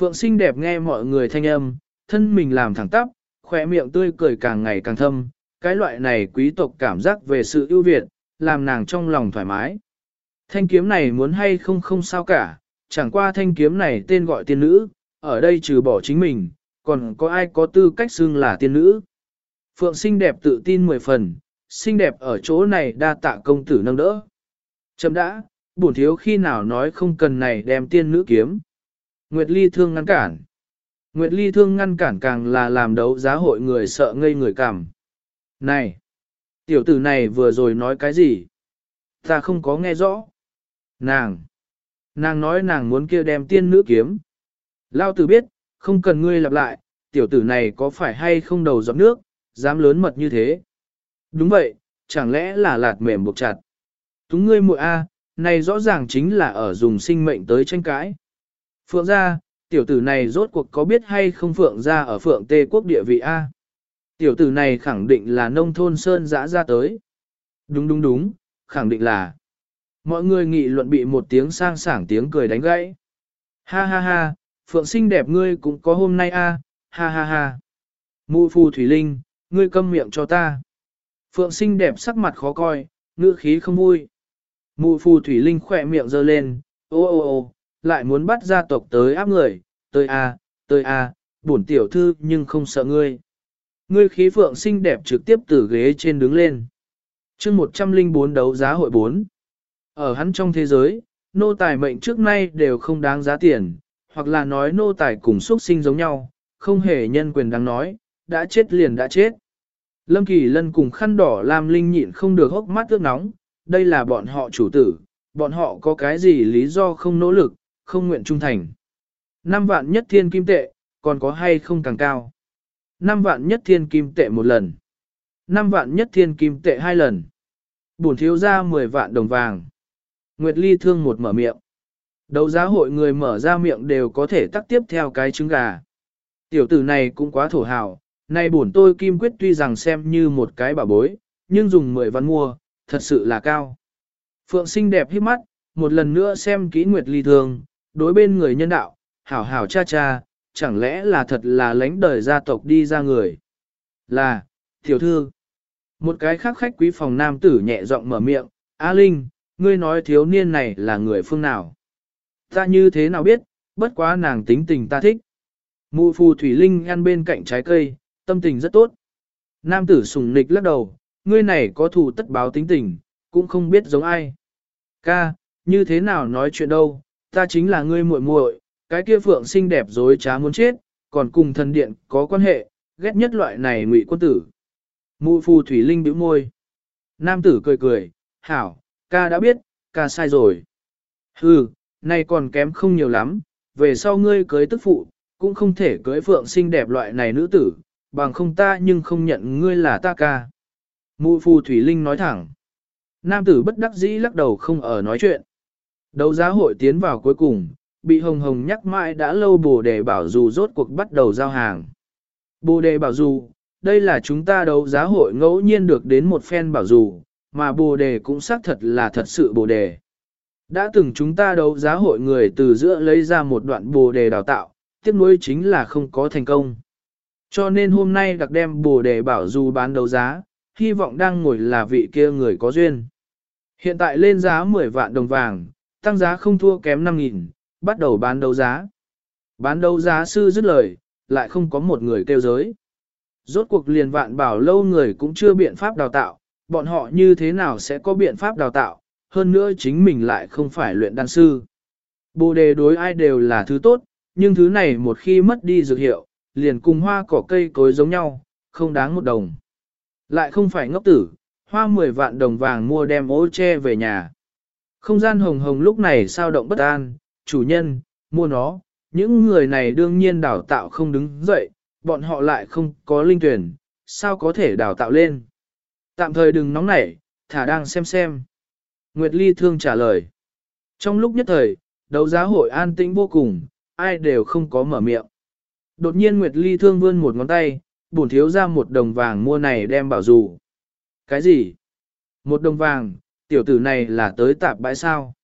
Phượng xinh đẹp nghe mọi người thanh âm, thân mình làm thẳng tắp, khỏe miệng tươi cười càng ngày càng thâm, cái loại này quý tộc cảm giác về sự ưu việt, làm nàng trong lòng thoải mái. Thanh kiếm này muốn hay không không sao cả, chẳng qua thanh kiếm này tên gọi tiên nữ, ở đây trừ bỏ chính mình, còn có ai có tư cách xưng là tiên nữ. Phượng xinh đẹp tự tin mười phần, xinh đẹp ở chỗ này đa tạ công tử nâng đỡ. Chấm đã, bổn thiếu khi nào nói không cần này đem tiên nữ kiếm. Nguyệt Ly thương ngăn cản. Nguyệt Ly thương ngăn cản càng là làm đấu giá hội người sợ ngây người cảm. Này! Tiểu tử này vừa rồi nói cái gì? Ta không có nghe rõ. Nàng! Nàng nói nàng muốn kia đem tiên nữ kiếm. Lao tử biết, không cần ngươi lặp lại, tiểu tử này có phải hay không đầu giọt nước, dám lớn mật như thế. Đúng vậy, chẳng lẽ là lạt mềm buộc chặt. Túng ngươi muội A, này rõ ràng chính là ở dùng sinh mệnh tới tranh cãi. Phượng gia, tiểu tử này rốt cuộc có biết hay không Phượng gia ở Phượng Tê quốc địa vị A. Tiểu tử này khẳng định là nông thôn sơn dã ra tới. Đúng đúng đúng, khẳng định là. Mọi người nghị luận bị một tiếng sang sảng tiếng cười đánh gãy. Ha ha ha, Phượng xinh đẹp ngươi cũng có hôm nay a, ha ha ha. Mụ phù thủy linh, ngươi câm miệng cho ta. Phượng xinh đẹp sắc mặt khó coi, ngữ khí không vui. Mụ phù thủy linh khỏe miệng giơ lên, ô ô ô, lại muốn bắt gia tộc tới áp người, tới a, tới a, bổn tiểu thư nhưng không sợ ngươi. Ngươi khí phượng xinh đẹp trực tiếp từ ghế trên đứng lên. chương 104 đấu giá hội 4. Ở hắn trong thế giới, nô tài mệnh trước nay đều không đáng giá tiền, hoặc là nói nô tài cùng xuất sinh giống nhau, không hề nhân quyền đáng nói, đã chết liền đã chết. Lâm Kỳ Lân cùng khăn đỏ Lam Linh nhịn không được hốc mắt ướt nóng, đây là bọn họ chủ tử, bọn họ có cái gì lý do không nỗ lực, không nguyện trung thành. Năm vạn nhất thiên kim tệ, còn có hay không càng cao. Năm vạn nhất thiên kim tệ một lần. Năm vạn nhất thiên kim tệ hai lần. Bổn thiếu ra 10 vạn đồng vàng. Nguyệt Ly thương một mở miệng. Đấu giá hội người mở ra miệng đều có thể tắt tiếp theo cái trứng gà. Tiểu tử này cũng quá thổ hào, nay bổn tôi kim quyết tuy rằng xem như một cái bảo bối, nhưng dùng 10 văn mua, thật sự là cao. Phượng xinh đẹp hít mắt, một lần nữa xem kỹ nguyệt ly thương, đối bên người nhân đạo, hảo hảo cha cha, chẳng lẽ là thật là lãnh đời gia tộc đi ra người. Là, tiểu thư. Một cái khác khách quý phòng nam tử nhẹ giọng mở miệng, A Linh, ngươi nói thiếu niên này là người phương nào? Ta như thế nào biết, bất quá nàng tính tình ta thích. Mụ phù thủy linh ăn bên cạnh trái cây, tâm tình rất tốt. Nam tử sùng nịch lắc đầu, ngươi này có thù tất báo tính tình, cũng không biết giống ai. Ca, như thế nào nói chuyện đâu, ta chính là ngươi muội muội, cái kia phượng xinh đẹp dối trá muốn chết, còn cùng thần điện có quan hệ, ghét nhất loại này ngụy quân tử. Mụ phù thủy linh bĩu môi. Nam tử cười cười, hảo, ca đã biết, ca sai rồi. Hừ, này còn kém không nhiều lắm, về sau ngươi cưới tức phụ, cũng không thể cưới phượng xinh đẹp loại này nữ tử, bằng không ta nhưng không nhận ngươi là ta ca. Mụ phù thủy linh nói thẳng. Nam tử bất đắc dĩ lắc đầu không ở nói chuyện. Đấu giá hội tiến vào cuối cùng, bị hồng hồng nhắc mãi đã lâu bồ đề bảo dù rốt cuộc bắt đầu giao hàng. Bồ đề bảo dù, đây là chúng ta đấu giá hội ngẫu nhiên được đến một phen bảo dù, mà bồ đề cũng xác thật là thật sự bồ đề. Đã từng chúng ta đấu giá hội người từ giữa lấy ra một đoạn bồ đề đào tạo, tiếc nuối chính là không có thành công. Cho nên hôm nay đặc đem bồ đề bảo dù bán đấu giá, hy vọng đang ngồi là vị kia người có duyên. Hiện tại lên giá 10 vạn đồng vàng, tăng giá không thua kém 5.000, bắt đầu bán đấu giá. Bán đấu giá sư dứt lời, lại không có một người kêu giới. Rốt cuộc liền vạn bảo lâu người cũng chưa biện pháp đào tạo, bọn họ như thế nào sẽ có biện pháp đào tạo, hơn nữa chính mình lại không phải luyện đan sư. Bồ đề đối ai đều là thứ tốt, nhưng thứ này một khi mất đi dược hiệu, liền cùng hoa cỏ cây cối giống nhau, không đáng một đồng. Lại không phải ngốc tử, hoa 10 vạn đồng vàng mua đem ô che về nhà. Không gian hồng hồng lúc này sao động bất an, chủ nhân, mua nó, những người này đương nhiên đào tạo không đứng dậy, bọn họ lại không có linh tuyển, sao có thể đào tạo lên. Tạm thời đừng nóng nảy, thả đang xem xem. Nguyệt Ly thương trả lời. Trong lúc nhất thời, đấu giá hội an tĩnh vô cùng, ai đều không có mở miệng. Đột nhiên Nguyệt Ly thương vươn một ngón tay, bổn thiếu ra một đồng vàng mua này đem bảo dù. Cái gì? Một đồng vàng, tiểu tử này là tới tạp bãi sao?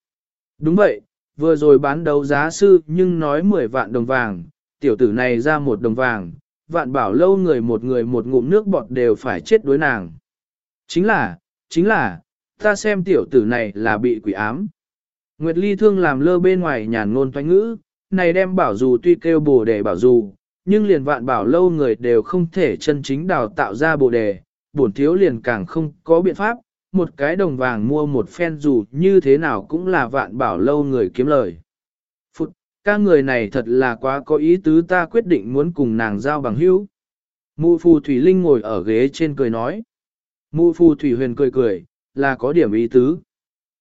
Đúng vậy, vừa rồi bán đấu giá sư nhưng nói 10 vạn đồng vàng, tiểu tử này ra một đồng vàng, vạn bảo lâu người một người một ngụm nước bọt đều phải chết đối nàng. Chính là, chính là, ta xem tiểu tử này là bị quỷ ám. Nguyệt Ly thương làm lơ bên ngoài nhàn ngôn toanh ngữ, này đem bảo dù tuy kêu bồ đề bảo dù, nhưng liền vạn bảo lâu người đều không thể chân chính đào tạo ra bồ đề, bổn thiếu liền càng không có biện pháp, một cái đồng vàng mua một phen dù như thế nào cũng là vạn bảo lâu người kiếm lời. Phụt, ca người này thật là quá có ý tứ ta quyết định muốn cùng nàng giao bằng hữu. Mụ phù Thủy Linh ngồi ở ghế trên cười nói. Mụ phù Thủy Huyền cười cười, là có điểm ý tứ.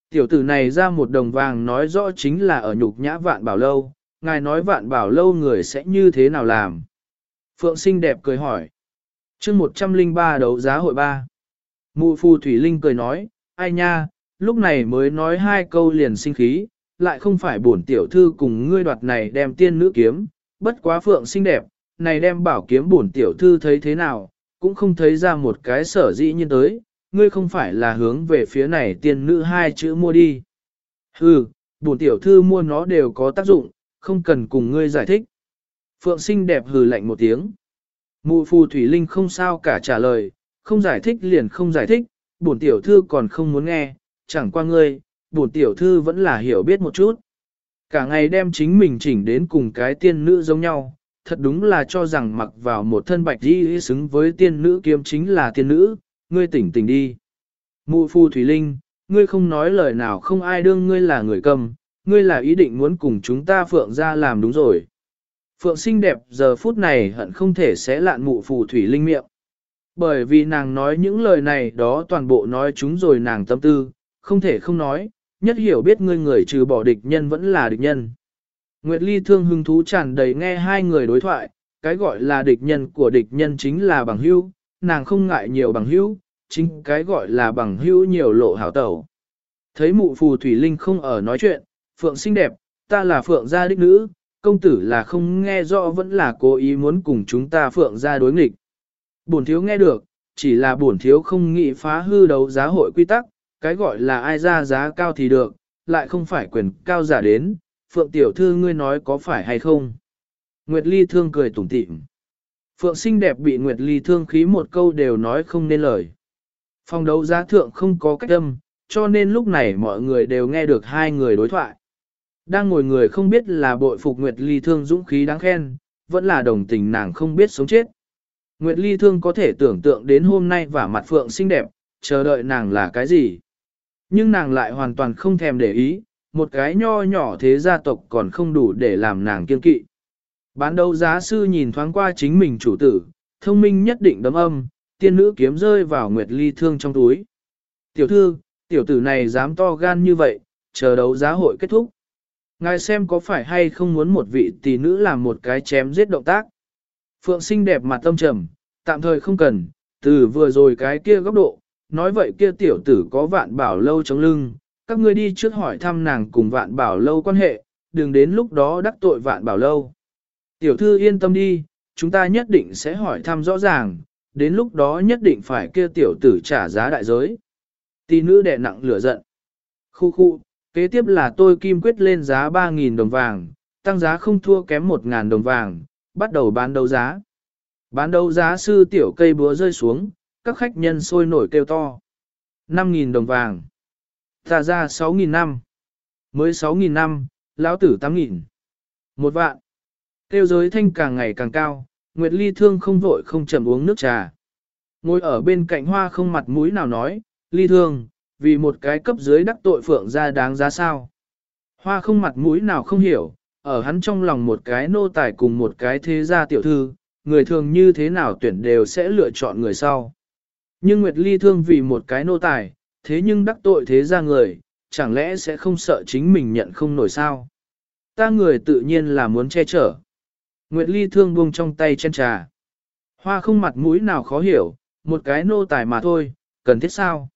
Tiểu tử này ra một đồng vàng nói rõ chính là ở nhục nhã vạn bảo lâu, ngài nói vạn bảo lâu người sẽ như thế nào làm. Phượng xinh đẹp cười hỏi. chương 103 đấu giá hội 3. Mụ phù Thủy Linh cười nói, ai nha, lúc này mới nói hai câu liền sinh khí, lại không phải bổn tiểu thư cùng ngươi đoạt này đem tiên nữ kiếm, bất quá Phượng xinh đẹp, này đem bảo kiếm bổn tiểu thư thấy thế nào, cũng không thấy ra một cái sở dĩ nhiên tới, ngươi không phải là hướng về phía này tiên nữ hai chữ mua đi. Hừ, bổn tiểu thư mua nó đều có tác dụng, không cần cùng ngươi giải thích. Phượng xinh đẹp hừ lạnh một tiếng. Mụ phù thủy linh không sao cả trả lời, không giải thích liền không giải thích, bổn tiểu thư còn không muốn nghe, chẳng qua ngươi, bổn tiểu thư vẫn là hiểu biết một chút. Cả ngày đem chính mình chỉnh đến cùng cái tiên nữ giống nhau, thật đúng là cho rằng mặc vào một thân bạch đi xứng với tiên nữ kiếm chính là tiên nữ, ngươi tỉnh tỉnh đi. Mụ phu Thủy Linh, ngươi không nói lời nào không ai đương ngươi là người cầm, ngươi là ý định muốn cùng chúng ta Phượng ra làm đúng rồi. Phượng xinh đẹp giờ phút này hận không thể sẽ lạn mụ phù Thủy Linh miệng. Bởi vì nàng nói những lời này đó toàn bộ nói chúng rồi nàng tâm tư, không thể không nói, nhất hiểu biết ngươi người trừ bỏ địch nhân vẫn là địch nhân. Nguyệt Ly thương hứng thú tràn đầy nghe hai người đối thoại, cái gọi là địch nhân của địch nhân chính là bằng hữu, nàng không ngại nhiều bằng hữu, chính cái gọi là bằng hữu nhiều lộ hảo tẩu. Thấy mụ phù thủy linh không ở nói chuyện, phượng xinh đẹp, ta là phượng gia đích nữ, công tử là không nghe rõ vẫn là cố ý muốn cùng chúng ta phượng gia đối nghịch. Bổn thiếu nghe được, chỉ là bổn thiếu không nghĩ phá hư đấu giá hội quy tắc, cái gọi là ai ra giá cao thì được, lại không phải quyền cao giả đến, Phượng tiểu thư ngươi nói có phải hay không? Nguyệt Ly thương cười tủm tỉm. Phượng xinh đẹp bị Nguyệt Ly thương khí một câu đều nói không nên lời. Phòng đấu giá thượng không có cách âm, cho nên lúc này mọi người đều nghe được hai người đối thoại. Đang ngồi người không biết là bội phục Nguyệt Ly thương dũng khí đáng khen, vẫn là đồng tình nàng không biết sống chết. Nguyệt Ly thương có thể tưởng tượng đến hôm nay và mặt Phượng xinh đẹp, chờ đợi nàng là cái gì. Nhưng nàng lại hoàn toàn không thèm để ý, một cái nho nhỏ thế gia tộc còn không đủ để làm nàng kiên kỵ. Bán đấu giá sư nhìn thoáng qua chính mình chủ tử, thông minh nhất định đấm âm, tiên nữ kiếm rơi vào Nguyệt Ly thương trong túi. Tiểu thư, tiểu tử này dám to gan như vậy, chờ đấu giá hội kết thúc. Ngài xem có phải hay không muốn một vị tỷ nữ làm một cái chém giết động tác. Phượng xinh đẹp mặt tâm trầm, tạm thời không cần, từ vừa rồi cái kia góc độ, nói vậy kia tiểu tử có vạn bảo lâu chống lưng, các ngươi đi trước hỏi thăm nàng cùng vạn bảo lâu quan hệ, đừng đến lúc đó đắc tội vạn bảo lâu. Tiểu thư yên tâm đi, chúng ta nhất định sẽ hỏi thăm rõ ràng, đến lúc đó nhất định phải kia tiểu tử trả giá đại giới. Tỷ nữ đẻ nặng lửa giận. Khu khu, kế tiếp là tôi kim quyết lên giá 3.000 đồng vàng, tăng giá không thua kém 1.000 đồng vàng, bắt đầu bán đấu giá. Bán đấu giá sư tiểu cây búa rơi xuống, các khách nhân sôi nổi kêu to. 5.000 đồng vàng. Ta ra 6.000 năm. Mới 6.000 năm, lão tử 8.000. Một vạn. Tiêu giới thanh càng ngày càng cao, Nguyệt Ly Thương không vội không chậm uống nước trà. Ngồi ở bên cạnh hoa không mặt mũi nào nói, Ly Thương, vì một cái cấp dưới đắc tội phượng ra đáng giá sao. Hoa không mặt mũi nào không hiểu, ở hắn trong lòng một cái nô tài cùng một cái thế gia tiểu thư, người thường như thế nào tuyển đều sẽ lựa chọn người sau. Nhưng Nguyệt Ly Thương vì một cái nô tài, thế nhưng đắc tội thế gia người, chẳng lẽ sẽ không sợ chính mình nhận không nổi sao? Ta người tự nhiên là muốn che chở. Nguyệt Ly thương buông trong tay chen trà. Hoa không mặt mũi nào khó hiểu, một cái nô tài mà thôi, cần thiết sao?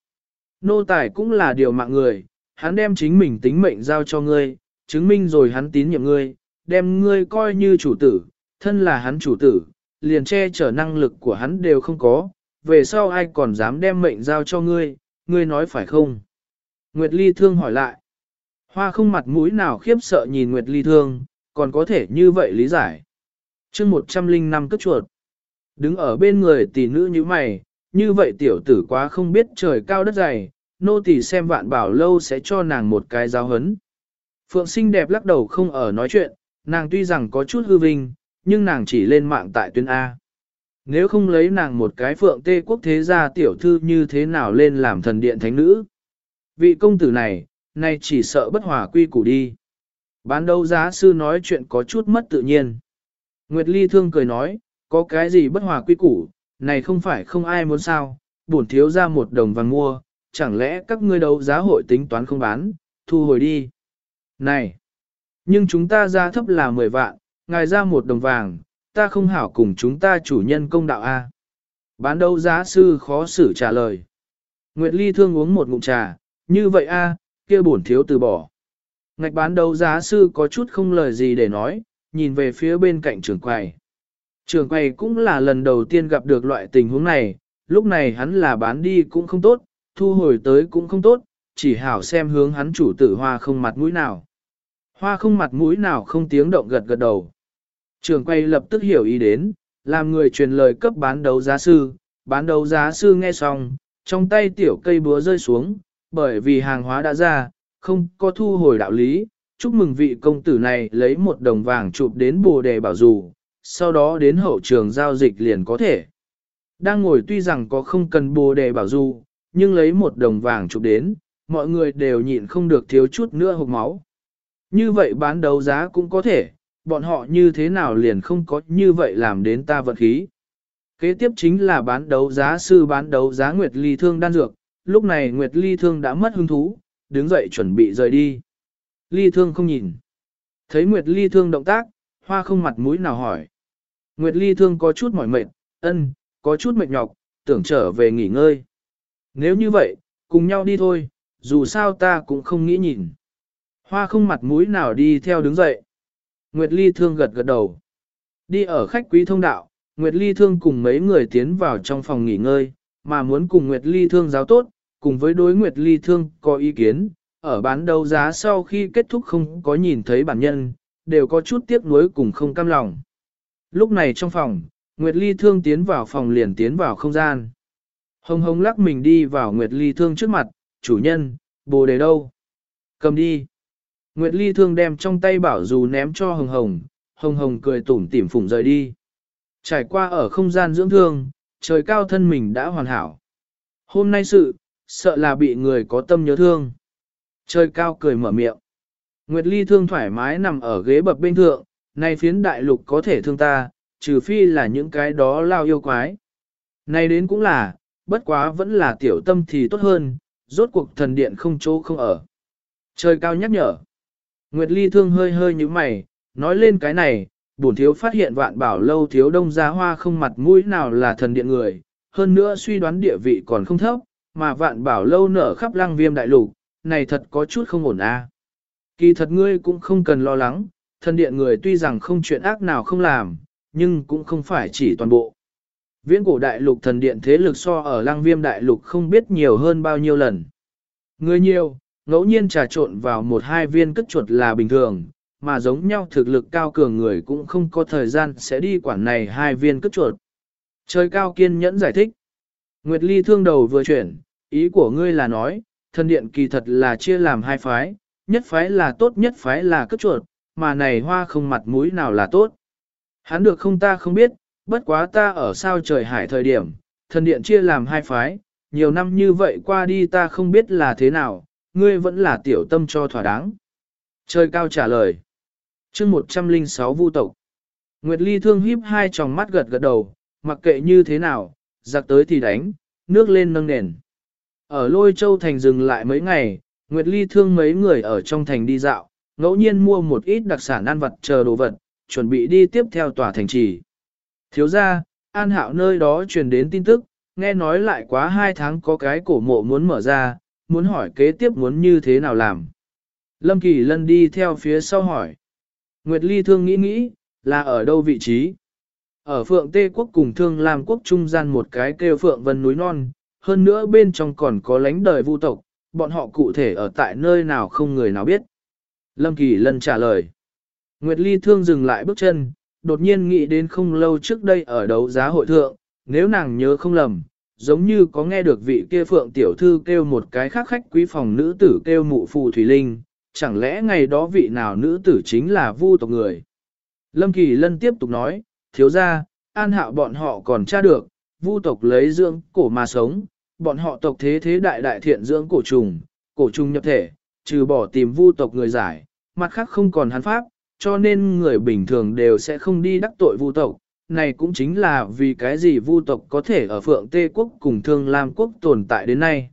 Nô tài cũng là điều mạng người, hắn đem chính mình tính mệnh giao cho ngươi, chứng minh rồi hắn tín nhiệm ngươi, đem ngươi coi như chủ tử, thân là hắn chủ tử, liền che chở năng lực của hắn đều không có, về sau ai còn dám đem mệnh giao cho ngươi, ngươi nói phải không? Nguyệt Ly thương hỏi lại. Hoa không mặt mũi nào khiếp sợ nhìn Nguyệt Ly thương, còn có thể như vậy lý giải. chương 105 cất chuột. Đứng ở bên người tỷ nữ như mày, như vậy tiểu tử quá không biết trời cao đất dày, nô tỳ xem vạn bảo lâu sẽ cho nàng một cái giáo hấn. Phượng xinh đẹp lắc đầu không ở nói chuyện, nàng tuy rằng có chút hư vinh, nhưng nàng chỉ lên mạng tại tuyến A. Nếu không lấy nàng một cái phượng tê quốc thế gia tiểu thư như thế nào lên làm thần điện thánh nữ. Vị công tử này, nay chỉ sợ bất hòa quy củ đi. Bán đấu giá sư nói chuyện có chút mất tự nhiên. Nguyệt Ly thương cười nói, có cái gì bất hòa quy củ, này không phải không ai muốn sao, bổn thiếu ra một đồng vàng mua, chẳng lẽ các ngươi đấu giá hội tính toán không bán, thu hồi đi. Này, nhưng chúng ta ra thấp là 10 vạn, ngài ra một đồng vàng, ta không hảo cùng chúng ta chủ nhân công đạo A. Bán đấu giá sư khó xử trả lời. Nguyệt Ly thương uống một ngụm trà, như vậy A, kia bổn thiếu từ bỏ. Ngạch bán đấu giá sư có chút không lời gì để nói, nhìn về phía bên cạnh trường quầy. Trường quầy cũng là lần đầu tiên gặp được loại tình huống này, lúc này hắn là bán đi cũng không tốt, thu hồi tới cũng không tốt, chỉ hảo xem hướng hắn chủ tử hoa không mặt mũi nào. Hoa không mặt mũi nào không tiếng động gật gật đầu. Trường quay lập tức hiểu ý đến, làm người truyền lời cấp bán đấu giá sư, bán đấu giá sư nghe xong, trong tay tiểu cây búa rơi xuống, bởi vì hàng hóa đã ra, không có thu hồi đạo lý, chúc mừng vị công tử này lấy một đồng vàng chụp đến bồ đề bảo dù, sau đó đến hậu trường giao dịch liền có thể. Đang ngồi tuy rằng có không cần bồ đề bảo dù, nhưng lấy một đồng vàng chụp đến, mọi người đều nhịn không được thiếu chút nữa hộp máu. Như vậy bán đấu giá cũng có thể, bọn họ như thế nào liền không có như vậy làm đến ta vận khí. Kế tiếp chính là bán đấu giá sư bán đấu giá Nguyệt Ly Thương đan dược, lúc này Nguyệt Ly Thương đã mất hứng thú, đứng dậy chuẩn bị rời đi. Ly Thương không nhìn. Thấy Nguyệt Ly Thương động tác, hoa không mặt mũi nào hỏi. Nguyệt Ly Thương có chút mỏi mệt, ân, có chút mệt nhọc, tưởng trở về nghỉ ngơi. Nếu như vậy, cùng nhau đi thôi, dù sao ta cũng không nghĩ nhìn. Hoa không mặt mũi nào đi theo đứng dậy. Nguyệt Ly Thương gật gật đầu. Đi ở khách quý thông đạo, Nguyệt Ly Thương cùng mấy người tiến vào trong phòng nghỉ ngơi, mà muốn cùng Nguyệt Ly Thương giáo tốt, cùng với đối Nguyệt Ly Thương có ý kiến, ở bán đấu giá sau khi kết thúc không có nhìn thấy bản nhân, đều có chút tiếc nuối cùng không cam lòng. Lúc này trong phòng, Nguyệt Ly Thương tiến vào phòng liền tiến vào không gian. Hồng hồng lắc mình đi vào Nguyệt Ly Thương trước mặt, chủ nhân, bồ đề đâu? Cầm đi. Nguyệt Ly Thương đem trong tay bảo dù ném cho Hồng Hồng, Hồng Hồng cười tủm tỉm phủng rời đi. Trải qua ở không gian dưỡng thương, trời cao thân mình đã hoàn hảo. Hôm nay sự, sợ là bị người có tâm nhớ thương. Trời cao cười mở miệng. Nguyệt Ly Thương thoải mái nằm ở ghế bập bên thượng, nay phiến đại lục có thể thương ta, trừ phi là những cái đó lao yêu quái. Nay đến cũng là, bất quá vẫn là tiểu tâm thì tốt hơn, rốt cuộc thần điện không chỗ không ở. Trời cao nhắc nhở. Nguyệt Ly thương hơi hơi như mày, nói lên cái này, bổn thiếu phát hiện vạn bảo lâu thiếu đông giá hoa không mặt mũi nào là thần điện người, hơn nữa suy đoán địa vị còn không thấp, mà vạn bảo lâu nở khắp lăng viêm đại lục, này thật có chút không ổn a. Kỳ thật ngươi cũng không cần lo lắng, thần điện người tuy rằng không chuyện ác nào không làm, nhưng cũng không phải chỉ toàn bộ. Viễn cổ đại lục thần điện thế lực so ở lăng viêm đại lục không biết nhiều hơn bao nhiêu lần. Người nhiều, ngẫu nhiên trà trộn vào một hai viên cất chuột là bình thường, mà giống nhau thực lực cao cường người cũng không có thời gian sẽ đi quản này hai viên cất chuột. Trời cao kiên nhẫn giải thích. Nguyệt Ly thương đầu vừa chuyển, ý của ngươi là nói, thần điện kỳ thật là chia làm hai phái, nhất phái là tốt nhất phái là cất chuột, mà này hoa không mặt mũi nào là tốt. Hắn được không ta không biết, bất quá ta ở sao trời hải thời điểm, thần điện chia làm hai phái, nhiều năm như vậy qua đi ta không biết là thế nào, ngươi vẫn là tiểu tâm cho thỏa đáng. Trời cao trả lời. chương 106 vu tộc. Nguyệt Ly thương híp hai tròng mắt gật gật đầu, mặc kệ như thế nào, giặc tới thì đánh, nước lên nâng nền. Ở lôi châu thành dừng lại mấy ngày, Nguyệt Ly thương mấy người ở trong thành đi dạo, ngẫu nhiên mua một ít đặc sản ăn vật chờ đồ vật, chuẩn bị đi tiếp theo tòa thành trì. Thiếu ra, an hạo nơi đó truyền đến tin tức, nghe nói lại quá hai tháng có cái cổ mộ muốn mở ra, muốn hỏi kế tiếp muốn như thế nào làm. Lâm Kỳ Lân đi theo phía sau hỏi. Nguyệt Ly thương nghĩ nghĩ, là ở đâu vị trí? Ở Phượng Tê Quốc cùng Thương Lam Quốc trung gian một cái kêu Phượng Vân núi non, hơn nữa bên trong còn có lãnh đời vu tộc, bọn họ cụ thể ở tại nơi nào không người nào biết. Lâm Kỳ Lân trả lời. Nguyệt Ly thương dừng lại bước chân, đột nhiên nghĩ đến không lâu trước đây ở đấu giá hội thượng, nếu nàng nhớ không lầm, giống như có nghe được vị kia phượng tiểu thư kêu một cái khác khách quý phòng nữ tử kêu mụ phù thủy linh, chẳng lẽ ngày đó vị nào nữ tử chính là vu tộc người. Lâm Kỳ Lân tiếp tục nói, thiếu ra, an hạo bọn họ còn tra được, vu tộc lấy dưỡng cổ mà sống, bọn họ tộc thế thế đại đại thiện dưỡng cổ trùng, cổ trùng nhập thể, trừ bỏ tìm vu tộc người giải, mặt khác không còn hắn pháp, cho nên người bình thường đều sẽ không đi đắc tội vu tộc. Này cũng chính là vì cái gì vu tộc có thể ở Phượng Tê Quốc cùng Thương Lam Quốc tồn tại đến nay.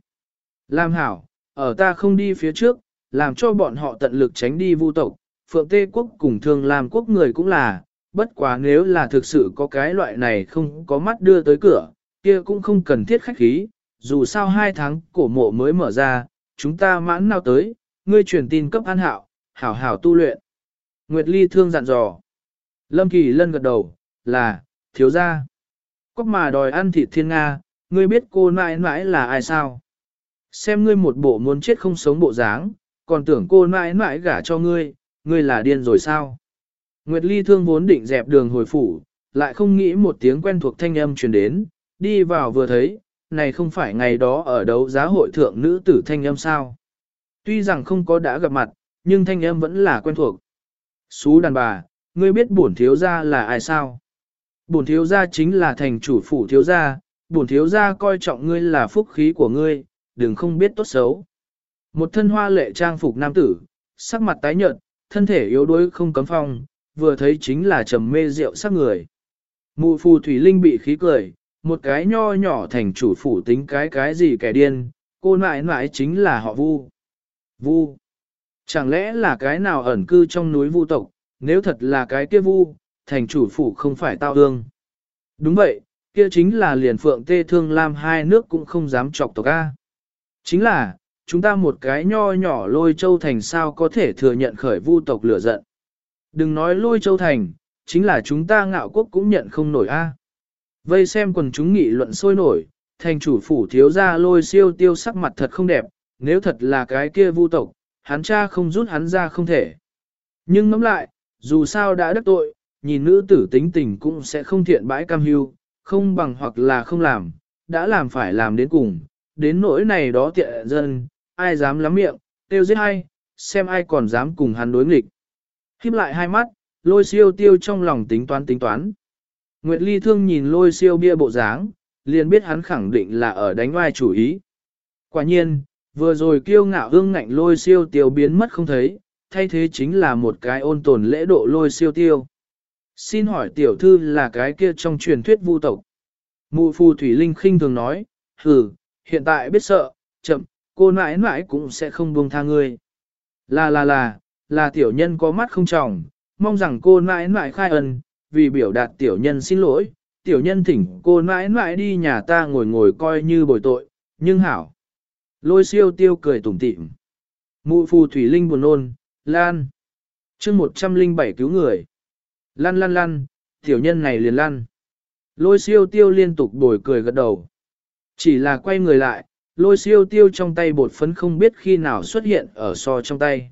Lam Hảo, ở ta không đi phía trước, làm cho bọn họ tận lực tránh đi vu tộc, Phượng Tê Quốc cùng Thương Lam Quốc người cũng là, bất quá nếu là thực sự có cái loại này không có mắt đưa tới cửa, kia cũng không cần thiết khách khí, dù sao hai tháng cổ mộ mới mở ra, chúng ta mãn nào tới, ngươi truyền tin cấp an hảo, hảo hảo tu luyện. Nguyệt Ly thương dặn dò. Lâm Kỳ Lân gật đầu, là, thiếu gia. Cóc mà đòi ăn thịt thiên Nga, ngươi biết cô nãi nãi là ai sao? Xem ngươi một bộ muốn chết không sống bộ dáng, còn tưởng cô nãi nãi gả cho ngươi, ngươi là điên rồi sao? Nguyệt Ly thương vốn định dẹp đường hồi phủ, lại không nghĩ một tiếng quen thuộc thanh âm truyền đến, đi vào vừa thấy, này không phải ngày đó ở đấu giá hội thượng nữ tử thanh âm sao. Tuy rằng không có đã gặp mặt, nhưng thanh âm vẫn là quen thuộc. Xú đàn bà, ngươi biết bổn thiếu gia là ai sao? Bổn thiếu gia chính là thành chủ phủ thiếu gia, bổn thiếu gia coi trọng ngươi là phúc khí của ngươi, đừng không biết tốt xấu. Một thân hoa lệ trang phục nam tử, sắc mặt tái nhợt, thân thể yếu đuối không cấm phong, vừa thấy chính là trầm mê rượu sắc người. Mụ phù thủy linh bị khí cười, một cái nho nhỏ thành chủ phủ tính cái cái gì kẻ điên, cô nại nại chính là họ vu. Vu. Chẳng lẽ là cái nào ẩn cư trong núi vu tộc, nếu thật là cái kia vu, thành chủ phủ không phải tao hương. Đúng vậy, kia chính là liền phượng tê thương lam hai nước cũng không dám chọc tộc A. Chính là, chúng ta một cái nho nhỏ lôi châu thành sao có thể thừa nhận khởi vu tộc lửa giận. Đừng nói lôi châu thành, chính là chúng ta ngạo quốc cũng nhận không nổi A. Vây xem quần chúng nghị luận sôi nổi, thành chủ phủ thiếu ra lôi siêu tiêu sắc mặt thật không đẹp, nếu thật là cái kia vu tộc, hắn cha không rút hắn ra không thể. Nhưng ngẫm lại, dù sao đã đắc tội, nhìn nữ tử tính tình cũng sẽ không thiện bãi cam hưu, không bằng hoặc là không làm, đã làm phải làm đến cùng, đến nỗi này đó tiện dân, ai dám lắm miệng, tiêu giết hay, xem ai còn dám cùng hắn đối nghịch. Khiếp lại hai mắt, lôi siêu tiêu trong lòng tính toán tính toán. Nguyệt Ly thương nhìn lôi siêu bia bộ dáng, liền biết hắn khẳng định là ở đánh vai chủ ý. Quả nhiên, vừa rồi kiêu ngạo hương ngạnh lôi siêu tiêu biến mất không thấy, thay thế chính là một cái ôn tồn lễ độ lôi siêu tiêu. Xin hỏi tiểu thư là cái kia trong truyền thuyết vu tộc. Mụ phù thủy linh khinh thường nói, hừ, hiện tại biết sợ, chậm, cô nãi nãi cũng sẽ không buông tha ngươi. Là là là, là tiểu nhân có mắt không trọng, mong rằng cô nãi nãi khai ân, vì biểu đạt tiểu nhân xin lỗi, tiểu nhân thỉnh cô nãi nãi đi nhà ta ngồi ngồi coi như bồi tội, nhưng hảo. Lôi siêu tiêu cười tủm tỉm. Mụ phù thủy linh buồn nôn, lan. chương 107 cứu người. Lăn lăn lăn, tiểu nhân này liền lăn. Lôi siêu tiêu liên tục bồi cười gật đầu. Chỉ là quay người lại, lôi siêu tiêu trong tay bột phấn không biết khi nào xuất hiện ở so trong tay.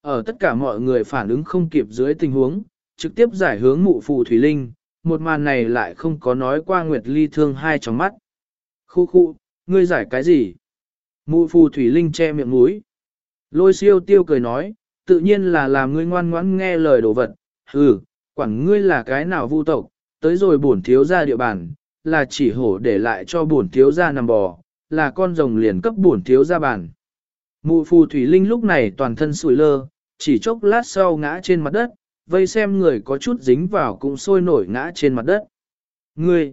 Ở tất cả mọi người phản ứng không kịp dưới tình huống, trực tiếp giải hướng mụ phù thủy linh, một màn này lại không có nói qua Nguyệt Ly thương hai trong mắt. Khu khu, ngươi giải cái gì? Mụ phù thủy linh che miệng mũi. Lôi siêu tiêu cười nói, tự nhiên là làm ngươi ngoan ngoãn nghe lời đồ vật. Ừ, quản ngươi là cái nào vu tộc, tới rồi bổn thiếu ra địa bàn, là chỉ hổ để lại cho bổn thiếu ra nằm bò, là con rồng liền cấp bổn thiếu ra bàn. Mụ phù thủy linh lúc này toàn thân sủi lơ, chỉ chốc lát sau ngã trên mặt đất, vây xem người có chút dính vào cũng sôi nổi ngã trên mặt đất. Ngươi,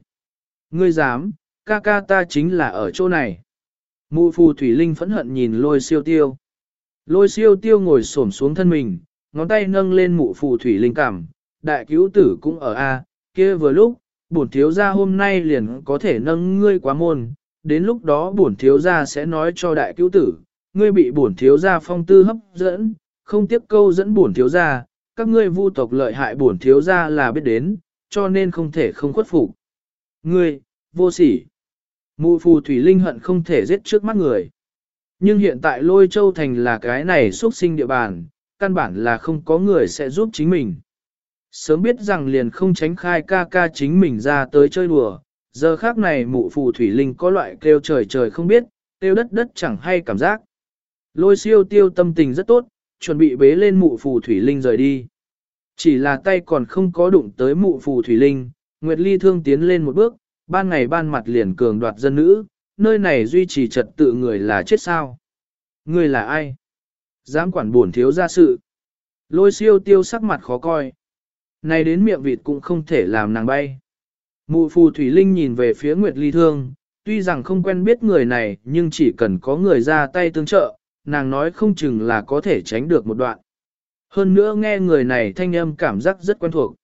ngươi dám, ca ca ta chính là ở chỗ này. Mụ phù thủy linh phẫn hận nhìn lôi siêu tiêu. Lôi siêu tiêu ngồi xổm xuống thân mình, ngón tay nâng lên mụ phù thủy linh cảm, đại cứu tử cũng ở A, kia vừa lúc, bổn thiếu gia hôm nay liền có thể nâng ngươi quá môn, đến lúc đó bổn thiếu gia sẽ nói cho đại cứu tử, ngươi bị bổn thiếu gia phong tư hấp dẫn, không tiếp câu dẫn bổn thiếu gia, các ngươi vu tộc lợi hại bổn thiếu gia là biết đến, cho nên không thể không khuất phục. Ngươi, vô sỉ. Mụ phù thủy linh hận không thể giết trước mắt người. Nhưng hiện tại lôi châu thành là cái này xuất sinh địa bàn, căn bản là không có người sẽ giúp chính mình. Sớm biết rằng liền không tránh khai ca ca chính mình ra tới chơi đùa, giờ khác này mụ phù thủy linh có loại kêu trời trời không biết, kêu đất đất chẳng hay cảm giác. Lôi siêu tiêu tâm tình rất tốt, chuẩn bị bế lên mụ phù thủy linh rời đi. Chỉ là tay còn không có đụng tới mụ phù thủy linh, Nguyệt Ly thương tiến lên một bước, ban ngày ban mặt liền cường đoạt dân nữ, nơi này duy trì trật tự người là chết sao. Người là ai? Dám quản buồn thiếu ra sự. Lôi siêu tiêu sắc mặt khó coi. Này đến miệng vịt cũng không thể làm nàng bay. Mụ phù thủy linh nhìn về phía Nguyệt Ly thương, tuy rằng không quen biết người này nhưng chỉ cần có người ra tay tương trợ, nàng nói không chừng là có thể tránh được một đoạn. Hơn nữa nghe người này thanh âm cảm giác rất quen thuộc.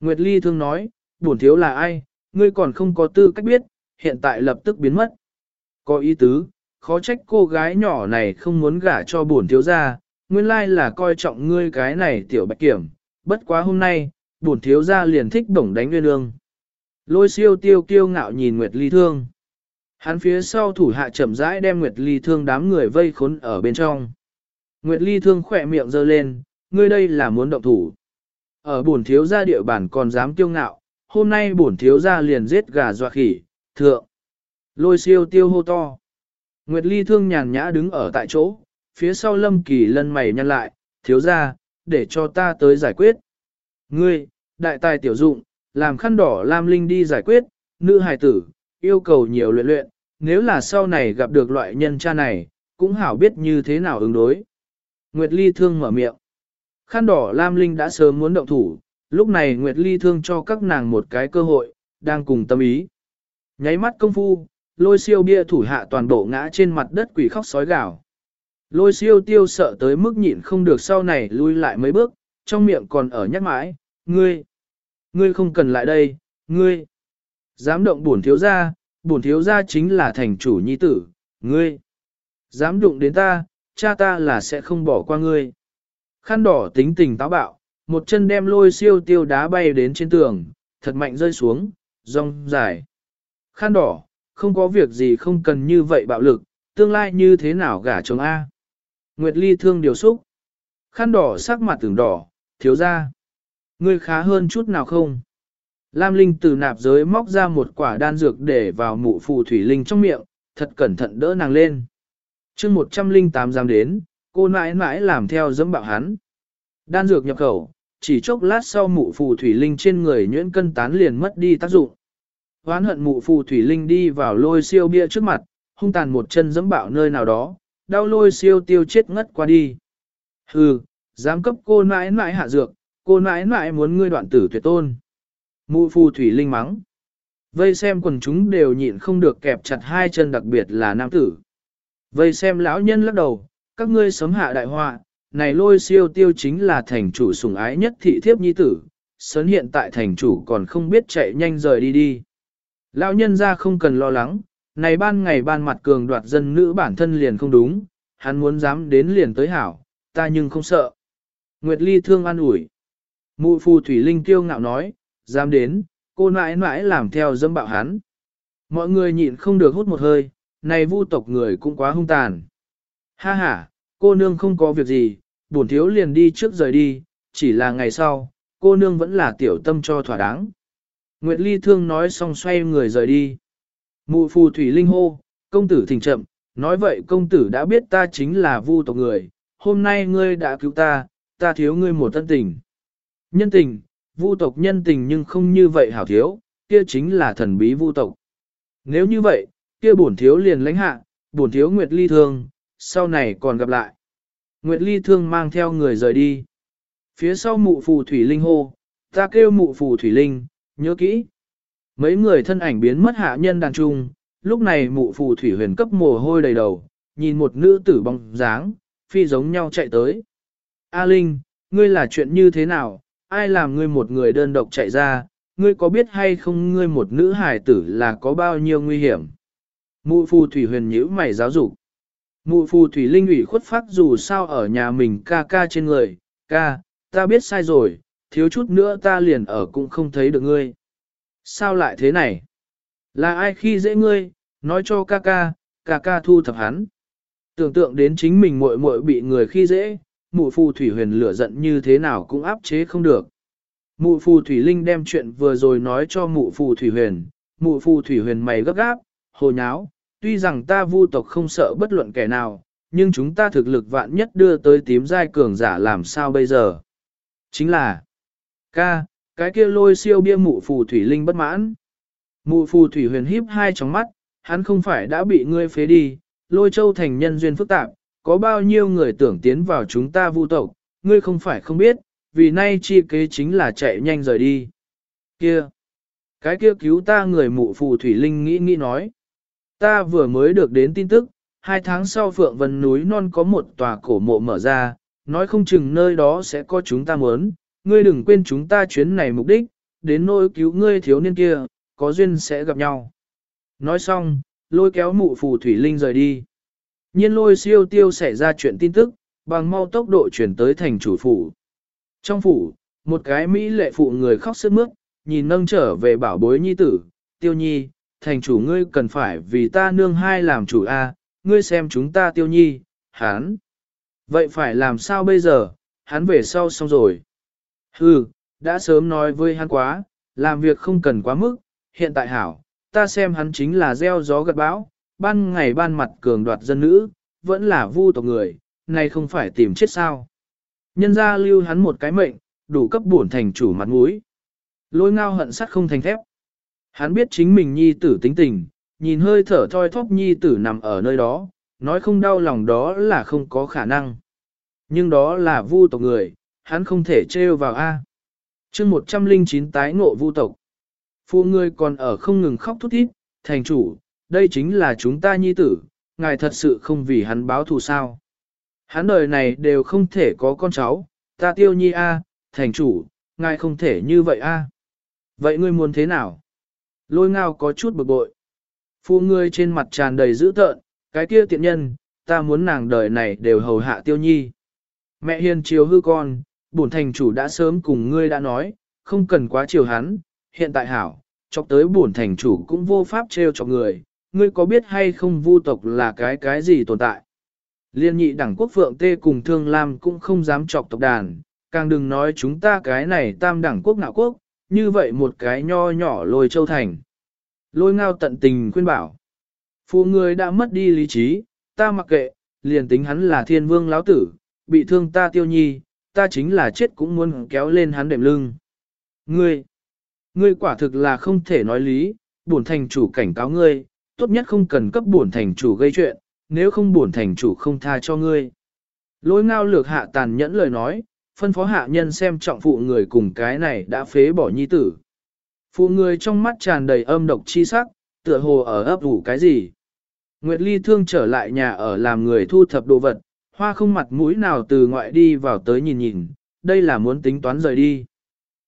Nguyệt Ly thương nói, bổn thiếu là ai, ngươi còn không có tư cách biết, hiện tại lập tức biến mất. Có ý tứ, khó trách cô gái nhỏ này không muốn gả cho bổn thiếu gia, nguyên lai là coi trọng ngươi cái này tiểu bạch kiểm, bất quá hôm nay, bổn thiếu gia liền thích bổng đánh nguyên ương. Lôi siêu tiêu kiêu ngạo nhìn Nguyệt Ly thương. Hắn phía sau thủ hạ chậm rãi đem Nguyệt Ly thương đám người vây khốn ở bên trong. Nguyệt Ly thương khỏe miệng giơ lên, ngươi đây là muốn động thủ. Ở bổn thiếu gia địa bản còn dám kiêu ngạo, hôm nay bổn thiếu gia liền giết gà dọa khỉ, thượng. Lôi siêu tiêu hô to. Nguyệt Ly thương nhàn nhã đứng ở tại chỗ, phía sau lâm kỳ lân mày nhăn lại, thiếu gia, để cho ta tới giải quyết. Ngươi, đại tài tiểu dụng, làm khăn đỏ Lam Linh đi giải quyết, nữ hài tử, yêu cầu nhiều luyện luyện, nếu là sau này gặp được loại nhân cha này, cũng hảo biết như thế nào ứng đối. Nguyệt Ly thương mở miệng. Khăn đỏ Lam Linh đã sớm muốn động thủ, lúc này Nguyệt Ly thương cho các nàng một cái cơ hội, đang cùng tâm ý. Nháy mắt công phu, lôi siêu bia thủ hạ toàn bộ ngã trên mặt đất quỷ khóc sói gào. Lôi siêu tiêu sợ tới mức nhịn không được sau này lui lại mấy bước, trong miệng còn ở nhắc mãi, ngươi, ngươi không cần lại đây, ngươi, dám động bổn thiếu gia, bổn thiếu gia chính là thành chủ nhi tử, ngươi, dám đụng đến ta, cha ta là sẽ không bỏ qua ngươi. Khăn đỏ tính tình táo bạo, một chân đem lôi siêu tiêu đá bay đến trên tường, thật mạnh rơi xuống, rong dài. Khăn đỏ, không có việc gì không cần như vậy bạo lực, tương lai như thế nào gả chồng A. Nguyệt Ly thương điều xúc. Khăn đỏ sắc mặt tưởng đỏ, thiếu ra. Ngươi khá hơn chút nào không? Lam Linh từ nạp giới móc ra một quả đan dược để vào mụ phù thủy linh trong miệng, thật cẩn thận đỡ nàng lên. chương 108 giam đến, cô mãi mãi làm theo dẫm bạo hắn. Đan dược nhập khẩu, chỉ chốc lát sau mụ phù thủy linh trên người nhuyễn cân tán liền mất đi tác dụng. Hoán hận mụ phù thủy linh đi vào lôi siêu bia trước mặt, hung tàn một chân dẫm bạo nơi nào đó, đau lôi siêu tiêu chết ngất qua đi. Hừ, dám cấp cô nãi nãi hạ dược, cô nãi nãi muốn ngươi đoạn tử tuyệt tôn. Mụ phù thủy linh mắng. Vây xem quần chúng đều nhịn không được kẹp chặt hai chân đặc biệt là nam tử. Vây xem lão nhân lắc đầu, các ngươi sớm hạ đại họa, này lôi siêu tiêu chính là thành chủ sủng ái nhất thị thiếp nhi tử, sớn hiện tại thành chủ còn không biết chạy nhanh rời đi đi. Lão nhân ra không cần lo lắng, này ban ngày ban mặt cường đoạt dân nữ bản thân liền không đúng, hắn muốn dám đến liền tới hảo, ta nhưng không sợ. Nguyệt Ly thương an ủi. Mụ phù thủy linh kiêu ngạo nói, dám đến, cô nãi nãi làm theo dâm bạo hắn. Mọi người nhịn không được hút một hơi, này vu tộc người cũng quá hung tàn. Ha ha, cô nương không có việc gì, bổn thiếu liền đi trước rời đi, chỉ là ngày sau, cô nương vẫn là tiểu tâm cho thỏa đáng. Nguyệt Ly thương nói xong xoay người rời đi. Mụ phù thủy linh hô, công tử thỉnh chậm, nói vậy công tử đã biết ta chính là vu tộc người, hôm nay ngươi đã cứu ta, ta thiếu ngươi một thân tình. Nhân tình, vu tộc nhân tình nhưng không như vậy hảo thiếu, kia chính là thần bí vu tộc. Nếu như vậy, kia bổn thiếu liền lãnh hạ, bổn thiếu Nguyệt Ly thương, sau này còn gặp lại. Nguyệt Ly thương mang theo người rời đi. Phía sau mụ phù thủy linh hô, ta kêu mụ phù thủy linh, nhớ kỹ. Mấy người thân ảnh biến mất hạ nhân đàn trung, lúc này mụ phù thủy huyền cấp mồ hôi đầy đầu, nhìn một nữ tử bóng dáng, phi giống nhau chạy tới. A Linh, ngươi là chuyện như thế nào, ai làm ngươi một người đơn độc chạy ra, ngươi có biết hay không ngươi một nữ hài tử là có bao nhiêu nguy hiểm? Mụ phù thủy huyền nhíu mày giáo dục. Mụ phù thủy linh ủy khuất phát dù sao ở nhà mình ca ca trên người, ca, ta biết sai rồi, thiếu chút nữa ta liền ở cũng không thấy được ngươi. Sao lại thế này? Là ai khi dễ ngươi, nói cho ca ca, ca ca thu thập hắn. Tưởng tượng đến chính mình muội muội bị người khi dễ, mụ phù thủy huyền lửa giận như thế nào cũng áp chế không được. Mụ phù thủy linh đem chuyện vừa rồi nói cho mụ phù thủy huyền, mụ phù thủy huyền mày gấp gáp, hồ nháo, tuy rằng ta vu tộc không sợ bất luận kẻ nào, nhưng chúng ta thực lực vạn nhất đưa tới tím giai cường giả làm sao bây giờ? Chính là, ca, cái kia lôi siêu bia mụ phù thủy linh bất mãn. Mụ phù thủy huyền híp hai tròng mắt, hắn không phải đã bị ngươi phế đi, lôi châu thành nhân duyên phức tạp, có bao nhiêu người tưởng tiến vào chúng ta vu tộc, ngươi không phải không biết, vì nay chi kế chính là chạy nhanh rời đi. Kia! Cái kia cứu ta người mụ phù thủy linh nghĩ nghĩ nói. Ta vừa mới được đến tin tức, hai tháng sau Phượng Vân núi non có một tòa cổ mộ mở ra, nói không chừng nơi đó sẽ có chúng ta muốn, ngươi đừng quên chúng ta chuyến này mục đích, đến nỗi cứu ngươi thiếu niên kia, có duyên sẽ gặp nhau. Nói xong, lôi kéo mụ phù thủy linh rời đi. Nhiên lôi siêu tiêu xảy ra chuyện tin tức, bằng mau tốc độ chuyển tới thành chủ phủ. Trong phủ, một cái Mỹ lệ phụ người khóc sức mướt, nhìn nâng trở về bảo bối nhi tử, tiêu nhi, thành chủ ngươi cần phải vì ta nương hai làm chủ A, ngươi xem chúng ta tiêu nhi, hắn. Vậy phải làm sao bây giờ, hắn về sau xong rồi. Hừ, đã sớm nói với hắn quá, làm việc không cần quá mức, hiện tại hảo, ta xem hắn chính là gieo gió gật bão, ban ngày ban mặt cường đoạt dân nữ, vẫn là vu tộc người, này không phải tìm chết sao. Nhân ra lưu hắn một cái mệnh, đủ cấp bổn thành chủ mặt mũi. Lôi ngao hận sắt không thành thép. Hắn biết chính mình nhi tử tính tình, nhìn hơi thở thoi thóp nhi tử nằm ở nơi đó, nói không đau lòng đó là không có khả năng. Nhưng đó là vu tộc người, hắn không thể trêu vào A. chương 109 tái ngộ vu tộc. Phụ người còn ở không ngừng khóc thút thít, thành chủ, đây chính là chúng ta nhi tử, ngài thật sự không vì hắn báo thù sao. Hắn đời này đều không thể có con cháu, ta tiêu nhi A, thành chủ, ngài không thể như vậy A. Vậy ngươi muốn thế nào? Lôi ngao có chút bực bội. Phụ ngươi trên mặt tràn đầy dữ tợn, cái kia tiện nhân, ta muốn nàng đời này đều hầu hạ tiêu nhi. Mẹ hiền chiều hư con, bổn thành chủ đã sớm cùng ngươi đã nói, không cần quá chiều hắn, hiện tại hảo, chọc tới bổn thành chủ cũng vô pháp trêu cho người, ngươi có biết hay không vu tộc là cái cái gì tồn tại. Liên nhị đẳng quốc phượng tê cùng thương lam cũng không dám chọc tộc đàn, càng đừng nói chúng ta cái này tam đẳng quốc ngạo quốc, như vậy một cái nho nhỏ lôi châu thành. Lôi ngao tận tình khuyên bảo. Phụ người đã mất đi lý trí, ta mặc kệ, liền tính hắn là thiên vương lão tử, bị thương ta tiêu nhi, ta chính là chết cũng muốn kéo lên hắn đệm lưng. Ngươi, ngươi quả thực là không thể nói lý, bổn thành chủ cảnh cáo ngươi, tốt nhất không cần cấp bổn thành chủ gây chuyện, nếu không bổn thành chủ không tha cho ngươi. Lôi ngao lược hạ tàn nhẫn lời nói, phân phó hạ nhân xem trọng phụ người cùng cái này đã phế bỏ nhi tử. Phụ người trong mắt tràn đầy âm độc chi sắc, tựa hồ ở ấp ủ cái gì. Nguyệt Ly thương trở lại nhà ở làm người thu thập đồ vật, hoa không mặt mũi nào từ ngoại đi vào tới nhìn nhìn, đây là muốn tính toán rời đi.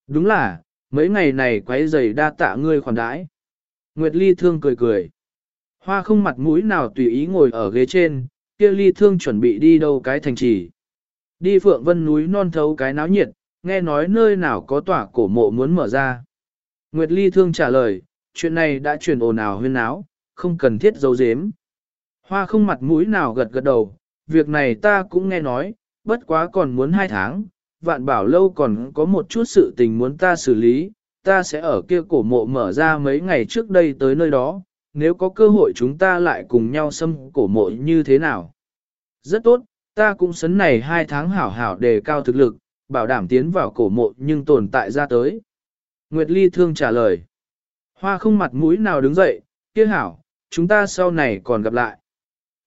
Đúng là, mấy ngày này quấy giày đa tạ ngươi khoản đãi. Nguyệt Ly thương cười cười. Hoa không mặt mũi nào tùy ý ngồi ở ghế trên, kia Ly thương chuẩn bị đi đâu cái thành trì. Đi Phượng Vân núi non thấu cái náo nhiệt, nghe nói nơi nào có tỏa cổ mộ muốn mở ra. Nguyệt Ly thương trả lời, chuyện này đã truyền ồn ào huyên náo, không cần thiết giấu giếm. Hoa không mặt mũi nào gật gật đầu, việc này ta cũng nghe nói, bất quá còn muốn hai tháng, vạn bảo lâu còn có một chút sự tình muốn ta xử lý, ta sẽ ở kia cổ mộ mở ra mấy ngày trước đây tới nơi đó, nếu có cơ hội chúng ta lại cùng nhau xâm cổ mộ như thế nào. Rất tốt, ta cũng sấn này hai tháng hảo hảo đề cao thực lực, bảo đảm tiến vào cổ mộ nhưng tồn tại ra tới. Nguyệt Ly thương trả lời. Hoa không mặt mũi nào đứng dậy, kia hảo, chúng ta sau này còn gặp lại.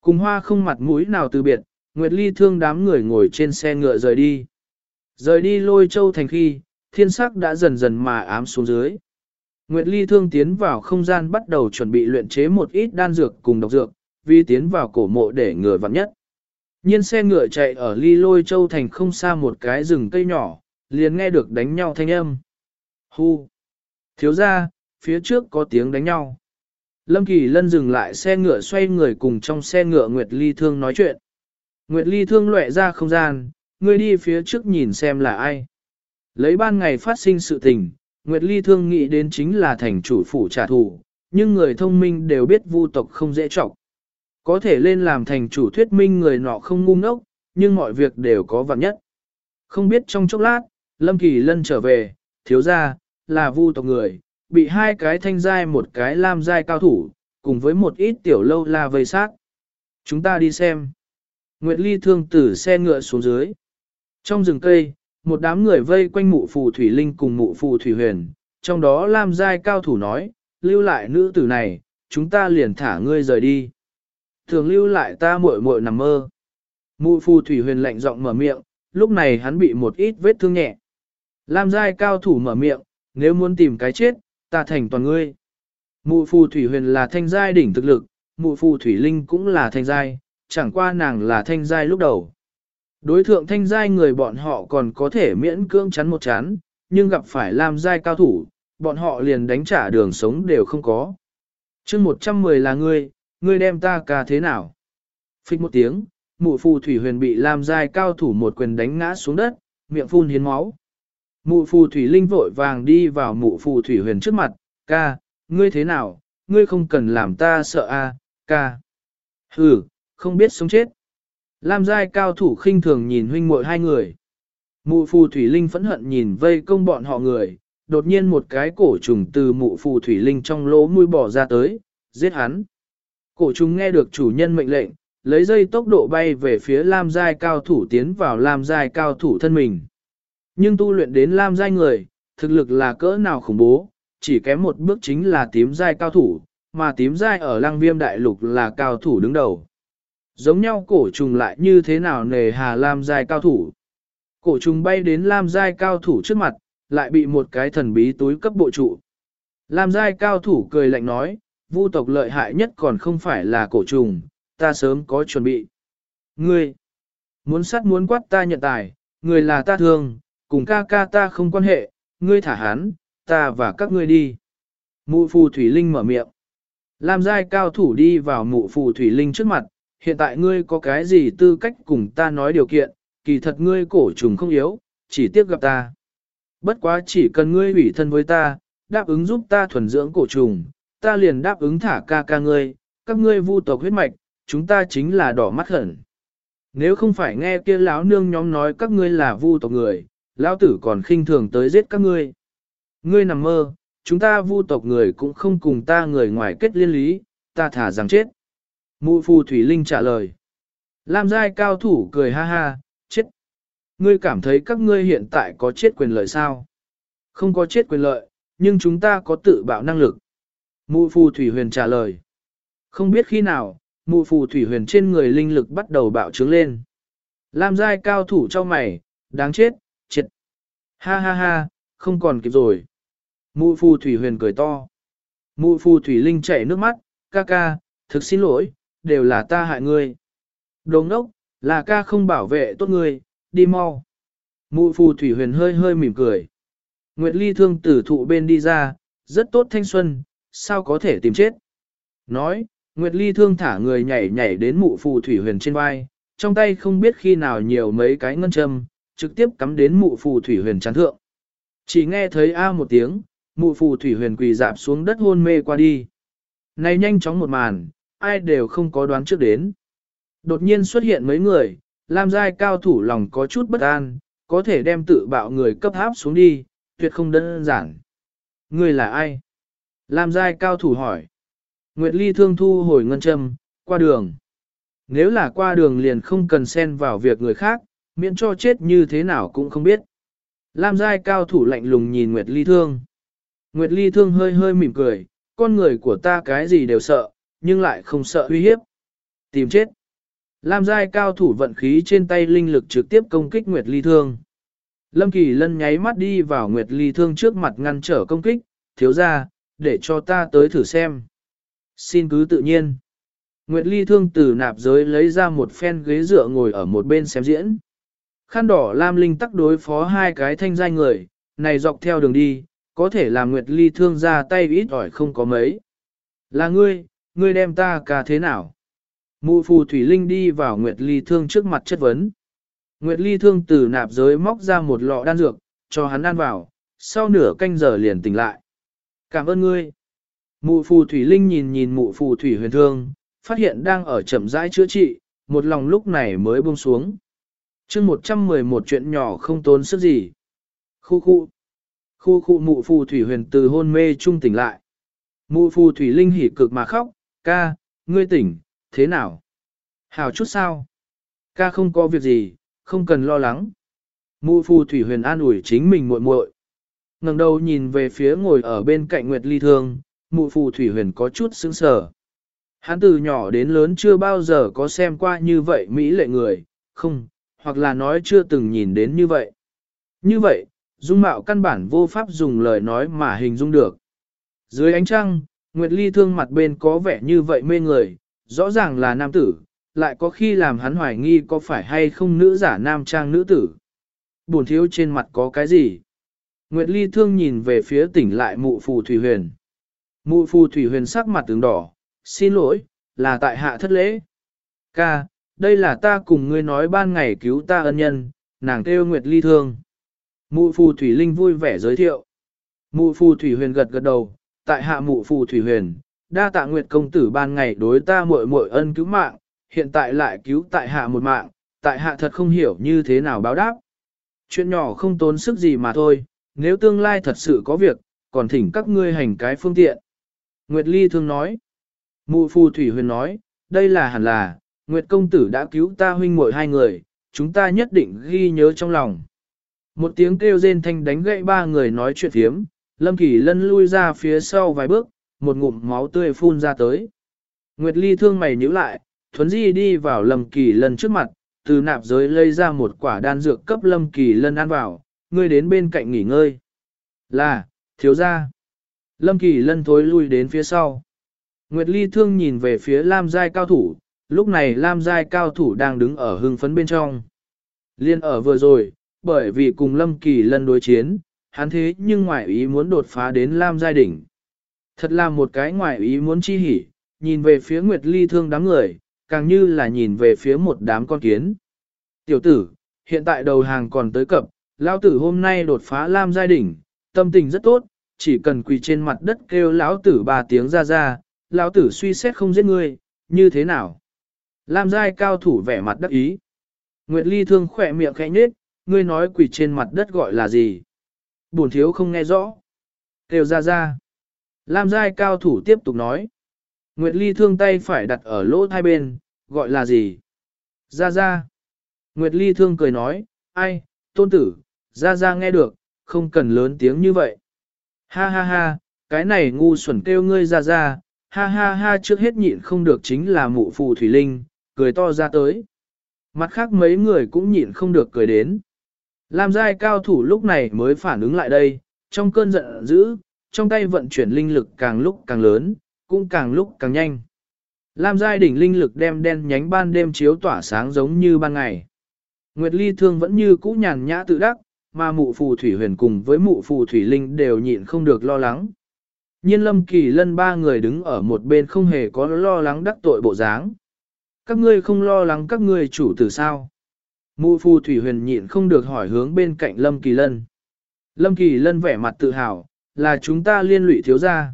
Cùng hoa không mặt mũi nào từ biệt, Nguyệt Ly thương đám người ngồi trên xe ngựa rời đi. Rời đi lôi châu thành khi, thiên sắc đã dần dần mà ám xuống dưới. Nguyệt Ly thương tiến vào không gian bắt đầu chuẩn bị luyện chế một ít đan dược cùng độc dược, vì tiến vào cổ mộ để ngừa vặn nhất. Nhiên xe ngựa chạy ở ly lôi châu thành không xa một cái rừng cây nhỏ, liền nghe được đánh nhau thanh âm. Hu! Thiếu ra, phía trước có tiếng đánh nhau. Lâm Kỳ Lân dừng lại xe ngựa xoay người cùng trong xe ngựa Nguyệt Ly Thương nói chuyện. Nguyệt Ly Thương lệ ra không gian, người đi phía trước nhìn xem là ai. Lấy ban ngày phát sinh sự tình, Nguyệt Ly Thương nghĩ đến chính là thành chủ phủ trả thù, nhưng người thông minh đều biết vu tộc không dễ trọng. Có thể lên làm thành chủ thuyết minh người nọ không ngu ngốc, nhưng mọi việc đều có vạn nhất. Không biết trong chốc lát, Lâm Kỳ Lân trở về, thiếu ra, là vu tộc người, bị hai cái thanh giai một cái lam giai cao thủ, cùng với một ít tiểu lâu la vây sát. Chúng ta đi xem. Nguyệt Ly thương tử xe ngựa xuống dưới. Trong rừng cây, một đám người vây quanh mụ phù thủy linh cùng mụ phù thủy huyền, trong đó lam giai cao thủ nói, lưu lại nữ tử này, chúng ta liền thả ngươi rời đi. Thường lưu lại ta muội muội nằm mơ. Mụ phù thủy huyền lạnh giọng mở miệng, lúc này hắn bị một ít vết thương nhẹ. Lam giai cao thủ mở miệng, nếu muốn tìm cái chết, ta thành toàn ngươi. Mụ phù thủy huyền là thanh giai đỉnh thực lực, mụ phù thủy linh cũng là thanh giai, chẳng qua nàng là thanh giai lúc đầu. Đối thượng thanh giai người bọn họ còn có thể miễn cưỡng chắn một chán, nhưng gặp phải làm giai cao thủ, bọn họ liền đánh trả đường sống đều không có. chương 110 là ngươi, ngươi đem ta ca thế nào? Phích một tiếng, mụ phù thủy huyền bị làm giai cao thủ một quyền đánh ngã xuống đất, miệng phun hiến máu. Mụ phù thủy linh vội vàng đi vào mụ phù thủy huyền trước mặt, ca, ngươi thế nào, ngươi không cần làm ta sợ a, ca. Hừ, không biết sống chết. Lam giai cao thủ khinh thường nhìn huynh muội hai người. Mụ phù thủy linh phẫn hận nhìn vây công bọn họ người, đột nhiên một cái cổ trùng từ mụ phù thủy linh trong lỗ mũi bỏ ra tới, giết hắn. Cổ trùng nghe được chủ nhân mệnh lệnh, lấy dây tốc độ bay về phía Lam giai cao thủ tiến vào Lam giai cao thủ thân mình. Nhưng tu luyện đến Lam giai người, thực lực là cỡ nào khủng bố, chỉ kém một bước chính là tím giai cao thủ, mà tím giai ở lăng viêm đại lục là cao thủ đứng đầu. Giống nhau cổ trùng lại như thế nào nề hà Lam giai cao thủ. Cổ trùng bay đến Lam giai cao thủ trước mặt, lại bị một cái thần bí túi cấp bộ trụ. Lam giai cao thủ cười lạnh nói, vu tộc lợi hại nhất còn không phải là cổ trùng, ta sớm có chuẩn bị. Ngươi, muốn sát muốn quát ta nhận tài, người là ta thương, cùng ca ca ta không quan hệ, ngươi thả hắn, ta và các ngươi đi. Mụ phù thủy linh mở miệng. Lam giai cao thủ đi vào mụ phù thủy linh trước mặt, hiện tại ngươi có cái gì tư cách cùng ta nói điều kiện, kỳ thật ngươi cổ trùng không yếu, chỉ tiếc gặp ta. Bất quá chỉ cần ngươi ủy thân với ta, đáp ứng giúp ta thuần dưỡng cổ trùng, ta liền đáp ứng thả ca ca ngươi, các ngươi vu tộc huyết mạch, chúng ta chính là đỏ mắt hẩn. Nếu không phải nghe kia lão nương nhóm nói các ngươi là vu tộc người, lão tử còn khinh thường tới giết các ngươi. Ngươi nằm mơ, chúng ta vu tộc người cũng không cùng ta người ngoài kết liên lý, ta thả rằng chết. Mụ phù thủy linh trả lời. Lam giai cao thủ cười ha ha, chết. Ngươi cảm thấy các ngươi hiện tại có chết quyền lợi sao? Không có chết quyền lợi, nhưng chúng ta có tự bạo năng lực. Mụ phù thủy huyền trả lời. Không biết khi nào, mụ phù thủy huyền trên người linh lực bắt đầu bạo trướng lên. Lam giai cao thủ cho mày, đáng chết, chết. Ha ha ha, không còn kịp rồi. Mụ phù thủy huyền cười to. Mụ phù thủy linh chảy nước mắt, ca ca, thực xin lỗi, đều là ta hại ngươi. Đồ ngốc, là ca không bảo vệ tốt ngươi, đi mau. Mụ phù thủy huyền hơi hơi mỉm cười. Nguyệt Ly thương tử thụ bên đi ra, rất tốt thanh xuân, sao có thể tìm chết. Nói, Nguyệt Ly thương thả người nhảy nhảy đến mụ phù thủy huyền trên vai, trong tay không biết khi nào nhiều mấy cái ngân châm, trực tiếp cắm đến mụ phù thủy huyền chán thượng. Chỉ nghe thấy a một tiếng, mụ phù thủy huyền quỳ dạp xuống đất hôn mê qua đi. Này nhanh chóng một màn, ai đều không có đoán trước đến. Đột nhiên xuất hiện mấy người, Lam giai cao thủ lòng có chút bất an, có thể đem tự bạo người cấp háp xuống đi, tuyệt không đơn giản. Người là ai? Lam giai cao thủ hỏi. Nguyệt Ly thương thu hồi ngân châm, qua đường. Nếu là qua đường liền không cần xen vào việc người khác, miễn cho chết như thế nào cũng không biết. Lam giai cao thủ lạnh lùng nhìn Nguyệt Ly thương. Nguyệt Ly thương hơi hơi mỉm cười, con người của ta cái gì đều sợ, nhưng lại không sợ uy hiếp. Tìm chết. Lam giai cao thủ vận khí trên tay linh lực trực tiếp công kích Nguyệt Ly thương. Lâm Kỳ Lân nháy mắt đi vào Nguyệt Ly thương trước mặt ngăn trở công kích, thiếu ra, để cho ta tới thử xem. Xin cứ tự nhiên. Nguyệt Ly thương từ nạp giới lấy ra một phen ghế dựa ngồi ở một bên xem diễn. Khăn đỏ Lam Linh tắc đối phó hai cái thanh danh người, này dọc theo đường đi, có thể làm Nguyệt Ly thương ra tay ít ỏi không có mấy. Là ngươi, ngươi đem ta cả thế nào? Mụ phù thủy linh đi vào Nguyệt Ly thương trước mặt chất vấn. Nguyệt Ly thương từ nạp giới móc ra một lọ đan dược, cho hắn ăn vào, sau nửa canh giờ liền tỉnh lại. Cảm ơn ngươi. Mụ phù thủy linh nhìn nhìn mụ phù thủy huyền thương, phát hiện đang ở chậm rãi chữa trị, một lòng lúc này mới buông xuống chương 111 chuyện nhỏ không tốn sức gì. Khu khu. Khu khu mụ phù thủy huyền từ hôn mê trung tỉnh lại. Mụ phù thủy linh hỉ cực mà khóc, ca, ngươi tỉnh, thế nào? Hào chút sao? Ca không có việc gì, không cần lo lắng. Mụ phù thủy huyền an ủi chính mình muội muội. ngẩng đầu nhìn về phía ngồi ở bên cạnh Nguyệt Ly Thương, mụ phù thủy huyền có chút sững sờ. Hắn từ nhỏ đến lớn chưa bao giờ có xem qua như vậy Mỹ lệ người, không, hoặc là nói chưa từng nhìn đến như vậy. Như vậy, dung mạo căn bản vô pháp dùng lời nói mà hình dung được. Dưới ánh trăng, Nguyệt Ly thương mặt bên có vẻ như vậy mê người, rõ ràng là nam tử, lại có khi làm hắn hoài nghi có phải hay không nữ giả nam trang nữ tử. Buồn thiếu trên mặt có cái gì? Nguyệt Ly thương nhìn về phía tỉnh lại mụ phù thủy huyền. Mụ phù thủy huyền sắc mặt tướng đỏ, xin lỗi, là tại hạ thất lễ. Ca, đây là ta cùng ngươi nói ban ngày cứu ta ân nhân, nàng kêu Nguyệt Ly thương. Mụ phù thủy linh vui vẻ giới thiệu. Mụ phù thủy huyền gật gật đầu, tại hạ mụ phù thủy huyền, đa tạ Nguyệt công tử ban ngày đối ta muội muội ân cứu mạng, hiện tại lại cứu tại hạ một mạng, tại hạ thật không hiểu như thế nào báo đáp. Chuyện nhỏ không tốn sức gì mà thôi, nếu tương lai thật sự có việc, còn thỉnh các ngươi hành cái phương tiện. Nguyệt Ly thương nói. Mụ phù thủy huyền nói, đây là hẳn là, Nguyệt công tử đã cứu ta huynh muội hai người, chúng ta nhất định ghi nhớ trong lòng. Một tiếng kêu rên thanh đánh gậy ba người nói chuyện thiếm, Lâm Kỳ Lân lui ra phía sau vài bước, một ngụm máu tươi phun ra tới. Nguyệt Ly thương mày nhíu lại, thuấn di đi vào Lâm Kỳ Lân trước mặt, từ nạp giới lấy ra một quả đan dược cấp Lâm Kỳ Lân ăn vào, ngươi đến bên cạnh nghỉ ngơi. Là, thiếu gia. Lâm Kỳ Lân thối lui đến phía sau. Nguyệt Ly thương nhìn về phía Lam Giai cao thủ, lúc này Lam Giai cao thủ đang đứng ở hưng phấn bên trong. Liên ở vừa rồi, bởi vì cùng Lâm Kỳ lần đối chiến, hắn thế nhưng ngoại ý muốn đột phá đến Lam Giai đỉnh. Thật là một cái ngoại ý muốn chi hỉ, nhìn về phía Nguyệt Ly thương đám người, càng như là nhìn về phía một đám con kiến. Tiểu tử, hiện tại đầu hàng còn tới cập, lão tử hôm nay đột phá Lam Giai đỉnh, tâm tình rất tốt, chỉ cần quỳ trên mặt đất kêu lão tử ba tiếng ra ra, lão tử suy xét không giết ngươi, như thế nào? Lam Giai cao thủ vẻ mặt đắc ý. Nguyệt Ly thương khỏe miệng khẽ nhếch, ngươi nói quỳ trên mặt đất gọi là gì? Bổn thiếu không nghe rõ. Kêu ra ra. Lam Giai cao thủ tiếp tục nói. Nguyệt Ly thương tay phải đặt ở lỗ hai bên, gọi là gì? Ra ra. Nguyệt Ly thương cười nói, ai, tôn tử, ra ra nghe được, không cần lớn tiếng như vậy. Ha ha ha, cái này ngu xuẩn kêu ngươi ra ra, ha ha ha trước hết nhịn không được chính là mụ phù thủy linh, cười to ra tới. Mặt khác mấy người cũng nhịn không được cười đến. Lam giai cao thủ lúc này mới phản ứng lại đây, trong cơn giận dữ, trong tay vận chuyển linh lực càng lúc càng lớn, cũng càng lúc càng nhanh. Lam giai đỉnh linh lực đem đen nhánh ban đêm chiếu tỏa sáng giống như ban ngày. Nguyệt Ly thương vẫn như cũ nhàn nhã tự đắc, mà mụ phù thủy huyền cùng với mụ phù thủy linh đều nhịn không được lo lắng. Nhiên lâm kỳ lân ba người đứng ở một bên không hề có lo lắng đắc tội bộ dáng. Các ngươi không lo lắng các ngươi chủ tử sao? Mụ phù thủy huyền nhịn không được hỏi hướng bên cạnh lâm kỳ lân. Lâm kỳ lân vẻ mặt tự hào, là chúng ta liên lụy thiếu gia.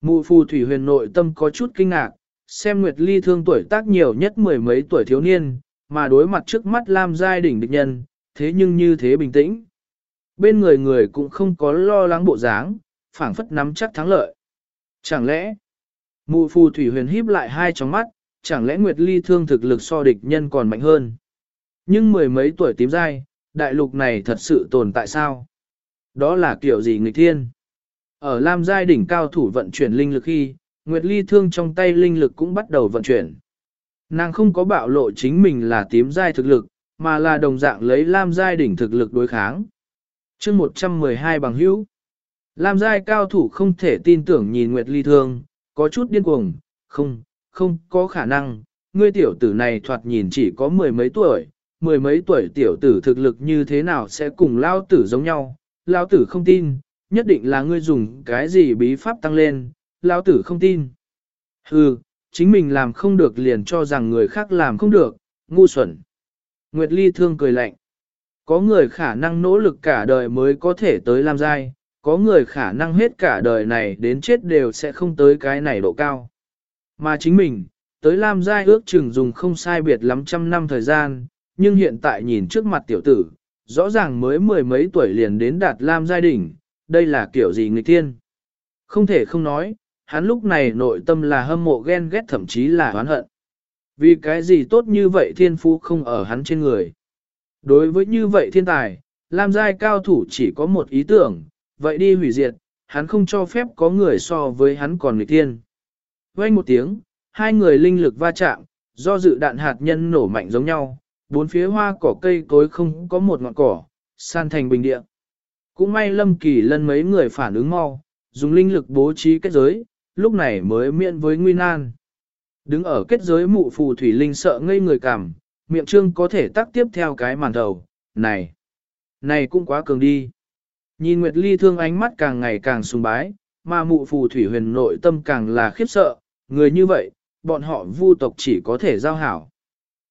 Mụ phù thủy huyền nội tâm có chút kinh ngạc, xem Nguyệt Ly thương tuổi tác nhiều nhất mười mấy tuổi thiếu niên, mà đối mặt trước mắt Lam Giai đỉnh địch nhân, thế nhưng như thế bình tĩnh. Bên người người cũng không có lo lắng bộ dáng, phảng phất nắm chắc thắng lợi. Chẳng lẽ, mụ phù thủy huyền híp lại hai tròng mắt, chẳng lẽ Nguyệt Ly thương thực lực so địch nhân còn mạnh hơn? Nhưng mười mấy tuổi tím dai, đại lục này thật sự tồn tại sao? Đó là kiểu gì nghịch thiên? Ở Lam Giai đỉnh cao thủ vận chuyển linh lực khi, Nguyệt Ly thương trong tay linh lực cũng bắt đầu vận chuyển. Nàng không có bạo lộ chính mình là tím giai thực lực, mà là đồng dạng lấy Lam Giai đỉnh thực lực đối kháng. chương 112 bằng hữu. Lam Giai cao thủ không thể tin tưởng nhìn Nguyệt Ly thương, có chút điên cuồng, không, không có khả năng, ngươi tiểu tử này thoạt nhìn chỉ có mười mấy tuổi, mười mấy tuổi tiểu tử thực lực như thế nào sẽ cùng lao tử giống nhau, lao tử không tin, nhất định là ngươi dùng cái gì bí pháp tăng lên, lao tử không tin. Hừ, chính mình làm không được liền cho rằng người khác làm không được, ngu xuẩn. Nguyệt Ly thương cười lạnh. Có người khả năng nỗ lực cả đời mới có thể tới làm giai, có người khả năng hết cả đời này đến chết đều sẽ không tới cái này độ cao. Mà chính mình, tới Lam Giai ước chừng dùng không sai biệt lắm trăm năm thời gian, nhưng hiện tại nhìn trước mặt tiểu tử, rõ ràng mới mười mấy tuổi liền đến đạt Lam giai đỉnh, đây là kiểu gì người tiên Không thể không nói, hắn lúc này nội tâm là hâm mộ ghen ghét thậm chí là oán hận. Vì cái gì tốt như vậy thiên phú không ở hắn trên người. Đối với như vậy thiên tài, Lam giai cao thủ chỉ có một ý tưởng, vậy đi hủy diệt, hắn không cho phép có người so với hắn còn người tiên Quay một tiếng, hai người linh lực va chạm, do dự đạn hạt nhân nổ mạnh giống nhau, bốn phía hoa cỏ cây cối không có một ngọn cỏ, san thành bình địa. Cũng may Lâm Kỳ lân mấy người phản ứng mau, dùng linh lực bố trí kết giới, lúc này mới miễn với nguy nan. Đứng ở kết giới mụ phù thủy linh sợ ngây người cảm, miệng trương có thể tác tiếp theo cái màn đầu, này, này cũng quá cường đi. Nhìn Nguyệt Ly thương ánh mắt càng ngày càng sùng bái, mà mụ phù thủy huyền nội tâm càng là khiếp sợ, người như vậy, bọn họ vu tộc chỉ có thể giao hảo.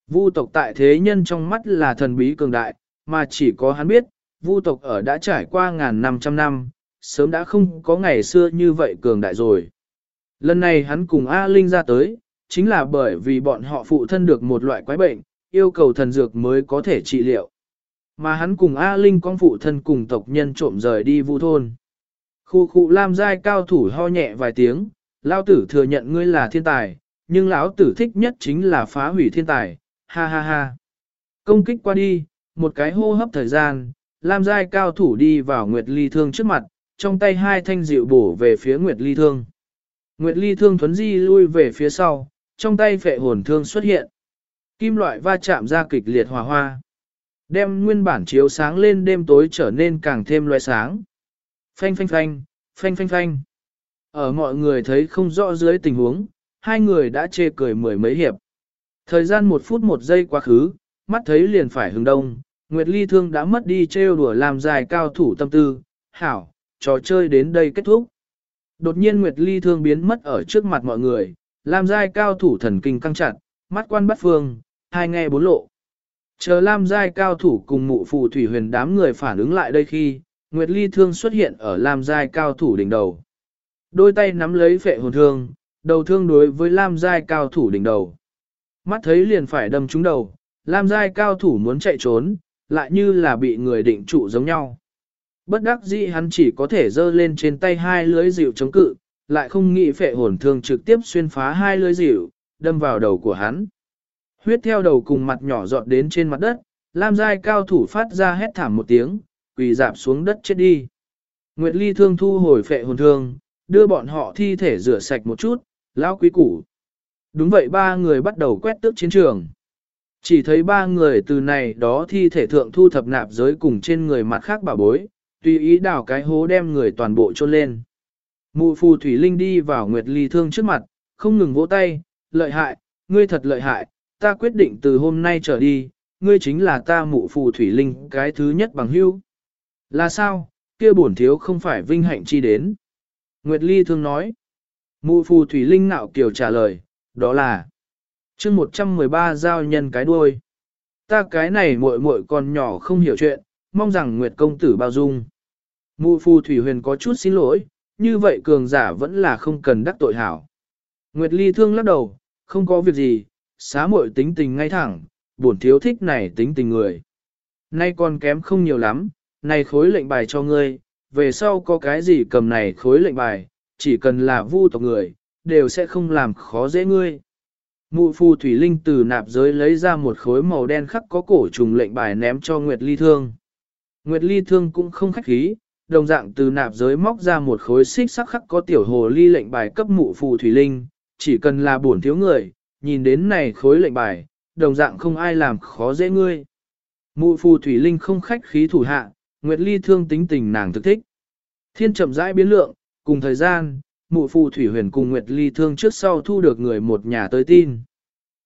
Vu tộc tại thế nhân trong mắt là thần bí cường đại, mà chỉ có hắn biết, vu tộc ở đã trải qua ngàn năm trăm năm, sớm đã không có ngày xưa như vậy cường đại rồi. Lần này hắn cùng A Linh ra tới, chính là bởi vì bọn họ phụ thân được một loại quái bệnh, yêu cầu thần dược mới có thể trị liệu. Mà hắn cùng A Linh con phụ thân cùng tộc nhân trộm rời đi vu thôn. Khu khu Lam giai cao thủ ho nhẹ vài tiếng, Lao tử thừa nhận ngươi là thiên tài, nhưng lão tử thích nhất chính là phá hủy thiên tài, ha ha ha. Công kích qua đi, một cái hô hấp thời gian, Lam giai cao thủ đi vào Nguyệt Ly Thương trước mặt, trong tay hai thanh dịu bổ về phía Nguyệt Ly Thương. Nguyệt Ly Thương thuấn di lui về phía sau, trong tay phệ hồn thương xuất hiện. Kim loại va chạm ra kịch liệt hòa hoa. Đem nguyên bản chiếu sáng lên đêm tối trở nên càng thêm loại sáng. Phanh phanh phanh, phanh phanh phanh. Ở mọi người thấy không rõ dưới tình huống, hai người đã chê cười mười mấy hiệp. Thời gian một phút một giây quá khứ, mắt thấy liền phải hướng đông, Nguyệt Ly Thương đã mất đi trêu đùa làm dài cao thủ tâm tư, hảo, trò chơi đến đây kết thúc. Đột nhiên Nguyệt Ly Thương biến mất ở trước mặt mọi người, làm giai cao thủ thần kinh căng chặt, mắt quan bắt phương, hai nghe bốn lộ. Chờ Lam Giai cao thủ cùng mụ phù thủy huyền đám người phản ứng lại đây khi, Nguyệt Ly Thương xuất hiện ở Lam Giai cao thủ đỉnh đầu. Đôi tay nắm lấy phệ hồn thương, đầu thương đối với Lam Giai cao thủ đỉnh đầu. Mắt thấy liền phải đâm trúng đầu, Lam Giai cao thủ muốn chạy trốn, lại như là bị người định trụ giống nhau. Bất đắc dĩ hắn chỉ có thể giơ lên trên tay hai lưới dịu chống cự, lại không nghĩ phệ hồn thương trực tiếp xuyên phá hai lưới dịu, đâm vào đầu của hắn. Huyết theo đầu cùng mặt nhỏ giọt đến trên mặt đất, Lam Giai cao thủ phát ra hét thảm một tiếng, quỳ dạp xuống đất chết đi. Nguyệt Ly thương thu hồi phệ hồn thương, đưa bọn họ thi thể rửa sạch một chút, lão quý củ. Đúng vậy ba người bắt đầu quét tước chiến trường. Chỉ thấy ba người từ này đó thi thể thượng thu thập nạp giới cùng trên người mặt khác bảo bối, tùy ý đào cái hố đem người toàn bộ chôn lên. Mụ phù thủy linh đi vào Nguyệt Ly thương trước mặt, không ngừng vỗ tay, lợi hại, ngươi thật lợi hại, ta quyết định từ hôm nay trở đi, ngươi chính là ta mụ phù thủy linh cái thứ nhất bằng hưu. Là sao, kia bổn thiếu không phải vinh hạnh chi đến. Nguyệt Ly thương nói. Mụ phù thủy linh nạo kiều trả lời, đó là chương 113 giao nhân cái đuôi. Ta cái này muội muội còn nhỏ không hiểu chuyện, mong rằng Nguyệt công tử bao dung. Mụ phù thủy huyền có chút xin lỗi, như vậy cường giả vẫn là không cần đắc tội hảo. Nguyệt Ly thương lắc đầu, không có việc gì, xá muội tính tình ngay thẳng, bổn thiếu thích này tính tình người. Nay còn kém không nhiều lắm, này khối lệnh bài cho ngươi, về sau có cái gì cầm này khối lệnh bài, chỉ cần là vu tộc người, đều sẽ không làm khó dễ ngươi. Mụ phù thủy linh từ nạp giới lấy ra một khối màu đen khắc có cổ trùng lệnh bài ném cho Nguyệt Ly Thương. Nguyệt Ly Thương cũng không khách khí, đồng dạng từ nạp giới móc ra một khối xích sắc khắc có tiểu hồ ly lệnh bài cấp mụ phù thủy linh, chỉ cần là bổn thiếu người, nhìn đến này khối lệnh bài, đồng dạng không ai làm khó dễ ngươi. Mụ phù thủy linh không khách khí thủ hạ, Nguyệt Ly thương tính tình nàng thực thích. Thiên chậm rãi biến lượng, cùng thời gian, mụ phù thủy huyền cùng Nguyệt Ly thương trước sau thu được người một nhà tới tin.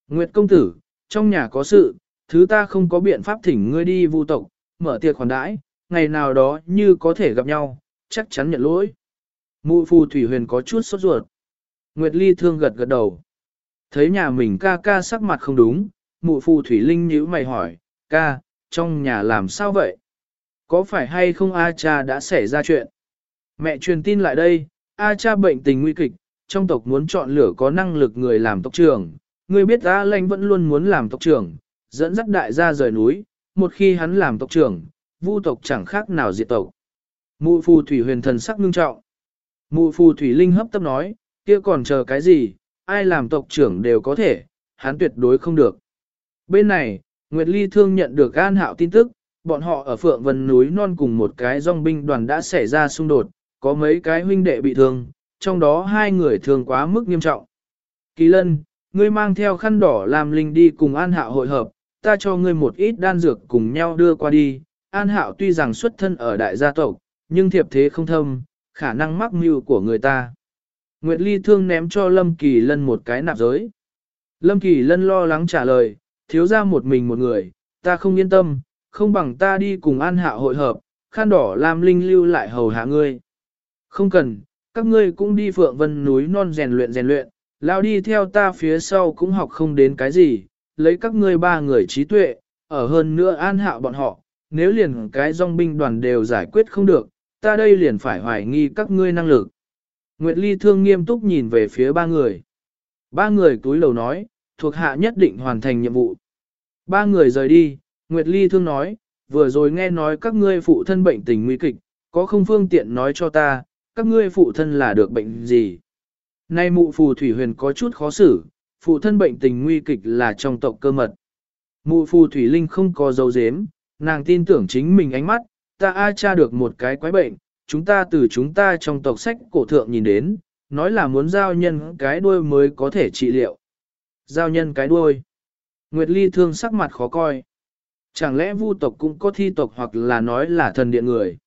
Nguyệt công tử, trong nhà có sự, thứ ta không có biện pháp thỉnh ngươi đi vu tộc, mở tiệc khoản đãi, ngày nào đó như có thể gặp nhau, chắc chắn nhận lỗi. Mụ phù thủy huyền có chút sốt ruột. Nguyệt Ly thương gật gật đầu. Thấy nhà mình ca ca sắc mặt không đúng, mụ phù thủy linh nhíu mày hỏi, ca, trong nhà làm sao vậy? Có phải hay không A cha đã xảy ra chuyện? Mẹ truyền tin lại đây, A cha bệnh tình nguy kịch, trong tộc muốn chọn lựa có năng lực người làm tộc trưởng. Người biết A lanh vẫn luôn muốn làm tộc trưởng, dẫn dắt đại gia rời núi, một khi hắn làm tộc trưởng, vu tộc chẳng khác nào diệt tộc. Mụ phù thủy huyền thần sắc ngưng trọng. Mụ phù thủy linh hấp tấp nói, kia còn chờ cái gì, ai làm tộc trưởng đều có thể, hắn tuyệt đối không được. Bên này, Nguyệt Ly thương nhận được an hạo tin tức, bọn họ ở Phượng Vân núi non cùng một cái dòng binh đoàn đã xảy ra xung đột, có mấy cái huynh đệ bị thương, trong đó hai người thương quá mức nghiêm trọng. Kỳ lân, ngươi mang theo khăn đỏ làm linh đi cùng an hạo hội hợp, ta cho ngươi một ít đan dược cùng nhau đưa qua đi. An hạo tuy rằng xuất thân ở đại gia tộc, nhưng thiệp thế không thâm, khả năng mắc mưu của người ta. Nguyệt Ly thương ném cho Lâm Kỳ Lân một cái nạp giới. Lâm Kỳ Lân lo lắng trả lời, thiếu ra một mình một người, ta không yên tâm, không bằng ta đi cùng an hạ hội hợp, khăn đỏ làm linh lưu lại hầu hạ ngươi. Không cần, các ngươi cũng đi phượng vân núi non rèn luyện rèn luyện, lao đi theo ta phía sau cũng học không đến cái gì, lấy các ngươi ba người trí tuệ, ở hơn nữa an hạ bọn họ, nếu liền cái dòng binh đoàn đều giải quyết không được, ta đây liền phải hoài nghi các ngươi năng lực. Nguyệt Ly thương nghiêm túc nhìn về phía ba người. Ba người túi lầu nói, thuộc hạ nhất định hoàn thành nhiệm vụ. Ba người rời đi, Nguyệt Ly thương nói, vừa rồi nghe nói các ngươi phụ thân bệnh tình nguy kịch, có không phương tiện nói cho ta, các ngươi phụ thân là được bệnh gì. Nay mụ phù thủy huyền có chút khó xử, phụ thân bệnh tình nguy kịch là trong tộc cơ mật. Mụ phù thủy linh không có dấu dếm, nàng tin tưởng chính mình ánh mắt, ta a tra được một cái quái bệnh, chúng ta từ chúng ta trong tộc sách cổ thượng nhìn đến, nói là muốn giao nhân cái đuôi mới có thể trị liệu. Giao nhân cái đuôi. Nguyệt Ly thương sắc mặt khó coi. Chẳng lẽ vu tộc cũng có thi tộc hoặc là nói là thần điện người?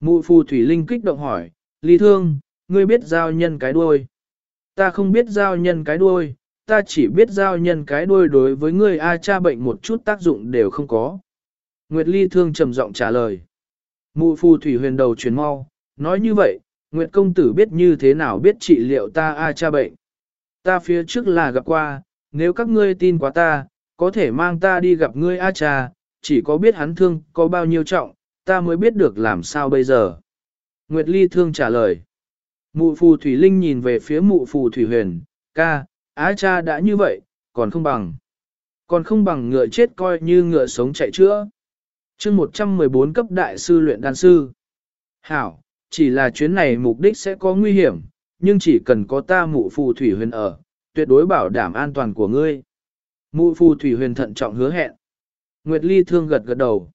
Mụ phù thủy linh kích động hỏi, Ly thương, ngươi biết giao nhân cái đuôi. Ta không biết giao nhân cái đuôi, ta chỉ biết giao nhân cái đuôi đối với ngươi A cha bệnh một chút tác dụng đều không có. Nguyệt Ly thương trầm giọng trả lời. Mụ phù thủy huyền đầu chuyển mau, nói như vậy, Nguyệt công tử biết như thế nào biết trị liệu ta A cha bệnh. Ta phía trước là gặp qua, nếu các ngươi tin quá ta, có thể mang ta đi gặp ngươi A cha, chỉ có biết hắn thương có bao nhiêu trọng, ta mới biết được làm sao bây giờ. Nguyệt Ly thương trả lời. Mụ phù thủy linh nhìn về phía mụ phù thủy huyền, ca, á cha đã như vậy, còn không bằng. Còn không bằng ngựa chết coi như ngựa sống chạy chữa. chương 114 cấp đại sư luyện đan sư. Hảo, chỉ là chuyến này mục đích sẽ có nguy hiểm, nhưng chỉ cần có ta mụ phù thủy huyền ở, tuyệt đối bảo đảm an toàn của ngươi. Mụ phù thủy huyền thận trọng hứa hẹn. Nguyệt Ly thương gật gật đầu.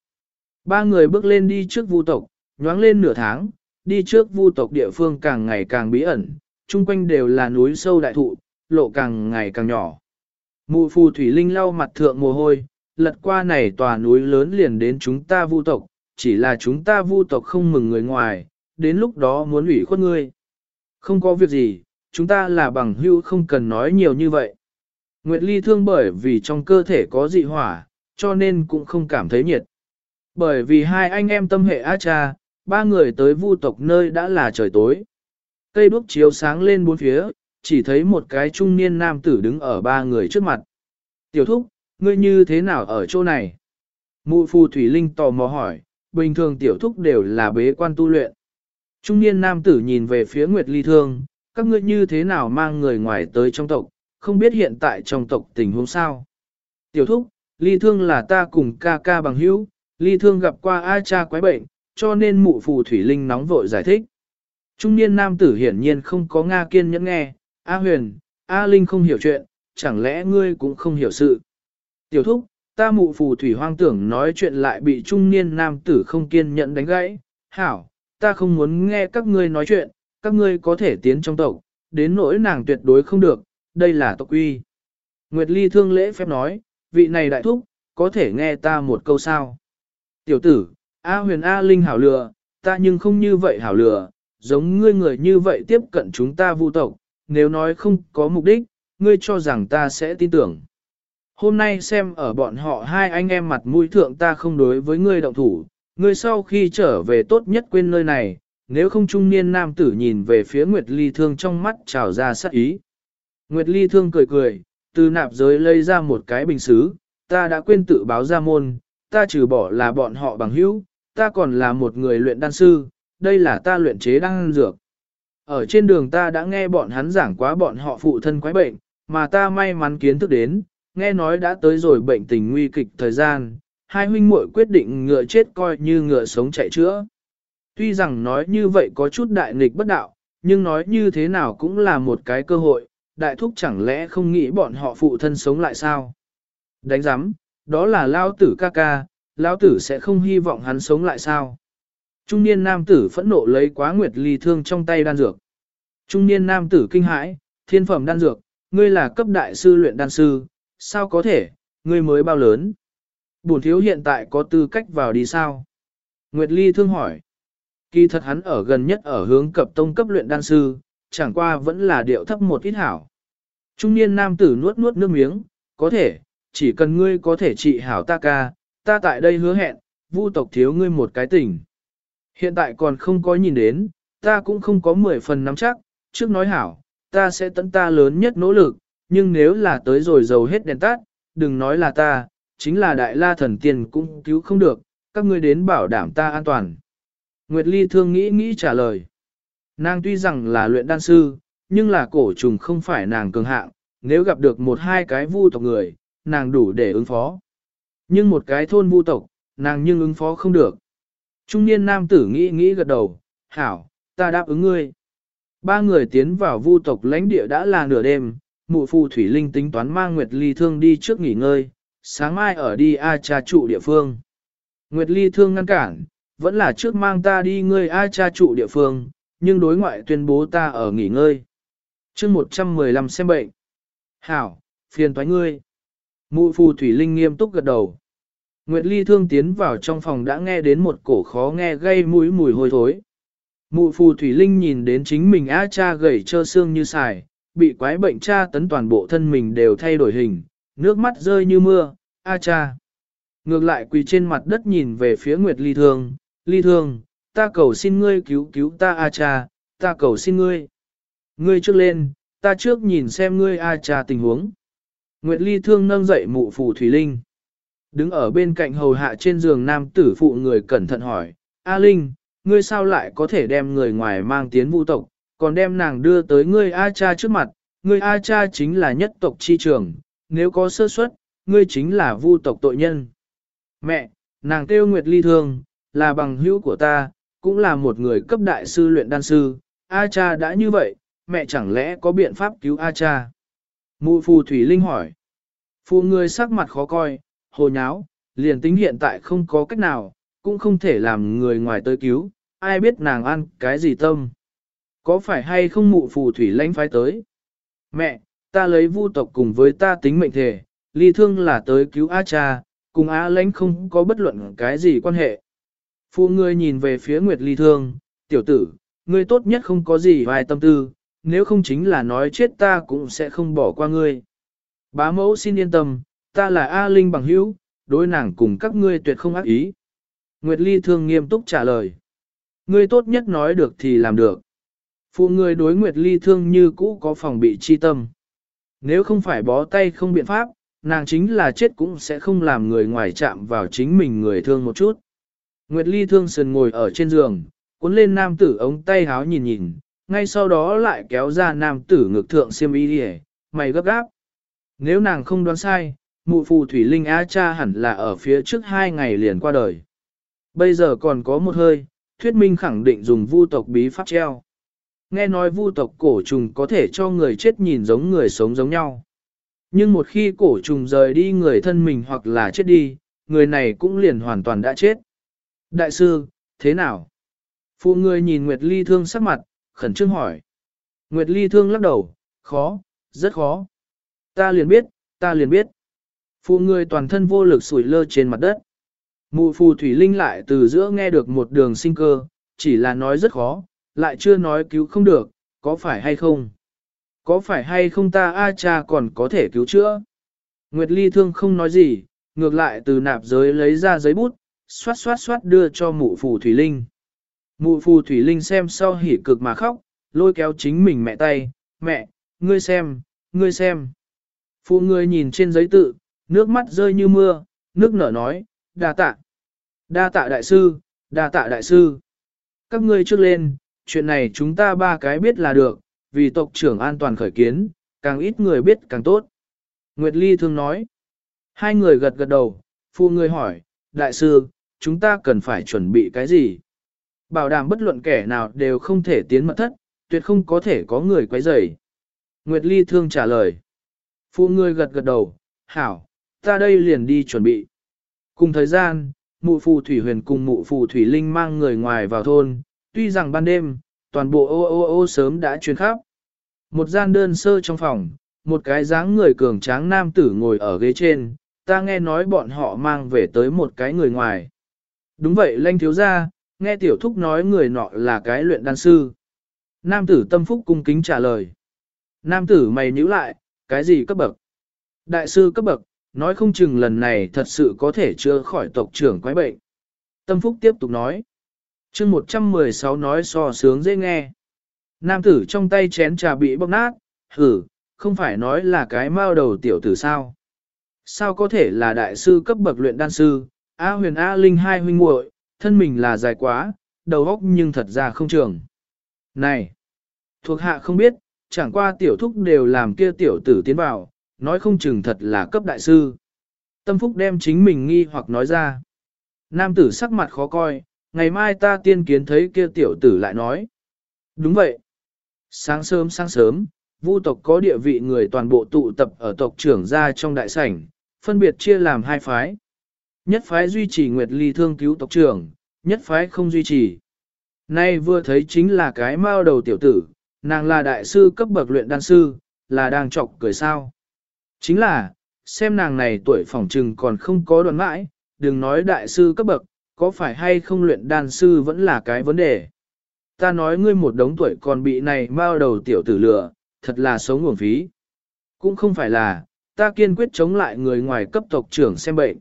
Ba người bước lên đi trước vu tộc, nhoáng lên nửa tháng, đi trước vu tộc địa phương càng ngày càng bí ẩn, chung quanh đều là núi sâu đại thụ, lộ càng ngày càng nhỏ. Mụ phù thủy linh lau mặt thượng mồ hôi, lật qua này tòa núi lớn liền đến chúng ta vu tộc, chỉ là chúng ta vu tộc không mừng người ngoài, đến lúc đó muốn ủy khuất ngươi. Không có việc gì, chúng ta là bằng hữu không cần nói nhiều như vậy. Nguyệt Ly thương bởi vì trong cơ thể có dị hỏa, cho nên cũng không cảm thấy nhiệt. Bởi vì hai anh em tâm hệ A cha, ba người tới vu tộc nơi đã là trời tối. Cây đuốc chiếu sáng lên bốn phía, chỉ thấy một cái trung niên nam tử đứng ở ba người trước mặt. Tiểu thúc, ngươi như thế nào ở chỗ này? Mụ phù thủy linh tò mò hỏi, bình thường tiểu thúc đều là bế quan tu luyện. Trung niên nam tử nhìn về phía Nguyệt Ly Thương, các ngươi như thế nào mang người ngoài tới trong tộc, không biết hiện tại trong tộc tình huống sao. Tiểu thúc, Ly Thương là ta cùng ca ca bằng hữu, Ly Thương gặp qua A cha quái bệnh, cho nên mụ phù thủy linh nóng vội giải thích. Trung niên nam tử hiển nhiên không có Nga kiên nhẫn nghe, A huyền, A Linh không hiểu chuyện, chẳng lẽ ngươi cũng không hiểu sự. Tiểu thúc, ta mụ phù thủy hoang tưởng nói chuyện lại bị trung niên nam tử không kiên nhẫn đánh gãy. Hảo, ta không muốn nghe các ngươi nói chuyện, các ngươi có thể tiến trong tộc, đến nỗi nàng tuyệt đối không được, đây là tộc quy. Nguyệt Ly thương lễ phép nói, vị này đại thúc, có thể nghe ta một câu sao. Tiểu tử, A huyền A Linh hảo lừa, ta nhưng không như vậy hảo lừa, giống ngươi người như vậy tiếp cận chúng ta vu tộc, nếu nói không có mục đích, ngươi cho rằng ta sẽ tin tưởng. Hôm nay xem ở bọn họ hai anh em mặt mũi thượng ta không đối với ngươi động thủ, ngươi sau khi trở về tốt nhất quên nơi này, nếu không trung niên nam tử nhìn về phía Nguyệt Ly Thương trong mắt trào ra sát ý. Nguyệt Ly Thương cười cười, từ nạp giới lấy ra một cái bình xứ, ta đã quên tự báo ra môn, ta trừ bỏ là bọn họ bằng hữu, ta còn là một người luyện đan sư, đây là ta luyện chế đan dược. Ở trên đường ta đã nghe bọn hắn giảng quá bọn họ phụ thân quái bệnh, mà ta may mắn kiến thức đến, nghe nói đã tới rồi bệnh tình nguy kịch thời gian, hai huynh muội quyết định ngựa chết coi như ngựa sống chạy chữa. Tuy rằng nói như vậy có chút đại nghịch bất đạo, nhưng nói như thế nào cũng là một cái cơ hội, đại thúc chẳng lẽ không nghĩ bọn họ phụ thân sống lại sao? Đánh giám, đó là lao tử ca ca, lao tử sẽ không hy vọng hắn sống lại sao? Trung niên nam tử phẫn nộ lấy quá nguyệt ly thương trong tay đan dược. Trung niên nam tử kinh hãi, thiên phẩm đan dược, ngươi là cấp đại sư luyện đan sư, sao có thể, ngươi mới bao lớn? Bổn thiếu hiện tại có tư cách vào đi sao? Nguyệt ly thương hỏi. Kỳ thật hắn ở gần nhất ở hướng cập tông cấp luyện đan sư, chẳng qua vẫn là điệu thấp một ít hảo. Trung niên nam tử nuốt nuốt nước miếng, có thể, chỉ cần ngươi có thể trị hảo ta ca, ta tại đây hứa hẹn, vu tộc thiếu ngươi một cái tình. Hiện tại còn không có nhìn đến, ta cũng không có mười phần nắm chắc, trước nói hảo, ta sẽ tận ta lớn nhất nỗ lực, nhưng nếu là tới rồi dầu hết đèn tắt, đừng nói là ta, chính là đại la thần tiên cũng cứu không được, các ngươi đến bảo đảm ta an toàn. Nguyệt Ly thương nghĩ nghĩ trả lời. Nàng tuy rằng là luyện đan sư, nhưng là cổ trùng không phải nàng cường hạng, nếu gặp được một hai cái vu tộc người, nàng đủ để ứng phó. Nhưng một cái thôn vu tộc, nàng nhưng ứng phó không được. Trung niên nam tử nghĩ nghĩ gật đầu, hảo, ta đáp ứng ngươi. Ba người tiến vào vu tộc lãnh địa đã là nửa đêm, mụ phù thủy linh tính toán mang Nguyệt Ly Thương đi trước nghỉ ngơi, sáng mai ở đi A cha trụ địa phương. Nguyệt Ly Thương ngăn cản, vẫn là trước mang ta đi ngươi A cha trụ địa phương, nhưng đối ngoại tuyên bố ta ở nghỉ ngơi chương 115 xem bệnh. Hảo, phiền toái ngươi. Mụ phù thủy linh nghiêm túc gật đầu. Nguyệt Ly thương tiến vào trong phòng đã nghe đến một cổ khó nghe gây mũi mùi hôi thối. Mụ phù thủy linh nhìn đến chính mình A cha gầy trơ xương như xài, bị quái bệnh cha tấn toàn bộ thân mình đều thay đổi hình, nước mắt rơi như mưa, A cha. Ngược lại quỳ trên mặt đất nhìn về phía Nguyệt Ly thương, Ly thương, ta cầu xin ngươi cứu cứu ta A cha, ta cầu xin ngươi. Ngươi trước lên, ta trước nhìn xem ngươi A cha tình huống. Nguyệt Ly thương nâng dậy mụ phù thủy linh. Đứng ở bên cạnh hầu hạ trên giường nam tử phụ người cẩn thận hỏi, A Linh, ngươi sao lại có thể đem người ngoài mang tiến vu tộc, còn đem nàng đưa tới ngươi A cha trước mặt, ngươi A cha chính là nhất tộc chi trường, nếu có sơ suất, ngươi chính là vu tộc tội nhân. Mẹ, nàng kêu Nguyệt Ly thương, là bằng hữu của ta, cũng là một người cấp đại sư luyện đan sư, A cha đã như vậy, mẹ chẳng lẽ có biện pháp cứu A cha? Mụ phù thủy linh hỏi. Phù người sắc mặt khó coi, hồ nháo, liền tính hiện tại không có cách nào, cũng không thể làm người ngoài tới cứu, ai biết nàng ăn cái gì tâm. Có phải hay không mụ phù thủy lãnh phái tới? Mẹ, ta lấy vu tộc cùng với ta tính mệnh thể, ly thương là tới cứu A cha, cùng A lãnh không có bất luận cái gì quan hệ. Phụ ngươi nhìn về phía Nguyệt ly thương, tiểu tử, ngươi tốt nhất không có gì vài tâm tư, nếu không chính là nói chết ta cũng sẽ không bỏ qua ngươi. Bá mẫu xin yên tâm, ta là A Linh bằng hữu, đối nàng cùng các ngươi tuyệt không ác ý. Nguyệt Ly thương nghiêm túc trả lời. Ngươi tốt nhất nói được thì làm được. Phụ người đối Nguyệt Ly thương như cũ có phòng bị chi tâm. Nếu không phải bó tay không biện pháp, nàng chính là chết cũng sẽ không làm người ngoài chạm vào chính mình người thương một chút. Nguyệt Ly thương sườn ngồi ở trên giường, cuốn lên nam tử ống tay háo nhìn nhìn, ngay sau đó lại kéo ra nam tử ngực thượng siêm y đi mày gấp gáp. Nếu nàng không đoán sai, mụ phù thủy linh á cha hẳn là ở phía trước hai ngày liền qua đời. Bây giờ còn có một hơi, thuyết minh khẳng định dùng vu tộc bí pháp treo. Nghe nói vu tộc cổ trùng có thể cho người chết nhìn giống người sống giống nhau. Nhưng một khi cổ trùng rời đi người thân mình hoặc là chết đi, người này cũng liền hoàn toàn đã chết. Đại sư, thế nào? Phụ người nhìn Nguyệt Ly thương sắc mặt, khẩn trương hỏi. Nguyệt Ly thương lắc đầu, khó, rất khó. Ta liền biết, ta liền biết. Phụ người toàn thân vô lực sủi lơ trên mặt đất. Mụ phù thủy linh lại từ giữa nghe được một đường sinh cơ, chỉ là nói rất khó, lại chưa nói cứu không được, có phải hay không? Có phải hay không ta A cha còn có thể cứu chữa? Nguyệt Ly thương không nói gì, ngược lại từ nạp giới lấy ra giấy bút, xoát xoát xoát đưa cho mụ phù thủy linh. Mụ phù thủy linh xem sau hỉ cực mà khóc, lôi kéo chính mình mẹ tay, mẹ, ngươi xem, ngươi xem. Phụ người nhìn trên giấy tự, nước mắt rơi như mưa, nước nở nói, đa tạ. Đa tạ đại sư, đa tạ đại sư. Các ngươi trước lên, chuyện này chúng ta ba cái biết là được, vì tộc trưởng an toàn khởi kiến, càng ít người biết càng tốt. Nguyệt Ly thương nói. Hai người gật gật đầu, phụ người hỏi, đại sư, chúng ta cần phải chuẩn bị cái gì? Bảo đảm bất luận kẻ nào đều không thể tiến mật thất, tuyệt không có thể có người quấy rầy. Nguyệt Ly thương trả lời. Phu người gật gật đầu, hảo, ta đây liền đi chuẩn bị. Cùng thời gian, mụ phù thủy huyền cùng mụ phù thủy linh mang người ngoài vào thôn, tuy rằng ban đêm, toàn bộ ô ô ô sớm đã truyền khắp. Một gian đơn sơ trong phòng, một cái dáng người cường tráng nam tử ngồi ở ghế trên, ta nghe nói bọn họ mang về tới một cái người ngoài. Đúng vậy lanh thiếu gia, nghe tiểu thúc nói người nọ là cái luyện đan sư. Nam tử tâm phúc cung kính trả lời. Nam tử mày nhíu lại, cái gì cấp bậc? Đại sư cấp bậc, nói không chừng lần này thật sự có thể chữa khỏi tộc trưởng quái bệnh. Tâm phúc tiếp tục nói. chương 116 nói so sướng dễ nghe. Nam tử trong tay chén trà bị bóc nát, hử, không phải nói là cái mao đầu tiểu tử sao. Sao có thể là đại sư cấp bậc luyện đan sư, A huyền A linh hai huynh muội, thân mình là dài quá, đầu óc nhưng thật ra không trường. Này, thuộc hạ không biết, chẳng qua tiểu thúc đều làm kia tiểu tử tiến vào, nói không chừng thật là cấp đại sư. Tâm phúc đem chính mình nghi hoặc nói ra. Nam tử sắc mặt khó coi, ngày mai ta tiên kiến thấy kia tiểu tử lại nói. Đúng vậy. Sáng sớm sáng sớm, vu tộc có địa vị người toàn bộ tụ tập ở tộc trưởng gia trong đại sảnh, phân biệt chia làm hai phái. Nhất phái duy trì Nguyệt Ly thương cứu tộc trưởng, nhất phái không duy trì. Nay vừa thấy chính là cái mao đầu tiểu tử, nàng là đại sư cấp bậc luyện đan sư, là đang chọc cười sao. Chính là, xem nàng này tuổi phỏng trừng còn không có đoạn mãi, đừng nói đại sư cấp bậc, có phải hay không luyện đan sư vẫn là cái vấn đề. Ta nói ngươi một đống tuổi còn bị này mao đầu tiểu tử lừa, thật là sống nguồn phí. Cũng không phải là, ta kiên quyết chống lại người ngoài cấp tộc trưởng xem bệnh.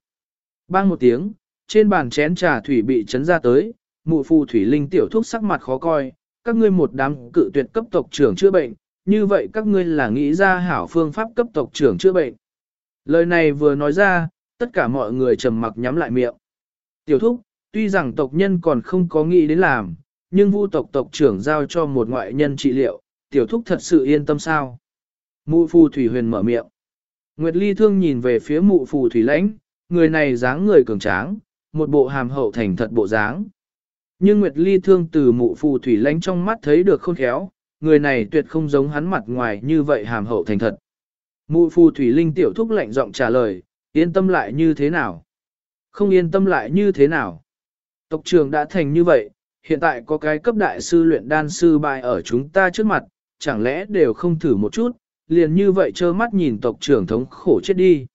Bang một tiếng, trên bàn chén trà thủy bị chấn ra tới, mụ phù thủy linh tiểu thuốc sắc mặt khó coi, các ngươi một đám cự tuyệt cấp tộc trưởng chữa bệnh, như vậy các ngươi là nghĩ ra hảo phương pháp cấp tộc trưởng chữa bệnh. Lời này vừa nói ra, tất cả mọi người trầm mặc nhắm lại miệng. Tiểu thúc, tuy rằng tộc nhân còn không có nghĩ đến làm, nhưng vu tộc tộc trưởng giao cho một ngoại nhân trị liệu, tiểu thúc thật sự yên tâm sao? Mụ phù thủy huyền mở miệng. Nguyệt Ly thương nhìn về phía mụ phù thủy lãnh, người này dáng người cường tráng, một bộ hàm hậu thành thật bộ dáng. Nhưng Nguyệt Ly thương từ mụ phù thủy lánh trong mắt thấy được khôn khéo, người này tuyệt không giống hắn mặt ngoài như vậy hàm hậu thành thật. Mụ phù thủy linh tiểu thúc lạnh giọng trả lời, yên tâm lại như thế nào? Không yên tâm lại như thế nào? Tộc trưởng đã thành như vậy, hiện tại có cái cấp đại sư luyện đan sư bài ở chúng ta trước mặt, chẳng lẽ đều không thử một chút, liền như vậy trơ mắt nhìn tộc trưởng thống khổ chết đi.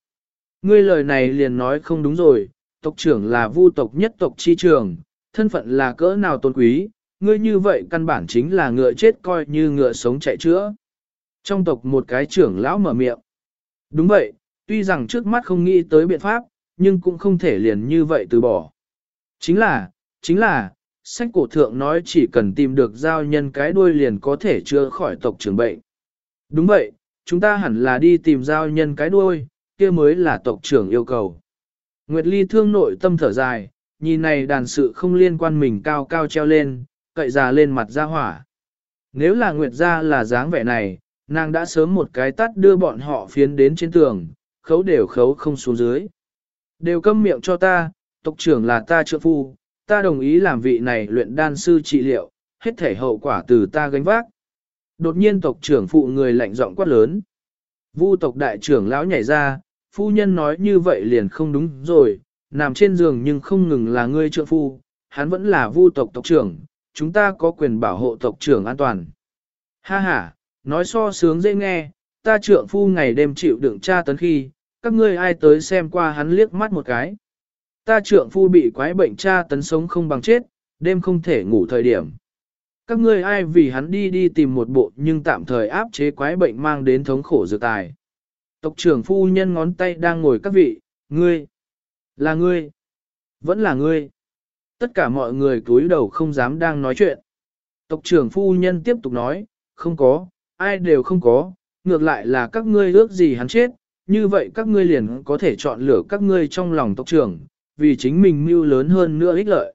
Ngươi lời này liền nói không đúng rồi, tộc trưởng là vu tộc nhất tộc chi trường, thân phận là cỡ nào tôn quý, ngươi như vậy căn bản chính là ngựa chết coi như ngựa sống chạy chữa. Trong tộc một cái trưởng lão mở miệng. Đúng vậy, tuy rằng trước mắt không nghĩ tới biện pháp, nhưng cũng không thể liền như vậy từ bỏ. Chính là, chính là, sách cổ thượng nói chỉ cần tìm được giao nhân cái đuôi liền có thể chữa khỏi tộc trưởng bệnh. Đúng vậy, chúng ta hẳn là đi tìm giao nhân cái đuôi, kia mới là tộc trưởng yêu cầu. Nguyệt Ly thương nội tâm thở dài, nhìn này đàn sự không liên quan mình cao cao treo lên, cậy già lên mặt ra hỏa. Nếu là Nguyệt gia là dáng vẻ này, nàng đã sớm một cái tắt đưa bọn họ phiến đến trên tường, khấu đều khấu không xuống dưới. Đều câm miệng cho ta, tộc trưởng là ta trợ phu, ta đồng ý làm vị này luyện đan sư trị liệu, hết thể hậu quả từ ta gánh vác. Đột nhiên tộc trưởng phụ người lạnh giọng quát lớn. Vu tộc đại trưởng lão nhảy ra, phu nhân nói như vậy liền không đúng rồi, nằm trên giường nhưng không ngừng là ngươi trợ phu, hắn vẫn là vu tộc tộc trưởng, chúng ta có quyền bảo hộ tộc trưởng an toàn. Ha ha, nói so sướng dễ nghe, ta trượng phu ngày đêm chịu đựng tra tấn khi, các ngươi ai tới xem qua hắn liếc mắt một cái. Ta trượng phu bị quái bệnh tra tấn sống không bằng chết, đêm không thể ngủ thời điểm. Các ngươi ai vì hắn đi đi tìm một bộ nhưng tạm thời áp chế quái bệnh mang đến thống khổ dược tài. Tộc trưởng phu nhân ngón tay đang ngồi các vị, ngươi, là ngươi, vẫn là ngươi. Tất cả mọi người cúi đầu không dám đang nói chuyện. Tộc trưởng phu nhân tiếp tục nói, không có, ai đều không có, ngược lại là các ngươi ước gì hắn chết, như vậy các ngươi liền có thể chọn lựa các ngươi trong lòng tộc trưởng, vì chính mình mưu lớn hơn nữa ích lợi.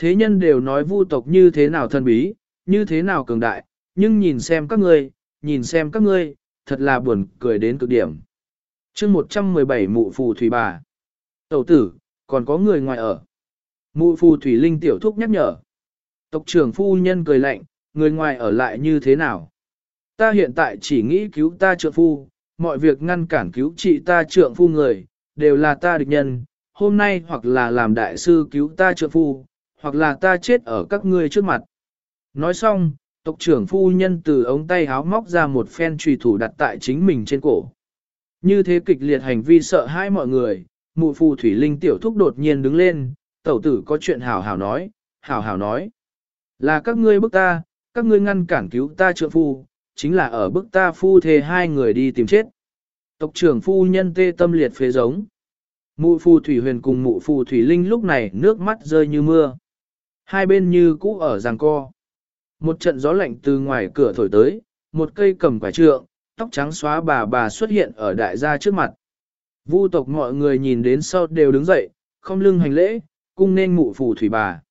Thế nhân đều nói vu tộc như thế nào thân bí, như thế nào cường đại, nhưng nhìn xem các ngươi, nhìn xem các ngươi, thật là buồn cười đến cực điểm. chương 117 mụ phù thủy bà. Tẩu tử, còn có người ngoài ở. Mụ phù thủy linh tiểu thúc nhắc nhở. Tộc trưởng phu nhân cười lạnh, người ngoài ở lại như thế nào? Ta hiện tại chỉ nghĩ cứu ta trượng phu, mọi việc ngăn cản cứu trị ta trượng phu người, đều là ta địch nhân, hôm nay hoặc là làm đại sư cứu ta trượng phu, hoặc là ta chết ở các ngươi trước mặt. Nói xong, tộc trưởng phu nhân từ ống tay háo móc ra một phen trùy thủ đặt tại chính mình trên cổ. Như thế kịch liệt hành vi sợ hãi mọi người, mụ phù thủy linh tiểu thúc đột nhiên đứng lên, tẩu tử có chuyện hảo hảo nói, hảo hảo nói. Là các ngươi bức ta, các ngươi ngăn cản cứu ta trượng phu, chính là ở bức ta phu thề hai người đi tìm chết. Tộc trưởng phu nhân tê tâm liệt phế giống. Mụ phù thủy huyền cùng mụ phù thủy linh lúc này nước mắt rơi như mưa. Hai bên như cũ ở giằng co. Một trận gió lạnh từ ngoài cửa thổi tới, một cây cầm quả trượng, tóc trắng xóa bà bà xuất hiện ở đại gia trước mặt. Vu tộc mọi người nhìn đến sau đều đứng dậy, không lưng hành lễ, cung nên mụ phù thủy bà.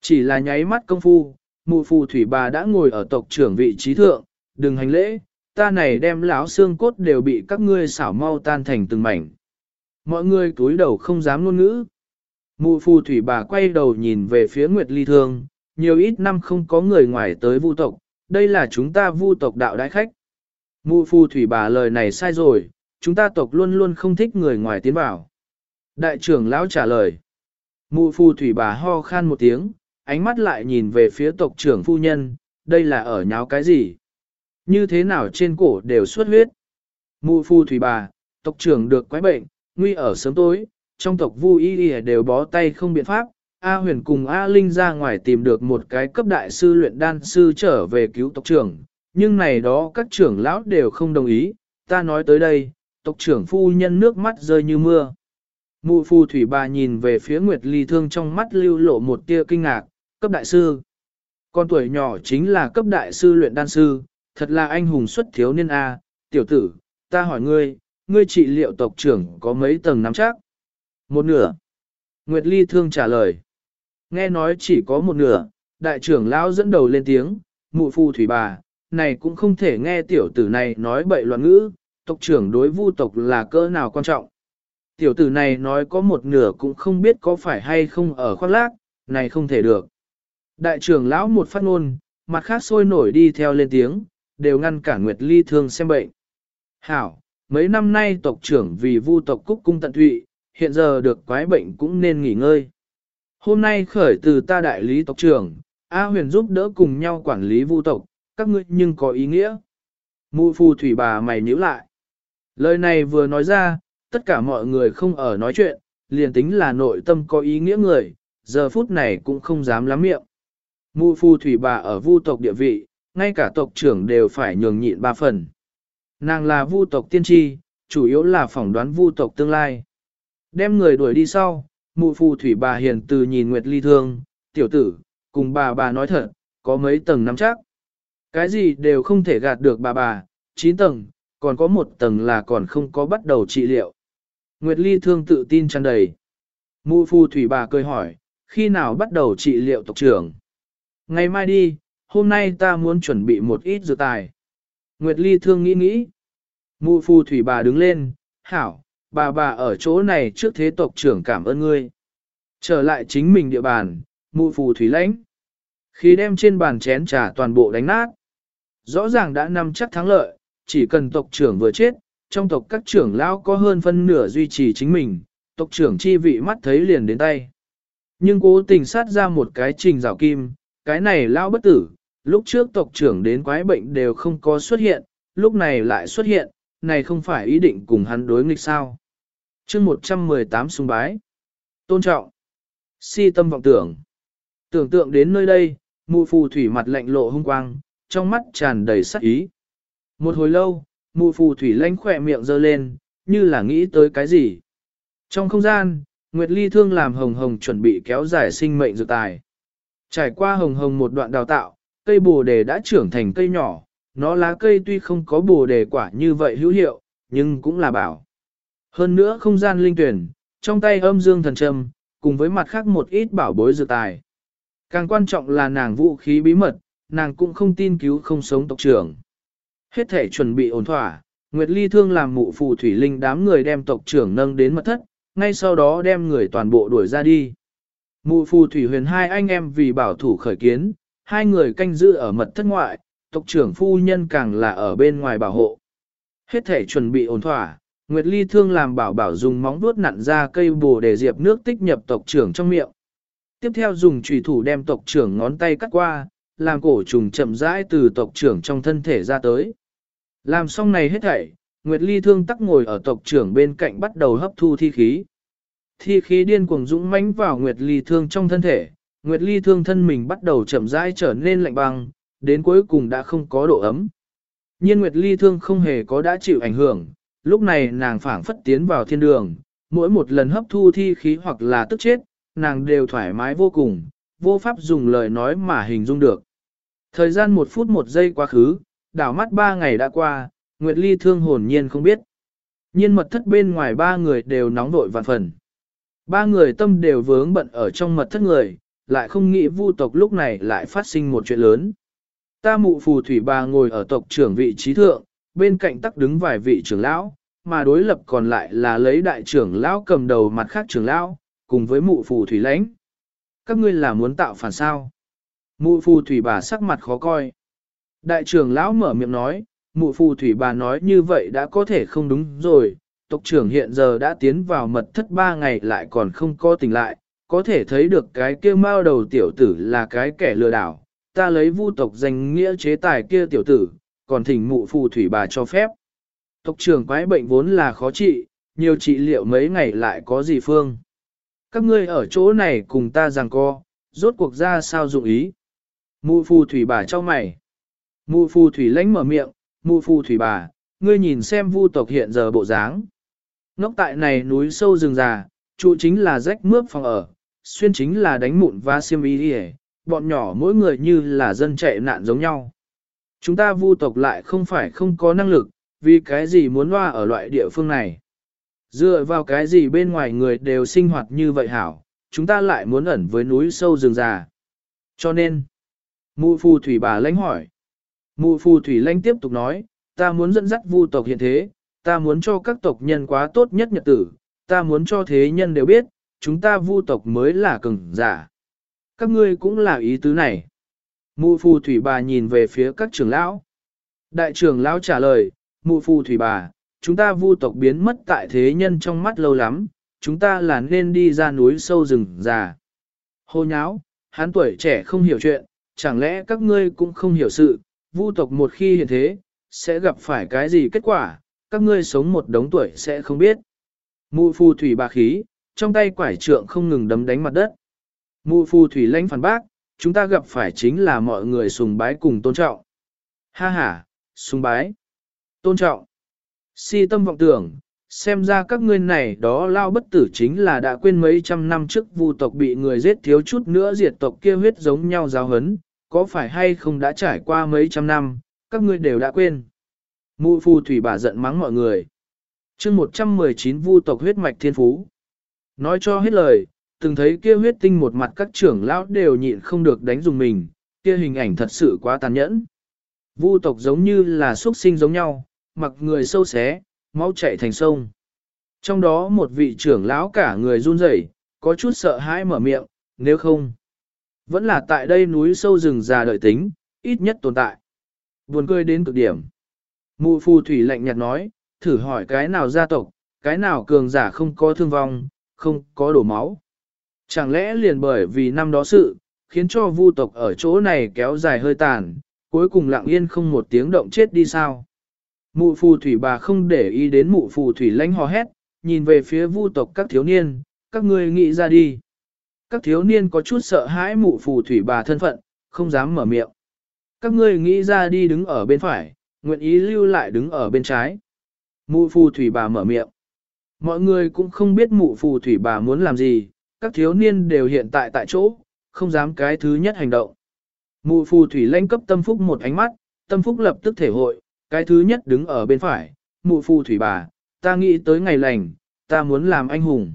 Chỉ là nháy mắt công phu, mụ phù thủy bà đã ngồi ở tộc trưởng vị trí thượng, đừng hành lễ, ta này đem lão xương cốt đều bị các ngươi xảo mau tan thành từng mảnh. Mọi người cúi đầu không dám ngôn ngữ. Mụ phù thủy bà quay đầu nhìn về phía Nguyệt Ly Thương, nhiều ít năm không có người ngoài tới vu tộc, đây là chúng ta vu tộc đạo đại khách. Mụ phù thủy bà lời này sai rồi, chúng ta tộc luôn luôn không thích người ngoài tiến vào. Đại trưởng lão trả lời. Mụ phù thủy bà ho khan một tiếng, ánh mắt lại nhìn về phía tộc trưởng phu nhân, đây là ở nháo cái gì? Như thế nào trên cổ đều xuất huyết? Mụ phù thủy bà, tộc trưởng được quái bệnh, nguy ở sớm tối, trong tộc vu y đều bó tay không biện pháp. A huyền cùng A Linh ra ngoài tìm được một cái cấp đại sư luyện đan sư trở về cứu tộc trưởng, nhưng này đó các trưởng lão đều không đồng ý, ta nói tới đây, tộc trưởng phu nhân nước mắt rơi như mưa. Mụ phù thủy bà nhìn về phía Nguyệt Ly Thương trong mắt lưu lộ một tia kinh ngạc, cấp đại sư. Con tuổi nhỏ chính là cấp đại sư luyện đan sư, thật là anh hùng xuất thiếu niên A, tiểu tử, ta hỏi ngươi, ngươi trị liệu tộc trưởng có mấy tầng nắm chắc? Một nửa. Nguyệt Ly Thương trả lời. Nghe nói chỉ có một nửa, đại trưởng lão dẫn đầu lên tiếng, mụ phù thủy bà, này cũng không thể nghe tiểu tử này nói bậy loạn ngữ, tộc trưởng đối vu tộc là cỡ nào quan trọng. Tiểu tử này nói có một nửa cũng không biết có phải hay không ở khoác lác, này không thể được. Đại trưởng lão một phát ngôn, mặt khác sôi nổi đi theo lên tiếng, đều ngăn cản Nguyệt Ly thương xem bệnh. Hảo, mấy năm nay tộc trưởng vì vu tộc cúc cung tận thụy, hiện giờ được quái bệnh cũng nên nghỉ ngơi. Hôm nay khởi từ ta đại lý tộc trưởng, A huyền giúp đỡ cùng nhau quản lý vu tộc, các ngươi nhưng có ý nghĩa. Mụ phù thủy bà mày nhíu lại. Lời này vừa nói ra, tất cả mọi người không ở nói chuyện, liền tính là nội tâm có ý nghĩa người, giờ phút này cũng không dám lắm miệng. Mụ phù thủy bà ở vu tộc địa vị, ngay cả tộc trưởng đều phải nhường nhịn ba phần. Nàng là vu tộc tiên tri, chủ yếu là phỏng đoán vu tộc tương lai. Đem người đuổi đi sau, mụ phù thủy bà hiền từ nhìn Nguyệt Ly thương, tiểu tử, cùng bà bà nói thật, có mấy tầng nắm chắc. Cái gì đều không thể gạt được bà bà, 9 tầng, còn có một tầng là còn không có bắt đầu trị liệu. Nguyệt Ly thương tự tin tràn đầy. Mụ phù thủy bà cười hỏi, khi nào bắt đầu trị liệu tộc trưởng? Ngày mai đi, hôm nay ta muốn chuẩn bị một ít dược tài. Nguyệt Ly thương nghĩ nghĩ. Mụ phù thủy bà đứng lên, hảo, bà bà ở chỗ này trước thế tộc trưởng cảm ơn ngươi. Trở lại chính mình địa bàn, mụ phù thủy lãnh. Khi đem trên bàn chén trà toàn bộ đánh nát. Rõ ràng đã nằm chắc thắng lợi, chỉ cần tộc trưởng vừa chết, trong tộc các trưởng lão có hơn phân nửa duy trì chính mình, tộc trưởng chi vị mắt thấy liền đến tay. Nhưng cố tình sát ra một cái trình rào kim, cái này lão bất tử, lúc trước tộc trưởng đến quái bệnh đều không có xuất hiện, lúc này lại xuất hiện, này không phải ý định cùng hắn đối nghịch sao. chương 118 sung bái. Tôn trọng. Si tâm vọng tưởng. Tưởng tượng đến nơi đây, mụ phù thủy mặt lạnh lộ hung quang, trong mắt tràn đầy sắc ý. Một hồi lâu, mụ phù thủy lanh khỏe miệng giơ lên, như là nghĩ tới cái gì. Trong không gian, Nguyệt Ly thương làm hồng hồng chuẩn bị kéo dài sinh mệnh dược tài. Trải qua hồng hồng một đoạn đào tạo, cây bồ đề đã trưởng thành cây nhỏ, nó lá cây tuy không có bồ đề quả như vậy hữu hiệu, nhưng cũng là bảo. Hơn nữa không gian linh tuyển, trong tay âm dương thần trầm, cùng với mặt khác một ít bảo bối dự tài. Càng quan trọng là nàng vũ khí bí mật, nàng cũng không tin cứu không sống tộc trưởng. Hết thể chuẩn bị ổn thỏa, Nguyệt Ly thương làm mụ phù thủy linh đám người đem tộc trưởng nâng đến mật thất, ngay sau đó đem người toàn bộ đuổi ra đi. Mụ phù thủy huyền hai anh em vì bảo thủ khởi kiến, hai người canh giữ ở mật thất ngoại, tộc trưởng phu nhân càng là ở bên ngoài bảo hộ. Hết thể chuẩn bị ổn thỏa, Nguyệt Ly thương làm bảo bảo dùng móng vuốt nặn ra cây bồ để diệp nước tích nhập tộc trưởng trong miệng. Tiếp theo dùng chùy thủ đem tộc trưởng ngón tay cắt qua, làm cổ trùng chậm rãi từ tộc trưởng trong thân thể ra tới. Làm xong này hết thảy, Nguyệt Ly thương tắc ngồi ở tộc trưởng bên cạnh bắt đầu hấp thu thi khí. Thi khí điên cuồng dũng mãnh vào Nguyệt Ly thương trong thân thể, Nguyệt Ly thương thân mình bắt đầu chậm rãi trở nên lạnh băng, đến cuối cùng đã không có độ ấm. Nhiên Nguyệt Ly thương không hề có đã chịu ảnh hưởng, lúc này nàng phảng phất tiến vào thiên đường, mỗi một lần hấp thu thi khí hoặc là tức chết, nàng đều thoải mái vô cùng, vô pháp dùng lời nói mà hình dung được. Thời gian một phút một giây quá khứ, đảo mắt ba ngày đã qua, Nguyệt Ly thương hồn nhiên không biết. Nhiên mật thất bên ngoài ba người đều nóng vội vạn phần. Ba người tâm đều vướng bận ở trong mật thất người, lại không nghĩ vu tộc lúc này lại phát sinh một chuyện lớn. Ta mụ phù thủy bà ngồi ở tộc trưởng vị trí thượng, bên cạnh tắc đứng vài vị trưởng lão, mà đối lập còn lại là lấy đại trưởng lão cầm đầu mặt khác trưởng lão, cùng với mụ phù thủy lãnh. Các ngươi là muốn tạo phản sao? Mụ phù thủy bà sắc mặt khó coi. Đại trưởng lão mở miệng nói, mụ phù thủy bà nói như vậy đã có thể không đúng rồi, tộc trưởng hiện giờ đã tiến vào mật thất ba ngày lại còn không có tỉnh lại, có thể thấy được cái kia mao đầu tiểu tử là cái kẻ lừa đảo, ta lấy vu tộc danh nghĩa chế tài kia tiểu tử, còn thỉnh mụ phù thủy bà cho phép. Tộc trưởng quái bệnh vốn là khó trị, nhiều trị liệu mấy ngày lại có gì phương. Các ngươi ở chỗ này cùng ta rằng co, rốt cuộc ra sao dụng ý. Mụ phù thủy bà cho mày. Mụ phù thủy lánh mở miệng, mụ phù thủy bà, ngươi nhìn xem vu tộc hiện giờ bộ dáng. Nóc tại này núi sâu rừng già, trụ chính là rách mướp phòng ở, xuyên chính là đánh mụn và xiêm y đi bọn nhỏ mỗi người như là dân chạy nạn giống nhau. Chúng ta vu tộc lại không phải không có năng lực, vì cái gì muốn loa ở loại địa phương này. Dựa vào cái gì bên ngoài người đều sinh hoạt như vậy hảo, chúng ta lại muốn ẩn với núi sâu rừng già. Cho nên, mụ phù thủy bà lãnh hỏi. Mụ phù thủy lãnh tiếp tục nói, ta muốn dẫn dắt vu tộc hiện thế, ta muốn cho các tộc nhân quá tốt nhất nhật tử, ta muốn cho thế nhân đều biết, chúng ta vu tộc mới là cường giả. Các ngươi cũng là ý tứ này. Mụ phù thủy bà nhìn về phía các trưởng lão. Đại trưởng lão trả lời, mụ phù thủy bà, chúng ta vu tộc biến mất tại thế nhân trong mắt lâu lắm, chúng ta là nên đi ra núi sâu rừng già. Hô nháo, hắn tuổi trẻ không hiểu chuyện, chẳng lẽ các ngươi cũng không hiểu sự, vu tộc một khi hiện thế, sẽ gặp phải cái gì kết quả, các ngươi sống một đống tuổi sẽ không biết. Mụ phù thủy bà khí, trong tay quải trượng không ngừng đấm đánh mặt đất. Mụ phù thủy lãnh phản bác, chúng ta gặp phải chính là mọi người sùng bái cùng tôn trọng. Ha ha, sùng bái, tôn trọng, si tâm vọng tưởng, xem ra các ngươi này đó lao bất tử chính là đã quên mấy trăm năm trước vu tộc bị người giết thiếu chút nữa diệt tộc kia huyết giống nhau giáo hấn, có phải hay không đã trải qua mấy trăm năm, các ngươi đều đã quên. Mụ phù thủy bà giận mắng mọi người. chương 119 vu tộc huyết mạch thiên phú. Nói cho hết lời, từng thấy kia huyết tinh một mặt các trưởng lão đều nhịn không được đánh dùng mình, kia hình ảnh thật sự quá tàn nhẫn. Vu tộc giống như là xuất sinh giống nhau, mặc người sâu xé, máu chảy thành sông. Trong đó một vị trưởng lão cả người run rẩy, có chút sợ hãi mở miệng, nếu không, vẫn là tại đây núi sâu rừng già đợi tính, ít nhất tồn tại. Buồn cười đến cực điểm. Mụ phù thủy lạnh nhạt nói, thử hỏi cái nào gia tộc, cái nào cường giả không có thương vong, không có đổ máu. Chẳng lẽ liền bởi vì năm đó sự, khiến cho vu tộc ở chỗ này kéo dài hơi tàn, cuối cùng lặng yên không một tiếng động chết đi sao? Mụ phù thủy bà không để ý đến mụ phù thủy lãnh hò hét, nhìn về phía vu tộc các thiếu niên, các ngươi nghĩ ra đi. Các thiếu niên có chút sợ hãi mụ phù thủy bà thân phận, không dám mở miệng. Các ngươi nghĩ ra đi đứng ở bên phải, nguyện ý lưu lại đứng ở bên trái. Mụ phù thủy bà mở miệng. Mọi người cũng không biết mụ phù thủy bà muốn làm gì, các thiếu niên đều hiện tại tại chỗ, không dám cái thứ nhất hành động. Mụ phù thủy lãnh cấp tâm phúc một ánh mắt, tâm phúc lập tức thể hội, cái thứ nhất đứng ở bên phải, mụ phù thủy bà, ta nghĩ tới ngày lành, ta muốn làm anh hùng.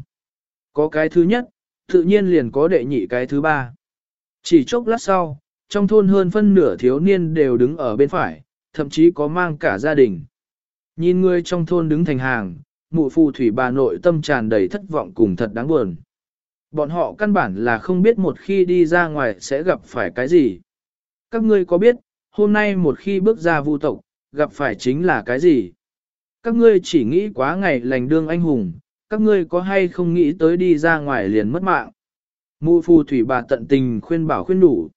Có cái thứ nhất, tự nhiên liền có đệ nhị cái thứ ba. Chỉ chốc lát sau, trong thôn hơn phân nửa thiếu niên đều đứng ở bên phải, thậm chí có mang cả gia đình. Nhìn người trong thôn đứng thành hàng, mụ phù thủy bà nội tâm tràn đầy thất vọng cùng thật đáng buồn. Bọn họ căn bản là không biết một khi đi ra ngoài sẽ gặp phải cái gì. Các ngươi có biết, hôm nay một khi bước ra vu tộc, gặp phải chính là cái gì? Các ngươi chỉ nghĩ quá ngày lành đương anh hùng, các ngươi có hay không nghĩ tới đi ra ngoài liền mất mạng. Mụ phù thủy bà tận tình khuyên bảo khuyên đủ.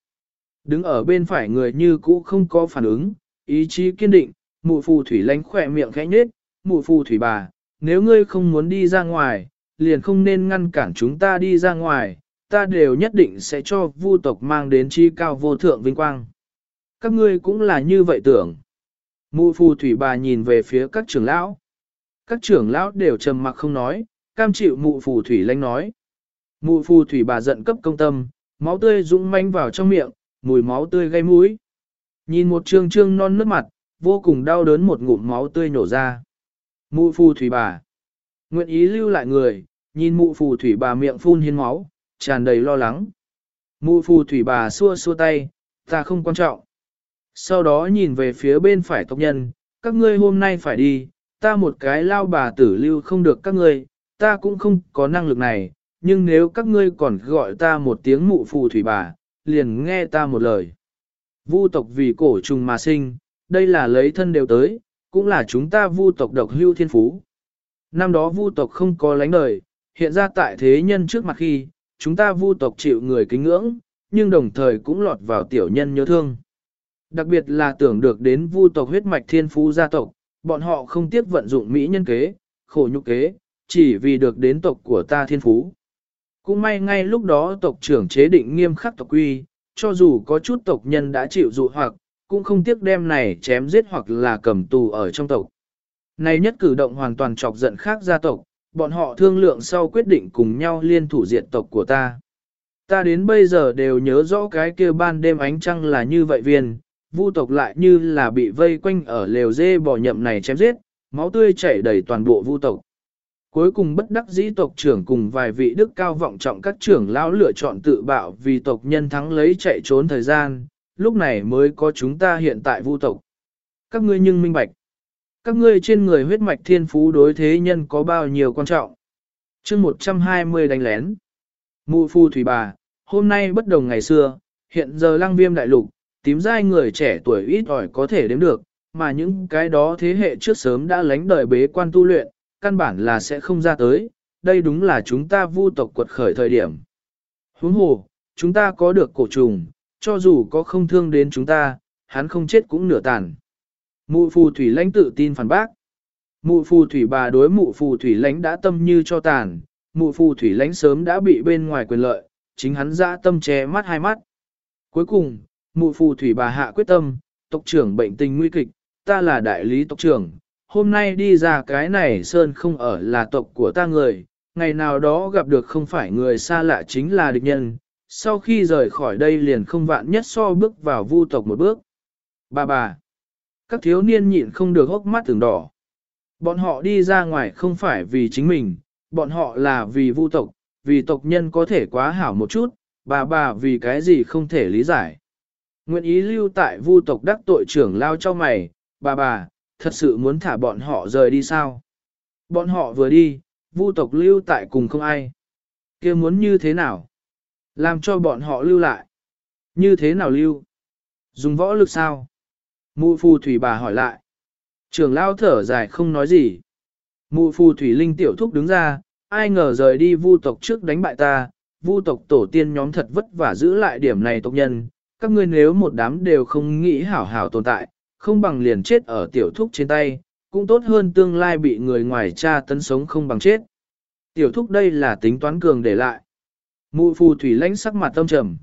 Đứng ở bên phải người như cũ không có phản ứng, ý chí kiên định, mụ phù thủy lánh khỏe miệng khẽ nhết, mụ phù thủy bà, nếu ngươi không muốn đi ra ngoài, liền không nên ngăn cản chúng ta đi ra ngoài, ta đều nhất định sẽ cho vu tộc mang đến chi cao vô thượng vinh quang. Các ngươi cũng là như vậy tưởng. Mụ phù thủy bà nhìn về phía các trưởng lão. Các trưởng lão đều trầm mặc không nói, cam chịu mụ phù thủy lanh nói. Mụ phù thủy bà giận cấp công tâm, máu tươi dũng manh vào trong miệng, mùi máu tươi gây mũi. Nhìn một trương trương non nước mặt, vô cùng đau đớn một ngụm máu tươi nổ ra. Mụ phù thủy bà. Nguyện ý lưu lại người, nhìn mụ phù thủy bà miệng phun hiến máu, tràn đầy lo lắng. Mụ phù thủy bà xua xua tay, ta không quan trọng. Sau đó nhìn về phía bên phải tộc nhân, các ngươi hôm nay phải đi, ta một cái lao bà tử lưu không được các ngươi, ta cũng không có năng lực này, nhưng nếu các ngươi còn gọi ta một tiếng mụ phù thủy bà, liền nghe ta một lời. Vu tộc vì cổ trùng mà sinh, đây là lấy thân đều tới, cũng là chúng ta vu tộc độc hưu thiên phú. Năm đó vu tộc không có lánh đời, hiện ra tại thế nhân trước mặt khi, chúng ta vu tộc chịu người kính ngưỡng, nhưng đồng thời cũng lọt vào tiểu nhân nhớ thương. Đặc biệt là tưởng được đến vu tộc huyết mạch thiên phú gia tộc, bọn họ không tiếc vận dụng mỹ nhân kế, khổ nhục kế, chỉ vì được đến tộc của ta thiên phú. Cũng may ngay lúc đó tộc trưởng chế định nghiêm khắc tộc quy, cho dù có chút tộc nhân đã chịu dụ hoặc, cũng không tiếc đem này chém giết hoặc là cầm tù ở trong tộc. Này nhất cử động hoàn toàn chọc giận khác gia tộc, bọn họ thương lượng sau quyết định cùng nhau liên thủ diện tộc của ta. Ta đến bây giờ đều nhớ rõ cái kia ban đêm ánh trăng là như vậy viên, vu tộc lại như là bị vây quanh ở lều dê bò nhậm này chém giết, máu tươi chảy đầy toàn bộ vu tộc. Cuối cùng bất đắc dĩ tộc trưởng cùng vài vị đức cao vọng trọng các trưởng lão lựa chọn tự bạo vì tộc nhân thắng lấy chạy trốn thời gian, lúc này mới có chúng ta hiện tại vu tộc. Các ngươi nhưng minh bạch. Các ngươi trên người huyết mạch thiên phú đối thế nhân có bao nhiêu quan trọng. chương 120 đánh lén. Mụ phu thủy bà, hôm nay bất đồng ngày xưa, hiện giờ lăng viêm đại lục, tím dai người trẻ tuổi ít ỏi có thể đếm được, mà những cái đó thế hệ trước sớm đã lánh đời bế quan tu luyện, căn bản là sẽ không ra tới, đây đúng là chúng ta vu tộc quật khởi thời điểm. Huống hồ, chúng ta có được cổ trùng, cho dù có không thương đến chúng ta, hắn không chết cũng nửa tàn. Mụ phù thủy lãnh tự tin phản bác. Mụ phù thủy bà đối mụ phù thủy lãnh đã tâm như cho tàn, mụ phù thủy lãnh sớm đã bị bên ngoài quyền lợi, chính hắn dã tâm che mắt hai mắt. Cuối cùng, mụ phù thủy bà hạ quyết tâm, tộc trưởng bệnh tình nguy kịch, ta là đại lý tộc trưởng, hôm nay đi ra cái này sơn không ở là tộc của ta người, ngày nào đó gặp được không phải người xa lạ chính là địch nhân, sau khi rời khỏi đây liền không vạn nhất so bước vào vu tộc một bước. Bà bà, các thiếu niên nhịn không được hốc mắt từng đỏ. Bọn họ đi ra ngoài không phải vì chính mình, bọn họ là vì vu tộc, vì tộc nhân có thể quá hảo một chút, bà bà vì cái gì không thể lý giải. Nguyện ý lưu tại vu tộc đắc tội trưởng lao cho mày, bà bà, thật sự muốn thả bọn họ rời đi sao? Bọn họ vừa đi, vu tộc lưu tại cùng không ai. kia muốn như thế nào? Làm cho bọn họ lưu lại. Như thế nào lưu? Dùng võ lực sao? Mụ phù thủy bà hỏi lại. Trường lao thở dài không nói gì. Mụ phù thủy linh tiểu thúc đứng ra, ai ngờ rời đi vu tộc trước đánh bại ta, vu tộc tổ tiên nhóm thật vất vả giữ lại điểm này tộc nhân, các ngươi nếu một đám đều không nghĩ hảo hảo tồn tại, không bằng liền chết ở tiểu thúc trên tay, cũng tốt hơn tương lai bị người ngoài cha tấn sống không bằng chết. Tiểu thúc đây là tính toán cường để lại. Mụ phù thủy lãnh sắc mặt tâm trầm.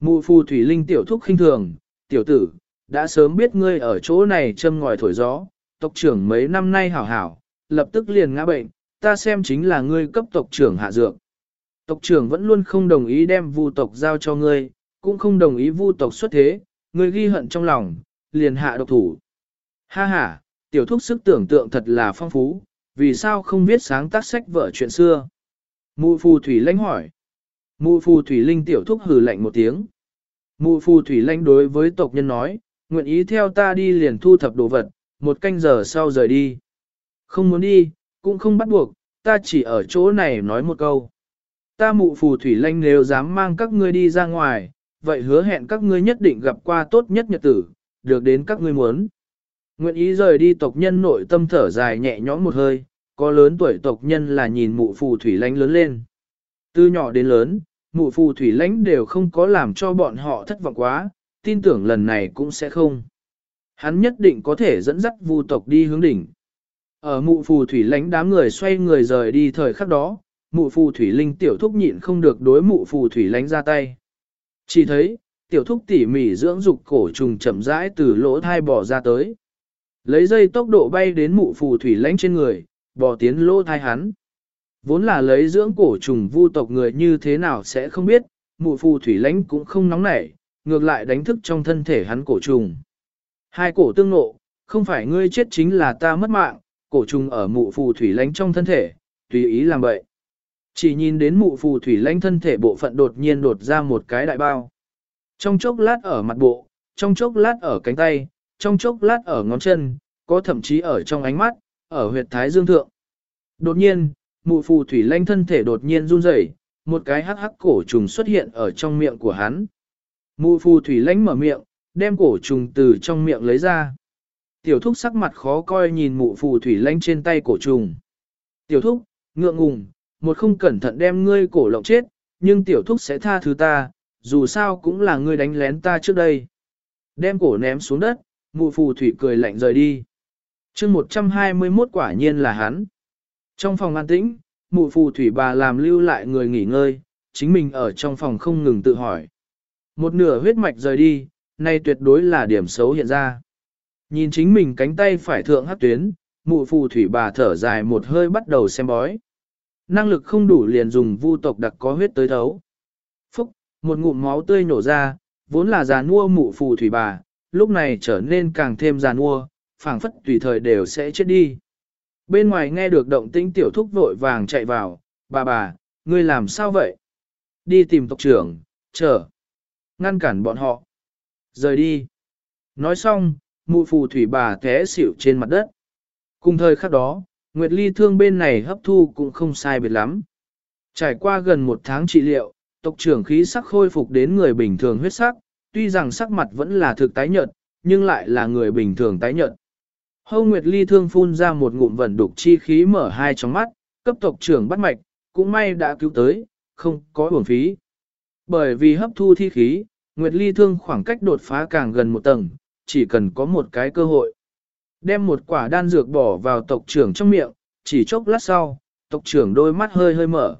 Mụ phù thủy linh tiểu thúc khinh thường, tiểu tử, đã sớm biết ngươi ở chỗ này châm ngòi thổi gió, tộc trưởng mấy năm nay hảo hảo, lập tức liền ngã bệnh, ta xem chính là ngươi cấp tộc trưởng hạ dược. Tộc trưởng vẫn luôn không đồng ý đem vu tộc giao cho ngươi, cũng không đồng ý vu tộc xuất thế, ngươi ghi hận trong lòng, liền hạ độc thủ. Ha ha, tiểu thúc sức tưởng tượng thật là phong phú, vì sao không viết sáng tác sách vợ chuyện xưa? Mụ phù thủy lãnh hỏi. Mụ phù thủy linh tiểu thúc hừ lạnh một tiếng. Mụ phù thủy lãnh đối với tộc nhân nói, nguyện ý theo ta đi liền thu thập đồ vật, một canh giờ sau rời đi. Không muốn đi, cũng không bắt buộc, ta chỉ ở chỗ này nói một câu. Ta mụ phù thủy lanh nếu dám mang các ngươi đi ra ngoài, vậy hứa hẹn các ngươi nhất định gặp qua tốt nhất nhật tử, được đến các ngươi muốn. Nguyện ý rời đi tộc nhân nội tâm thở dài nhẹ nhõm một hơi, có lớn tuổi tộc nhân là nhìn mụ phù thủy lánh lớn lên. Từ nhỏ đến lớn, mụ phù thủy lanh đều không có làm cho bọn họ thất vọng quá, tin tưởng lần này cũng sẽ không. Hắn nhất định có thể dẫn dắt vu tộc đi hướng đỉnh. Ở mụ phù thủy lãnh đám người xoay người rời đi thời khắc đó, mụ phù thủy linh tiểu thúc nhịn không được đối mụ phù thủy lãnh ra tay. Chỉ thấy, tiểu thúc tỉ mỉ dưỡng dục cổ trùng chậm rãi từ lỗ thai bò ra tới. Lấy dây tốc độ bay đến mụ phù thủy lãnh trên người, bò tiến lỗ thai hắn. Vốn là lấy dưỡng cổ trùng vu tộc người như thế nào sẽ không biết, mụ phù thủy lãnh cũng không nóng nảy, ngược lại đánh thức trong thân thể hắn cổ trùng. Hai cổ tương nộ, không phải ngươi chết chính là ta mất mạng, cổ trùng ở mụ phù thủy lánh trong thân thể, tùy ý làm vậy. Chỉ nhìn đến mụ phù thủy lánh thân thể bộ phận đột nhiên đột ra một cái đại bao. Trong chốc lát ở mặt bộ, trong chốc lát ở cánh tay, trong chốc lát ở ngón chân, có thậm chí ở trong ánh mắt, ở huyệt thái dương thượng. Đột nhiên, mụ phù thủy lanh thân thể đột nhiên run rẩy, một cái hắc hắc cổ trùng xuất hiện ở trong miệng của hắn. Mụ phù thủy lãnh mở miệng, đem cổ trùng từ trong miệng lấy ra. Tiểu thúc sắc mặt khó coi nhìn mụ phù thủy lanh trên tay cổ trùng. Tiểu thúc, ngượng ngùng, một không cẩn thận đem ngươi cổ lộng chết, nhưng tiểu thúc sẽ tha thứ ta, dù sao cũng là ngươi đánh lén ta trước đây. Đem cổ ném xuống đất, mụ phù thủy cười lạnh rời đi. chương 121 quả nhiên là hắn. Trong phòng an tĩnh, mụ phù thủy bà làm lưu lại người nghỉ ngơi, chính mình ở trong phòng không ngừng tự hỏi. Một nửa huyết mạch rời đi, nay tuyệt đối là điểm xấu hiện ra. Nhìn chính mình cánh tay phải thượng hắc tuyến, mụ phù thủy bà thở dài một hơi bắt đầu xem bói. Năng lực không đủ liền dùng vu tộc đặc có huyết tới thấu. Phúc, một ngụm máu tươi nổ ra, vốn là già nua mụ phù thủy bà, lúc này trở nên càng thêm già nua, phảng phất tùy thời đều sẽ chết đi. Bên ngoài nghe được động tĩnh tiểu thúc vội vàng chạy vào, bà bà, ngươi làm sao vậy? Đi tìm tộc trưởng, chờ. Ngăn cản bọn họ. Rời đi. Nói xong, mụ phù thủy bà té xỉu trên mặt đất. Cùng thời khắc đó, Nguyệt Ly thương bên này hấp thu cũng không sai biệt lắm. Trải qua gần một tháng trị liệu, tộc trưởng khí sắc khôi phục đến người bình thường huyết sắc, tuy rằng sắc mặt vẫn là thực tái nhợt, nhưng lại là người bình thường tái nhợt. Hâu Nguyệt Ly thương phun ra một ngụm vẩn đục chi khí mở hai trong mắt, cấp tộc trưởng bắt mạch, cũng may đã cứu tới, không có uổng phí. Bởi vì hấp thu thi khí, Nguyệt Ly thương khoảng cách đột phá càng gần một tầng, chỉ cần có một cái cơ hội. Đem một quả đan dược bỏ vào tộc trưởng trong miệng, chỉ chốc lát sau, tộc trưởng đôi mắt hơi hơi mở.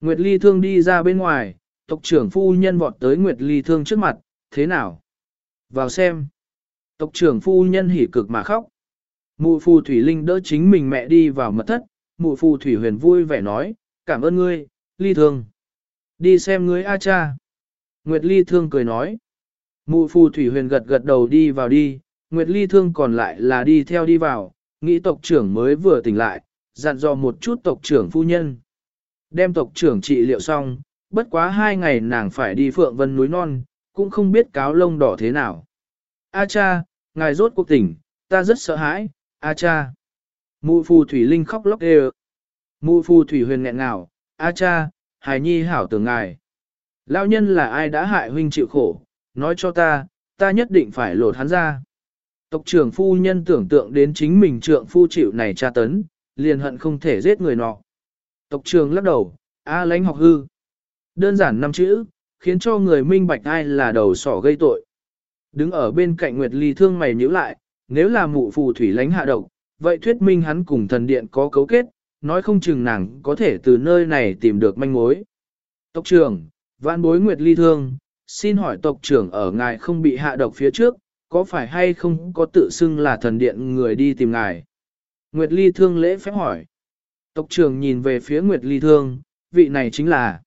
Nguyệt Ly thương đi ra bên ngoài, tộc trưởng phu nhân vọt tới Nguyệt Ly thương trước mặt, thế nào? Vào xem. Tộc trưởng phu nhân hỉ cực mà khóc. Mụ phù thủy linh đỡ chính mình mẹ đi vào mật thất, mụ phù thủy huyền vui vẻ nói, cảm ơn ngươi, ly thương. Đi xem ngươi a cha. Nguyệt ly thương cười nói. Mụ phù thủy huyền gật gật đầu đi vào đi, Nguyệt ly thương còn lại là đi theo đi vào, nghĩ tộc trưởng mới vừa tỉnh lại, dặn dò một chút tộc trưởng phu nhân. Đem tộc trưởng trị liệu xong, bất quá hai ngày nàng phải đi phượng vân núi non, cũng không biết cáo lông đỏ thế nào. A cha, ngài rốt cuộc tỉnh, ta rất sợ hãi, A cha. Mụ phù thủy linh khóc lóc đều. Mụ phù thủy huyền nghẹn ngào, A cha, hài nhi hảo tưởng ngài. lao nhân là ai đã hại huynh chịu khổ, nói cho ta, ta nhất định phải lột hắn ra. Tộc trưởng phu nhân tưởng tượng đến chính mình trượng phu chịu này tra tấn, liền hận không thể giết người nọ. Tộc trưởng lắc đầu, A lãnh học hư. Đơn giản năm chữ, khiến cho người minh bạch ai là đầu sỏ gây tội. Đứng ở bên cạnh Nguyệt Ly thương mày nhíu lại, nếu là mụ phù thủy lánh hạ độc, vậy thuyết minh hắn cùng thần điện có cấu kết, nói không chừng nàng có thể từ nơi này tìm được manh mối. Tộc trưởng, vạn bối nguyệt ly thương, xin hỏi tộc trưởng ở ngài không bị hạ độc phía trước, có phải hay không có tự xưng là thần điện người đi tìm ngài? Nguyệt ly thương lễ phép hỏi. Tộc trưởng nhìn về phía Nguyệt ly thương, vị này chính là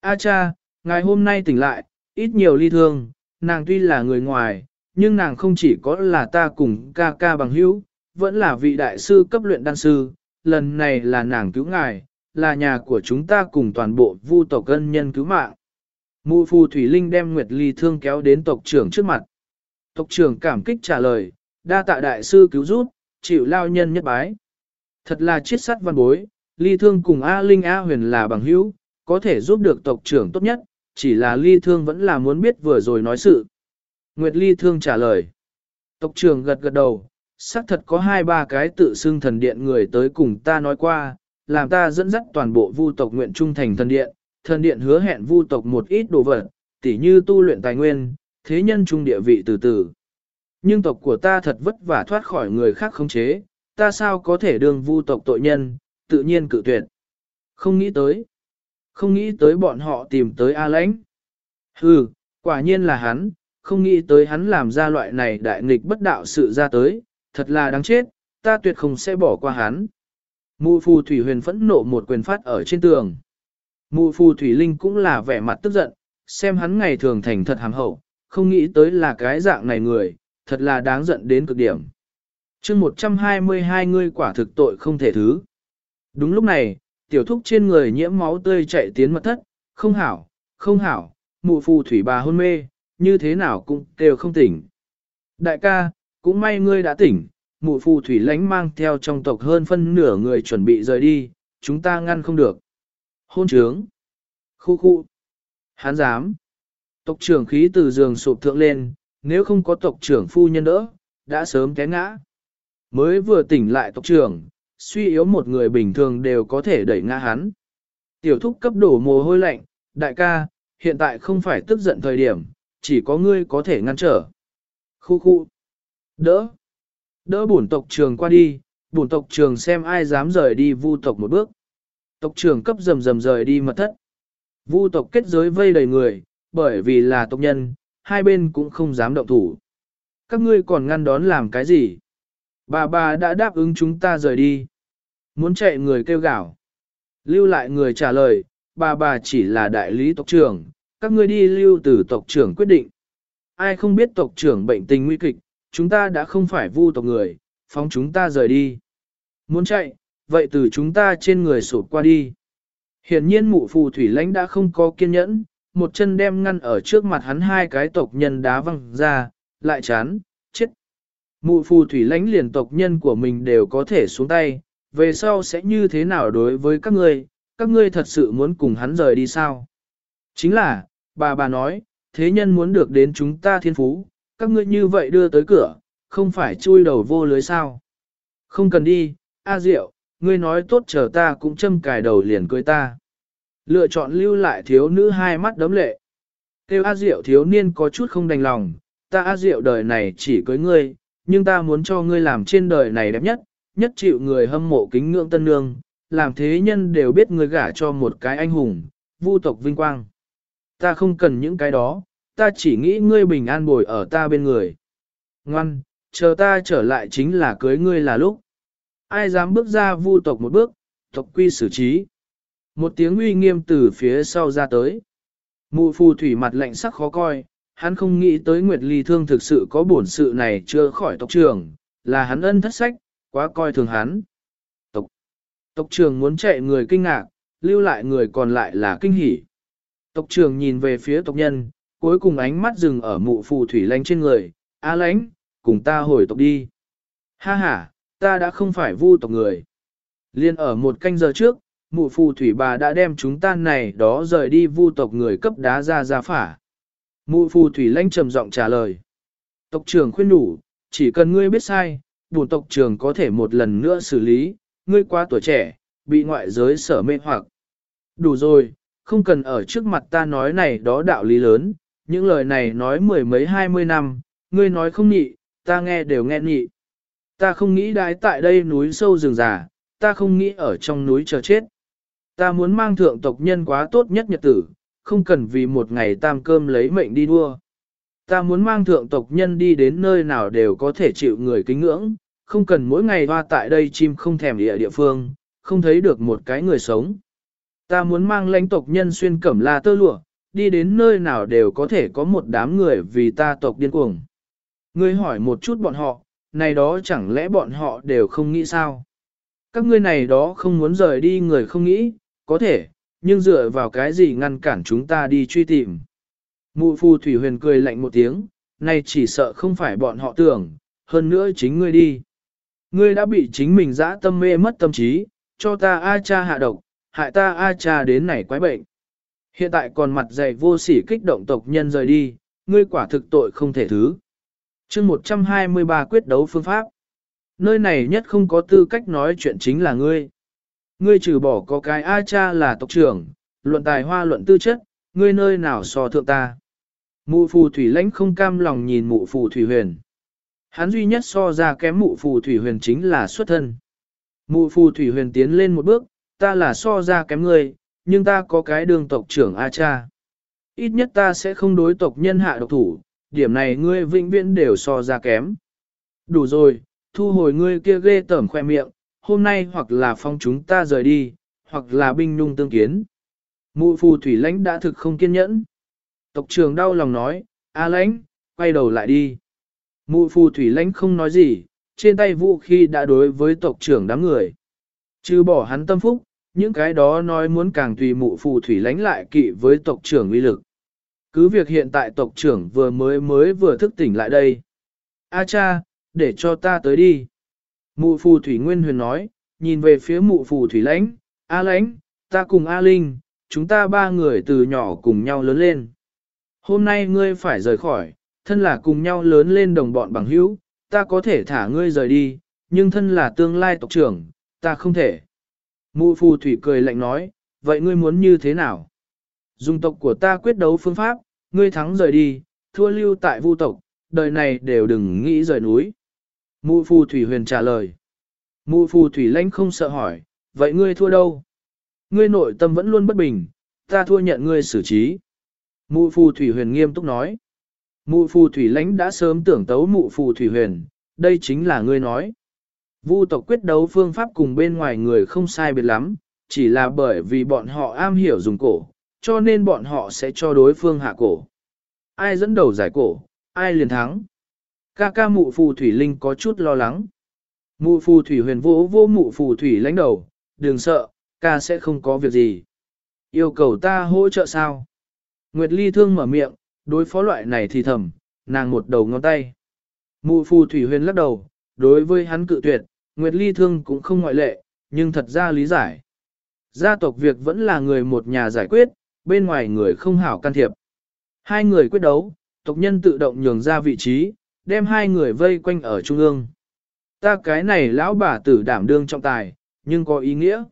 A cha, ngài hôm nay tỉnh lại, ít nhiều ly thương, nàng tuy là người ngoài, nhưng nàng không chỉ có là ta cùng ca ca bằng hữu, vẫn là vị đại sư cấp luyện đan sư, lần này là nàng cứu ngài, là nhà của chúng ta cùng toàn bộ vu tộc ân nhân cứu mạng. Mụ phù Thủy Linh đem Nguyệt Ly Thương kéo đến tộc trưởng trước mặt. Tộc trưởng cảm kích trả lời, đa tạ đại sư cứu giúp, chịu lao nhân nhất bái. Thật là chiết sắt văn bối, ly thương cùng A Linh A huyền là bằng hữu, có thể giúp được tộc trưởng tốt nhất, chỉ là ly thương vẫn là muốn biết vừa rồi nói sự. Nguyệt ly thương trả lời. Tộc trưởng gật gật đầu, xác thật có hai ba cái tự xưng thần điện người tới cùng ta nói qua, làm ta dẫn dắt toàn bộ vu tộc nguyện trung thành thần điện, thần điện hứa hẹn vu tộc một ít đồ vật, tỉ như tu luyện tài nguyên, thế nhân trung địa vị từ từ. Nhưng tộc của ta thật vất vả thoát khỏi người khác khống chế, ta sao có thể đương vu tộc tội nhân, tự nhiên cự tuyệt. Không nghĩ tới. Không nghĩ tới bọn họ tìm tới A lãnh. Hừ, quả nhiên là hắn, không nghĩ tới hắn làm ra loại này đại nghịch bất đạo sự ra tới, thật là đáng chết, ta tuyệt không sẽ bỏ qua hắn. Mụ phù thủy huyền phẫn nộ một quyền phát ở trên tường. Mụ phù thủy linh cũng là vẻ mặt tức giận, xem hắn ngày thường thành thật hàm hậu, không nghĩ tới là cái dạng này người, thật là đáng giận đến cực điểm. chương 122 ngươi quả thực tội không thể thứ. Đúng lúc này, tiểu thúc trên người nhiễm máu tươi chạy tiến mật thất, không hảo, không hảo, mụ phù thủy bà hôn mê, như thế nào cũng đều không tỉnh. Đại ca, cũng may ngươi đã tỉnh, mụ phù thủy lánh mang theo trong tộc hơn phân nửa người chuẩn bị rời đi, chúng ta ngăn không được. Hôn trướng. Khu khu. Hán dám. Tộc trưởng khí từ giường sụp thượng lên, nếu không có tộc trưởng phu nhân đỡ, đã sớm té ngã. Mới vừa tỉnh lại tộc trưởng, suy yếu một người bình thường đều có thể đẩy ngã hắn. Tiểu thúc cấp đổ mồ hôi lạnh, đại ca, hiện tại không phải tức giận thời điểm, chỉ có ngươi có thể ngăn trở. Khu khu. Đỡ. Đỡ bổn tộc trường qua đi, bổn tộc trường xem ai dám rời đi vu tộc một bước. Tộc trưởng cấp rầm rầm rời đi mật thất. Vu tộc kết giới vây đầy người, bởi vì là tộc nhân, hai bên cũng không dám động thủ. Các ngươi còn ngăn đón làm cái gì? Bà bà đã đáp ứng chúng ta rời đi. Muốn chạy người kêu gào. Lưu lại người trả lời, bà bà chỉ là đại lý tộc trưởng, các ngươi đi lưu từ tộc trưởng quyết định. Ai không biết tộc trưởng bệnh tình nguy kịch, chúng ta đã không phải vu tộc người, phóng chúng ta rời đi. Muốn chạy, vậy từ chúng ta trên người sổ qua đi. Hiển nhiên mụ phù thủy lãnh đã không có kiên nhẫn, một chân đem ngăn ở trước mặt hắn hai cái tộc nhân đá văng ra, lại chán, chết. Mụ phù thủy lãnh liền tộc nhân của mình đều có thể xuống tay, về sau sẽ như thế nào đối với các ngươi, các ngươi thật sự muốn cùng hắn rời đi sao? Chính là, bà bà nói, thế nhân muốn được đến chúng ta thiên phú, các ngươi như vậy đưa tới cửa, không phải chui đầu vô lưới sao? Không cần đi, A Diệu, ngươi nói tốt chờ ta cũng châm cài đầu liền cưới ta. Lựa chọn lưu lại thiếu nữ hai mắt đấm lệ. Tiêu A Diệu thiếu niên có chút không đành lòng, ta A Diệu đời này chỉ cưới ngươi, nhưng ta muốn cho ngươi làm trên đời này đẹp nhất, nhất chịu người hâm mộ kính ngưỡng tân nương, làm thế nhân đều biết ngươi gả cho một cái anh hùng, vu tộc vinh quang. Ta không cần những cái đó, ta chỉ nghĩ ngươi bình an bồi ở ta bên người. Ngoan, chờ ta trở lại chính là cưới ngươi là lúc. Ai dám bước ra vu tộc một bước, tộc quy xử trí. Một tiếng uy nghiêm từ phía sau ra tới. Mụ phù thủy mặt lạnh sắc khó coi, hắn không nghĩ tới Nguyệt Ly Thương thực sự có bổn sự này chưa khỏi tộc trưởng, là hắn ân thất sách, quá coi thường hắn. Tộc, tộc trưởng muốn chạy người kinh ngạc, lưu lại người còn lại là kinh hỉ. Tộc trưởng nhìn về phía tộc nhân, cuối cùng ánh mắt dừng ở mụ phù thủy lanh trên người, A lãnh, cùng ta hồi tộc đi. Ha ha, ta đã không phải vu tộc người. Liên ở một canh giờ trước, mụ phù thủy bà đã đem chúng ta này đó rời đi vu tộc người cấp đá ra ra phả. Mụ phù thủy lanh trầm giọng trả lời. Tộc trưởng khuyên đủ, chỉ cần ngươi biết sai, bổn tộc trưởng có thể một lần nữa xử lý, ngươi quá tuổi trẻ, bị ngoại giới sở mê hoặc. Đủ rồi, không cần ở trước mặt ta nói này đó đạo lý lớn, những lời này nói mười mấy hai mươi năm, ngươi nói không nhị, ta nghe đều nghe nhị. Ta không nghĩ đái tại đây núi sâu rừng già, ta không nghĩ ở trong núi chờ chết. Ta muốn mang thượng tộc nhân quá tốt nhất nhật tử, không cần vì một ngày tam cơm lấy mệnh đi đua. Ta muốn mang thượng tộc nhân đi đến nơi nào đều có thể chịu người kính ngưỡng, không cần mỗi ngày hoa tại đây chim không thèm địa địa phương, không thấy được một cái người sống. Ta muốn mang lãnh tộc nhân xuyên cẩm la tơ lụa, đi đến nơi nào đều có thể có một đám người vì ta tộc điên cuồng. Ngươi hỏi một chút bọn họ, này đó chẳng lẽ bọn họ đều không nghĩ sao? Các ngươi này đó không muốn rời đi người không nghĩ, có thể, nhưng dựa vào cái gì ngăn cản chúng ta đi truy tìm. Mụ phù thủy huyền cười lạnh một tiếng, này chỉ sợ không phải bọn họ tưởng, hơn nữa chính ngươi đi. Ngươi đã bị chính mình dã tâm mê mất tâm trí, cho ta A cha hạ độc, hại ta A cha đến này quái bệnh. Hiện tại còn mặt dày vô sỉ kích động tộc nhân rời đi, ngươi quả thực tội không thể thứ. chương 123 quyết đấu phương pháp. Nơi này nhất không có tư cách nói chuyện chính là ngươi. Ngươi trừ bỏ có cái A cha là tộc trưởng, luận tài hoa luận tư chất, ngươi nơi nào so thượng ta. Mụ phù thủy lãnh không cam lòng nhìn mụ phù thủy huyền. Hắn duy nhất so ra kém mụ phù thủy huyền chính là xuất thân. Mụ phù thủy huyền tiến lên một bước, ta là so ra kém ngươi, nhưng ta có cái đường tộc trưởng A cha. Ít nhất ta sẽ không đối tộc nhân hạ độc thủ, điểm này ngươi vĩnh viễn đều so ra kém. Đủ rồi, thu hồi ngươi kia ghê tởm khoe miệng, hôm nay hoặc là phong chúng ta rời đi, hoặc là binh nhung tương kiến. Mụ phù thủy lãnh đã thực không kiên nhẫn. Tộc trưởng đau lòng nói, A lãnh, quay đầu lại đi. Mụ phù thủy lãnh không nói gì, trên tay vũ khi đã đối với tộc trưởng đám người. Chứ bỏ hắn tâm phúc, những cái đó nói muốn càng tùy mụ phù thủy lãnh lại kỵ với tộc trưởng uy lực. Cứ việc hiện tại tộc trưởng vừa mới mới vừa thức tỉnh lại đây. A cha, để cho ta tới đi. Mụ phù thủy nguyên huyền nói, nhìn về phía mụ phù thủy lãnh, A lãnh, ta cùng A linh, chúng ta ba người từ nhỏ cùng nhau lớn lên. Hôm nay ngươi phải rời khỏi, thân là cùng nhau lớn lên đồng bọn bằng hữu, ta có thể thả ngươi rời đi, nhưng thân là tương lai tộc trưởng, ta không thể. Mụ phù thủy cười lạnh nói, vậy ngươi muốn như thế nào? Dùng tộc của ta quyết đấu phương pháp, ngươi thắng rời đi, thua lưu tại vu tộc, đời này đều đừng nghĩ rời núi. Mụ phù thủy huyền trả lời. Mụ phù thủy lãnh không sợ hỏi, vậy ngươi thua đâu? Ngươi nội tâm vẫn luôn bất bình, ta thua nhận ngươi xử trí. Mụ phù thủy huyền nghiêm túc nói. Mụ phù thủy lãnh đã sớm tưởng tấu mụ phù thủy huyền, đây chính là ngươi nói. Vu tộc quyết đấu phương pháp cùng bên ngoài người không sai biệt lắm, chỉ là bởi vì bọn họ am hiểu dùng cổ, cho nên bọn họ sẽ cho đối phương hạ cổ. Ai dẫn đầu giải cổ, ai liền thắng. Ca ca mụ phù thủy linh có chút lo lắng. Mụ phù thủy huyền vô vô mụ phù thủy lãnh đầu, đừng sợ, ca sẽ không có việc gì. Yêu cầu ta hỗ trợ sao? Nguyệt Ly thương mở miệng, đối phó loại này thì thầm, nàng một đầu ngón tay. Mụ phù thủy huyền lắc đầu, đối với hắn cự tuyệt, Nguyệt Ly thương cũng không ngoại lệ, nhưng thật ra lý giải. Gia tộc việc vẫn là người một nhà giải quyết, bên ngoài người không hảo can thiệp. Hai người quyết đấu, tộc nhân tự động nhường ra vị trí, đem hai người vây quanh ở trung ương. Ta cái này lão bà tử đảm đương trọng tài, nhưng có ý nghĩa.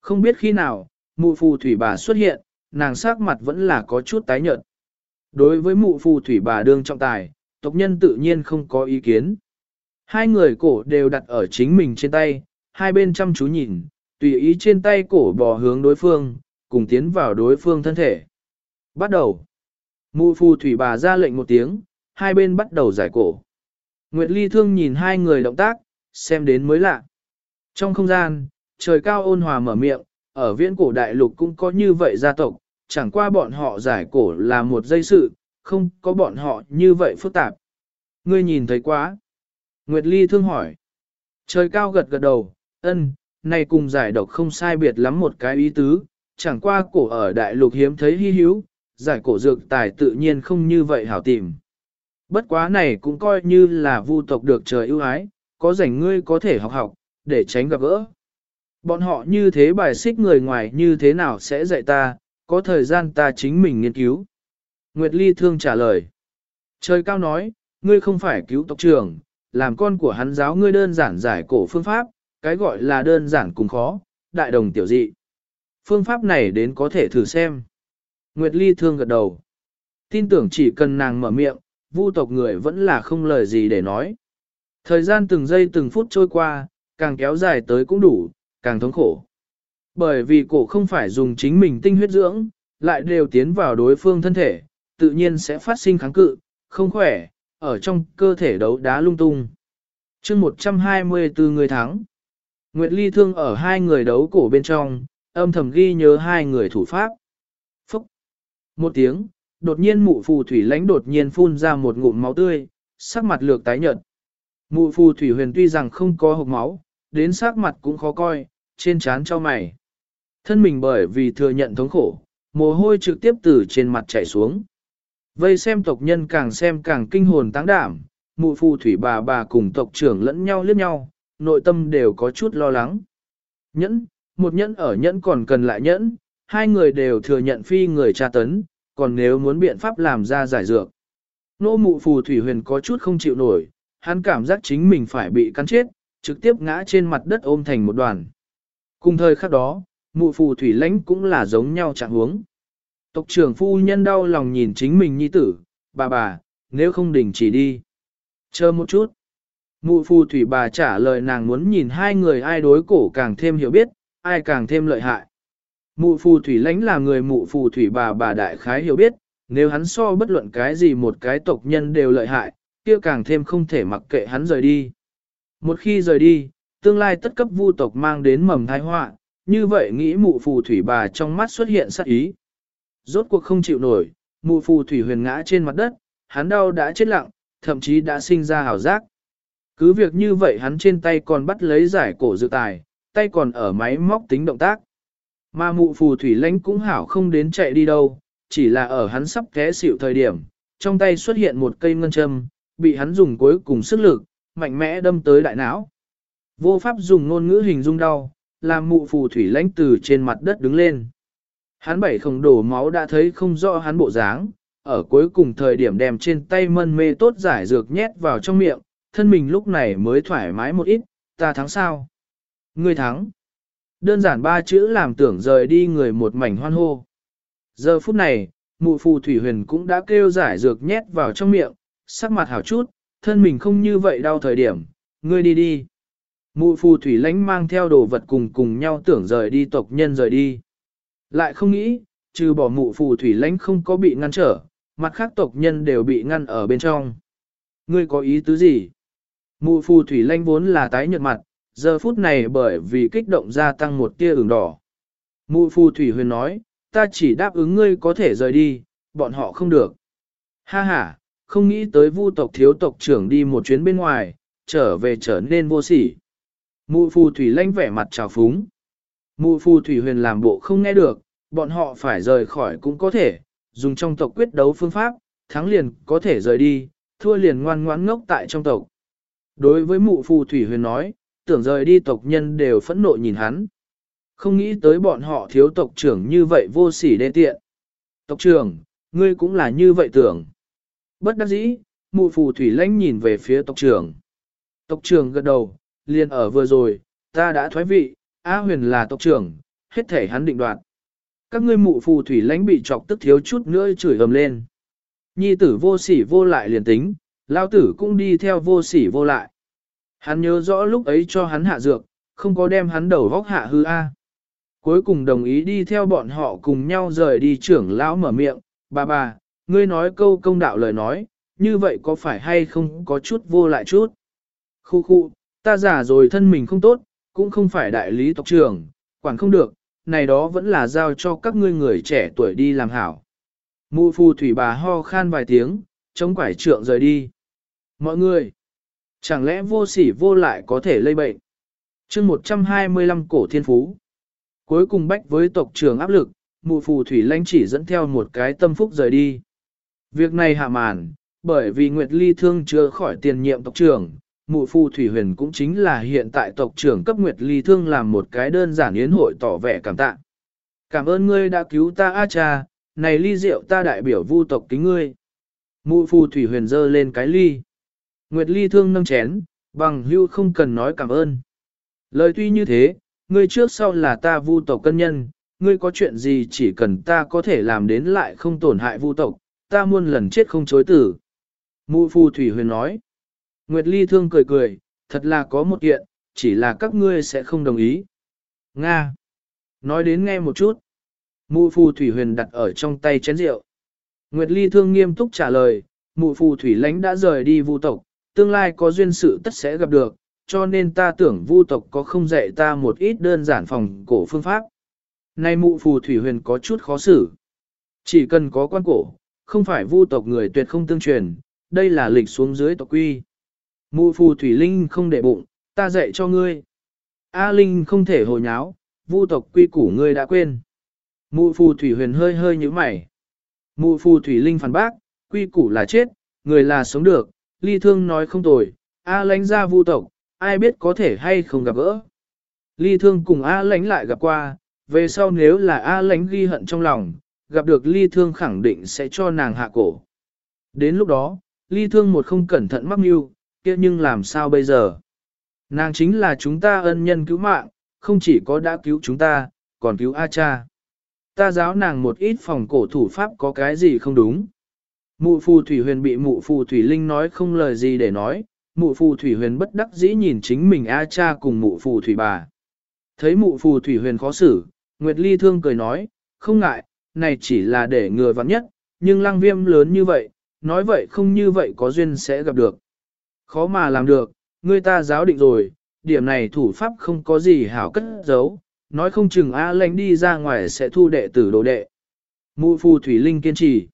Không biết khi nào, mụ phù thủy bà xuất hiện, nàng sắc mặt vẫn là có chút tái nhợt. Đối với mụ phù thủy bà đương trọng tài, tộc nhân tự nhiên không có ý kiến. Hai người cổ đều đặt ở chính mình trên tay, hai bên chăm chú nhìn, tùy ý trên tay cổ bò hướng đối phương, cùng tiến vào đối phương thân thể. Bắt đầu. Mụ phù thủy bà ra lệnh một tiếng, hai bên bắt đầu giải cổ. Nguyệt Ly thương nhìn hai người động tác, xem đến mới lạ. Trong không gian, trời cao ôn hòa mở miệng, ở viễn cổ đại lục cũng có như vậy gia tộc, chẳng qua bọn họ giải cổ là một dây sự, không có bọn họ như vậy phức tạp. Ngươi nhìn thấy quá. Nguyệt Ly thương hỏi. Trời cao gật gật đầu, ân, này cùng giải độc không sai biệt lắm một cái ý tứ, chẳng qua cổ ở đại lục hiếm thấy hy hữu, giải cổ dược tài tự nhiên không như vậy hảo tìm. Bất quá này cũng coi như là vu tộc được trời ưu ái, có rảnh ngươi có thể học học, để tránh gặp gỡ. Bọn họ như thế bài xích người ngoài như thế nào sẽ dạy ta, có thời gian ta chính mình nghiên cứu. Nguyệt Ly thương trả lời. Trời cao nói, ngươi không phải cứu tộc trưởng, làm con của hắn giáo ngươi đơn giản giải cổ phương pháp, cái gọi là đơn giản cùng khó, đại đồng tiểu dị. Phương pháp này đến có thể thử xem. Nguyệt Ly thương gật đầu. Tin tưởng chỉ cần nàng mở miệng, vu tộc người vẫn là không lời gì để nói. Thời gian từng giây từng phút trôi qua, càng kéo dài tới cũng đủ, càng thống khổ. Bởi vì cổ không phải dùng chính mình tinh huyết dưỡng, lại đều tiến vào đối phương thân thể, tự nhiên sẽ phát sinh kháng cự, không khỏe, ở trong cơ thể đấu đá lung tung. chương 124 người thắng. Nguyệt Ly thương ở hai người đấu cổ bên trong, âm thầm ghi nhớ hai người thủ pháp. Phúc! Một tiếng, đột nhiên mụ phù thủy lãnh đột nhiên phun ra một ngụm máu tươi, sắc mặt lược tái nhợt. Mụ phù thủy huyền tuy rằng không có hộp máu, đến sắc mặt cũng khó coi, trên trán cho mày. Thân mình bởi vì thừa nhận thống khổ, mồ hôi trực tiếp từ trên mặt chảy xuống. Vây xem tộc nhân càng xem càng kinh hồn táng đảm, mụ phù thủy bà bà cùng tộc trưởng lẫn nhau liếc nhau, nội tâm đều có chút lo lắng. Nhẫn, một nhẫn ở nhẫn còn cần lại nhẫn, hai người đều thừa nhận phi người tra tấn, còn nếu muốn biện pháp làm ra giải dược. Nô mụ phù thủy huyền có chút không chịu nổi, hắn cảm giác chính mình phải bị cắn chết, trực tiếp ngã trên mặt đất ôm thành một đoàn. Cùng thời khắc đó, mụ phù thủy lãnh cũng là giống nhau trạng huống. Tộc trưởng phu nhân đau lòng nhìn chính mình nhi tử, bà bà, nếu không đình chỉ đi. Chờ một chút. Mụ phù thủy bà trả lời nàng muốn nhìn hai người ai đối cổ càng thêm hiểu biết, ai càng thêm lợi hại. Mụ phù thủy lãnh là người mụ phù thủy bà bà đại khái hiểu biết, nếu hắn so bất luận cái gì một cái tộc nhân đều lợi hại, kia càng thêm không thể mặc kệ hắn rời đi. Một khi rời đi, tương lai tất cấp vu tộc mang đến mầm thái họa, như vậy nghĩ mụ phù thủy bà trong mắt xuất hiện sát ý. Rốt cuộc không chịu nổi, mụ phù thủy huyền ngã trên mặt đất, hắn đau đã chết lặng, thậm chí đã sinh ra hào giác. Cứ việc như vậy hắn trên tay còn bắt lấy giải cổ dự tài, tay còn ở máy móc tính động tác. Mà mụ phù thủy lãnh cũng hảo không đến chạy đi đâu, chỉ là ở hắn sắp té xỉu thời điểm, trong tay xuất hiện một cây ngân châm, bị hắn dùng cuối cùng sức lực, mạnh mẽ đâm tới đại não. Vô pháp dùng ngôn ngữ hình dung đau, làm mụ phù thủy lãnh từ trên mặt đất đứng lên. Hắn bảy không đổ máu đã thấy không rõ hắn bộ dáng, ở cuối cùng thời điểm đem trên tay mân mê tốt giải dược nhét vào trong miệng, thân mình lúc này mới thoải mái một ít, ta thắng sao? Ngươi thắng. Đơn giản ba chữ làm tưởng rời đi người một mảnh hoan hô. Giờ phút này, mụ phù thủy huyền cũng đã kêu giải dược nhét vào trong miệng, sắc mặt hảo chút, thân mình không như vậy đau thời điểm, ngươi đi đi. Mụ phù thủy lánh mang theo đồ vật cùng cùng nhau tưởng rời đi tộc nhân rời đi. Lại không nghĩ, trừ bỏ mụ phù thủy lãnh không có bị ngăn trở, mặt khác tộc nhân đều bị ngăn ở bên trong. Ngươi có ý tứ gì? Mụ phù thủy lãnh vốn là tái nhợt mặt, giờ phút này bởi vì kích động gia tăng một tia ửng đỏ. Mụ phù thủy huyền nói, ta chỉ đáp ứng ngươi có thể rời đi, bọn họ không được. Ha ha, không nghĩ tới vu tộc thiếu tộc trưởng đi một chuyến bên ngoài, trở về trở nên vô sỉ. Mụ phù thủy lanh vẻ mặt trào phúng. Mụ phù thủy huyền làm bộ không nghe được, bọn họ phải rời khỏi cũng có thể, dùng trong tộc quyết đấu phương pháp, thắng liền có thể rời đi, thua liền ngoan ngoãn ngốc tại trong tộc. Đối với mụ phù thủy huyền nói, tưởng rời đi tộc nhân đều phẫn nộ nhìn hắn. Không nghĩ tới bọn họ thiếu tộc trưởng như vậy vô sỉ đê tiện. Tộc trưởng, ngươi cũng là như vậy tưởng. Bất đắc dĩ, mụ phù thủy lãnh nhìn về phía tộc trưởng. Tộc trưởng gật đầu, liền ở vừa rồi, ta đã thoái vị, A huyền là tộc trưởng, hết thể hắn định đoạt. Các ngươi mụ phù thủy lãnh bị chọc tức thiếu chút nữa chửi ầm lên. Nhi tử vô sỉ vô lại liền tính, lao tử cũng đi theo vô sỉ vô lại. Hắn nhớ rõ lúc ấy cho hắn hạ dược, không có đem hắn đầu vóc hạ hư A. Cuối cùng đồng ý đi theo bọn họ cùng nhau rời đi trưởng lão mở miệng, bà bà, ngươi nói câu công đạo lời nói, như vậy có phải hay không có chút vô lại chút. Khu khu, ta giả rồi thân mình không tốt, cũng không phải đại lý tộc trưởng, quản không được, này đó vẫn là giao cho các ngươi người trẻ tuổi đi làm hảo. Mụ phù thủy bà ho khan vài tiếng, chống quải trượng rời đi. Mọi người, chẳng lẽ vô sỉ vô lại có thể lây bệnh? chương 125 cổ thiên phú. Cuối cùng bách với tộc trưởng áp lực, mụ phù thủy lãnh chỉ dẫn theo một cái tâm phúc rời đi. Việc này hạ màn, bởi vì Nguyệt Ly thương chưa khỏi tiền nhiệm tộc trưởng, mụ Phu thủy huyền cũng chính là hiện tại tộc trưởng cấp Nguyệt Ly thương làm một cái đơn giản yến hội tỏ vẻ cảm tạ. Cảm ơn ngươi đã cứu ta A cha, này ly rượu ta đại biểu vu tộc kính ngươi. Mụ Phu thủy huyền dơ lên cái ly. Nguyệt Ly thương nâng chén, bằng hưu không cần nói cảm ơn. Lời tuy như thế, ngươi trước sau là ta vu tộc cân nhân, ngươi có chuyện gì chỉ cần ta có thể làm đến lại không tổn hại vu tộc, ta muôn lần chết không chối tử. Mụ Phu thủy huyền nói. Nguyệt Ly thương cười cười, thật là có một kiện, chỉ là các ngươi sẽ không đồng ý. Nga. Nói đến nghe một chút. Mụ phù thủy huyền đặt ở trong tay chén rượu. Nguyệt Ly thương nghiêm túc trả lời, mụ phù thủy lãnh đã rời đi vu tộc, tương lai có duyên sự tất sẽ gặp được, cho nên ta tưởng vu tộc có không dạy ta một ít đơn giản phòng cổ phương pháp. Nay mụ phù thủy huyền có chút khó xử. Chỉ cần có quan cổ, không phải vu tộc người tuyệt không tương truyền, đây là lịch xuống dưới tộc quy. Mụ phù thủy linh không để bụng, ta dạy cho ngươi. A linh không thể hồ nháo, vu tộc quy củ ngươi đã quên. Mụ phù thủy huyền hơi hơi như mày. Mụ phù thủy linh phản bác, quy củ là chết, người là sống được, ly thương nói không tồi, A Lánh ra vu tộc, ai biết có thể hay không gặp gỡ. Ly thương cùng A Lánh lại gặp qua, về sau nếu là A Lánh ghi hận trong lòng, gặp được ly thương khẳng định sẽ cho nàng hạ cổ. Đến lúc đó, ly thương một không cẩn thận mắc mưu, kia nhưng làm sao bây giờ? Nàng chính là chúng ta ân nhân cứu mạng, không chỉ có đã cứu chúng ta, còn cứu A cha. Ta giáo nàng một ít phòng cổ thủ pháp có cái gì không đúng. Mụ phù thủy huyền bị mụ phù thủy linh nói không lời gì để nói, mụ phù thủy huyền bất đắc dĩ nhìn chính mình A cha cùng mụ phù thủy bà. Thấy mụ phù thủy huyền khó xử, Nguyệt Ly thương cười nói, không ngại, này chỉ là để ngừa vắng nhất, nhưng lăng viêm lớn như vậy, nói vậy không như vậy có duyên sẽ gặp được. Khó mà làm được, người ta giáo định rồi, điểm này thủ pháp không có gì hảo cất giấu, nói không chừng A lãnh đi ra ngoài sẽ thu đệ tử đồ đệ. Mụ phù thủy linh kiên trì.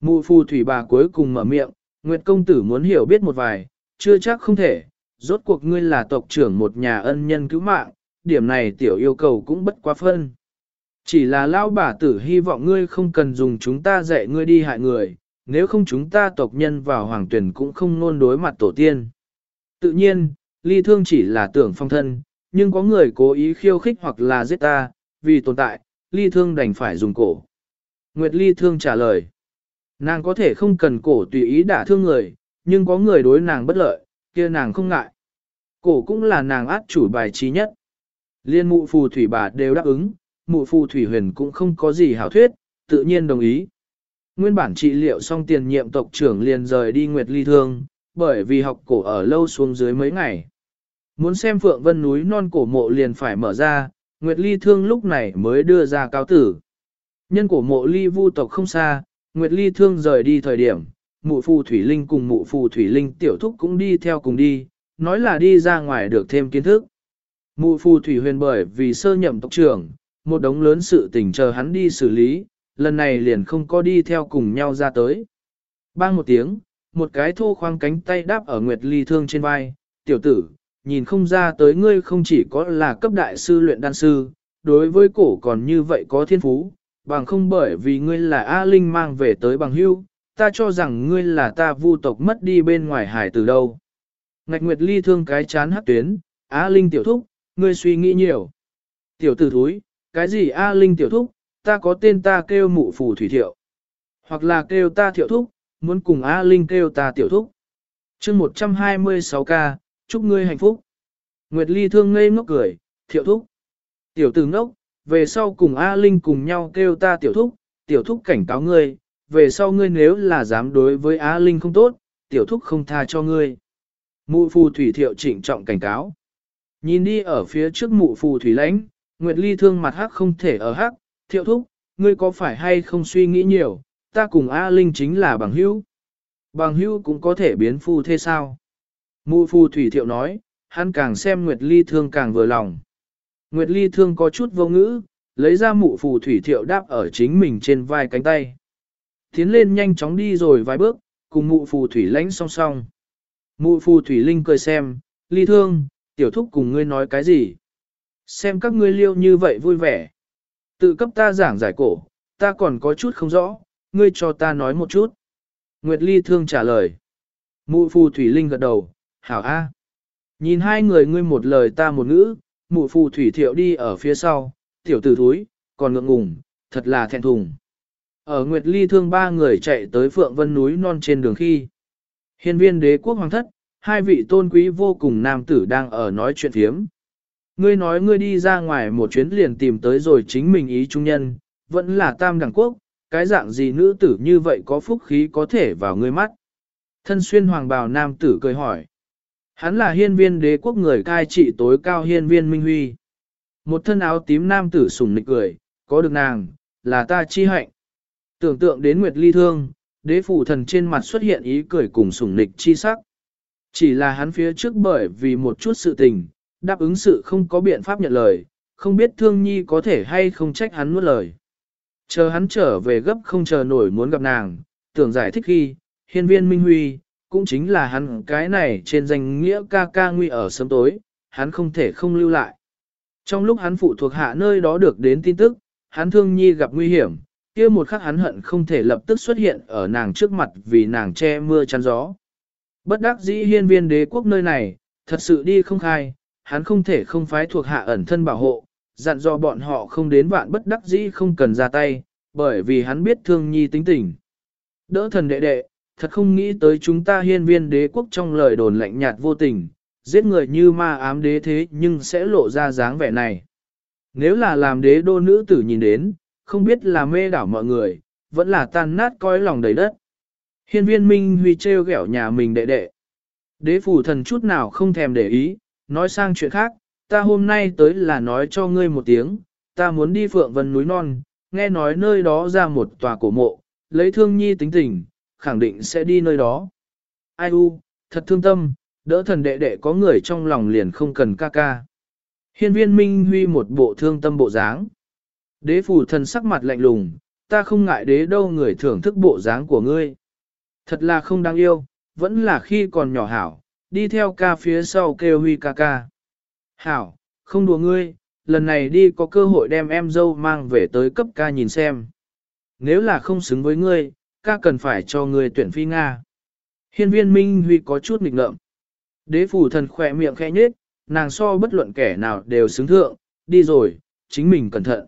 Mụ phù thủy bà cuối cùng mở miệng, Nguyệt công tử muốn hiểu biết một vài, chưa chắc không thể, rốt cuộc ngươi là tộc trưởng một nhà ân nhân cứu mạng, điểm này tiểu yêu cầu cũng bất quá phân. Chỉ là lao bà tử hy vọng ngươi không cần dùng chúng ta dạy ngươi đi hại người, nếu không chúng ta tộc nhân vào hoàng tuyển cũng không nôn đối mặt tổ tiên. Tự nhiên, ly thương chỉ là tưởng phong thân, nhưng có người cố ý khiêu khích hoặc là giết ta, vì tồn tại, ly thương đành phải dùng cổ. Nguyệt ly thương trả lời, nàng có thể không cần cổ tùy ý đả thương người, nhưng có người đối nàng bất lợi, kia nàng không ngại. Cổ cũng là nàng át chủ bài trí nhất. Liên mụ phù thủy bà đều đáp ứng, mụ phù thủy huyền cũng không có gì hảo thuyết, tự nhiên đồng ý. Nguyên bản trị liệu xong tiền nhiệm tộc trưởng liền rời đi Nguyệt Ly Thương, bởi vì học cổ ở lâu xuống dưới mấy ngày. Muốn xem Phượng Vân núi non cổ mộ liền phải mở ra, Nguyệt Ly Thương lúc này mới đưa ra cáo tử. Nhân cổ mộ Ly Vu tộc không xa, Nguyệt Ly Thương rời đi thời điểm, mụ phù Thủy Linh cùng mụ phù Thủy Linh tiểu thúc cũng đi theo cùng đi, nói là đi ra ngoài được thêm kiến thức. Mụ phù Thủy Huyền bởi vì sơ nhậm tộc trưởng, một đống lớn sự tình chờ hắn đi xử lý, lần này liền không có đi theo cùng nhau ra tới. Bang một tiếng, một cái thô khoang cánh tay đáp ở Nguyệt Ly Thương trên vai, tiểu tử, nhìn không ra tới ngươi không chỉ có là cấp đại sư luyện đan sư, đối với cổ còn như vậy có thiên phú, bằng không bởi vì ngươi là A Linh mang về tới bằng hưu, ta cho rằng ngươi là ta vu tộc mất đi bên ngoài hải từ đâu. Ngạch Nguyệt Ly thương cái chán hắc tuyến, A Linh tiểu thúc, ngươi suy nghĩ nhiều. Tiểu tử thúi, cái gì A Linh tiểu thúc, ta có tên ta kêu mụ phù thủy thiệu. Hoặc là kêu ta thiệu thúc, muốn cùng A Linh kêu ta tiểu thúc. chương 126 ca, chúc ngươi hạnh phúc. Nguyệt Ly thương ngây ngốc cười, thiệu thúc. Tiểu tử ngốc, về sau cùng A Linh cùng nhau kêu ta tiểu thúc, tiểu thúc cảnh cáo ngươi, về sau ngươi nếu là dám đối với A Linh không tốt, tiểu thúc không tha cho ngươi. Mụ phù thủy thiệu trịnh trọng cảnh cáo. Nhìn đi ở phía trước mụ phù thủy lãnh, Nguyệt Ly thương mặt hắc không thể ở hắc, thiệu thúc, ngươi có phải hay không suy nghĩ nhiều, ta cùng A Linh chính là bằng hữu. Bằng hữu cũng có thể biến phu thế sao? Mụ phu thủy thiệu nói, hắn càng xem Nguyệt Ly thương càng vừa lòng. Nguyệt Ly thương có chút vô ngữ, lấy ra mụ phù thủy thiệu đáp ở chính mình trên vai cánh tay. Tiến lên nhanh chóng đi rồi vài bước, cùng mụ phù thủy lãnh song song. Mụ phù thủy linh cười xem, Ly thương, tiểu thúc cùng ngươi nói cái gì? Xem các ngươi liêu như vậy vui vẻ. Tự cấp ta giảng giải cổ, ta còn có chút không rõ, ngươi cho ta nói một chút. Nguyệt Ly thương trả lời. Mụ phù thủy linh gật đầu, hảo a. Nhìn hai người ngươi một lời ta một ngữ, mụ phù thủy thiệu đi ở phía sau, tiểu tử thúi, còn ngượng ngùng, thật là thẹn thùng. Ở Nguyệt Ly thương ba người chạy tới Phượng Vân núi non trên đường khi. Hiên viên đế quốc hoàng thất, hai vị tôn quý vô cùng nam tử đang ở nói chuyện thiếm. Ngươi nói ngươi đi ra ngoài một chuyến liền tìm tới rồi chính mình ý trung nhân, vẫn là tam đẳng quốc, cái dạng gì nữ tử như vậy có phúc khí có thể vào ngươi mắt. Thân xuyên hoàng bào nam tử cười hỏi. Hắn là hiên viên đế quốc người cai trị tối cao hiên viên Minh Huy. Một thân áo tím nam tử sùng nịch cười, có được nàng, là ta chi hạnh. Tưởng tượng đến Nguyệt Ly Thương, đế phụ thần trên mặt xuất hiện ý cười cùng sùng nịch chi sắc. Chỉ là hắn phía trước bởi vì một chút sự tình, đáp ứng sự không có biện pháp nhận lời, không biết thương nhi có thể hay không trách hắn nuốt lời. Chờ hắn trở về gấp không chờ nổi muốn gặp nàng, tưởng giải thích khi, hiên viên Minh Huy, cũng chính là hắn cái này trên danh nghĩa ca ca nguy ở sớm tối, hắn không thể không lưu lại. Trong lúc hắn phụ thuộc hạ nơi đó được đến tin tức, hắn thương nhi gặp nguy hiểm, kia một khắc hắn hận không thể lập tức xuất hiện ở nàng trước mặt vì nàng che mưa chắn gió. Bất đắc dĩ hiên viên đế quốc nơi này, thật sự đi không khai, hắn không thể không phái thuộc hạ ẩn thân bảo hộ, dặn dò bọn họ không đến vạn bất đắc dĩ không cần ra tay, bởi vì hắn biết thương nhi tính tình. Đỡ thần đệ đệ, thật không nghĩ tới chúng ta hiên viên đế quốc trong lời đồn lạnh nhạt vô tình, giết người như ma ám đế thế nhưng sẽ lộ ra dáng vẻ này. Nếu là làm đế đô nữ tử nhìn đến, không biết là mê đảo mọi người, vẫn là tan nát coi lòng đầy đất. Hiên viên Minh Huy treo ghẹo nhà mình đệ đệ. Đế phủ thần chút nào không thèm để ý, nói sang chuyện khác, ta hôm nay tới là nói cho ngươi một tiếng, ta muốn đi phượng vân núi non, nghe nói nơi đó ra một tòa cổ mộ, lấy thương nhi tính tình, khẳng định sẽ đi nơi đó. Ai u, thật thương tâm, đỡ thần đệ đệ có người trong lòng liền không cần ca ca. Hiên viên Minh Huy một bộ thương tâm bộ dáng. Đế phủ thần sắc mặt lạnh lùng, ta không ngại đế đâu người thưởng thức bộ dáng của ngươi. Thật là không đáng yêu, vẫn là khi còn nhỏ hảo, đi theo ca phía sau kêu huy ca ca. Hảo, không đùa ngươi, lần này đi có cơ hội đem em dâu mang về tới cấp ca nhìn xem. Nếu là không xứng với ngươi, ca cần phải cho ngươi tuyển phi Nga. Hiên viên Minh Huy có chút nghịch ngợm. Đế phủ thần khỏe miệng khẽ nhếch, nàng so bất luận kẻ nào đều xứng thượng, đi rồi, chính mình cẩn thận.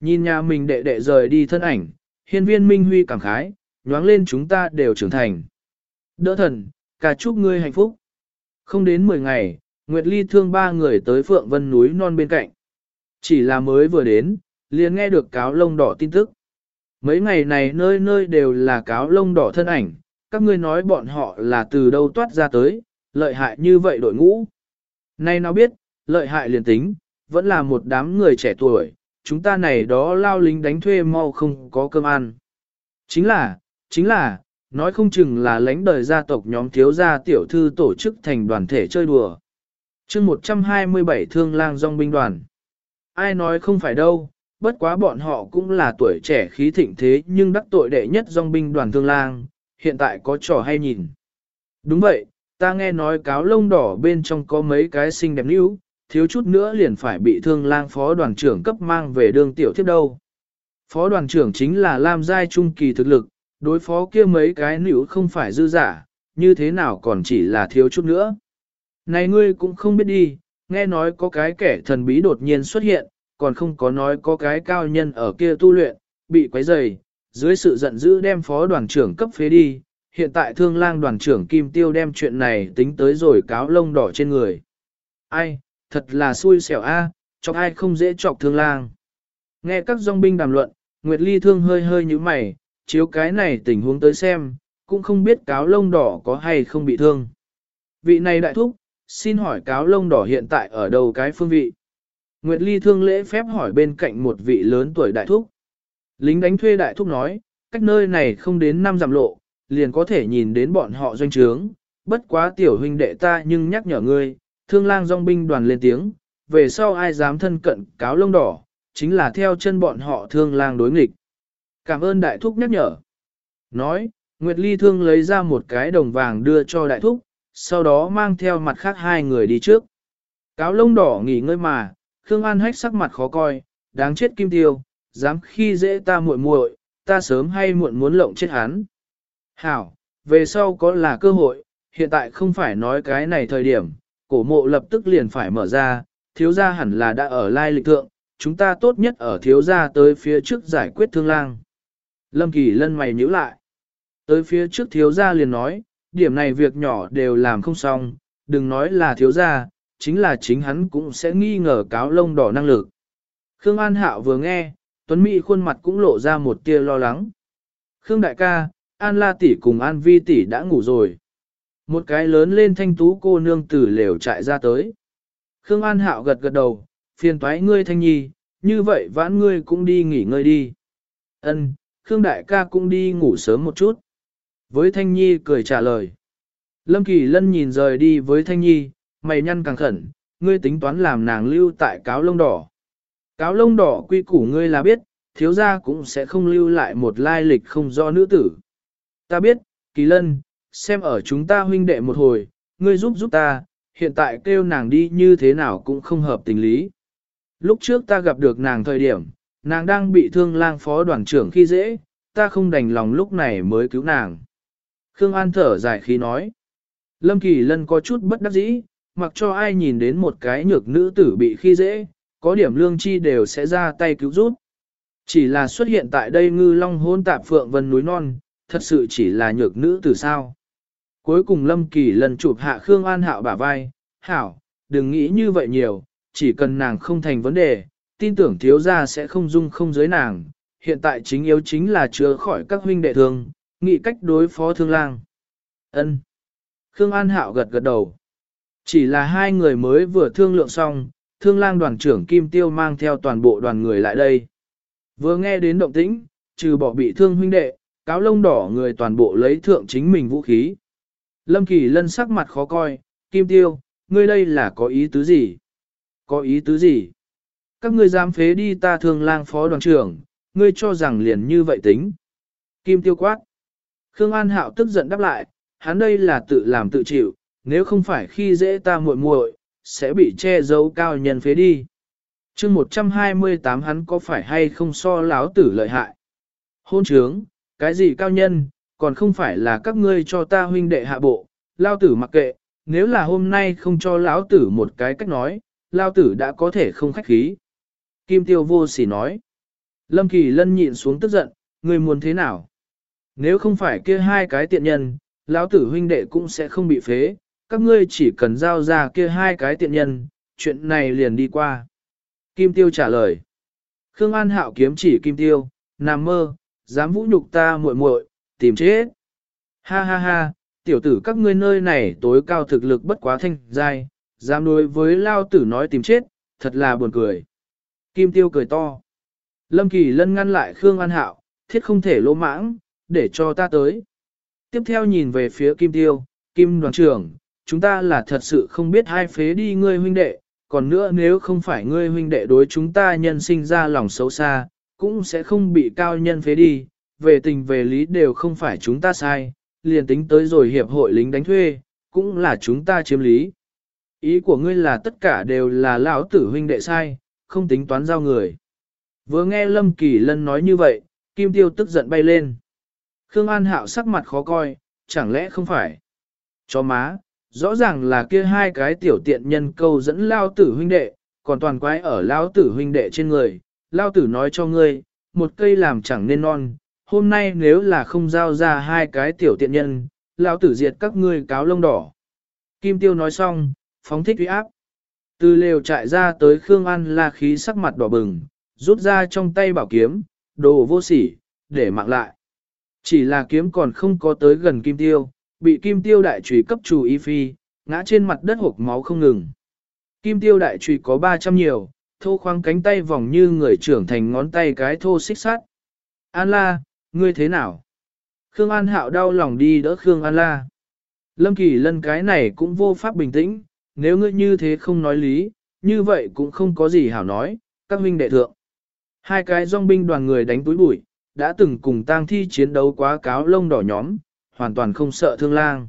Nhìn nhà mình đệ đệ rời đi thân ảnh, hiên viên Minh Huy cảm khái, nhoáng lên chúng ta đều trưởng thành. Đỡ thần, cả chúc ngươi hạnh phúc. Không đến 10 ngày, Nguyệt Ly thương ba người tới Phượng Vân núi non bên cạnh. Chỉ là mới vừa đến, liền nghe được cáo lông đỏ tin tức. Mấy ngày này nơi nơi đều là cáo lông đỏ thân ảnh, các ngươi nói bọn họ là từ đâu toát ra tới, lợi hại như vậy đội ngũ. Nay nó biết, lợi hại liền tính, vẫn là một đám người trẻ tuổi, chúng ta này đó lao lính đánh thuê mau không có cơm ăn. Chính là, chính là, nói không chừng là lãnh đời gia tộc nhóm thiếu gia tiểu thư tổ chức thành đoàn thể chơi đùa. chương 127 thương lang dòng binh đoàn. Ai nói không phải đâu, bất quá bọn họ cũng là tuổi trẻ khí thịnh thế nhưng đắc tội đệ nhất dòng binh đoàn thương lang, hiện tại có trò hay nhìn. Đúng vậy, ta nghe nói cáo lông đỏ bên trong có mấy cái xinh đẹp níu, thiếu chút nữa liền phải bị thương lang phó đoàn trưởng cấp mang về đường tiểu tiếp đâu. Phó đoàn trưởng chính là Lam Giai Trung Kỳ thực lực, đối phó kia mấy cái nữ không phải dư giả, như thế nào còn chỉ là thiếu chút nữa. Này ngươi cũng không biết đi, nghe nói có cái kẻ thần bí đột nhiên xuất hiện, còn không có nói có cái cao nhân ở kia tu luyện, bị quấy rầy, dưới sự giận dữ đem phó đoàn trưởng cấp phế đi, hiện tại thương lang đoàn trưởng Kim Tiêu đem chuyện này tính tới rồi cáo lông đỏ trên người. Ai, thật là xui xẻo a, chọc ai không dễ chọc thương lang. Nghe các dòng binh đàm luận, Nguyệt Ly thương hơi hơi như mày, chiếu cái này tình huống tới xem, cũng không biết cáo lông đỏ có hay không bị thương. Vị này đại thúc, xin hỏi cáo lông đỏ hiện tại ở đâu cái phương vị? Nguyệt Ly thương lễ phép hỏi bên cạnh một vị lớn tuổi đại thúc. Lính đánh thuê đại thúc nói, cách nơi này không đến năm dặm lộ, liền có thể nhìn đến bọn họ doanh trướng. Bất quá tiểu huynh đệ ta nhưng nhắc nhở ngươi, thương lang dòng binh đoàn lên tiếng, về sau ai dám thân cận cáo lông đỏ, chính là theo chân bọn họ thương lang đối nghịch. Cảm ơn đại thúc nhắc nhở. Nói, Nguyệt Ly thương lấy ra một cái đồng vàng đưa cho đại thúc, sau đó mang theo mặt khác hai người đi trước. Cáo lông đỏ nghỉ ngơi mà, Khương An hách sắc mặt khó coi, đáng chết kim tiêu, dám khi dễ ta muội muội, ta sớm hay muộn muốn lộng chết hắn. Hảo, về sau có là cơ hội, hiện tại không phải nói cái này thời điểm, cổ mộ lập tức liền phải mở ra, thiếu gia hẳn là đã ở lai lịch thượng, chúng ta tốt nhất ở thiếu gia tới phía trước giải quyết thương lang. Lâm Kỳ lân mày nhíu lại. Tới phía trước thiếu gia liền nói, điểm này việc nhỏ đều làm không xong, đừng nói là thiếu gia, chính là chính hắn cũng sẽ nghi ngờ cáo lông đỏ năng lực. Khương An Hạo vừa nghe, Tuấn Mỹ khuôn mặt cũng lộ ra một tia lo lắng. Khương đại ca, An La tỷ cùng An Vi tỷ đã ngủ rồi. Một cái lớn lên thanh tú cô nương tử lều chạy ra tới. Khương An Hạo gật gật đầu, phiền toái ngươi thanh nhi, như vậy vãn ngươi cũng đi nghỉ ngơi đi. Ân, Khương đại ca cũng đi ngủ sớm một chút. Với Thanh Nhi cười trả lời. Lâm Kỳ Lân nhìn rời đi với Thanh Nhi, mày nhăn càng khẩn, ngươi tính toán làm nàng lưu tại cáo lông đỏ. Cáo lông đỏ quy củ ngươi là biết, thiếu gia cũng sẽ không lưu lại một lai lịch không do nữ tử. Ta biết, Kỳ Lân, xem ở chúng ta huynh đệ một hồi, ngươi giúp giúp ta, hiện tại kêu nàng đi như thế nào cũng không hợp tình lý. Lúc trước ta gặp được nàng thời điểm, nàng đang bị thương lang phó đoàn trưởng khi dễ, ta không đành lòng lúc này mới cứu nàng. Khương An thở dài khí nói. Lâm Kỳ Lân có chút bất đắc dĩ, mặc cho ai nhìn đến một cái nhược nữ tử bị khi dễ, có điểm lương chi đều sẽ ra tay cứu giúp. Chỉ là xuất hiện tại đây ngư long hôn tạp phượng vân núi non, thật sự chỉ là nhược nữ tử sao. Cuối cùng Lâm Kỳ Lân chụp hạ Khương An Hạo bả vai, Hảo, đừng nghĩ như vậy nhiều, chỉ cần nàng không thành vấn đề, tin tưởng thiếu gia sẽ không dung không giới nàng. Hiện tại chính yếu chính là chứa khỏi các huynh đệ thương, nghị cách đối phó thương lang. Ân. Khương An Hạo gật gật đầu. Chỉ là hai người mới vừa thương lượng xong, thương lang đoàn trưởng Kim Tiêu mang theo toàn bộ đoàn người lại đây. Vừa nghe đến động tĩnh, trừ bỏ bị thương huynh đệ, cáo lông đỏ người toàn bộ lấy thượng chính mình vũ khí. Lâm Kỳ lân sắc mặt khó coi, Kim Tiêu, ngươi đây là có ý tứ gì? Có ý tứ gì? Các ngươi dám phế đi ta thương lang phó đoàn trưởng, ngươi cho rằng liền như vậy tính. Kim Tiêu quát. Khương An Hạo tức giận đáp lại, hắn đây là tự làm tự chịu, nếu không phải khi dễ ta muội muội, sẽ bị che giấu cao nhân phế đi. chương 128 hắn có phải hay không so láo tử lợi hại? Hôn trướng, cái gì cao nhân, còn không phải là các ngươi cho ta huynh đệ hạ bộ, lao tử mặc kệ, nếu là hôm nay không cho lão tử một cái cách nói, lao tử đã có thể không khách khí. Kim tiêu vô sỉ nói. Lâm Kỳ Lân nhịn xuống tức giận, ngươi muốn thế nào? Nếu không phải kia hai cái tiện nhân, lão tử huynh đệ cũng sẽ không bị phế, các ngươi chỉ cần giao ra kia hai cái tiện nhân, chuyện này liền đi qua. Kim Tiêu trả lời. Khương An Hạo kiếm chỉ Kim Tiêu, nằm mơ, dám vũ nhục ta muội muội, tìm chết. Ha ha ha, tiểu tử các ngươi nơi này tối cao thực lực bất quá thanh giai, dám đối với lao tử nói tìm chết, thật là buồn cười. Kim Tiêu cười to. Lâm Kỳ Lân ngăn lại Khương An Hạo, thiết không thể lỗ mãng, để cho ta tới. Tiếp theo nhìn về phía Kim Tiêu, Kim đoàn trưởng, chúng ta là thật sự không biết hai phế đi ngươi huynh đệ, còn nữa nếu không phải ngươi huynh đệ đối chúng ta nhân sinh ra lòng xấu xa, cũng sẽ không bị cao nhân phế đi, về tình về lý đều không phải chúng ta sai, liền tính tới rồi hiệp hội lính đánh thuê, cũng là chúng ta chiếm lý. Ý của ngươi là tất cả đều là lão tử huynh đệ sai, không tính toán giao người. Vừa nghe Lâm Kỳ Lân nói như vậy, Kim Tiêu tức giận bay lên. Khương An Hạo sắc mặt khó coi, chẳng lẽ không phải? Cho má, rõ ràng là kia hai cái tiểu tiện nhân câu dẫn lao tử huynh đệ, còn toàn quái ở lao tử huynh đệ trên người. Lao tử nói cho ngươi, một cây làm chẳng nên non, hôm nay nếu là không giao ra hai cái tiểu tiện nhân, lao tử diệt các ngươi cáo lông đỏ. Kim Tiêu nói xong, phóng thích uy áp. Từ lều trại ra tới Khương An la khí sắc mặt đỏ bừng, rút ra trong tay bảo kiếm, đồ vô sỉ, để mạng lại. Chỉ là kiếm còn không có tới gần kim tiêu, bị kim tiêu đại trùy cấp chủ y phi, ngã trên mặt đất hộp máu không ngừng. Kim tiêu đại trùy có 300 nhiều, thô khoang cánh tay vòng như người trưởng thành ngón tay cái thô xích sắt. An la, ngươi thế nào? Khương An hạo đau lòng đi đỡ Khương An la. Lâm Kỳ lân cái này cũng vô pháp bình tĩnh, nếu ngươi như thế không nói lý, như vậy cũng không có gì hảo nói, các huynh đệ thượng. Hai cái dòng binh đoàn người đánh túi bụi, đã từng cùng tang thi chiến đấu quá cáo lông đỏ nhóm, hoàn toàn không sợ thương lang.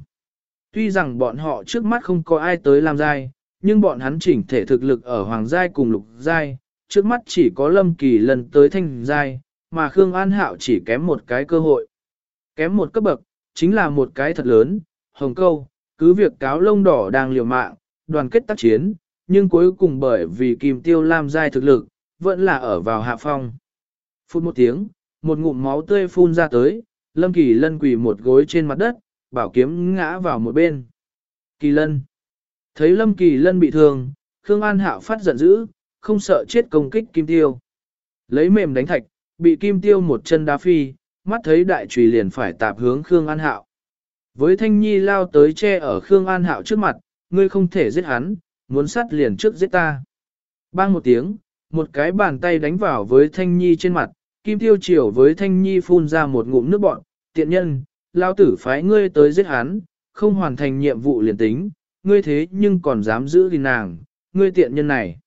Tuy rằng bọn họ trước mắt không có ai tới làm giai, nhưng bọn hắn chỉnh thể thực lực ở hoàng giai cùng lục giai, trước mắt chỉ có lâm kỳ lần tới thanh giai, mà Khương An Hạo chỉ kém một cái cơ hội. Kém một cấp bậc, chính là một cái thật lớn, hồng câu, cứ việc cáo lông đỏ đang liều mạng, đoàn kết tác chiến, nhưng cuối cùng bởi vì kìm tiêu lam giai thực lực, vẫn là ở vào hạ phong. Phút một tiếng, một ngụm máu tươi phun ra tới, Lâm Kỳ Lân quỳ một gối trên mặt đất, bảo kiếm ngã vào một bên. Kỳ Lân. Thấy Lâm Kỳ Lân bị thương, Khương An Hạo phát giận dữ, không sợ chết công kích Kim Tiêu. Lấy mềm đánh thạch, bị Kim Tiêu một chân đá phi, mắt thấy đại trùy liền phải tạp hướng Khương An Hạo. Với Thanh Nhi lao tới che ở Khương An Hạo trước mặt, ngươi không thể giết hắn, muốn sát liền trước giết ta. Bang một tiếng, một cái bàn tay đánh vào với Thanh Nhi trên mặt, Kim Tiêu Triều với Thanh Nhi phun ra một ngụm nước bọn, tiện nhân, lao tử phái ngươi tới giết hắn, không hoàn thành nhiệm vụ liền tính, ngươi thế nhưng còn dám giữ gìn nàng, ngươi tiện nhân này.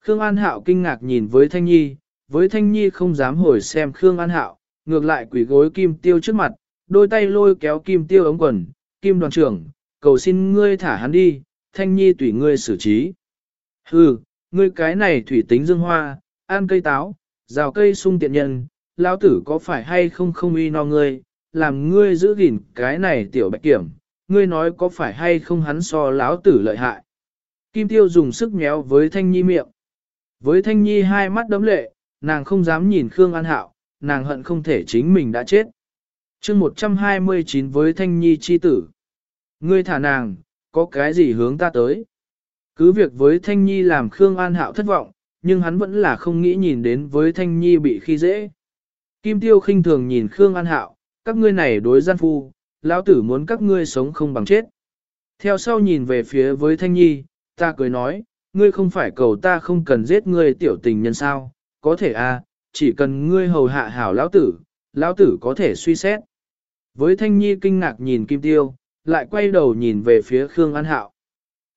Khương An Hạo kinh ngạc nhìn với Thanh Nhi, với Thanh Nhi không dám hồi xem Khương An Hạo, ngược lại quỷ gối Kim Tiêu trước mặt, đôi tay lôi kéo Kim Tiêu ống quần, Kim đoàn trưởng, cầu xin ngươi thả hắn đi, Thanh Nhi tùy ngươi xử trí. Hừ, ngươi cái này thủy tính dương hoa, ăn cây táo, rào cây sung tiện nhân, lão tử có phải hay không không uy no ngươi, làm ngươi giữ gìn cái này tiểu bạch kiểm, ngươi nói có phải hay không hắn so lão tử lợi hại. Kim Tiêu dùng sức méo với Thanh Nhi miệng. Với Thanh Nhi hai mắt đấm lệ, nàng không dám nhìn Khương An Hạo, nàng hận không thể chính mình đã chết. chương 129 với Thanh Nhi chi tử. Ngươi thả nàng, có cái gì hướng ta tới? Cứ việc với Thanh Nhi làm Khương An Hạo thất vọng, nhưng hắn vẫn là không nghĩ nhìn đến với Thanh Nhi bị khi dễ. Kim Tiêu khinh thường nhìn Khương An Hạo, các ngươi này đối gian phu, lão tử muốn các ngươi sống không bằng chết. Theo sau nhìn về phía với Thanh Nhi, ta cười nói, ngươi không phải cầu ta không cần giết ngươi tiểu tình nhân sao, có thể à, chỉ cần ngươi hầu hạ hảo lão tử, lão tử có thể suy xét. Với Thanh Nhi kinh ngạc nhìn Kim Tiêu, lại quay đầu nhìn về phía Khương An Hạo.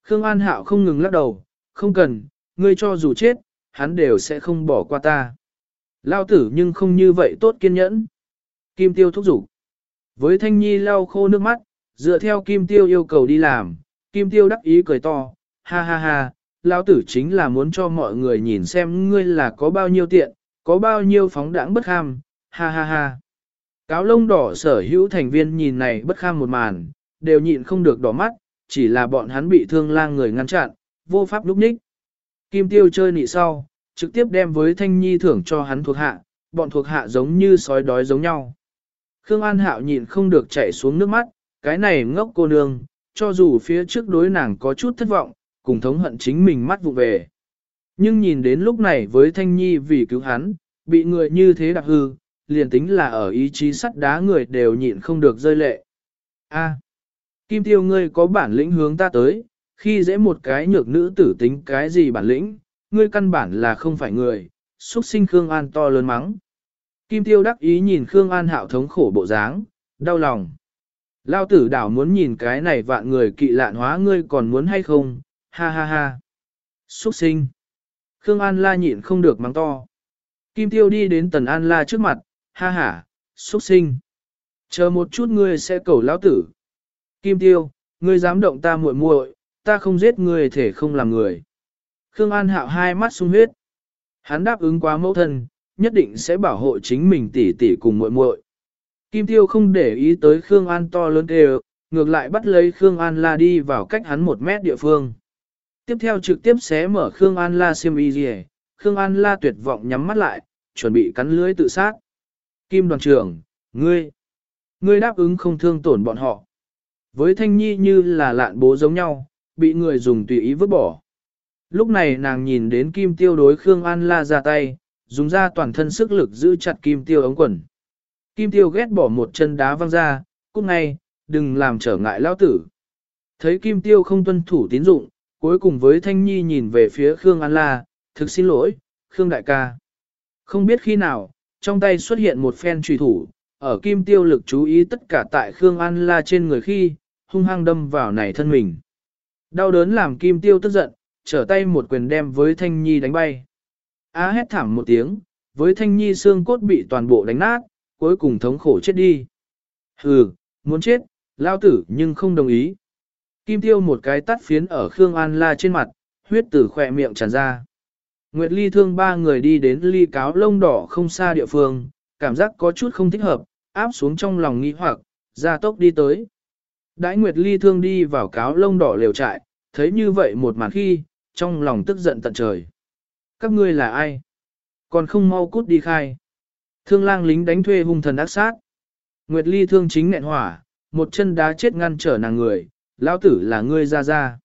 Khương An Hạo không ngừng lắc đầu, không cần, ngươi cho dù chết, hắn đều sẽ không bỏ qua ta. Lao tử nhưng không như vậy tốt kiên nhẫn. Kim Tiêu thúc giục. Với Thanh Nhi lau khô nước mắt, dựa theo Kim Tiêu yêu cầu đi làm, Kim Tiêu đắc ý cười to, ha ha ha, Lao tử chính là muốn cho mọi người nhìn xem ngươi là có bao nhiêu tiện, có bao nhiêu phóng đãng bất kham, ha ha ha. Cáo lông đỏ sở hữu thành viên nhìn này bất kham một màn, đều nhịn không được đỏ mắt, chỉ là bọn hắn bị thương lang người ngăn chặn, vô pháp lúc ních. Kim tiêu chơi nị sau, trực tiếp đem với thanh nhi thưởng cho hắn thuộc hạ, bọn thuộc hạ giống như sói đói giống nhau. Khương An Hạo nhịn không được chảy xuống nước mắt, cái này ngốc cô nương, cho dù phía trước đối nàng có chút thất vọng, cùng thống hận chính mình mắt vụ về. Nhưng nhìn đến lúc này với Thanh Nhi vì cứu hắn, bị người như thế đạp hư, liền tính là ở ý chí sắt đá người đều nhịn không được rơi lệ. A, Kim Tiêu ngươi có bản lĩnh hướng ta tới, khi dễ một cái nhược nữ tử tính cái gì bản lĩnh, ngươi căn bản là không phải người, xuất sinh Khương An to lớn mắng. Kim Tiêu đắc ý nhìn Khương An hạo thống khổ bộ dáng, đau lòng. Lao tử đảo muốn nhìn cái này vạn người kỵ lạn hóa ngươi còn muốn hay không, ha ha ha. Xuất sinh. Khương An la nhịn không được mắng to. Kim Tiêu đi đến Tần An la trước mặt, ha ha, xuất sinh. Chờ một chút ngươi sẽ cầu lão tử. Kim Tiêu, ngươi dám động ta muội muội, ta không giết ngươi thể không làm người. Khương An hạo hai mắt sung huyết. Hắn đáp ứng quá mẫu thân, nhất định sẽ bảo hộ chính mình tỷ tỷ cùng muội muội. Kim Tiêu không để ý tới Khương An to lớn đều, ngược lại bắt lấy Khương An la đi vào cách hắn một mét địa phương. Tiếp theo trực tiếp xé mở Khương An la xiêm y gì Khương An la tuyệt vọng nhắm mắt lại, chuẩn bị cắn lưới tự sát. Kim đoàn trưởng, ngươi, ngươi đáp ứng không thương tổn bọn họ. Với Thanh Nhi như là lạn bố giống nhau, bị người dùng tùy ý vứt bỏ. Lúc này nàng nhìn đến Kim Tiêu đối Khương An La ra tay, dùng ra toàn thân sức lực giữ chặt Kim Tiêu ống quần. Kim Tiêu ghét bỏ một chân đá văng ra, cút ngay, đừng làm trở ngại lao tử. Thấy Kim Tiêu không tuân thủ tín dụng, cuối cùng với Thanh Nhi nhìn về phía Khương An La, thực xin lỗi, Khương Đại ca. Không biết khi nào, trong tay xuất hiện một phen trùy thủ, ở Kim Tiêu lực chú ý tất cả tại Khương An La trên người khi, hung hăng đâm vào này thân mình. Đau đớn làm Kim Tiêu tức giận, trở tay một quyền đem với Thanh Nhi đánh bay. Á hét thảm một tiếng, với Thanh Nhi xương cốt bị toàn bộ đánh nát, cuối cùng thống khổ chết đi. Hừ, muốn chết, lao tử nhưng không đồng ý. Kim Tiêu một cái tắt phiến ở Khương An La trên mặt, huyết từ khỏe miệng tràn ra. Nguyệt Ly thương ba người đi đến ly cáo lông đỏ không xa địa phương, cảm giác có chút không thích hợp, áp xuống trong lòng nghi hoặc, ra tốc đi tới. Đãi Nguyệt Ly thương đi vào cáo lông đỏ liều trại, thấy như vậy một màn khi, trong lòng tức giận tận trời. Các ngươi là ai? Còn không mau cút đi khai. Thương lang lính đánh thuê hung thần ác sát. Nguyệt Ly thương chính nẹn hỏa, một chân đá chết ngăn trở nàng người, lão tử là ngươi ra ra.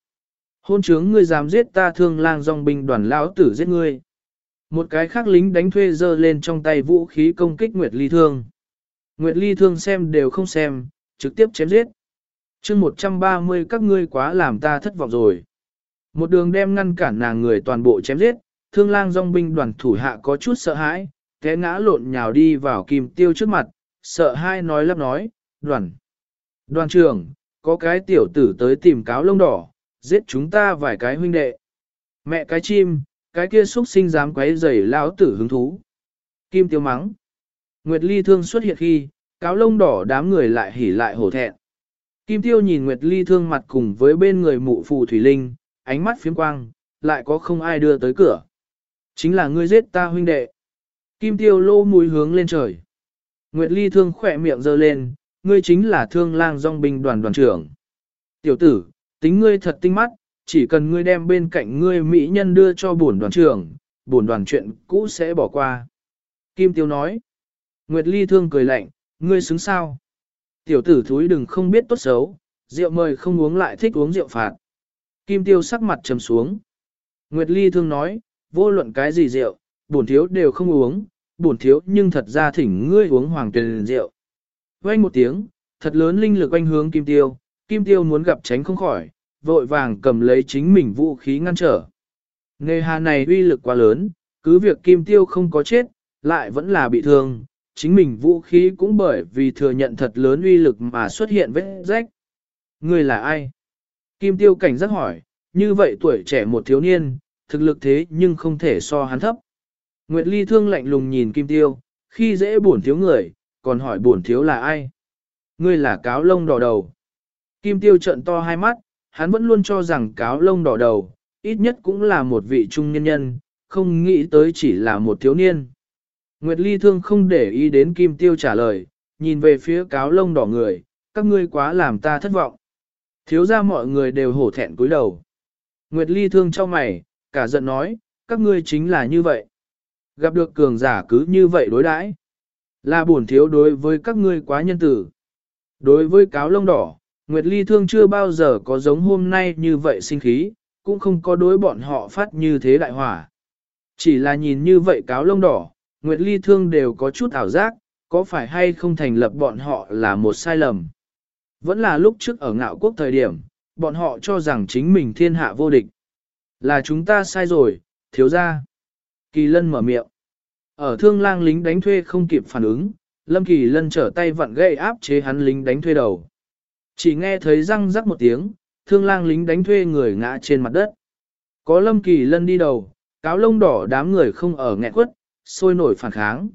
Hôn trướng ngươi dám giết ta thương lang dòng binh đoàn lão tử giết ngươi. Một cái khác lính đánh thuê giơ lên trong tay vũ khí công kích Nguyệt Ly thương. Nguyệt Ly thương xem đều không xem, trực tiếp chém giết chương 130 các ngươi quá làm ta thất vọng rồi. Một đường đem ngăn cản nàng người toàn bộ chém giết, thương lang dòng binh đoàn thủ hạ có chút sợ hãi, té ngã lộn nhào đi vào kim tiêu trước mặt, sợ hai nói lắp nói, đoàn. Đoàn trưởng, có cái tiểu tử tới tìm cáo lông đỏ, giết chúng ta vài cái huynh đệ. Mẹ cái chim, cái kia xuất sinh dám quấy rầy lão tử hứng thú. Kim tiêu mắng. Nguyệt ly thương xuất hiện khi, cáo lông đỏ đám người lại hỉ lại hổ thẹn. Kim Tiêu nhìn Nguyệt Ly thương mặt cùng với bên người mụ phù Thủy Linh, ánh mắt phiếm quang, lại có không ai đưa tới cửa. Chính là ngươi giết ta huynh đệ. Kim Tiêu lô mũi hướng lên trời. Nguyệt Ly thương khỏe miệng giơ lên, ngươi chính là thương lang dòng binh đoàn đoàn trưởng. Tiểu tử, tính ngươi thật tinh mắt, chỉ cần ngươi đem bên cạnh ngươi mỹ nhân đưa cho bổn đoàn trưởng, bổn đoàn chuyện cũ sẽ bỏ qua. Kim Tiêu nói. Nguyệt Ly thương cười lạnh, ngươi xứng sao? Tiểu tử thúi đừng không biết tốt xấu, rượu mời không uống lại thích uống rượu phạt. Kim Tiêu sắc mặt trầm xuống. Nguyệt Ly thương nói, vô luận cái gì rượu, bổn thiếu đều không uống, bổn thiếu nhưng thật ra thỉnh ngươi uống hoàng tuyền rượu. Quanh một tiếng, thật lớn linh lực quanh hướng Kim Tiêu, Kim Tiêu muốn gặp tránh không khỏi, vội vàng cầm lấy chính mình vũ khí ngăn trở. Nghề hà này uy lực quá lớn, cứ việc Kim Tiêu không có chết, lại vẫn là bị thương, chính mình vũ khí cũng bởi vì thừa nhận thật lớn uy lực mà xuất hiện vết rách. Người là ai? Kim Tiêu cảnh giác hỏi, như vậy tuổi trẻ một thiếu niên, thực lực thế nhưng không thể so hắn thấp. Nguyệt Ly thương lạnh lùng nhìn Kim Tiêu, khi dễ bổn thiếu người, còn hỏi bổn thiếu là ai? Ngươi là cáo lông đỏ đầu. Kim Tiêu trợn to hai mắt, hắn vẫn luôn cho rằng cáo lông đỏ đầu, ít nhất cũng là một vị trung nhân nhân, không nghĩ tới chỉ là một thiếu niên. Nguyệt Ly thương không để ý đến Kim Tiêu trả lời, nhìn về phía cáo lông đỏ người, các ngươi quá làm ta thất vọng. Thiếu ra mọi người đều hổ thẹn cúi đầu. Nguyệt Ly thương cho mày, cả giận nói, các ngươi chính là như vậy. Gặp được cường giả cứ như vậy đối đãi, Là buồn thiếu đối với các ngươi quá nhân tử. Đối với cáo lông đỏ, Nguyệt Ly thương chưa bao giờ có giống hôm nay như vậy sinh khí, cũng không có đối bọn họ phát như thế đại hỏa. Chỉ là nhìn như vậy cáo lông đỏ, Nguyệt Ly thương đều có chút ảo giác, có phải hay không thành lập bọn họ là một sai lầm. Vẫn là lúc trước ở ngạo quốc thời điểm, bọn họ cho rằng chính mình thiên hạ vô địch. Là chúng ta sai rồi, thiếu ra. Kỳ lân mở miệng. Ở thương lang lính đánh thuê không kịp phản ứng, Lâm Kỳ lân trở tay vặn gậy áp chế hắn lính đánh thuê đầu. Chỉ nghe thấy răng rắc một tiếng, thương lang lính đánh thuê người ngã trên mặt đất. Có Lâm Kỳ lân đi đầu, cáo lông đỏ đám người không ở nghẹn quất, sôi nổi phản kháng.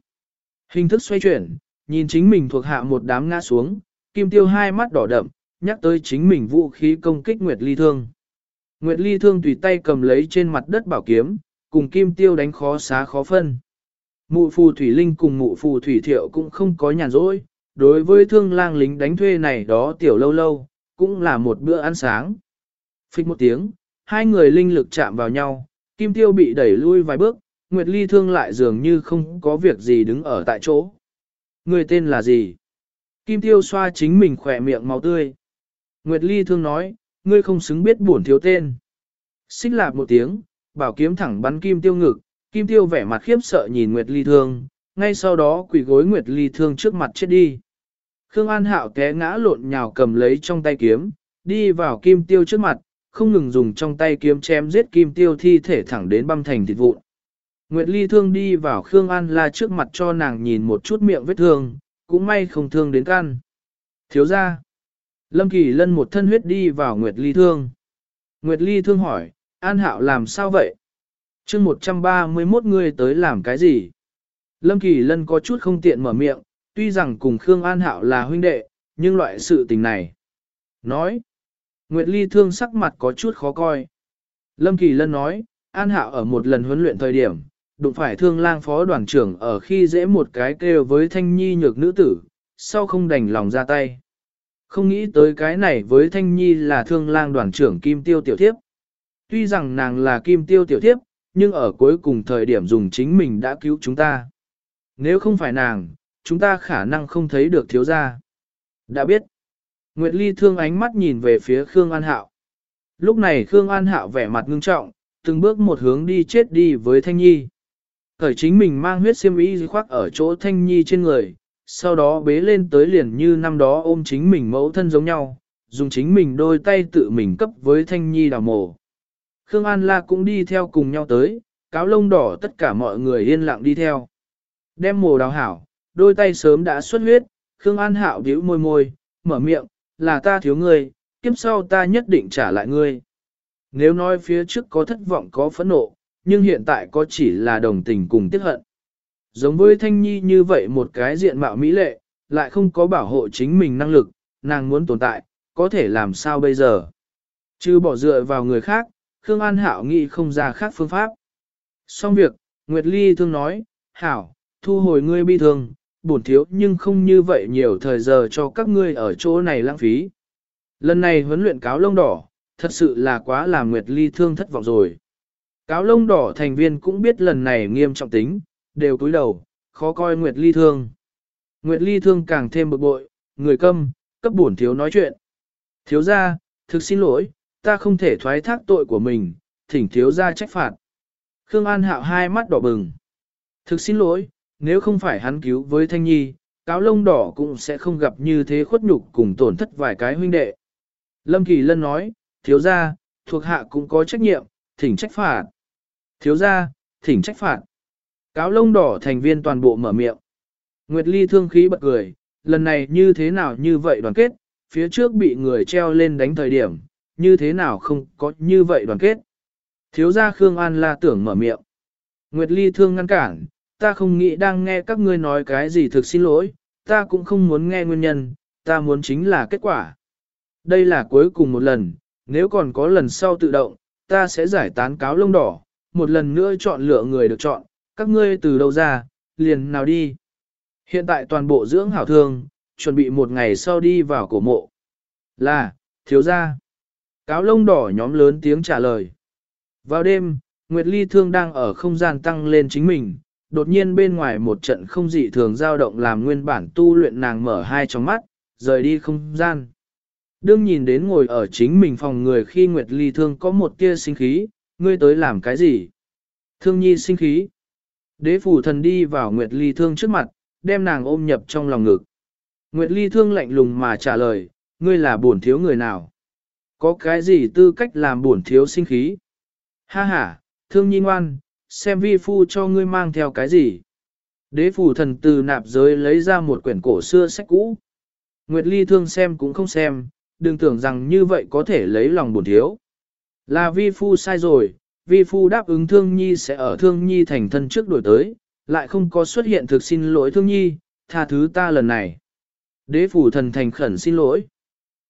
Hình thức xoay chuyển, nhìn chính mình thuộc hạ một đám ngã xuống, kim tiêu hai mắt đỏ đậm, nhắc tới chính mình vũ khí công kích Nguyệt Ly Thương. Nguyệt Ly Thương tùy tay cầm lấy trên mặt đất bảo kiếm, cùng kim tiêu đánh khó xá khó phân. Mụ phù thủy linh cùng mụ phù thủy thiệu cũng không có nhàn rỗi, đối với thương lang lính đánh thuê này đó tiểu lâu lâu, cũng là một bữa ăn sáng. Phích một tiếng, hai người linh lực chạm vào nhau, kim tiêu bị đẩy lui vài bước, Nguyệt Ly thương lại dường như không có việc gì đứng ở tại chỗ. Người tên là gì? Kim tiêu xoa chính mình khỏe miệng máu tươi. Nguyệt Ly thương nói, ngươi không xứng biết bổn thiếu tên. Xích lạp một tiếng, bảo kiếm thẳng bắn kim tiêu ngực, kim tiêu vẻ mặt khiếp sợ nhìn Nguyệt Ly thương, ngay sau đó quỳ gối Nguyệt Ly thương trước mặt chết đi. Khương An Hạo té ngã lộn nhào cầm lấy trong tay kiếm, đi vào kim tiêu trước mặt, không ngừng dùng trong tay kiếm chém giết kim tiêu thi thể thẳng đến băm thành thịt vụn. Nguyệt Ly thương đi vào Khương An La trước mặt cho nàng nhìn một chút miệng vết thương, cũng may không thương đến căn. Thiếu ra. Lâm Kỳ Lân một thân huyết đi vào Nguyệt Ly thương. Nguyệt Ly thương hỏi, An Hạo làm sao vậy? chương 131 người tới làm cái gì? Lâm Kỳ Lân có chút không tiện mở miệng, tuy rằng cùng Khương An Hạo là huynh đệ, nhưng loại sự tình này. Nói, Nguyệt Ly thương sắc mặt có chút khó coi. Lâm Kỳ Lân nói, An Hạo ở một lần huấn luyện thời điểm, đụng phải thương lang phó đoàn trưởng ở khi dễ một cái kêu với thanh nhi nhược nữ tử, sau không đành lòng ra tay. Không nghĩ tới cái này với thanh nhi là thương lang đoàn trưởng Kim Tiêu Tiểu Thiếp. Tuy rằng nàng là Kim Tiêu Tiểu Thiếp, nhưng ở cuối cùng thời điểm dùng chính mình đã cứu chúng ta. Nếu không phải nàng, chúng ta khả năng không thấy được thiếu gia. Đã biết. Nguyệt Ly thương ánh mắt nhìn về phía Khương An Hạo. Lúc này Khương An Hạo vẻ mặt ngưng trọng, từng bước một hướng đi chết đi với Thanh Nhi. Khởi chính mình mang huyết xiêm y khoác ở chỗ Thanh Nhi trên người, sau đó bế lên tới liền như năm đó ôm chính mình mẫu thân giống nhau, dùng chính mình đôi tay tự mình cấp với Thanh Nhi đào mổ. Khương An La cũng đi theo cùng nhau tới, cáo lông đỏ tất cả mọi người yên lặng đi theo. Đem mồ đào hảo, đôi tay sớm đã xuất huyết, Khương An Hạo bĩu môi môi, mở miệng, là ta thiếu ngươi, kiếp sau ta nhất định trả lại ngươi. Nếu nói phía trước có thất vọng có phẫn nộ, nhưng hiện tại có chỉ là đồng tình cùng tiếc hận. Giống với Thanh Nhi như vậy một cái diện mạo mỹ lệ, lại không có bảo hộ chính mình năng lực, nàng muốn tồn tại, có thể làm sao bây giờ? Chứ bỏ dựa vào người khác, Khương An Hảo nghĩ không ra khác phương pháp. Xong việc, Nguyệt Ly thương nói, Hảo, thu hồi ngươi bi thương, bổn thiếu nhưng không như vậy nhiều thời giờ cho các ngươi ở chỗ này lãng phí. Lần này huấn luyện cáo lông đỏ, thật sự là quá làm Nguyệt Ly thương thất vọng rồi. Cáo lông đỏ thành viên cũng biết lần này nghiêm trọng tính, đều cúi đầu, khó coi Nguyệt Ly thương. Nguyệt Ly thương càng thêm bực bội, người câm, cấp bổn thiếu nói chuyện. Thiếu gia, thực xin lỗi, ta không thể thoái thác tội của mình, thỉnh thiếu gia trách phạt. Khương An hạo hai mắt đỏ bừng. Thực xin lỗi, nếu không phải hắn cứu với Thanh Nhi, cáo lông đỏ cũng sẽ không gặp như thế khuất nhục cùng tổn thất vài cái huynh đệ. Lâm Kỳ Lân nói, thiếu gia, thuộc hạ cũng có trách nhiệm, thỉnh trách phạt. Thiếu gia, thỉnh trách phạt. Cáo lông đỏ thành viên toàn bộ mở miệng. Nguyệt Ly thương khí bật cười, lần này như thế nào như vậy đoàn kết, phía trước bị người treo lên đánh thời điểm, như thế nào không có như vậy đoàn kết. Thiếu gia Khương An la tưởng mở miệng. Nguyệt Ly thương ngăn cản, ta không nghĩ đang nghe các ngươi nói cái gì thực xin lỗi, ta cũng không muốn nghe nguyên nhân, ta muốn chính là kết quả. Đây là cuối cùng một lần, nếu còn có lần sau tự động, ta sẽ giải tán cáo lông đỏ, một lần nữa chọn lựa người được chọn, các ngươi từ đâu ra, liền nào đi. Hiện tại toàn bộ dưỡng hảo thương, chuẩn bị một ngày sau đi vào cổ mộ. Là, thiếu gia. Cáo lông đỏ nhóm lớn tiếng trả lời. Vào đêm, Nguyệt Ly Thương đang ở không gian tăng lên chính mình, đột nhiên bên ngoài một trận không dị thường dao động làm nguyên bản tu luyện nàng mở hai tròng mắt, rời đi không gian. Đương nhìn đến ngồi ở chính mình phòng người khi Nguyệt Ly Thương có một tia sinh khí, ngươi tới làm cái gì? Thương nhi sinh khí. Đế phủ thần đi vào Nguyệt Ly Thương trước mặt, đem nàng ôm nhập trong lòng ngực. Nguyệt Ly Thương lạnh lùng mà trả lời, ngươi là bổn thiếu người nào? Có cái gì tư cách làm bổn thiếu sinh khí? Ha ha, thương nhi ngoan, xem vi phu cho ngươi mang theo cái gì? Đế phủ thần từ nạp giới lấy ra một quyển cổ xưa sách cũ. Nguyệt Ly Thương xem cũng không xem, đừng tưởng rằng như vậy có thể lấy lòng bổn thiếu. Là vi phu sai rồi, vi phu đáp ứng thương nhi sẽ ở thương nhi thành thân trước đổi tới, lại không có xuất hiện thực xin lỗi thương nhi, tha thứ ta lần này. Đế phủ thần thành khẩn xin lỗi.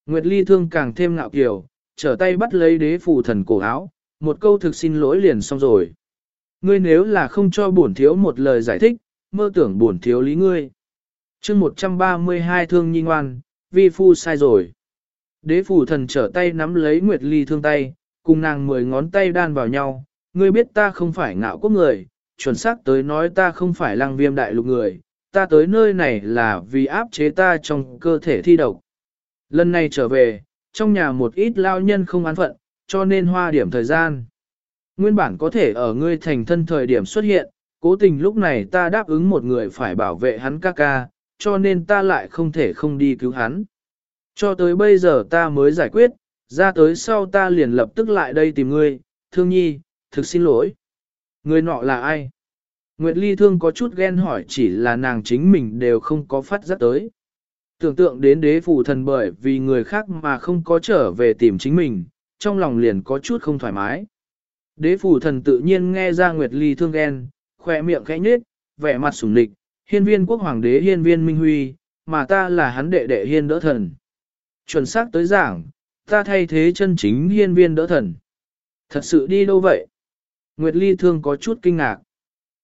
Nguyệt ly thương càng thêm ngạo kiều, trở tay bắt lấy đế phủ thần cổ áo, một câu thực xin lỗi liền xong rồi. Ngươi nếu là không cho bổn thiếu một lời giải thích, mơ tưởng bổn thiếu lý ngươi. chương 132 thương nhi ngoan, vi phu sai rồi. Đế phủ thần trở tay nắm lấy Nguyệt ly thương tay, cùng nàng mười ngón tay đan vào nhau, ngươi biết ta không phải ngạo quốc người, chuẩn xác tới nói ta không phải lăng viêm đại lục người, ta tới nơi này là vì áp chế ta trong cơ thể thi độc. Lần này trở về, trong nhà một ít lao nhân không an phận, cho nên hoa điểm thời gian. Nguyên bản có thể ở ngươi thành thân thời điểm xuất hiện, cố tình lúc này ta đáp ứng một người phải bảo vệ hắn ca ca, cho nên ta lại không thể không đi cứu hắn. Cho tới bây giờ ta mới giải quyết, ra tới sau ta liền lập tức lại đây tìm ngươi, thương nhi, thực xin lỗi. Người nọ là ai? Nguyệt Ly Thương có chút ghen hỏi chỉ là nàng chính mình đều không có phát giác tới. Tưởng tượng đến đế phủ thần bởi vì người khác mà không có trở về tìm chính mình, trong lòng liền có chút không thoải mái. Đế phủ thần tự nhiên nghe ra Nguyệt Ly Thương ghen, khỏe miệng khẽ nhếch, vẻ mặt sủng lịch, hiên viên quốc hoàng đế hiên viên minh huy, mà ta là hắn đệ đệ hiên đỡ thần. Chuẩn xác tới giảng, ta thay thế chân chính hiên viên đỡ thần. Thật sự đi đâu vậy? Nguyệt Ly Thương có chút kinh ngạc.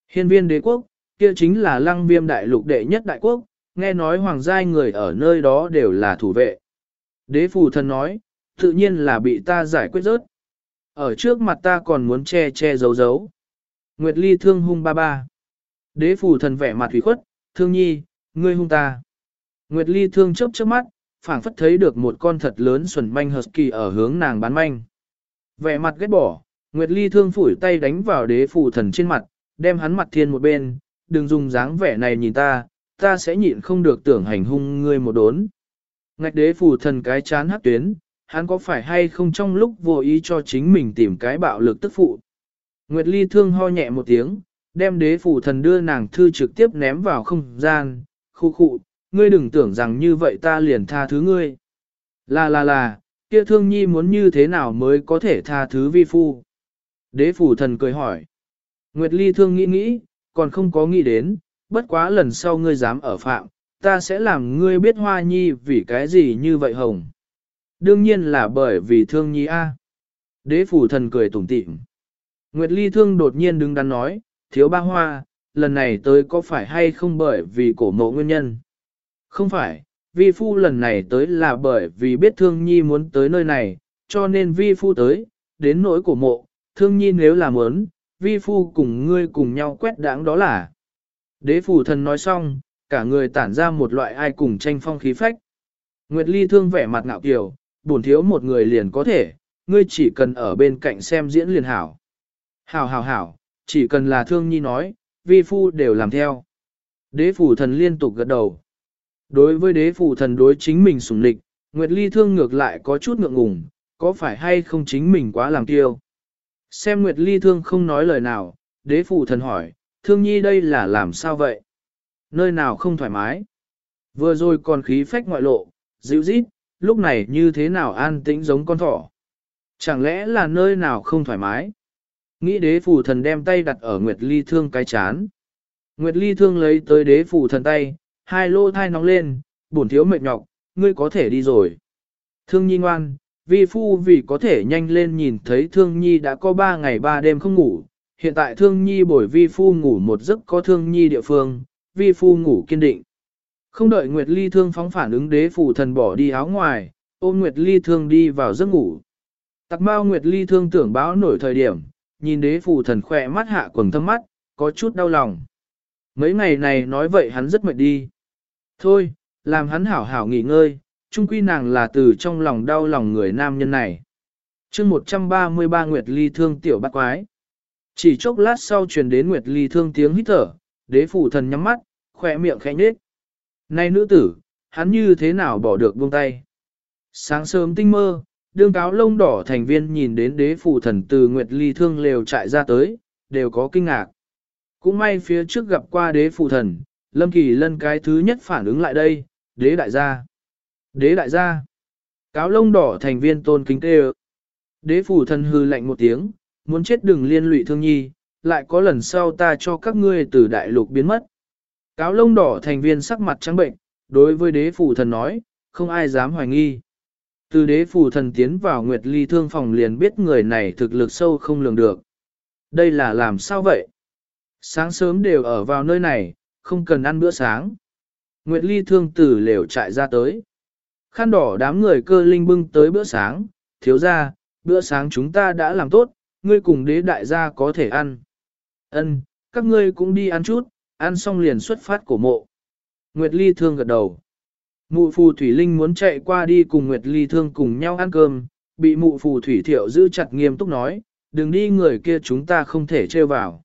Hiên viên đế quốc, kia chính là lăng viêm đại lục đệ nhất đại quốc, nghe nói hoàng giai người ở nơi đó đều là thủ vệ. Đế phù thần nói, tự nhiên là bị ta giải quyết rớt. Ở trước mặt ta còn muốn che che giấu giấu. Nguyệt Ly thương hung ba ba. Đế phù thần vẻ mặt thủy khuất, thương nhi, ngươi hung ta. Nguyệt Ly thương chớp chớp mắt, phảng phất thấy được một con thật lớn xuẩn manh husky ở hướng nàng bán manh. Vẻ mặt ghét bỏ, Nguyệt Ly thương phủi tay đánh vào đế phù thần trên mặt, đem hắn mặt thiên một bên, đừng dùng dáng vẻ này nhìn ta, ta sẽ nhịn không được tưởng hành hung ngươi một đốn. Ngạch đế phù thần cái chán hát tuyến, hắn có phải hay không trong lúc vô ý cho chính mình tìm cái bạo lực tức phụ. Nguyệt Ly thương ho nhẹ một tiếng, đem đế phù thần đưa nàng thư trực tiếp ném vào không gian, khu khu, ngươi đừng tưởng rằng như vậy ta liền tha thứ ngươi. Là là là, kia thương nhi muốn như thế nào mới có thể tha thứ vi phu. Đế phủ thần cười hỏi. Nguyệt Ly thương nghĩ nghĩ, còn không có nghĩ đến, bất quá lần sau ngươi dám ở phạm, ta sẽ làm ngươi biết hoa nhi vì cái gì như vậy hồng. Đương nhiên là bởi vì thương nhi a. Đế phủ thần cười tủm tỉm. Nguyệt Ly thương đột nhiên đứng đắn nói, thiếu ba hoa, lần này tới có phải hay không bởi vì cổ mộ nguyên nhân? Không phải, vi phu lần này tới là bởi vì biết thương nhi muốn tới nơi này, cho nên vi phu tới, đến nỗi của mộ, thương nhi nếu là muốn, vi phu cùng ngươi cùng nhau quét đáng đó là. Đế phủ thần nói xong, cả người tản ra một loại ai cùng tranh phong khí phách. Nguyệt Ly thương vẻ mặt ngạo kiều, buồn thiếu một người liền có thể, ngươi chỉ cần ở bên cạnh xem diễn liền hảo. Hảo hảo hảo, chỉ cần là thương nhi nói, vi phu đều làm theo. Đế phủ thần liên tục gật đầu. Đối với đế phụ thần đối chính mình sủng lịch, Nguyệt Ly thương ngược lại có chút ngượng ngùng, có phải hay không chính mình quá làm tiêu. Xem Nguyệt Ly thương không nói lời nào, đế phụ thần hỏi, thương nhi đây là làm sao vậy? Nơi nào không thoải mái? Vừa rồi còn khí phách ngoại lộ, dịu rít, lúc này như thế nào an tĩnh giống con thỏ? Chẳng lẽ là nơi nào không thoải mái? Nghĩ đế phụ thần đem tay đặt ở Nguyệt Ly thương cái chán. Nguyệt Ly thương lấy tới đế phụ thần tay, hai lô thai nóng lên, bổn thiếu mệt nhọc, ngươi có thể đi rồi. Thương nhi ngoan, vi phu vì có thể nhanh lên nhìn thấy thương nhi đã có ba ngày ba đêm không ngủ, hiện tại thương nhi bồi vi phu ngủ một giấc có thương nhi địa phương, vi phu ngủ kiên định. Không đợi Nguyệt Ly thương phóng phản ứng đế phủ thần bỏ đi áo ngoài, ôm Nguyệt Ly thương đi vào giấc ngủ. Tặc bao Nguyệt Ly thương tưởng báo nổi thời điểm, nhìn đế phủ thần khỏe mắt hạ quầng thâm mắt, có chút đau lòng. Mấy ngày này nói vậy hắn rất mệt đi. Thôi, làm hắn hảo hảo nghỉ ngơi, chung quy nàng là từ trong lòng đau lòng người nam nhân này. chương 133 Nguyệt Ly thương tiểu bắt quái. Chỉ chốc lát sau truyền đến Nguyệt Ly thương tiếng hít thở, đế phủ thần nhắm mắt, khỏe miệng khẽ nhếch. Này nữ tử, hắn như thế nào bỏ được buông tay. Sáng sớm tinh mơ, đương cáo lông đỏ thành viên nhìn đến đế phủ thần từ Nguyệt Ly thương lều chạy ra tới, đều có kinh ngạc. Cũng may phía trước gặp qua đế phủ thần, Lâm Kỳ Lân cái thứ nhất phản ứng lại đây, đế đại gia. Đế đại gia. Cáo lông đỏ thành viên tôn kính tê Đế phủ thần hư lạnh một tiếng, muốn chết đừng liên lụy thương nhi, lại có lần sau ta cho các ngươi từ đại lục biến mất. Cáo lông đỏ thành viên sắc mặt trắng bệnh, đối với đế phủ thần nói, không ai dám hoài nghi. Từ đế phủ thần tiến vào Nguyệt Ly thương phòng liền biết người này thực lực sâu không lường được. Đây là làm sao vậy? Sáng sớm đều ở vào nơi này, không cần ăn bữa sáng. Nguyệt Ly thương tử lều chạy ra tới. Khăn đỏ đám người cơ linh bưng tới bữa sáng, thiếu ra, bữa sáng chúng ta đã làm tốt, ngươi cùng đế đại gia có thể ăn. Ân, các ngươi cũng đi ăn chút, ăn xong liền xuất phát cổ mộ. Nguyệt Ly thương gật đầu. Mụ phù thủy linh muốn chạy qua đi cùng Nguyệt Ly thương cùng nhau ăn cơm, bị mụ phù thủy thiệu giữ chặt nghiêm túc nói, đừng đi người kia chúng ta không thể trêu vào.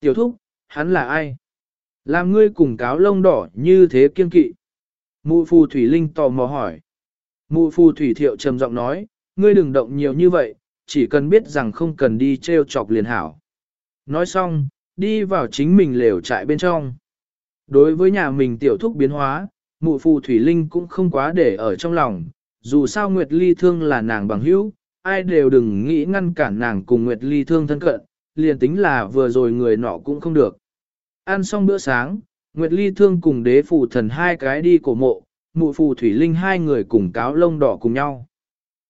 Tiểu thúc, hắn là ai? Làm ngươi cùng cáo lông đỏ như thế kiên kỵ. Mụ phù thủy linh tò mò hỏi. Mụ phù thủy thiệu trầm giọng nói, ngươi đừng động nhiều như vậy, chỉ cần biết rằng không cần đi treo chọc liền hảo. Nói xong, đi vào chính mình lều trại bên trong. Đối với nhà mình tiểu thúc biến hóa, mụ phù thủy linh cũng không quá để ở trong lòng, dù sao Nguyệt Ly Thương là nàng bằng hữu, ai đều đừng nghĩ ngăn cản nàng cùng Nguyệt Ly Thương thân cận, liền tính là vừa rồi người nọ cũng không được. Ăn xong bữa sáng, Nguyệt Ly Thương cùng đế phù thần hai cái đi cổ mộ, mụ phù thủy linh hai người cùng cáo lông đỏ cùng nhau.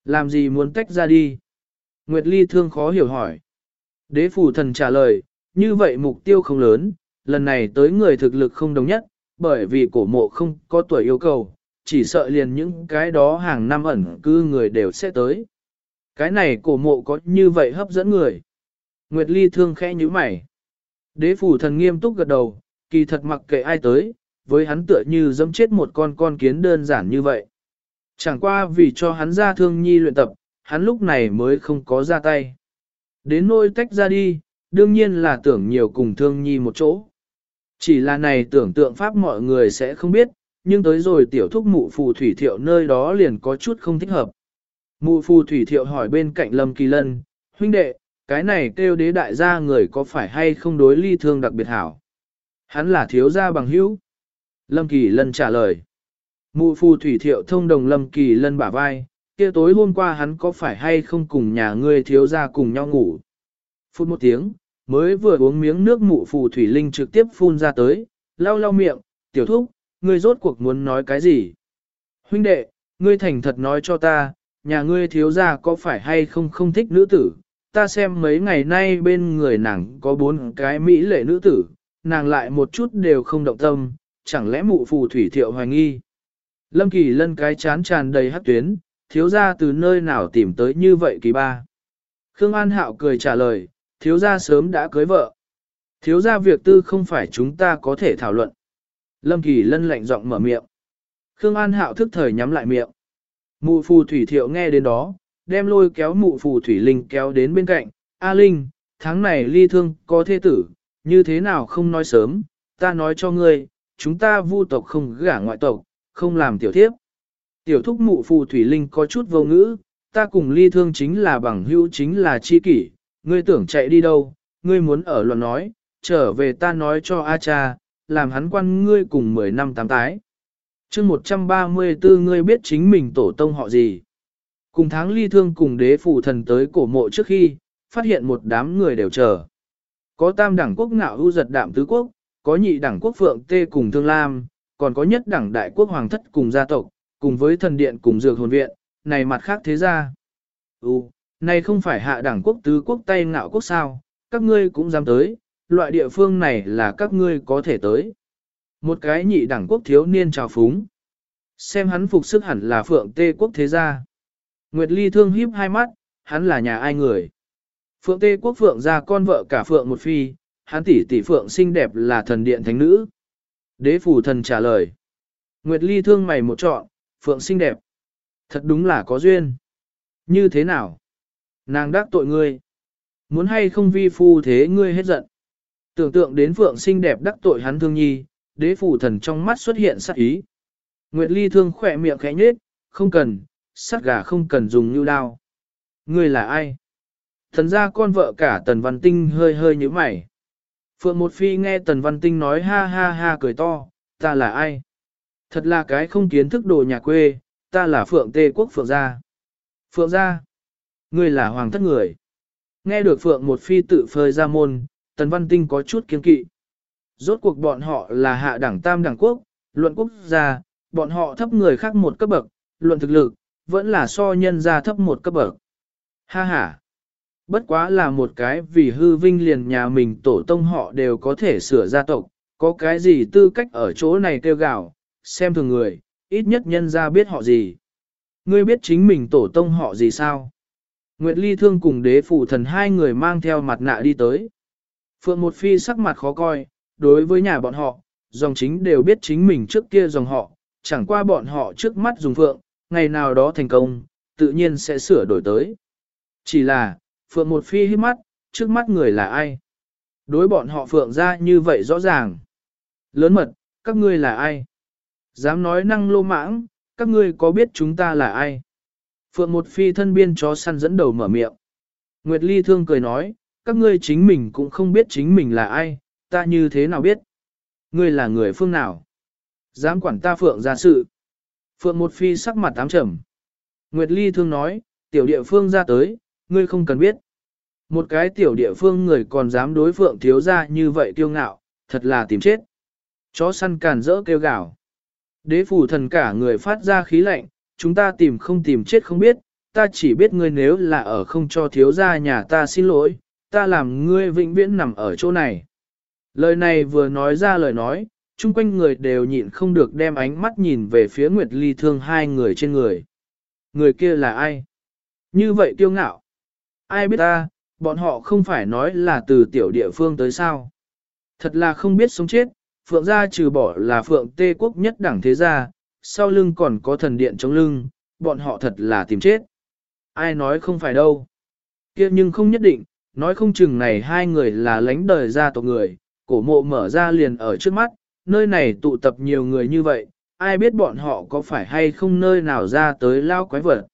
Làm gì muốn tách ra đi? Nguyệt Ly Thương khó hiểu hỏi. Đế phù thần trả lời, như vậy mục tiêu không lớn, lần này tới người thực lực không đồng nhất, bởi vì cổ mộ không có tuổi yêu cầu, chỉ sợ liền những cái đó hàng năm ẩn cư người đều sẽ tới. Cái này cổ mộ có như vậy hấp dẫn người. Nguyệt Ly thương khẽ nhíu mày. Đế phủ thần nghiêm túc gật đầu, kỳ thật mặc kệ ai tới, với hắn tựa như dẫm chết một con con kiến đơn giản như vậy. Chẳng qua vì cho hắn ra thương nhi luyện tập, hắn lúc này mới không có ra tay. Đến nôi tách ra đi, đương nhiên là tưởng nhiều cùng thương nhi một chỗ. Chỉ là này tưởng tượng pháp mọi người sẽ không biết, nhưng tới rồi tiểu thúc mụ phù thủy thiệu nơi đó liền có chút không thích hợp. Mụ phù thủy thiệu hỏi bên cạnh Lâm Kỳ Lân, huynh đệ, cái này kêu đế đại gia người có phải hay không đối ly thương đặc biệt hảo? Hắn là thiếu gia bằng hữu. Lâm Kỳ Lân trả lời. Mụ phù thủy thiệu thông đồng Lâm Kỳ Lân bả vai, kia tối hôm qua hắn có phải hay không cùng nhà ngươi thiếu gia cùng nhau ngủ? Phút một tiếng, mới vừa uống miếng nước mụ phù thủy linh trực tiếp phun ra tới, lau lau miệng, tiểu thúc, ngươi rốt cuộc muốn nói cái gì? Huynh đệ, ngươi thành thật nói cho ta, nhà ngươi thiếu gia có phải hay không không thích nữ tử? Ta xem mấy ngày nay bên người nàng có bốn cái mỹ lệ nữ tử, nàng lại một chút đều không động tâm, chẳng lẽ mụ phù thủy thiệu hoài nghi? Lâm Kỳ lân cái chán tràn đầy hát tuyến, thiếu ra từ nơi nào tìm tới như vậy kỳ ba. Khương An Hạo cười trả lời, thiếu gia sớm đã cưới vợ. Thiếu gia việc tư không phải chúng ta có thể thảo luận. Lâm Kỳ lân lạnh giọng mở miệng. Khương An Hạo thức thời nhắm lại miệng. Mụ phù thủy thiệu nghe đến đó, đem lôi kéo mụ phù thủy linh kéo đến bên cạnh. A Linh, tháng này ly thương có thê tử, như thế nào không nói sớm, ta nói cho ngươi, chúng ta vu tộc không gả ngoại tộc, không làm tiểu thiếp. Tiểu thúc mụ phù thủy linh có chút vô ngữ, ta cùng ly thương chính là bằng hữu chính là chi kỷ, ngươi tưởng chạy đi đâu, ngươi muốn ở luận nói, trở về ta nói cho A cha, làm hắn quan ngươi cùng 10 năm tám tái. chương 134 ngươi biết chính mình tổ tông họ gì. Cùng tháng ly thương cùng đế phụ thần tới cổ mộ trước khi, phát hiện một đám người đều chờ. Có tam đẳng quốc ngạo hưu giật đạm tứ quốc, có nhị đẳng quốc phượng tê cùng thương lam, còn có nhất đẳng đại quốc hoàng thất cùng gia tộc, cùng với thần điện cùng dược hồn viện, này mặt khác thế ra. Ừ, này không phải hạ đẳng quốc tứ quốc tay ngạo quốc sao, các ngươi cũng dám tới, loại địa phương này là các ngươi có thể tới. Một cái nhị đẳng quốc thiếu niên trào phúng. Xem hắn phục sức hẳn là phượng tê quốc thế gia. Nguyệt Ly thương híp hai mắt, hắn là nhà ai người. Phượng tê quốc phượng ra con vợ cả phượng một phi, hắn tỷ tỷ phượng xinh đẹp là thần điện thánh nữ. Đế phủ thần trả lời. Nguyệt Ly thương mày một trọn, phượng xinh đẹp. Thật đúng là có duyên. Như thế nào? Nàng đắc tội ngươi. Muốn hay không vi phu thế ngươi hết giận. Tưởng tượng đến phượng xinh đẹp đắc tội hắn thương nhi, đế phủ thần trong mắt xuất hiện sát ý. Nguyệt Ly thương khỏe miệng khẽ nhếch, không cần, sát gà không cần dùng như đao. Ngươi là ai? Thần ra con vợ cả Tần Văn Tinh hơi hơi như mày. Phượng một phi nghe Tần Văn Tinh nói ha ha ha cười to, ta là ai? Thật là cái không kiến thức đồ nhà quê, ta là Phượng Tê Quốc Phượng Gia. Phượng Gia, ngươi là hoàng thất người. Nghe được Phượng một phi tự phơi ra môn, Tần Văn Tinh có chút kiên kỵ. Rốt cuộc bọn họ là hạ đẳng tam đẳng quốc, luận quốc gia, bọn họ thấp người khác một cấp bậc, luận thực lực, vẫn là so nhân gia thấp một cấp bậc. Ha ha! Bất quá là một cái vì hư vinh liền nhà mình tổ tông họ đều có thể sửa gia tộc, có cái gì tư cách ở chỗ này kêu gạo, xem thường người, ít nhất nhân gia biết họ gì. Ngươi biết chính mình tổ tông họ gì sao? Nguyệt Ly Thương cùng đế Phụ thần hai người mang theo mặt nạ đi tới. Phượng một phi sắc mặt khó coi, đối với nhà bọn họ, dòng chính đều biết chính mình trước kia dòng họ, chẳng qua bọn họ trước mắt dùng phượng, ngày nào đó thành công, tự nhiên sẽ sửa đổi tới. Chỉ là, phượng một phi hít mắt, trước mắt người là ai? Đối bọn họ phượng ra như vậy rõ ràng. Lớn mật, các ngươi là ai? Dám nói năng lô mãng, các ngươi có biết chúng ta là ai? Phượng một phi thân biên chó săn dẫn đầu mở miệng. Nguyệt Ly thương cười nói, các ngươi chính mình cũng không biết chính mình là ai, ta như thế nào biết? Ngươi là người phương nào? Dám quản ta Phượng ra sự. Phượng một phi sắc mặt tám trầm. Nguyệt Ly thương nói, tiểu địa phương ra tới, ngươi không cần biết. Một cái tiểu địa phương người còn dám đối Phượng thiếu ra như vậy kiêu ngạo, thật là tìm chết. Chó săn càn rỡ kêu gào. Đế phủ thần cả người phát ra khí lạnh, chúng ta tìm không tìm chết không biết, ta chỉ biết ngươi nếu là ở không cho thiếu gia nhà ta xin lỗi, ta làm ngươi vĩnh viễn nằm ở chỗ này. Lời này vừa nói ra lời nói, chung quanh người đều nhịn không được đem ánh mắt nhìn về phía Nguyệt Ly thương hai người trên người. Người kia là ai? Như vậy tiêu ngạo. Ai biết ta, bọn họ không phải nói là từ tiểu địa phương tới sao. Thật là không biết sống chết, Phượng gia trừ bỏ là Phượng Tê quốc nhất đẳng thế gia, sau lưng còn có thần điện chống lưng, bọn họ thật là tìm chết. Ai nói không phải đâu. kia nhưng không nhất định, nói không chừng này hai người là lãnh đời gia tộc người, cổ mộ mở ra liền ở trước mắt, nơi này tụ tập nhiều người như vậy, ai biết bọn họ có phải hay không nơi nào ra tới lao quái vật.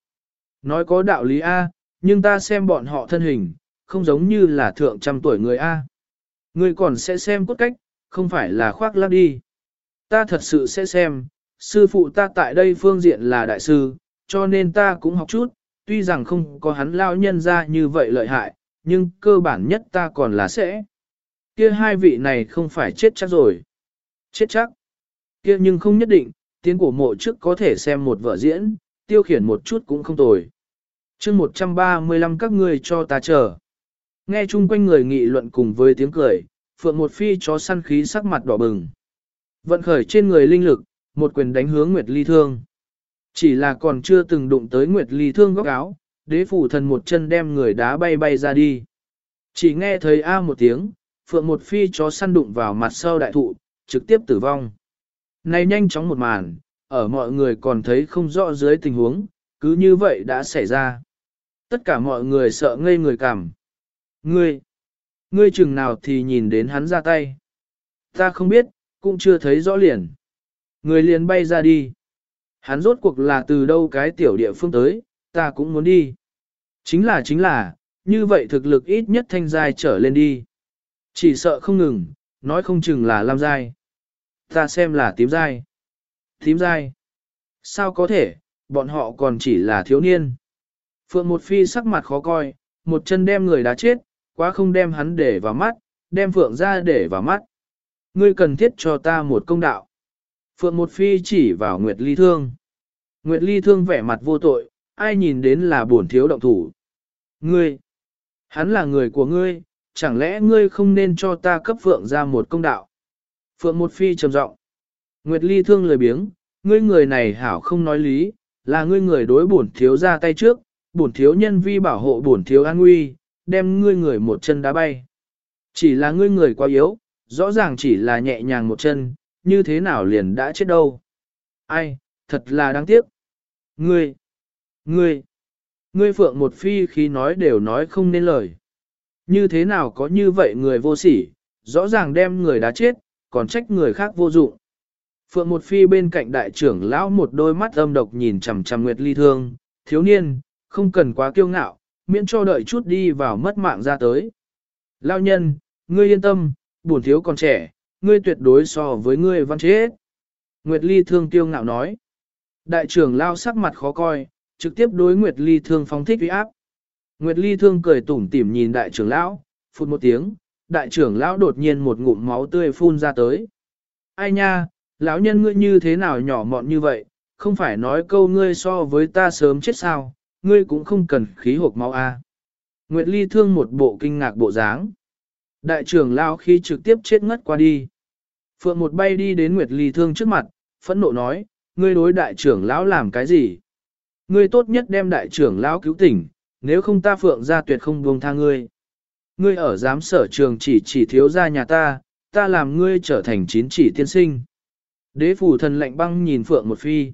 Nói có đạo lý A, nhưng ta xem bọn họ thân hình, không giống như là thượng trăm tuổi người A. Người còn sẽ xem cốt cách, không phải là khoác lác đi. Ta thật sự sẽ xem, sư phụ ta tại đây phương diện là đại sư, cho nên ta cũng học chút, tuy rằng không có hắn lao nhân ra như vậy lợi hại, nhưng cơ bản nhất ta còn là sẽ. Kia hai vị này không phải chết chắc rồi. Chết chắc. Kia nhưng không nhất định, tiến cổ mộ trước có thể xem một vở diễn, tiêu khiển một chút cũng không tồi. chương 135 các ngươi cho ta chờ. Nghe chung quanh người nghị luận cùng với tiếng cười, phượng một phi chó săn khí sắc mặt đỏ bừng. Vận khởi trên người linh lực, một quyền đánh hướng Nguyệt Ly Thương. Chỉ là còn chưa từng đụng tới Nguyệt Ly Thương góc áo, đế phủ thần một chân đem người đá bay bay ra đi. Chỉ nghe thấy A một tiếng, phượng một phi chó săn đụng vào mặt sau đại thụ, trực tiếp tử vong. Này nhanh chóng một màn, ở mọi người còn thấy không rõ dưới tình huống, cứ như vậy đã xảy ra. Tất cả mọi người sợ ngây người cảm. Ngươi, ngươi chừng nào thì nhìn đến hắn ra tay. Ta không biết, cũng chưa thấy rõ liền. Người liền bay ra đi. Hắn rốt cuộc là từ đâu cái tiểu địa phương tới, ta cũng muốn đi. Chính là chính là, như vậy thực lực ít nhất thanh giai trở lên đi. Chỉ sợ không ngừng, nói không chừng là lam giai. Ta xem là tím dai, Tím dai, Sao có thể, bọn họ còn chỉ là thiếu niên. Phượng một phi sắc mặt khó coi, một chân đem người đá chết, quá không đem hắn để vào mắt, đem Phượng ra để vào mắt. Ngươi cần thiết cho ta một công đạo. Phượng một phi chỉ vào Nguyệt Ly Thương. Nguyệt Ly Thương vẻ mặt vô tội, ai nhìn đến là buồn thiếu động thủ. Ngươi, hắn là người của ngươi, chẳng lẽ ngươi không nên cho ta cấp Phượng ra một công đạo. Phượng một phi trầm giọng. Nguyệt Ly Thương lời biếng, ngươi người này hảo không nói lý, là ngươi người đối bổn thiếu ra tay trước, bổn thiếu nhân vi bảo hộ bổn thiếu an nguy, đem ngươi người một chân đá bay. Chỉ là ngươi người quá yếu, rõ ràng chỉ là nhẹ nhàng một chân, như thế nào liền đã chết đâu. Ai, thật là đáng tiếc. Ngươi, ngươi, ngươi phượng một phi khi nói đều nói không nên lời. Như thế nào có như vậy người vô sỉ, rõ ràng đem người đã chết, còn trách người khác vô dụng. Phượng một phi bên cạnh đại trưởng lão một đôi mắt âm độc nhìn chằm chằm Nguyệt Ly thương, thiếu niên, không cần quá kiêu ngạo, miễn cho đợi chút đi vào mất mạng ra tới. Lão nhân, ngươi yên tâm, bổn thiếu còn trẻ, ngươi tuyệt đối so với ngươi văn chết. Nguyệt Ly thương kiêu ngạo nói. Đại trưởng lao sắc mặt khó coi, trực tiếp đối Nguyệt Ly thương phóng thích uy áp. Nguyệt Ly thương cười tủm tỉm nhìn đại trưởng lão, phun một tiếng, đại trưởng lão đột nhiên một ngụm máu tươi phun ra tới. Ai nha, lão nhân ngươi như thế nào nhỏ mọn như vậy, không phải nói câu ngươi so với ta sớm chết sao, ngươi cũng không cần khí hộp máu a. À. Nguyệt Ly thương một bộ kinh ngạc bộ dáng. Đại trưởng lão khi trực tiếp chết ngất qua đi. Phượng một bay đi đến Nguyệt Ly thương trước mặt, phẫn nộ nói, ngươi đối đại trưởng lão làm cái gì? Ngươi tốt nhất đem đại trưởng lão cứu tỉnh, nếu không ta Phượng ra tuyệt không buông tha ngươi. Ngươi ở giám sở trường chỉ chỉ thiếu ra nhà ta, ta làm ngươi trở thành chín chỉ tiên sinh. Đế phủ thần lạnh băng nhìn Phượng một phi.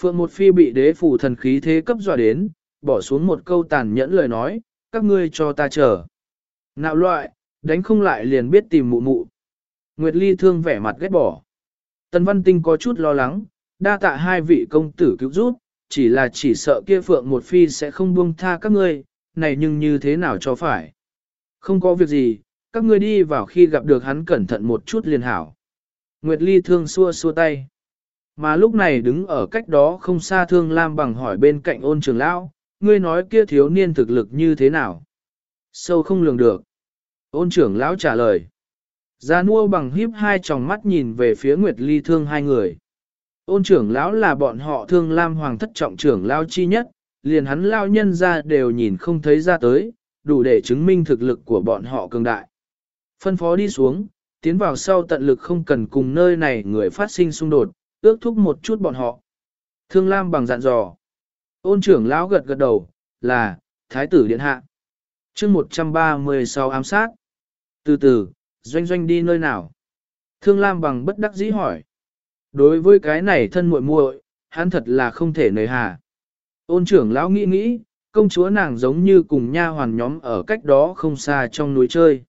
Phượng một phi bị đế phủ thần khí thế cấp dọa đến, bỏ xuống một câu tàn nhẫn lời nói, các ngươi cho ta chờ. Nạo loại, đánh không lại liền biết tìm mụ mụ. Nguyệt Ly thương vẻ mặt ghét bỏ. Tần Văn Tinh có chút lo lắng, đa tạ hai vị công tử cứu giúp, chỉ là chỉ sợ kia Phượng một phi sẽ không buông tha các ngươi, này nhưng như thế nào cho phải. Không có việc gì, các ngươi đi vào khi gặp được hắn cẩn thận một chút liền hảo. Nguyệt Ly thương xua xua tay. Mà lúc này đứng ở cách đó không xa thương Lam bằng hỏi bên cạnh ôn trường lão, ngươi nói kia thiếu niên thực lực như thế nào? Sâu không lường được. Ôn trưởng lão trả lời. Gia nua bằng híp hai tròng mắt nhìn về phía Nguyệt Ly thương hai người. Ôn trưởng lão là bọn họ thương Lam Hoàng thất trọng trưởng lão chi nhất, liền hắn lao nhân ra đều nhìn không thấy ra tới, đủ để chứng minh thực lực của bọn họ cường đại. Phân phó đi xuống, tiến vào sau tận lực không cần cùng nơi này người phát sinh xung đột, ước thúc một chút bọn họ. Thương Lam bằng dặn dò. Ôn trưởng lão gật gật đầu, là, Thái tử Điện Hạ. chương 136 ám sát. Từ từ, doanh doanh đi nơi nào? Thương Lam bằng bất đắc dĩ hỏi. Đối với cái này thân muội muội, hắn thật là không thể nời hà. Ôn trưởng lão nghĩ nghĩ, công chúa nàng giống như cùng nha hoàn nhóm ở cách đó không xa trong núi chơi.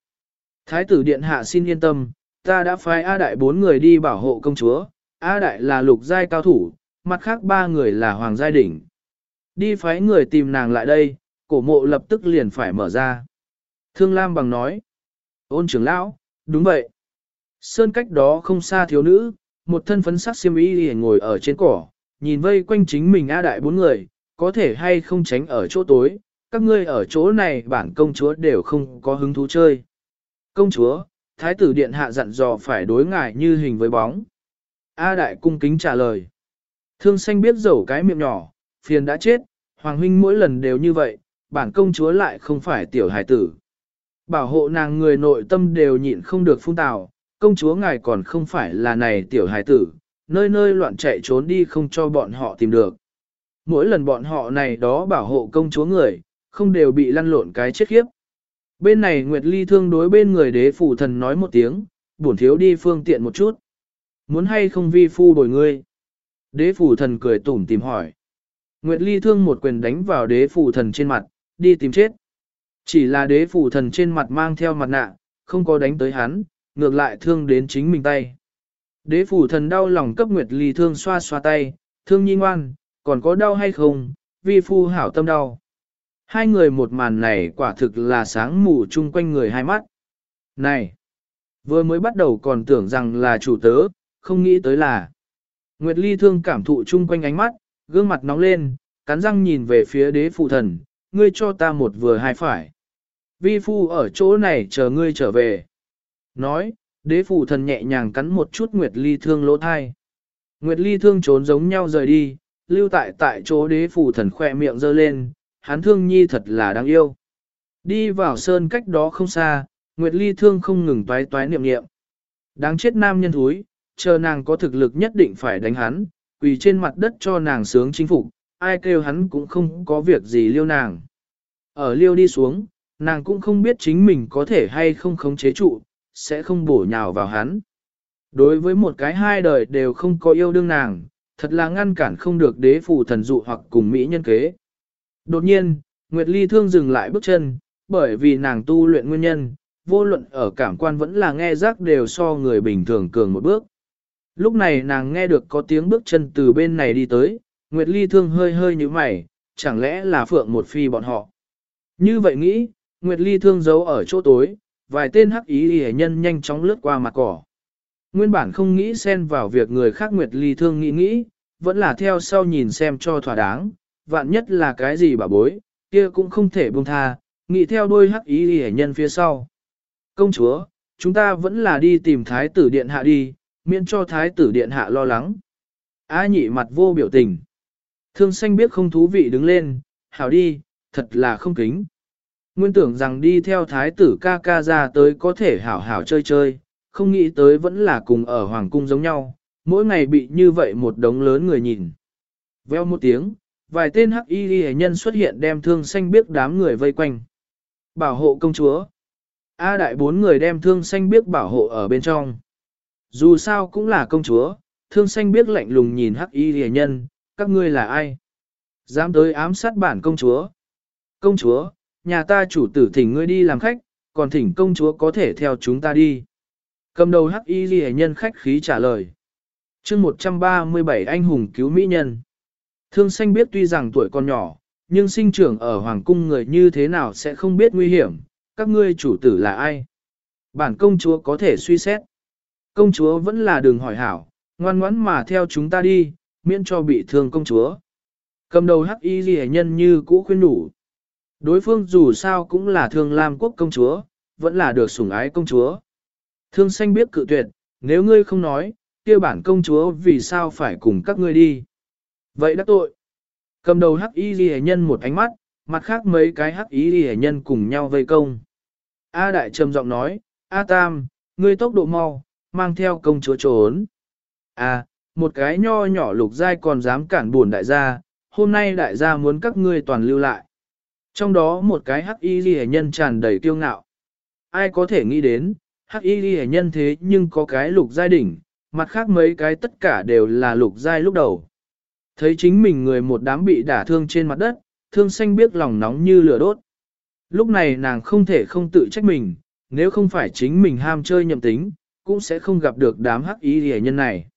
Thái tử điện hạ xin yên tâm, ta đã phái A đại bốn người đi bảo hộ công chúa, A đại là lục giai cao thủ, mặt khác ba người là hoàng giai đỉnh. Đi phái người tìm nàng lại đây, cổ mộ lập tức liền phải mở ra. Thương Lam bằng nói, ôn trưởng lão, đúng vậy. Sơn cách đó không xa thiếu nữ, một thân phấn sắc xiêm y ngồi ở trên cỏ, nhìn vây quanh chính mình A đại bốn người, có thể hay không tránh ở chỗ tối, các ngươi ở chỗ này bản công chúa đều không có hứng thú chơi. Công chúa, thái tử điện hạ dặn dò phải đối ngại như hình với bóng. A đại cung kính trả lời. Thương xanh biết dẫu cái miệng nhỏ, phiền đã chết, hoàng huynh mỗi lần đều như vậy, bản công chúa lại không phải tiểu hải tử. Bảo hộ nàng người nội tâm đều nhịn không được phun tào, công chúa ngài còn không phải là này tiểu hải tử, nơi nơi loạn chạy trốn đi không cho bọn họ tìm được. Mỗi lần bọn họ này đó bảo hộ công chúa người, không đều bị lăn lộn cái chết khiếp. Bên này Nguyệt Ly thương đối bên người đế phủ thần nói một tiếng, bổn thiếu đi phương tiện một chút. Muốn hay không vi phu bồi ngươi? Đế phủ thần cười tủm tìm hỏi. Nguyệt Ly thương một quyền đánh vào đế phủ thần trên mặt, đi tìm chết. Chỉ là đế phủ thần trên mặt mang theo mặt nạ, không có đánh tới hắn, ngược lại thương đến chính mình tay. Đế phủ thần đau lòng cấp Nguyệt Ly thương xoa xoa tay, thương nhi ngoan, còn có đau hay không, vi phu hảo tâm đau. Hai người một màn này quả thực là sáng mù chung quanh người hai mắt. Này! Vừa mới bắt đầu còn tưởng rằng là chủ tớ, không nghĩ tới là. Nguyệt Ly thương cảm thụ chung quanh ánh mắt, gương mặt nóng lên, cắn răng nhìn về phía đế phụ thần, ngươi cho ta một vừa hai phải. Vi phu ở chỗ này chờ ngươi trở về. Nói, đế phụ thần nhẹ nhàng cắn một chút Nguyệt Ly thương lỗ thai. Nguyệt Ly thương trốn giống nhau rời đi, lưu tại tại chỗ đế phù thần khỏe miệng giơ lên, hắn thương nhi thật là đáng yêu. Đi vào sơn cách đó không xa, Nguyệt Ly thương không ngừng toái toái niệm niệm. Đáng chết nam nhân thúi, chờ nàng có thực lực nhất định phải đánh hắn, quỳ trên mặt đất cho nàng sướng chính phục, ai kêu hắn cũng không có việc gì liêu nàng. Ở liêu đi xuống, nàng cũng không biết chính mình có thể hay không khống chế trụ, sẽ không bổ nhào vào hắn. Đối với một cái hai đời đều không có yêu đương nàng, thật là ngăn cản không được đế phù thần dụ hoặc cùng Mỹ nhân kế. Đột nhiên, Nguyệt Ly thương dừng lại bước chân, bởi vì nàng tu luyện nguyên nhân, vô luận ở cảm quan vẫn là nghe giác đều so người bình thường cường một bước. Lúc này nàng nghe được có tiếng bước chân từ bên này đi tới, Nguyệt Ly thương hơi hơi như mày, chẳng lẽ là phượng một phi bọn họ. Như vậy nghĩ, Nguyệt Ly thương giấu ở chỗ tối, vài tên hắc ý hề nhân nhanh chóng lướt qua mặt cỏ. Nguyên bản không nghĩ xen vào việc người khác Nguyệt Ly thương nghĩ nghĩ, vẫn là theo sau nhìn xem cho thỏa đáng, vạn nhất là cái gì bà bối, kia cũng không thể buông tha, nghĩ theo đôi hắc ý hề nhân phía sau. Công chúa, chúng ta vẫn là đi tìm thái tử điện hạ đi, miễn cho thái tử điện hạ lo lắng. A nhị mặt vô biểu tình. Thương xanh biết không thú vị đứng lên, hảo đi, thật là không kính. Nguyên tưởng rằng đi theo thái tử ca ca ra tới có thể hảo hảo chơi chơi, không nghĩ tới vẫn là cùng ở hoàng cung giống nhau, mỗi ngày bị như vậy một đống lớn người nhìn. Veo một tiếng, vài tên hắc y hệ nhân xuất hiện đem thương xanh biết đám người vây quanh. Bảo hộ công chúa. A đại bốn người đem thương xanh biết bảo hộ ở bên trong. Dù sao cũng là công chúa, thương xanh biết lạnh lùng nhìn hắc y hệ nhân, các ngươi là ai? Dám tới ám sát bản công chúa. Công chúa, nhà ta chủ tử thỉnh ngươi đi làm khách, còn thỉnh công chúa có thể theo chúng ta đi. Cầm đầu hắc y ghi nhân khách khí trả lời. chương 137 anh hùng cứu mỹ nhân. Thương xanh biết tuy rằng tuổi còn nhỏ, nhưng sinh trưởng ở hoàng cung người như thế nào sẽ không biết nguy hiểm, các ngươi chủ tử là ai. Bản công chúa có thể suy xét. Công chúa vẫn là đường hỏi hảo, ngoan ngoãn mà theo chúng ta đi, miễn cho bị thương công chúa. Cầm đầu hắc y ghi nhân như cũ khuyên đủ. Đối phương dù sao cũng là thương lam quốc công chúa, vẫn là được sủng ái công chúa. Thương xanh biết cự tuyệt, nếu ngươi không nói, kia bản công chúa vì sao phải cùng các ngươi đi. Vậy đã tội. Cầm đầu hắc y ghi nhân một ánh mắt, mặt khác mấy cái hắc y ghi nhân cùng nhau vây công. A đại trầm giọng nói, A tam, ngươi tốc độ mau, mang theo công chúa trốn. A, à, một cái nho nhỏ lục giai còn dám cản buồn đại gia, hôm nay đại gia muốn các ngươi toàn lưu lại. Trong đó một cái hắc y ghi nhân tràn đầy kiêu ngạo. Ai có thể nghĩ đến, hắc y ghi nhân thế nhưng có cái lục giai đỉnh, mặt khác mấy cái tất cả đều là lục giai lúc đầu. Thấy chính mình người một đám bị đả thương trên mặt đất, thương xanh biết lòng nóng như lửa đốt. Lúc này nàng không thể không tự trách mình, nếu không phải chính mình ham chơi nhậm tính, cũng sẽ không gặp được đám hắc y ghi nhân này.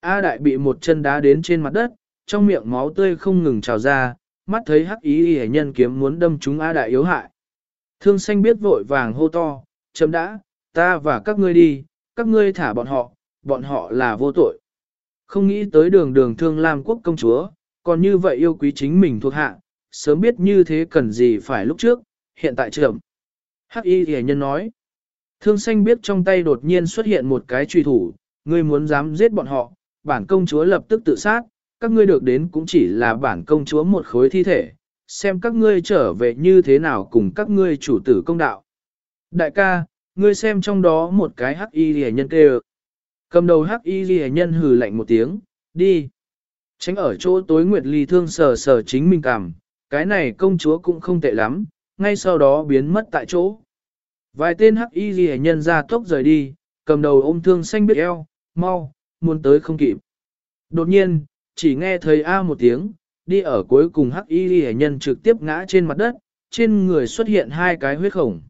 A đại bị một chân đá đến trên mặt đất, trong miệng máu tươi không ngừng trào ra, mắt thấy hắc y nhân kiếm muốn đâm chúng A đại yếu hại. Thương xanh biết vội vàng hô to, chấm đã, ta và các ngươi đi, các ngươi thả bọn họ, bọn họ là vô tội. Không nghĩ tới đường đường thương Lam quốc công chúa, còn như vậy yêu quý chính mình thuộc hạ, sớm biết như thế cần gì phải lúc trước, hiện tại trưởng. Hắc y hề nhân nói, thương xanh biết trong tay đột nhiên xuất hiện một cái truy thủ, ngươi muốn dám giết bọn họ, bản công chúa lập tức tự sát, các ngươi được đến cũng chỉ là bản công chúa một khối thi thể, xem các ngươi trở về như thế nào cùng các ngươi chủ tử công đạo. Đại ca, ngươi xem trong đó một cái hắc y rìa nhân kêu. Cầm đầu hắc y rìa nhân hừ lạnh một tiếng, đi. Tránh ở chỗ tối Nguyệt Ly thương sờ sờ chính mình cảm, cái này công chúa cũng không tệ lắm, ngay sau đó biến mất tại chỗ. Vài tên hắc y rìa nhân ra tốc rời đi, cầm đầu ôm thương xanh biết eo, mau, muốn tới không kịp. Đột nhiên, chỉ nghe thấy A một tiếng, đi ở cuối cùng hắc y rìa nhân trực tiếp ngã trên mặt đất, trên người xuất hiện hai cái huyết khổng.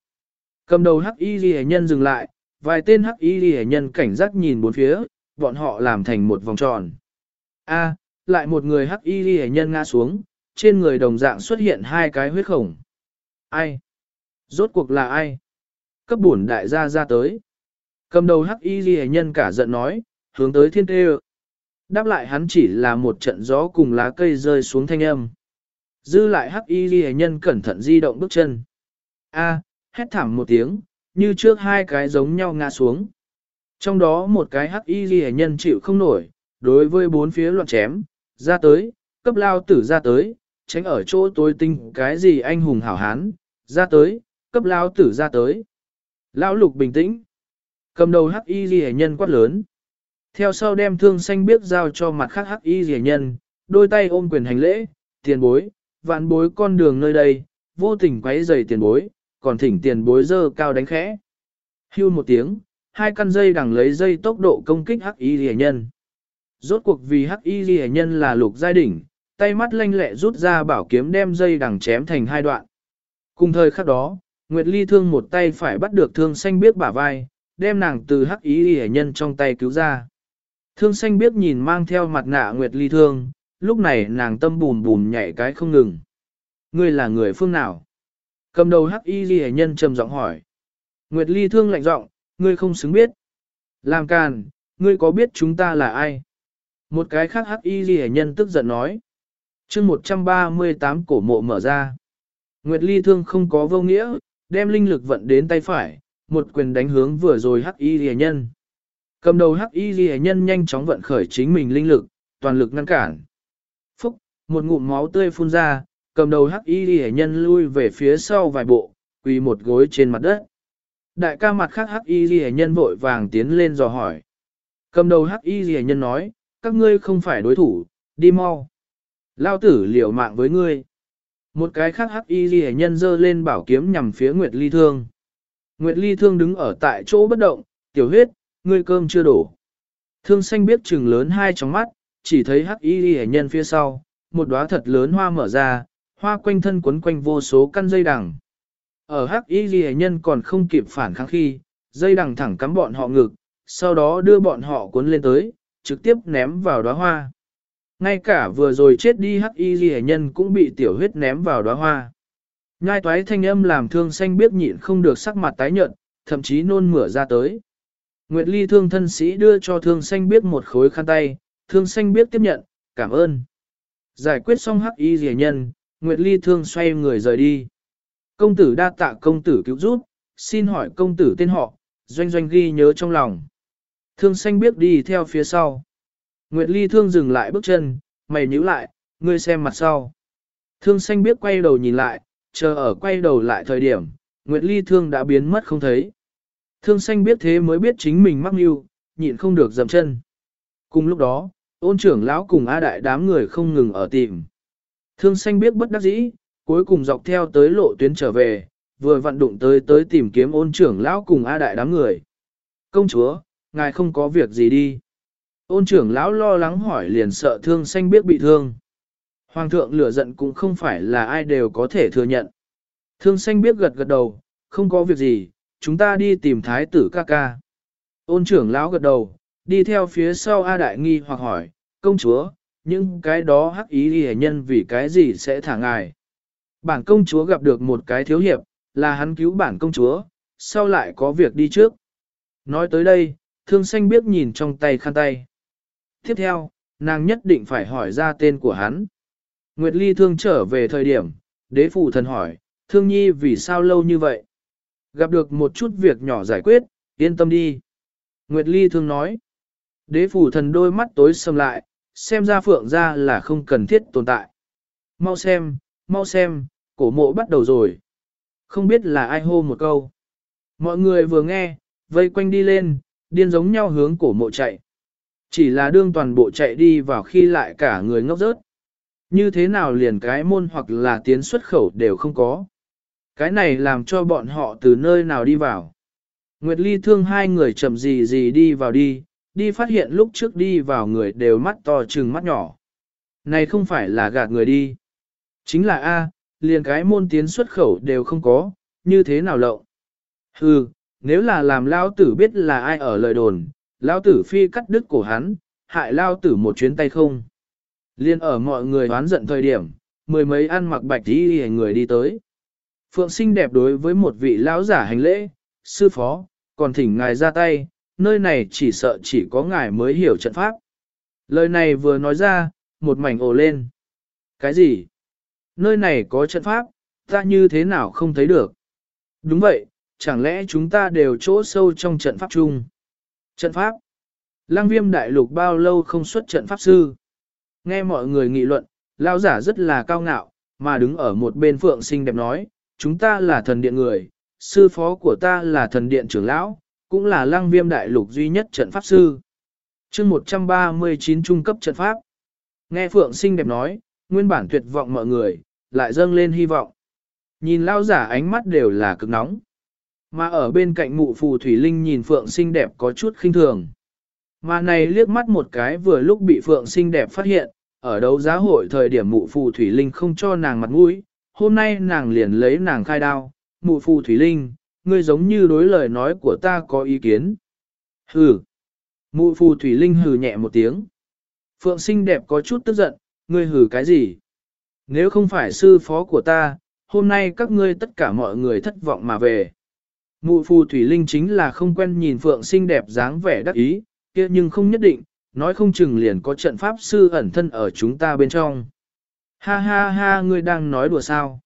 Cầm đầu hắc y ghi nhân dừng lại, vài tên hắc y ghi nhân cảnh giác nhìn bốn phía, bọn họ làm thành một vòng tròn. A, lại một người hắc y ghi nhân ngã xuống, trên người đồng dạng xuất hiện hai cái huyết khổng. Ai? Rốt cuộc là ai? Cấp bổn đại gia ra tới. Cầm đầu hắc y ghi nhân cả giận nói, hướng tới thiên tê Đáp lại hắn chỉ là một trận gió cùng lá cây rơi xuống thanh âm. Dư lại hắc y ghi nhân cẩn thận di động bước chân. A, hét thảm một tiếng, như trước hai cái giống nhau ngã xuống. Trong đó một cái hắc y ghi nhân chịu không nổi, đối với bốn phía loạn chém, ra tới, cấp lao tử ra tới, tránh ở chỗ tối tinh cái gì anh hùng hảo hán, ra tới, cấp lao tử ra tới. Lão lục bình tĩnh, cầm đầu hắc y ghi nhân quát lớn. Theo sau đem thương xanh biết giao cho mặt khác hắc y ghi nhân, đôi tay ôm quyền hành lễ, tiền bối, vạn bối con đường nơi đây, vô tình quấy rầy tiền bối, còn thỉnh tiền bối dơ cao đánh khẽ. Hưu một tiếng, hai căn dây đằng lấy dây tốc độ công kích hắc y rìa nhân. Rốt cuộc vì hắc y rìa nhân là lục giai đỉnh, tay mắt lanh lẹ rút ra bảo kiếm đem dây đằng chém thành hai đoạn. Cùng thời khắc đó, Nguyệt Ly thương một tay phải bắt được thương xanh biết bả vai, đem nàng từ hắc y rìa nhân trong tay cứu ra. Thương xanh biết nhìn mang theo mặt nạ Nguyệt Ly thương, lúc này nàng tâm bùn bùn nhảy cái không ngừng. Ngươi là người phương nào? Cầm đầu hắc y ghi nhân trầm giọng hỏi. Nguyệt Ly thương lạnh giọng, ngươi không xứng biết. Làm càn, ngươi có biết chúng ta là ai? Một cái khác hắc y ghi nhân tức giận nói. chương 138 cổ mộ mở ra. Nguyệt Ly thương không có vô nghĩa, đem linh lực vận đến tay phải, một quyền đánh hướng vừa rồi hắc y ghi nhân. Cầm đầu hắc y ghi nhân nhanh chóng vận khởi chính mình linh lực, toàn lực ngăn cản. Phúc, một ngụm máu tươi phun ra, cầm đầu hắc y hệ nhân lui về phía sau vài bộ, quỳ một gối trên mặt đất. Đại ca mặt khác hắc y hệ nhân vội vàng tiến lên dò hỏi. Cầm đầu hắc y hệ nhân nói, các ngươi không phải đối thủ, đi mau. Lao tử liều mạng với ngươi. Một cái khác hắc y hệ nhân dơ lên bảo kiếm nhằm phía Nguyệt Ly Thương. Nguyệt Ly Thương đứng ở tại chỗ bất động, tiểu huyết, ngươi cơm chưa đổ. Thương xanh biết trừng lớn hai trong mắt, chỉ thấy hắc y hệ nhân phía sau, một đóa thật lớn hoa mở ra, hoa quanh thân quấn quanh vô số căn dây đằng. Ở hắc y ghi nhân còn không kịp phản kháng khi, dây đằng thẳng cắm bọn họ ngực, sau đó đưa bọn họ cuốn lên tới, trực tiếp ném vào đóa hoa. Ngay cả vừa rồi chết đi hắc y ghi nhân cũng bị tiểu huyết ném vào đóa hoa. Nhai toái thanh âm làm thương xanh biết nhịn không được sắc mặt tái nhợt, thậm chí nôn mửa ra tới. Nguyệt Ly thương thân sĩ đưa cho thương xanh biết một khối khăn tay, thương xanh biết tiếp nhận, cảm ơn. Giải quyết xong hắc y rìa nhân, Nguyệt Ly thương xoay người rời đi. Công tử đa tạ công tử cứu giúp, xin hỏi công tử tên họ, doanh doanh ghi nhớ trong lòng. Thương xanh biết đi theo phía sau. Nguyệt Ly thương dừng lại bước chân, mày nhíu lại, ngươi xem mặt sau. Thương xanh biết quay đầu nhìn lại, chờ ở quay đầu lại thời điểm, Nguyệt Ly thương đã biến mất không thấy. Thương xanh biết thế mới biết chính mình mắc mưu, nhịn không được dầm chân. Cùng lúc đó, ôn trưởng lão cùng A đại đám người không ngừng ở tìm. Thương xanh biết bất đắc dĩ, cuối cùng dọc theo tới lộ tuyến trở về, vừa vận đụng tới tới tìm kiếm ôn trưởng lão cùng A đại đám người. Công chúa, ngài không có việc gì đi. Ôn trưởng lão lo lắng hỏi liền sợ thương xanh biết bị thương. Hoàng thượng lửa giận cũng không phải là ai đều có thể thừa nhận. Thương xanh biết gật gật đầu, không có việc gì, chúng ta đi tìm thái tử ca ca. Ôn trưởng lão gật đầu, đi theo phía sau A Đại Nghi hoặc hỏi, công chúa, những cái đó hắc ý hề nhân vì cái gì sẽ thả ngài. Bản công chúa gặp được một cái thiếu hiệp, là hắn cứu bản công chúa, sau lại có việc đi trước. Nói tới đây, thương xanh biết nhìn trong tay khăn tay. Tiếp theo, nàng nhất định phải hỏi ra tên của hắn. Nguyệt Ly thương trở về thời điểm, đế phụ thần hỏi, thương nhi vì sao lâu như vậy? Gặp được một chút việc nhỏ giải quyết, yên tâm đi. Nguyệt Ly thương nói. Đế phủ thần đôi mắt tối sầm lại, xem ra phượng ra là không cần thiết tồn tại. Mau xem, mau xem, cổ mộ bắt đầu rồi. Không biết là ai hô một câu. Mọi người vừa nghe, vây quanh đi lên, điên giống nhau hướng cổ mộ chạy. Chỉ là đương toàn bộ chạy đi vào khi lại cả người ngốc rớt. Như thế nào liền cái môn hoặc là tiến xuất khẩu đều không có. Cái này làm cho bọn họ từ nơi nào đi vào. Nguyệt Ly thương hai người chậm gì gì đi vào đi, đi phát hiện lúc trước đi vào người đều mắt to trừng mắt nhỏ. Này không phải là gạt người đi. Chính là A, liền cái môn tiến xuất khẩu đều không có, như thế nào lậu. Hừ, nếu là làm lao tử biết là ai ở lời đồn, lao tử phi cắt đứt cổ hắn, hại lao tử một chuyến tay không. Liên ở mọi người đoán giận thời điểm, mười mấy ăn mặc bạch đi người đi tới. Phượng sinh đẹp đối với một vị lão giả hành lễ, sư phó, còn thỉnh ngài ra tay, nơi này chỉ sợ chỉ có ngài mới hiểu trận pháp. Lời này vừa nói ra, một mảnh ồ lên. Cái gì? Nơi này có trận pháp, ta như thế nào không thấy được? Đúng vậy, chẳng lẽ chúng ta đều chỗ sâu trong trận pháp chung? Trận pháp? Lăng viêm đại lục bao lâu không xuất trận pháp sư? Nghe mọi người nghị luận, lao giả rất là cao ngạo, mà đứng ở một bên phượng xinh đẹp nói, chúng ta là thần điện người, sư phó của ta là thần điện trưởng lão, cũng là lăng viêm đại lục duy nhất trận pháp sư. chương 139 trung cấp trận pháp. Nghe Phượng xinh đẹp nói, nguyên bản tuyệt vọng mọi người, lại dâng lên hy vọng. Nhìn lao giả ánh mắt đều là cực nóng. Mà ở bên cạnh mụ phù thủy linh nhìn Phượng xinh đẹp có chút khinh thường. Mà này liếc mắt một cái vừa lúc bị Phượng xinh đẹp phát hiện, ở đấu giá hội thời điểm mụ phù thủy linh không cho nàng mặt mũi, hôm nay nàng liền lấy nàng khai đao, mụ phù thủy linh, ngươi giống như đối lời nói của ta có ý kiến. Hừ. Mụ phù thủy linh hừ nhẹ một tiếng. Phượng xinh đẹp có chút tức giận, ngươi hừ cái gì? Nếu không phải sư phó của ta, hôm nay các ngươi tất cả mọi người thất vọng mà về. Mụ phù thủy linh chính là không quen nhìn Phượng xinh đẹp dáng vẻ đắc ý, kia nhưng không nhất định, nói không chừng liền có trận pháp sư ẩn thân ở chúng ta bên trong. Ha ha ha ngươi đang nói đùa sao?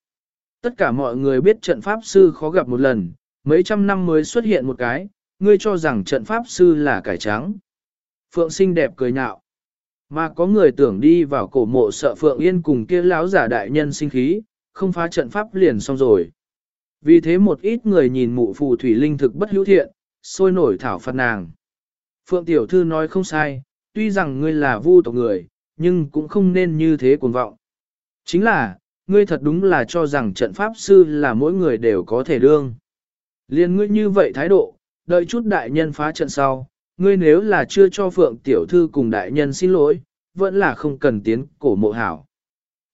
Tất cả mọi người biết trận pháp sư khó gặp một lần, mấy trăm năm mới xuất hiện một cái, ngươi cho rằng trận pháp sư là cải trắng. Phượng xinh đẹp cười nhạo. Mà có người tưởng đi vào cổ mộ sợ Phượng Yên cùng kia lão giả đại nhân sinh khí, không phá trận pháp liền xong rồi. Vì thế một ít người nhìn mụ phù thủy linh thực bất hữu thiện, sôi nổi thảo phạt nàng. Phượng Tiểu Thư nói không sai, tuy rằng ngươi là vu tộc người, nhưng cũng không nên như thế cuồng vọng. Chính là, ngươi thật đúng là cho rằng trận pháp sư là mỗi người đều có thể đương. Liên ngươi như vậy thái độ, đợi chút đại nhân phá trận sau, ngươi nếu là chưa cho Phượng Tiểu Thư cùng đại nhân xin lỗi, vẫn là không cần tiến cổ mộ hảo.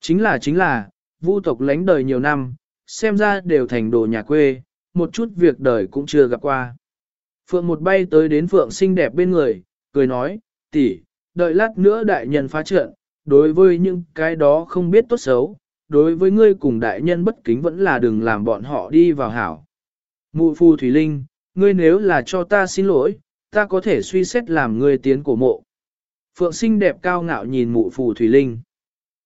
Chính là chính là, vu tộc lánh đời nhiều năm, xem ra đều thành đồ nhà quê, một chút việc đời cũng chưa gặp qua. Phượng một bay tới đến Phượng xinh đẹp bên người, cười nói, tỷ, đợi lát nữa đại nhân phá trận, đối với những cái đó không biết tốt xấu, đối với ngươi cùng đại nhân bất kính vẫn là đừng làm bọn họ đi vào hảo. Mụ phù Thủy Linh, ngươi nếu là cho ta xin lỗi, ta có thể suy xét làm ngươi tiến cổ mộ. Phượng Sinh đẹp cao ngạo nhìn mụ phù Thủy Linh.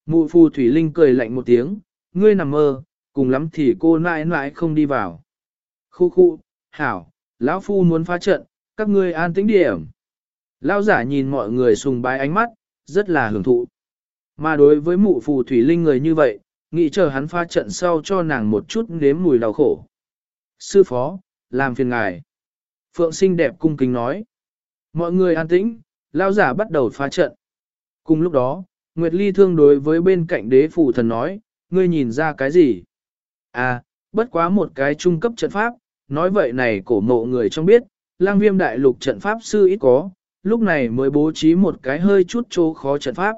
Mụ phù Thủy Linh cười lạnh một tiếng, ngươi nằm mơ, cùng lắm thì cô nãi nãi không đi vào. Khu khu, hảo, lão phu muốn phá trận, các ngươi an tĩnh điểm. Lão giả nhìn mọi người sùng bái ánh mắt, rất là hưởng thụ. Mà đối với mụ phù thủy linh người như vậy, nghĩ chờ hắn phá trận sau cho nàng một chút nếm mùi đau khổ. Sư phó, làm phiền ngài. Phượng xinh đẹp cung kính nói. Mọi người an tĩnh, lao giả bắt đầu phá trận. Cùng lúc đó, Nguyệt Ly thương đối với bên cạnh đế phủ thần nói, ngươi nhìn ra cái gì? À, bất quá một cái trung cấp trận pháp, nói vậy này cổ mộ người trong biết, lang viêm đại lục trận pháp sư ít có, lúc này mới bố trí một cái hơi chút chỗ khó trận pháp.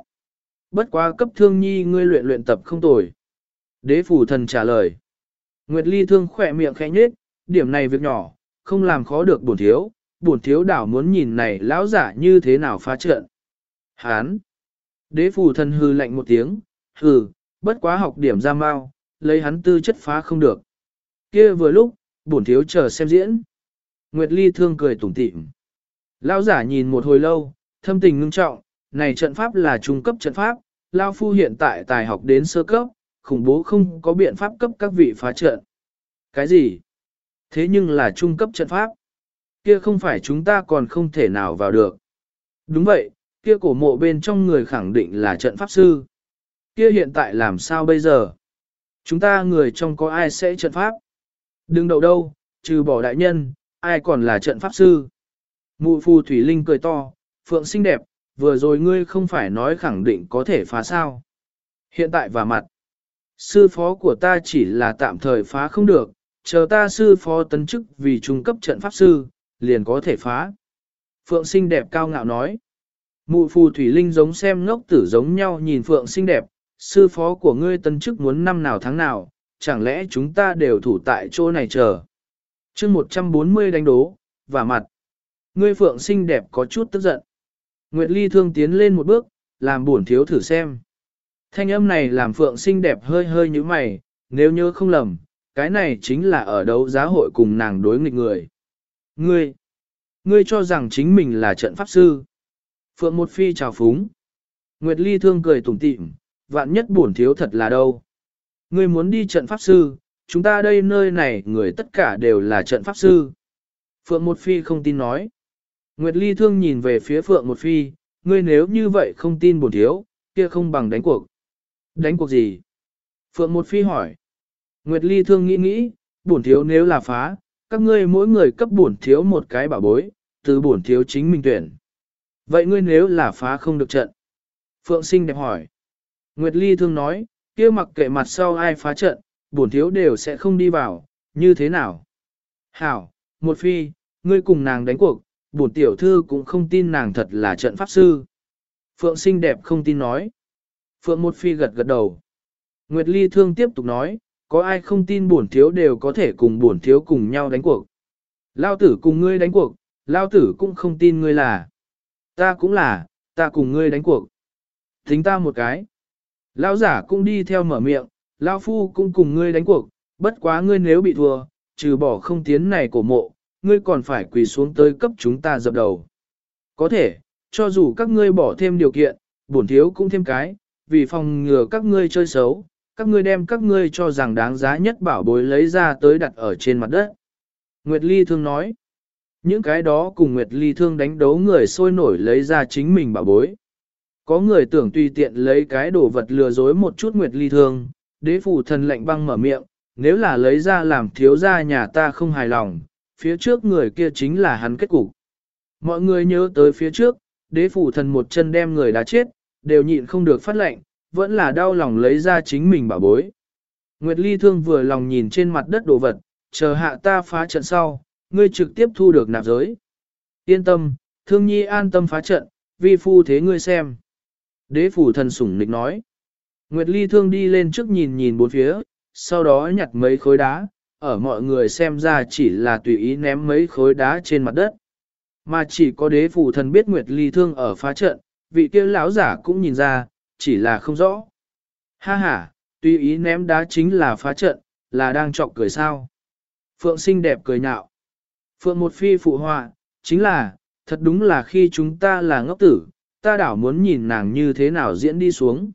Bất quá cấp thương nhi ngươi luyện luyện tập không tồi. Đế phủ thần trả lời. Nguyệt Ly thương khỏe miệng khẽ nhếch, điểm này việc nhỏ, không làm khó được bổn thiếu, bổn thiếu đảo muốn nhìn này lão giả như thế nào phá trận. Hán! Đế phủ thần hư lạnh một tiếng, hừ, bất quá học điểm ra mau, lấy hắn tư chất phá không được. kia vừa lúc, bổn thiếu chờ xem diễn. Nguyệt Ly thương cười tủm tỉm. Lão giả nhìn một hồi lâu, thâm tình ngưng trọng, này trận pháp là trung cấp trận pháp, Lao Phu hiện tại tài học đến sơ cấp, khủng bố không có biện pháp cấp các vị phá trận. Cái gì? Thế nhưng là trung cấp trận pháp. Kia không phải chúng ta còn không thể nào vào được. Đúng vậy, kia cổ mộ bên trong người khẳng định là trận pháp sư. Kia hiện tại làm sao bây giờ? Chúng ta người trong có ai sẽ trận pháp? Đừng đậu đâu, trừ bỏ đại nhân, ai còn là trận pháp sư? Mụ phù thủy linh cười to, phượng xinh đẹp, vừa rồi ngươi không phải nói khẳng định có thể phá sao. Hiện tại và mặt, sư phó của ta chỉ là tạm thời phá không được, chờ ta sư phó tấn chức vì trung cấp trận pháp sư, liền có thể phá. Phượng xinh đẹp cao ngạo nói. Mụ phù thủy linh giống xem ngốc tử giống nhau nhìn Phượng xinh đẹp, sư phó của ngươi tấn chức muốn năm nào tháng nào, chẳng lẽ chúng ta đều thủ tại chỗ này chờ. chương 140 đánh đố, và mặt. Ngươi Phượng xinh đẹp có chút tức giận. Nguyệt Ly thương tiến lên một bước, làm buồn thiếu thử xem. Thanh âm này làm Phượng xinh đẹp hơi hơi như mày, nếu nhớ không lầm, cái này chính là ở đấu giá hội cùng nàng đối nghịch người. Ngươi, ngươi cho rằng chính mình là trận pháp sư. Phượng một phi chào phúng. Nguyệt Ly thương cười tủm tỉm, vạn nhất buồn thiếu thật là đâu. Ngươi muốn đi trận pháp sư, chúng ta đây nơi này người tất cả đều là trận pháp sư. Phượng một phi không tin nói. Nguyệt Ly thương nhìn về phía Phượng một phi, ngươi nếu như vậy không tin buồn thiếu, kia không bằng đánh cuộc. Đánh cuộc gì? Phượng một phi hỏi. Nguyệt Ly thương nghĩ nghĩ, bổn thiếu nếu là phá, các ngươi mỗi người cấp bổn thiếu một cái bảo bối, từ bổn thiếu chính mình tuyển. Vậy ngươi nếu là phá không được trận? Phượng sinh đẹp hỏi. Nguyệt Ly thương nói, kia mặc kệ mặt sau ai phá trận, bổn thiếu đều sẽ không đi vào, như thế nào? Hảo, một phi, ngươi cùng nàng đánh cuộc, bổn tiểu thư cũng không tin nàng thật là trận pháp sư. Phượng sinh đẹp không tin nói. Phượng một phi gật gật đầu. Nguyệt Ly thương tiếp tục nói, có ai không tin bổn thiếu đều có thể cùng bổn thiếu cùng nhau đánh cuộc. Lao tử cùng ngươi đánh cuộc, Lao tử cũng không tin ngươi là. Ta cũng là, ta cùng ngươi đánh cuộc. Thính ta một cái. Lao giả cũng đi theo mở miệng, Lao phu cũng cùng ngươi đánh cuộc, bất quá ngươi nếu bị thua, trừ bỏ không tiến này của mộ, ngươi còn phải quỳ xuống tới cấp chúng ta dập đầu. Có thể, cho dù các ngươi bỏ thêm điều kiện, bổn thiếu cũng thêm cái, vì phòng ngừa các ngươi chơi xấu, các ngươi đem các ngươi cho rằng đáng giá nhất bảo bối lấy ra tới đặt ở trên mặt đất. Nguyệt Ly thương nói, những cái đó cùng Nguyệt Ly thương đánh đấu người sôi nổi lấy ra chính mình bảo bối. Có người tưởng tùy tiện lấy cái đồ vật lừa dối một chút Nguyệt Ly thương, đế phủ thần lệnh băng mở miệng, nếu là lấy ra làm thiếu gia nhà ta không hài lòng, phía trước người kia chính là hắn kết cục. Mọi người nhớ tới phía trước, đế phủ thần một chân đem người đã chết, đều nhịn không được phát lệnh, vẫn là đau lòng lấy ra chính mình bảo bối. Nguyệt Ly thương vừa lòng nhìn trên mặt đất đồ vật, chờ hạ ta phá trận sau, ngươi trực tiếp thu được nạp giới. Yên tâm, thương nhi an tâm phá trận, vi phu thế ngươi xem. Đế phủ thần sủng nịch nói. Nguyệt Ly thương đi lên trước nhìn nhìn bốn phía, sau đó nhặt mấy khối đá, ở mọi người xem ra chỉ là tùy ý ném mấy khối đá trên mặt đất. Mà chỉ có đế phủ thần biết Nguyệt Ly thương ở phá trận, vị kia lão giả cũng nhìn ra, chỉ là không rõ. Ha ha, tùy ý ném đá chính là phá trận, là đang chọc cười sao. Phượng xinh đẹp cười nhạo. Phượng một phi phụ họa, chính là, thật đúng là khi chúng ta là ngốc tử, ta đảo muốn nhìn nàng như thế nào diễn đi xuống.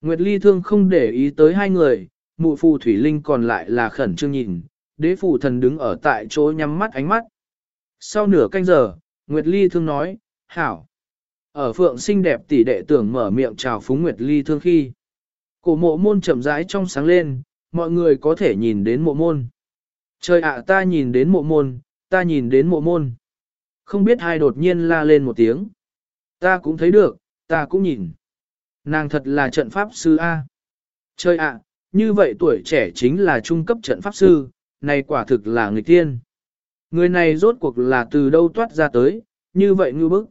Nguyệt Ly thương không để ý tới hai người, mụ phù thủy linh còn lại là khẩn trương nhìn, đế phù thần đứng ở tại chỗ nhắm mắt ánh mắt. Sau nửa canh giờ, Nguyệt Ly thương nói, hảo. Ở phượng xinh đẹp tỷ đệ tưởng mở miệng chào phúng Nguyệt Ly thương khi. Cổ mộ môn chậm rãi trong sáng lên, mọi người có thể nhìn đến mộ môn. Trời ạ ta nhìn đến mộ môn, ta nhìn đến mộ môn. Không biết hai đột nhiên la lên một tiếng. Ta cũng thấy được, ta cũng nhìn. Nàng thật là trận pháp sư A. Trời ạ, như vậy tuổi trẻ chính là trung cấp trận pháp sư, này quả thực là người tiên. Người này rốt cuộc là từ đâu toát ra tới, như vậy ngư bức.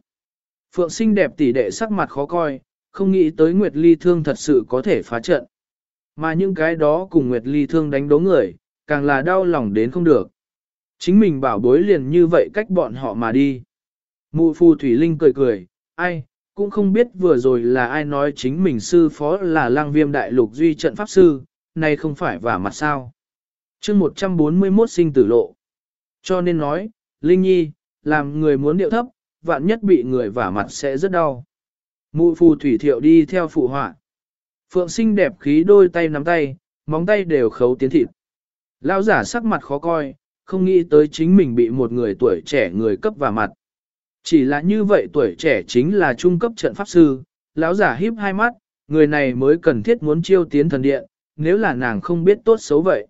Phượng xinh đẹp tỷ đệ sắc mặt khó coi, không nghĩ tới Nguyệt Ly Thương thật sự có thể phá trận. Mà những cái đó cùng Nguyệt Ly Thương đánh đố người, càng là đau lòng đến không được. Chính mình bảo bối liền như vậy cách bọn họ mà đi. Mụ phù Thủy Linh cười cười, ai, cũng không biết vừa rồi là ai nói chính mình sư phó là lang viêm đại lục duy trận pháp sư, nay không phải vả mặt sao. chương 141 sinh tử lộ. Cho nên nói, Linh Nhi, làm người muốn điệu thấp, vạn nhất bị người vả mặt sẽ rất đau. Mụ phù thủy thiệu đi theo phụ họa. Phượng sinh đẹp khí đôi tay nắm tay, móng tay đều khấu tiến thịt. Lão giả sắc mặt khó coi, không nghĩ tới chính mình bị một người tuổi trẻ người cấp vả mặt. Chỉ là như vậy tuổi trẻ chính là trung cấp trận pháp sư, lão giả híp hai mắt, người này mới cần thiết muốn chiêu tiến thần điện, nếu là nàng không biết tốt xấu vậy.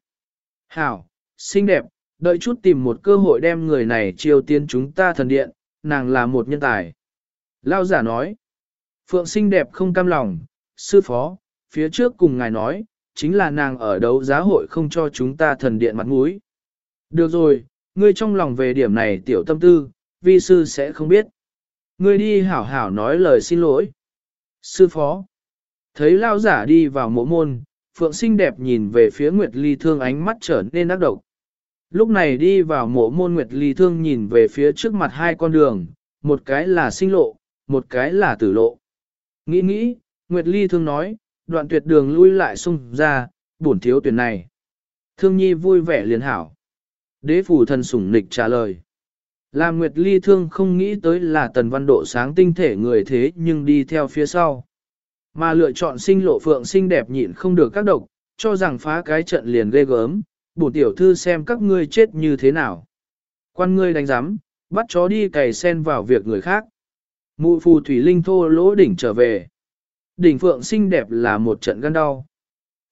Hảo, xinh đẹp, đợi chút tìm một cơ hội đem người này chiêu tiến chúng ta thần điện, nàng là một nhân tài. Lao giả nói, Phượng xinh đẹp không cam lòng, sư phó, phía trước cùng ngài nói, chính là nàng ở đấu giá hội không cho chúng ta thần điện mặt mũi. Được rồi, ngươi trong lòng về điểm này tiểu tâm tư, vi sư sẽ không biết. Ngươi đi hảo hảo nói lời xin lỗi. Sư phó, thấy lao giả đi vào mộ môn, Phượng xinh đẹp nhìn về phía Nguyệt Ly Thương ánh mắt trở nên ác độc. Lúc này đi vào mộ môn Nguyệt Ly Thương nhìn về phía trước mặt hai con đường, một cái là sinh lộ, một cái là tử lộ. Nghĩ nghĩ, Nguyệt Ly Thương nói, đoạn tuyệt đường lui lại xung ra, bổn thiếu tuyển này. Thương nhi vui vẻ liền hảo. Đế phủ thần sủng nịch trả lời. Làm Nguyệt Ly Thương không nghĩ tới là tần văn độ sáng tinh thể người thế nhưng đi theo phía sau. Mà lựa chọn sinh lộ phượng xinh đẹp nhịn không được các độc, cho rằng phá cái trận liền ghê gớm, bổn tiểu thư xem các ngươi chết như thế nào. Quan ngươi đánh giám, bắt chó đi cày sen vào việc người khác. Mụ phù thủy linh thô lỗ đỉnh trở về. Đỉnh phượng xinh đẹp là một trận gan đau.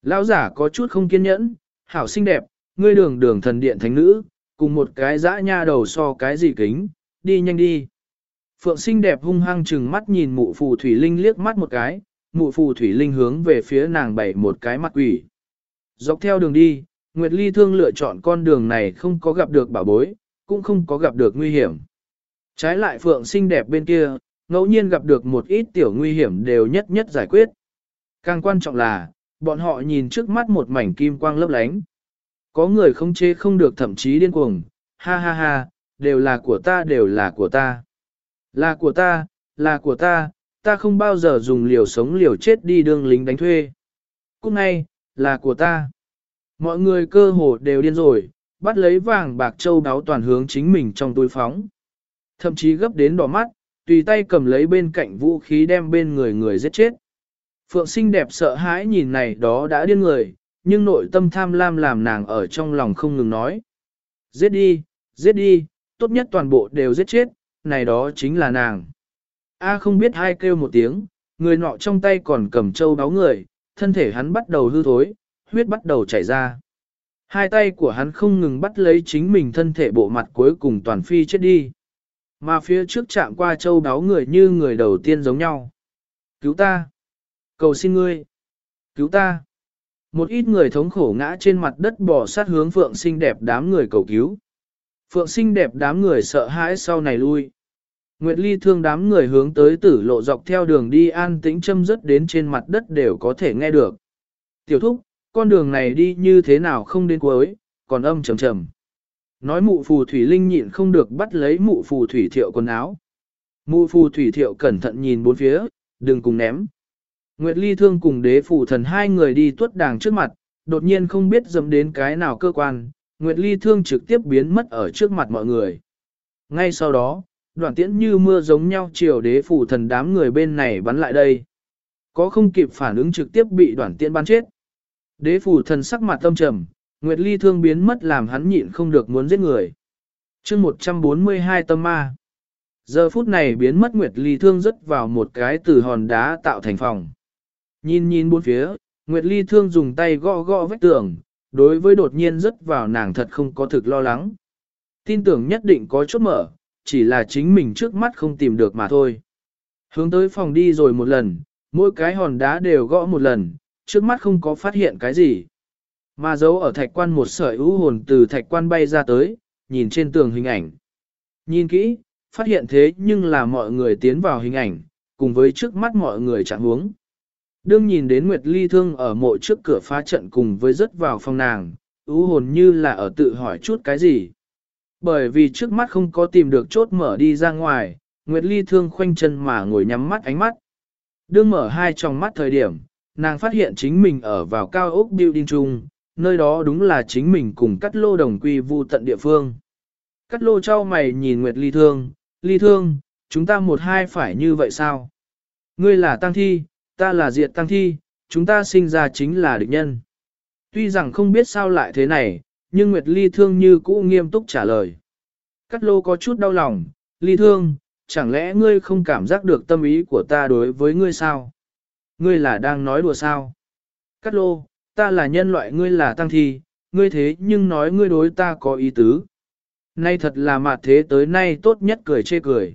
Lão giả có chút không kiên nhẫn, hảo xinh đẹp, ngươi đường đường thần điện thánh nữ, cùng một cái dã nha đầu so cái gì kính, đi nhanh đi. Phượng xinh đẹp hung hăng chừng mắt nhìn mụ phù thủy linh liếc mắt một cái, mụ phù thủy linh hướng về phía nàng bảy một cái mặt quỷ. Dọc theo đường đi, Nguyệt Ly thương lựa chọn con đường này không có gặp được bảo bối, cũng không có gặp được nguy hiểm. Trái lại Phượng xinh đẹp bên kia, ngẫu nhiên gặp được một ít tiểu nguy hiểm đều nhất nhất giải quyết. Càng quan trọng là, bọn họ nhìn trước mắt một mảnh kim quang lấp lánh. Có người không chê không được thậm chí điên cuồng, ha ha ha, đều là của ta đều là của ta. Là của ta, là của ta, ta không bao giờ dùng liều sống liều chết đi đương lính đánh thuê. Cũng ngay, là của ta. Mọi người cơ hồ đều điên rồi, bắt lấy vàng bạc châu đáo toàn hướng chính mình trong túi phóng. Thậm chí gấp đến đỏ mắt, tùy tay cầm lấy bên cạnh vũ khí đem bên người người giết chết. Phượng xinh đẹp sợ hãi nhìn này đó đã điên người, nhưng nội tâm tham lam làm nàng ở trong lòng không ngừng nói. Giết đi, giết đi, tốt nhất toàn bộ đều giết chết, này đó chính là nàng. A không biết hai kêu một tiếng, người nọ trong tay còn cầm châu báo người, thân thể hắn bắt đầu hư thối, huyết bắt đầu chảy ra. Hai tay của hắn không ngừng bắt lấy chính mình thân thể bộ mặt cuối cùng toàn phi chết đi. Mà phía trước chạm qua châu đáo người như người đầu tiên giống nhau. Cứu ta! Cầu xin ngươi! Cứu ta! Một ít người thống khổ ngã trên mặt đất bỏ sát hướng phượng xinh đẹp đám người cầu cứu. Phượng xinh đẹp đám người sợ hãi sau này lui. Nguyệt Ly thương đám người hướng tới tử lộ dọc theo đường đi an tĩnh châm rớt đến trên mặt đất đều có thể nghe được. Tiểu thúc, con đường này đi như thế nào không đến cuối, còn âm trầm trầm. Nói mụ phù thủy linh nhịn không được bắt lấy mụ phù thủy thiệu quần áo. Mụ phù thủy thiệu cẩn thận nhìn bốn phía, đừng cùng ném. Nguyệt Ly thương cùng đế phù thần hai người đi tuất đàng trước mặt, đột nhiên không biết dầm đến cái nào cơ quan, Nguyệt Ly thương trực tiếp biến mất ở trước mặt mọi người. Ngay sau đó, đoạn tiễn như mưa giống nhau chiều đế phù thần đám người bên này bắn lại đây. Có không kịp phản ứng trực tiếp bị đoạn tiễn bắn chết. Đế phủ thần sắc mặt tâm trầm, Nguyệt Ly thương biến mất làm hắn nhịn không được muốn giết người. chương 142 tâm ma. Giờ phút này biến mất Nguyệt Ly thương rớt vào một cái từ hòn đá tạo thành phòng. Nhìn nhìn bốn phía, Nguyệt Ly thương dùng tay gõ gõ vách tường, đối với đột nhiên rớt vào nàng thật không có thực lo lắng. Tin tưởng nhất định có chốt mở, chỉ là chính mình trước mắt không tìm được mà thôi. Hướng tới phòng đi rồi một lần, mỗi cái hòn đá đều gõ một lần, trước mắt không có phát hiện cái gì. Mà giấu ở thạch quan một sợi ưu hồn từ thạch quan bay ra tới, nhìn trên tường hình ảnh. Nhìn kỹ, phát hiện thế nhưng là mọi người tiến vào hình ảnh, cùng với trước mắt mọi người chẳng huống. Đương nhìn đến Nguyệt Ly Thương ở mộ trước cửa phá trận cùng với rớt vào phòng nàng, ưu hồn như là ở tự hỏi chút cái gì. Bởi vì trước mắt không có tìm được chốt mở đi ra ngoài, Nguyệt Ly Thương khoanh chân mà ngồi nhắm mắt ánh mắt. Đương mở hai tròng mắt thời điểm, nàng phát hiện chính mình ở vào cao ốc building chung, nơi đó đúng là chính mình cùng cắt lô đồng quy vu tận địa phương. Cắt lô trao mày nhìn Nguyệt Ly Thương, Ly Thương, chúng ta một hai phải như vậy sao? Ngươi là tăng thi, ta là diệt tăng thi, chúng ta sinh ra chính là địch nhân. Tuy rằng không biết sao lại thế này, nhưng Nguyệt Ly Thương như cũ nghiêm túc trả lời. Cắt lô có chút đau lòng, Ly Thương, chẳng lẽ ngươi không cảm giác được tâm ý của ta đối với ngươi sao? Ngươi là đang nói đùa sao? Cát lô, ta là nhân loại ngươi là tăng thi, ngươi thế nhưng nói ngươi đối ta có ý tứ. Nay thật là mặt thế tới nay tốt nhất cười chê cười.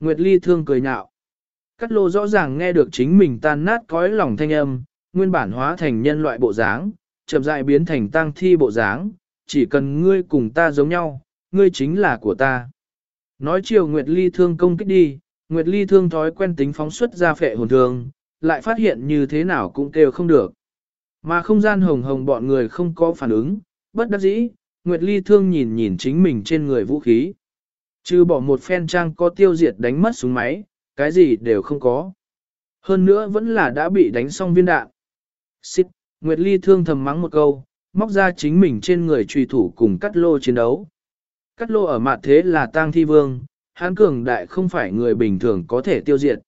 Nguyệt Ly thương cười nhạo. Cát lô rõ ràng nghe được chính mình tan nát cõi lòng thanh âm, nguyên bản hóa thành nhân loại bộ dáng, chậm rãi biến thành tăng thi bộ dáng, chỉ cần ngươi cùng ta giống nhau, ngươi chính là của ta. Nói chiều Nguyệt Ly thương công kích đi, Nguyệt Ly thương thói quen tính phóng xuất ra phệ hồn thương, lại phát hiện như thế nào cũng kêu không được. Mà không gian hồng hồng bọn người không có phản ứng, bất đắc dĩ, Nguyệt Ly thương nhìn nhìn chính mình trên người vũ khí. Trừ bỏ một phen trang có tiêu diệt đánh mất súng máy, cái gì đều không có. Hơn nữa vẫn là đã bị đánh xong viên đạn. Xích, Nguyệt Ly thương thầm mắng một câu, móc ra chính mình trên người trùy thủ cùng cắt lô chiến đấu. Cắt lô ở mặt thế là tang thi vương, hán cường đại không phải người bình thường có thể tiêu diệt.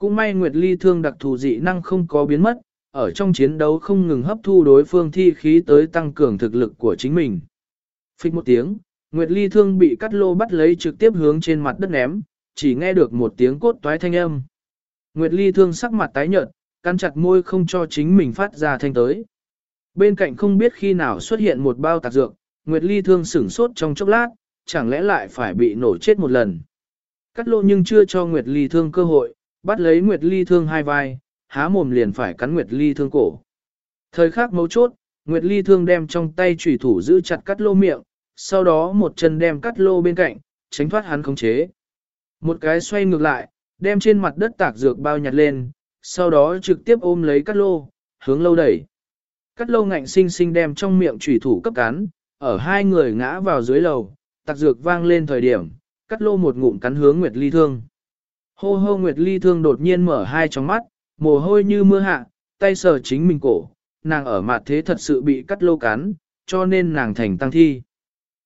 Cũng may Nguyệt Ly thương đặc thù dị năng không có biến mất, ở trong chiến đấu không ngừng hấp thu đối phương thi khí tới tăng cường thực lực của chính mình. Phích một tiếng, Nguyệt Ly thương bị cắt lô bắt lấy trực tiếp hướng trên mặt đất ném, chỉ nghe được một tiếng cốt toái thanh âm. Nguyệt Ly thương sắc mặt tái nhợt, cắn chặt môi không cho chính mình phát ra thanh tới. Bên cạnh không biết khi nào xuất hiện một bao tạc dược, Nguyệt Ly thương sửng sốt trong chốc lát, chẳng lẽ lại phải bị nổ chết một lần. Cắt lô nhưng chưa cho Nguyệt Ly thương cơ hội, bắt lấy Nguyệt Ly thương hai vai, há mồm liền phải cắn Nguyệt Ly thương cổ. Thời khắc mấu chốt, Nguyệt Ly thương đem trong tay chủy thủ giữ chặt cắt lô miệng, sau đó một chân đem cắt lô bên cạnh, tránh thoát hắn khống chế. Một cái xoay ngược lại, đem trên mặt đất tạc dược bao nhặt lên, sau đó trực tiếp ôm lấy cắt lô, hướng lâu đẩy. Cắt lô ngạnh sinh sinh đem trong miệng chủy thủ cấp cắn, ở hai người ngã vào dưới lầu, tạc dược vang lên thời điểm, cắt lô một ngụm cắn hướng Nguyệt Ly Thương. Hô hô Nguyệt Ly Thương đột nhiên mở hai tròng mắt, mồ hôi như mưa hạ, tay sờ chính mình cổ, nàng ở mặt thế thật sự bị cắt lô cắn, cho nên nàng thành tăng thi.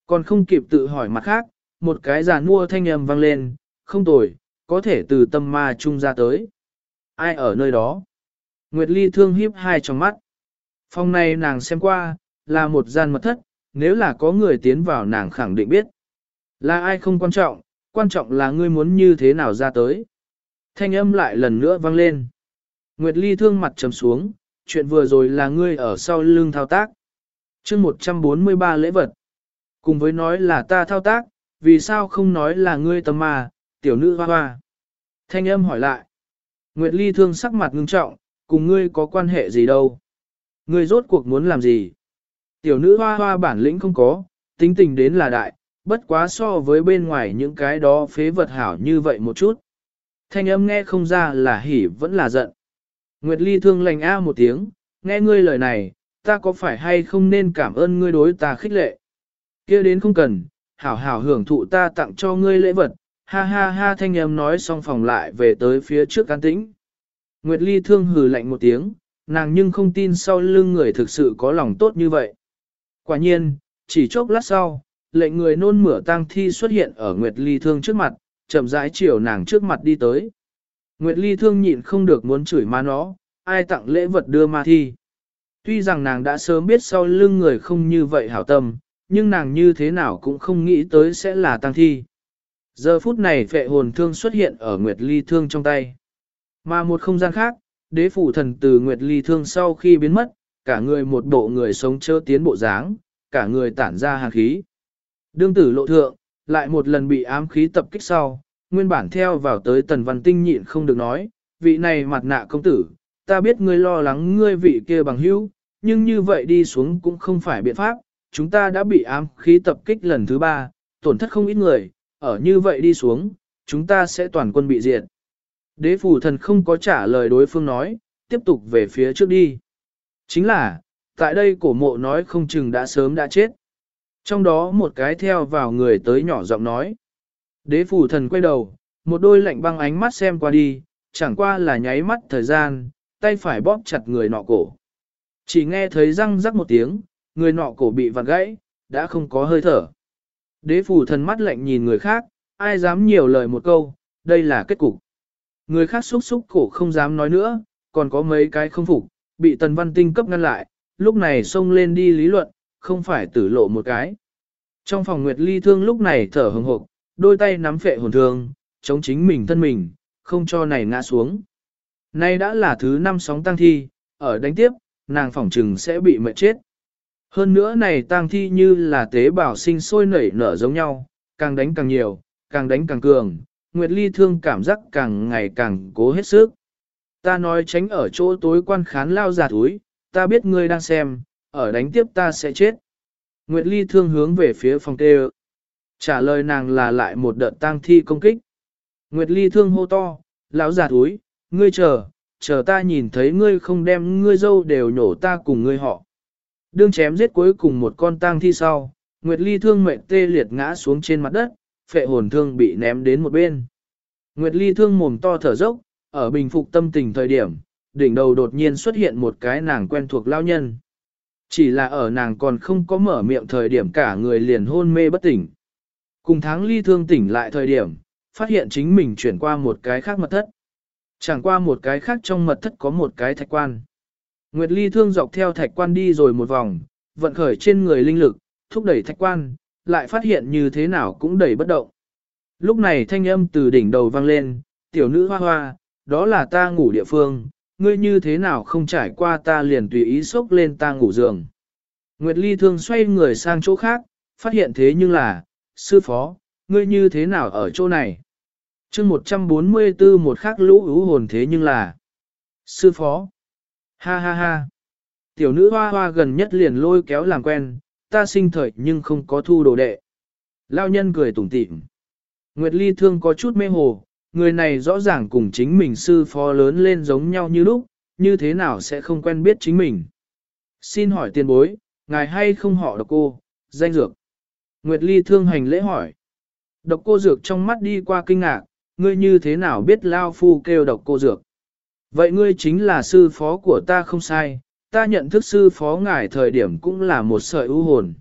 Còn không kịp tự hỏi mặt khác, một cái giả mua thanh âm vang lên, không tồi, có thể từ tâm ma chung ra tới. Ai ở nơi đó? Nguyệt Ly thương hiếp hai trong mắt. Phòng này nàng xem qua, là một gian mật thất, nếu là có người tiến vào nàng khẳng định biết. Là ai không quan trọng, quan trọng là ngươi muốn như thế nào ra tới. Thanh âm lại lần nữa vang lên. Nguyệt Ly thương mặt trầm xuống, chuyện vừa rồi là ngươi ở sau lưng thao tác. chương 143 lễ vật. Cùng với nói là ta thao tác, vì sao không nói là ngươi tâm mà tiểu nữ hoa hoa. Thanh âm hỏi lại. Nguyệt Ly thương sắc mặt ngưng trọng, cùng ngươi có quan hệ gì đâu. Ngươi rốt cuộc muốn làm gì? Tiểu nữ hoa hoa bản lĩnh không có, tính tình đến là đại, bất quá so với bên ngoài những cái đó phế vật hảo như vậy một chút. Thanh âm nghe không ra là hỉ vẫn là giận. Nguyệt Ly thương lành a một tiếng, nghe ngươi lời này, ta có phải hay không nên cảm ơn ngươi đối ta khích lệ? kia đến không cần, hảo hảo hưởng thụ ta tặng cho ngươi lễ vật, ha ha ha thanh âm nói xong phòng lại về tới phía trước can tĩnh. Nguyệt Ly thương hừ lạnh một tiếng, nàng nhưng không tin sau lưng người thực sự có lòng tốt như vậy. Quả nhiên, chỉ chốc lát sau, lệnh người nôn mửa tang thi xuất hiện ở Nguyệt Ly thương trước mặt, chậm rãi chiều nàng trước mặt đi tới. Nguyệt Ly thương nhịn không được muốn chửi ma nó, ai tặng lễ vật đưa ma thi. Tuy rằng nàng đã sớm biết sau lưng người không như vậy hảo tâm, nhưng nàng như thế nào cũng không nghĩ tới sẽ là tang thi. Giờ phút này phệ hồn thương xuất hiện ở Nguyệt Ly thương trong tay. Mà một không gian khác, đế phủ thần từ Nguyệt Ly thương sau khi biến mất, cả người một bộ người sống chơ tiến bộ dáng, cả người tản ra hàn khí. Đương tử lộ thượng, lại một lần bị ám khí tập kích sau, nguyên bản theo vào tới tần văn tinh nhịn không được nói, vị này mặt nạ công tử, ta biết ngươi lo lắng ngươi vị kia bằng hữu, nhưng như vậy đi xuống cũng không phải biện pháp, chúng ta đã bị ám khí tập kích lần thứ ba, tổn thất không ít người, ở như vậy đi xuống, chúng ta sẽ toàn quân bị diệt. Đế phủ thần không có trả lời đối phương nói, tiếp tục về phía trước đi. Chính là, tại đây cổ mộ nói không chừng đã sớm đã chết. Trong đó một cái theo vào người tới nhỏ giọng nói. Đế phủ thần quay đầu, một đôi lạnh băng ánh mắt xem qua đi, chẳng qua là nháy mắt thời gian, tay phải bóp chặt người nọ cổ. Chỉ nghe thấy răng rắc một tiếng, người nọ cổ bị vặn gãy, đã không có hơi thở. Đế phủ thần mắt lạnh nhìn người khác, ai dám nhiều lời một câu, đây là kết cục. Người khác xúc xúc cổ không dám nói nữa, còn có mấy cái không phục, bị tần văn tinh cấp ngăn lại, lúc này xông lên đi lý luận, không phải tử lộ một cái. Trong phòng Nguyệt Ly thương lúc này thở hừng hộp, đôi tay nắm phệ hồn thương, chống chính mình thân mình, không cho này ngã xuống. Nay đã là thứ năm sóng tăng thi, ở đánh tiếp, nàng phỏng trừng sẽ bị mệt chết. Hơn nữa này tăng thi như là tế bào sinh sôi nảy nở giống nhau, càng đánh càng nhiều, càng đánh càng cường, Nguyệt Ly thương cảm giác càng ngày càng cố hết sức. Ta nói tránh ở chỗ tối quan khán lao giả túi, ta biết ngươi đang xem, ở đánh tiếp ta sẽ chết. Nguyệt Ly thương hướng về phía phòng tê Trả lời nàng là lại một đợt tang thi công kích. Nguyệt Ly thương hô to, lão giả túi, ngươi chờ, chờ ta nhìn thấy ngươi không đem ngươi dâu đều nhổ ta cùng ngươi họ. Đương chém giết cuối cùng một con tang thi sau, Nguyệt Ly thương mệnh tê liệt ngã xuống trên mặt đất, phệ hồn thương bị ném đến một bên. Nguyệt Ly thương mồm to thở dốc, ở bình phục tâm tình thời điểm, đỉnh đầu đột nhiên xuất hiện một cái nàng quen thuộc lao nhân. Chỉ là ở nàng còn không có mở miệng thời điểm cả người liền hôn mê bất tỉnh. Cùng tháng ly thương tỉnh lại thời điểm, phát hiện chính mình chuyển qua một cái khác mật thất. Chẳng qua một cái khác trong mật thất có một cái thạch quan. Nguyệt ly thương dọc theo thạch quan đi rồi một vòng, vận khởi trên người linh lực, thúc đẩy thạch quan, lại phát hiện như thế nào cũng đẩy bất động. Lúc này thanh âm từ đỉnh đầu vang lên, tiểu nữ hoa hoa, đó là ta ngủ địa phương, ngươi như thế nào không trải qua ta liền tùy ý xốc lên ta ngủ giường. Nguyệt Ly thương xoay người sang chỗ khác, phát hiện thế nhưng là, sư phó, ngươi như thế nào ở chỗ này? chương 144 một khắc lũ ưu hồn thế nhưng là, sư phó, ha ha ha, tiểu nữ hoa hoa gần nhất liền lôi kéo làm quen, ta sinh thời nhưng không có thu đồ đệ. Lao nhân cười tủm tỉm. Nguyệt Ly thương có chút mê hồ, người này rõ ràng cùng chính mình sư phó lớn lên giống nhau như lúc, như thế nào sẽ không quen biết chính mình. Xin hỏi tiền bối, ngài hay không họ độc cô, danh dược. Nguyệt Ly thương hành lễ hỏi. Độc cô dược trong mắt đi qua kinh ngạc, ngươi như thế nào biết Lao Phu kêu độc cô dược. Vậy ngươi chính là sư phó của ta không sai, ta nhận thức sư phó ngài thời điểm cũng là một sợi ưu hồn.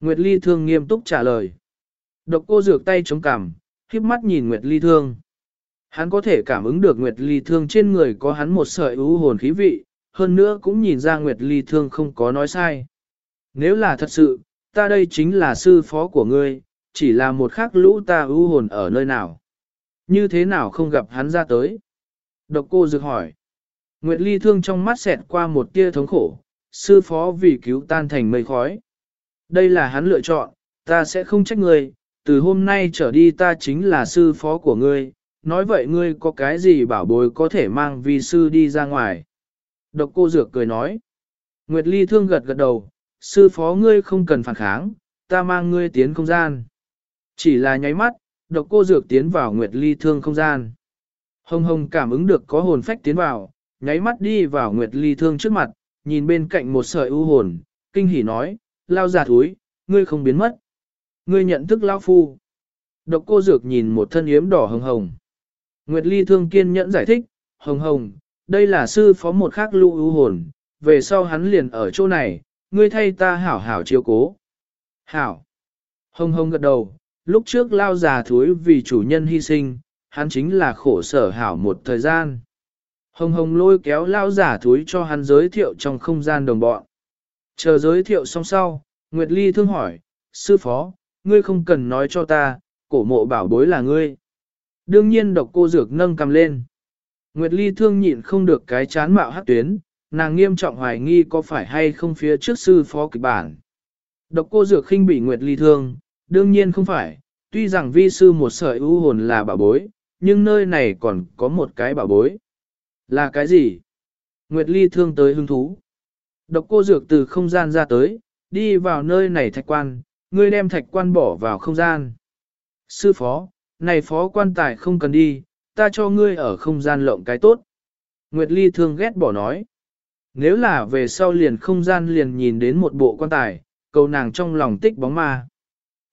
Nguyệt Ly thương nghiêm túc trả lời. Độc cô dược tay chống cằm, khiếp mắt nhìn Nguyệt Ly thương. Hắn có thể cảm ứng được Nguyệt Ly Thương trên người có hắn một sợi ưu hồn khí vị, hơn nữa cũng nhìn ra Nguyệt Ly Thương không có nói sai. Nếu là thật sự, ta đây chính là sư phó của ngươi, chỉ là một khắc lũ ta ưu hồn ở nơi nào. Như thế nào không gặp hắn ra tới? Độc cô dược hỏi. Nguyệt Ly Thương trong mắt xẹt qua một tia thống khổ, sư phó vì cứu tan thành mây khói. Đây là hắn lựa chọn, ta sẽ không trách ngươi, từ hôm nay trở đi ta chính là sư phó của ngươi, nói vậy ngươi có cái gì bảo bối có thể mang vi sư đi ra ngoài. Độc cô dược cười nói. Nguyệt Ly thương gật gật đầu, sư phó ngươi không cần phản kháng, ta mang ngươi tiến không gian. Chỉ là nháy mắt, độc cô dược tiến vào Nguyệt Ly thương không gian. Hồng hồng cảm ứng được có hồn phách tiến vào, nháy mắt đi vào Nguyệt Ly thương trước mặt, nhìn bên cạnh một sợi ưu hồn, kinh hỉ nói, lao giả thúi, ngươi không biến mất. Ngươi nhận thức lao phu. Độc cô dược nhìn một thân yếm đỏ hồng hồng. Nguyệt Ly thương kiên nhẫn giải thích, hồng hồng, đây là sư phó một khác lưu ưu hồn, về sau hắn liền ở chỗ này, ngươi thay ta hảo hảo chiếu cố. Hảo. Hồng hồng gật đầu, lúc trước lao già thúi vì chủ nhân hy sinh, hắn chính là khổ sở hảo một thời gian. Hồng hồng lôi kéo lao giả thúi cho hắn giới thiệu trong không gian đồng bọn. Chờ giới thiệu xong sau, Nguyệt Ly thương hỏi, sư phó, ngươi không cần nói cho ta, cổ mộ bảo bối là ngươi. Đương nhiên độc cô dược nâng cầm lên. Nguyệt Ly thương nhịn không được cái chán mạo hát tuyến, nàng nghiêm trọng hoài nghi có phải hay không phía trước sư phó kịch bản. Độc cô dược khinh bị Nguyệt Ly thương, đương nhiên không phải, tuy rằng vi sư một sợi ưu hồn là bảo bối, nhưng nơi này còn có một cái bảo bối. Là cái gì? Nguyệt Ly thương tới hứng thú. Độc cô dược từ không gian ra tới, đi vào nơi này thạch quan, ngươi đem thạch quan bỏ vào không gian. Sư phó, này phó quan tài không cần đi, ta cho ngươi ở không gian lộng cái tốt. Nguyệt Ly thương ghét bỏ nói. Nếu là về sau liền không gian liền nhìn đến một bộ quan tài, cầu nàng trong lòng tích bóng ma.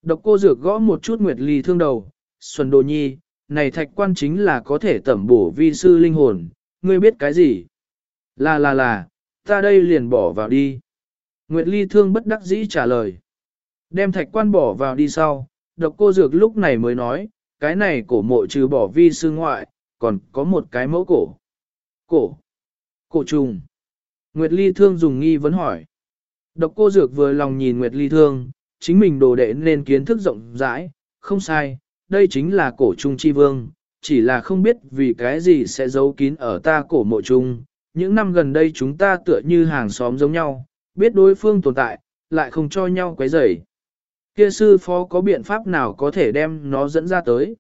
Độc cô dược gõ một chút Nguyệt Ly thương đầu, Xuân Đồ Nhi, này thạch quan chính là có thể tẩm bổ vi sư linh hồn, ngươi biết cái gì? Là là là, ta đây liền bỏ vào đi. Nguyệt Ly thương bất đắc dĩ trả lời. Đem thạch quan bỏ vào đi sau, độc cô dược lúc này mới nói, cái này cổ mộ trừ bỏ vi sư ngoại, còn có một cái mẫu cổ. Cổ. Cổ trùng. Nguyệt Ly Thương dùng nghi vấn hỏi. Độc cô dược vừa lòng nhìn Nguyệt Ly Thương, chính mình đồ đệ nên kiến thức rộng rãi, không sai, đây chính là cổ trung chi vương, chỉ là không biết vì cái gì sẽ giấu kín ở ta cổ mộ trung. Những năm gần đây chúng ta tựa như hàng xóm giống nhau, biết đối phương tồn tại, lại không cho nhau quấy rầy. Kia sư phó có biện pháp nào có thể đem nó dẫn ra tới?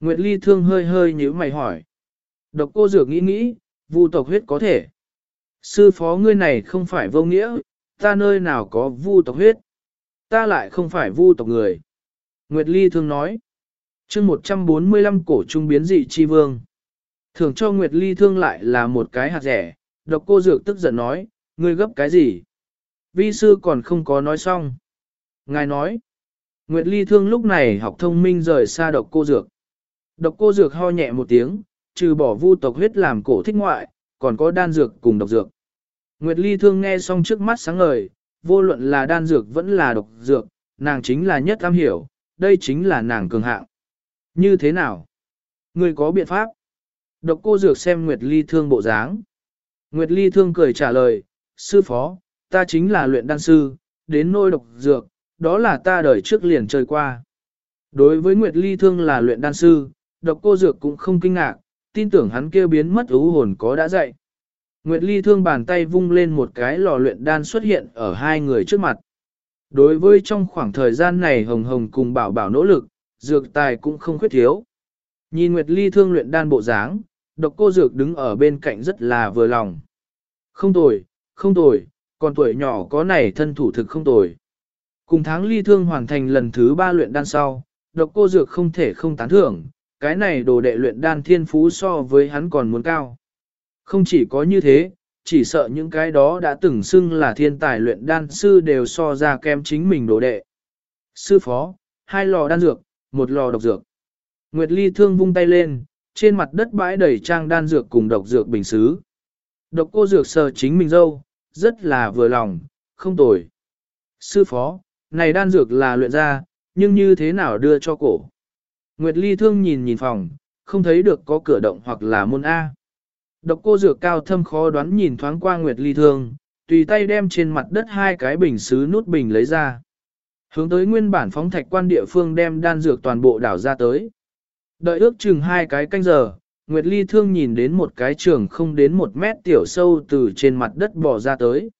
Nguyệt Ly thương hơi hơi nhíu mày hỏi. Độc cô dược nghĩ nghĩ, vu tộc huyết có thể. Sư phó ngươi này không phải vô nghĩa, ta nơi nào có vu tộc huyết. Ta lại không phải vu tộc người. Nguyệt Ly thương nói. chương 145 cổ trung biến dị chi vương. Thường cho Nguyệt Ly thương lại là một cái hạt rẻ, độc cô dược tức giận nói, ngươi gấp cái gì? Vi sư còn không có nói xong. Ngài nói, Nguyệt Ly thương lúc này học thông minh rời xa độc cô dược. Độc cô dược ho nhẹ một tiếng, trừ bỏ vu tộc huyết làm cổ thích ngoại, còn có đan dược cùng độc dược. Nguyệt Ly thương nghe xong trước mắt sáng ngời, vô luận là đan dược vẫn là độc dược, nàng chính là nhất am hiểu, đây chính là nàng cường hạng. Như thế nào? Người có biện pháp? Độc cô dược xem Nguyệt Ly thương bộ dáng. Nguyệt Ly thương cười trả lời, sư phó, ta chính là luyện đan sư, đến nôi độc dược, đó là ta đời trước liền chơi qua. Đối với Nguyệt Ly thương là luyện đan sư, độc cô dược cũng không kinh ngạc, tin tưởng hắn kêu biến mất ú hồn có đã dạy. Nguyệt Ly thương bàn tay vung lên một cái lò luyện đan xuất hiện ở hai người trước mặt. Đối với trong khoảng thời gian này Hồng Hồng cùng bảo bảo nỗ lực, dược tài cũng không khuyết thiếu. Nhìn Nguyệt Ly thương luyện đan bộ dáng, độc cô dược đứng ở bên cạnh rất là vừa lòng. Không tồi, không tồi, còn tuổi nhỏ có này thân thủ thực không tồi. Cùng tháng ly thương hoàn thành lần thứ ba luyện đan sau, độc cô dược không thể không tán thưởng, cái này đồ đệ luyện đan thiên phú so với hắn còn muốn cao. Không chỉ có như thế, chỉ sợ những cái đó đã từng xưng là thiên tài luyện đan sư đều so ra kém chính mình đồ đệ. Sư phó, hai lò đan dược, một lò độc dược. Nguyệt Ly thương vung tay lên, trên mặt đất bãi đầy trang đan dược cùng độc dược bình xứ. Độc cô dược sờ chính mình dâu, rất là vừa lòng, không tồi. Sư phó, này đan dược là luyện ra, nhưng như thế nào đưa cho cổ? Nguyệt Ly thương nhìn nhìn phòng, không thấy được có cửa động hoặc là môn A. Độc cô dược cao thâm khó đoán nhìn thoáng qua Nguyệt Ly thương, tùy tay đem trên mặt đất hai cái bình xứ nút bình lấy ra. Hướng tới nguyên bản phóng thạch quan địa phương đem đan dược toàn bộ đảo ra tới. Đợi ước chừng hai cái canh giờ, Nguyệt Ly thương nhìn đến một cái trường không đến một mét tiểu sâu từ trên mặt đất bò ra tới.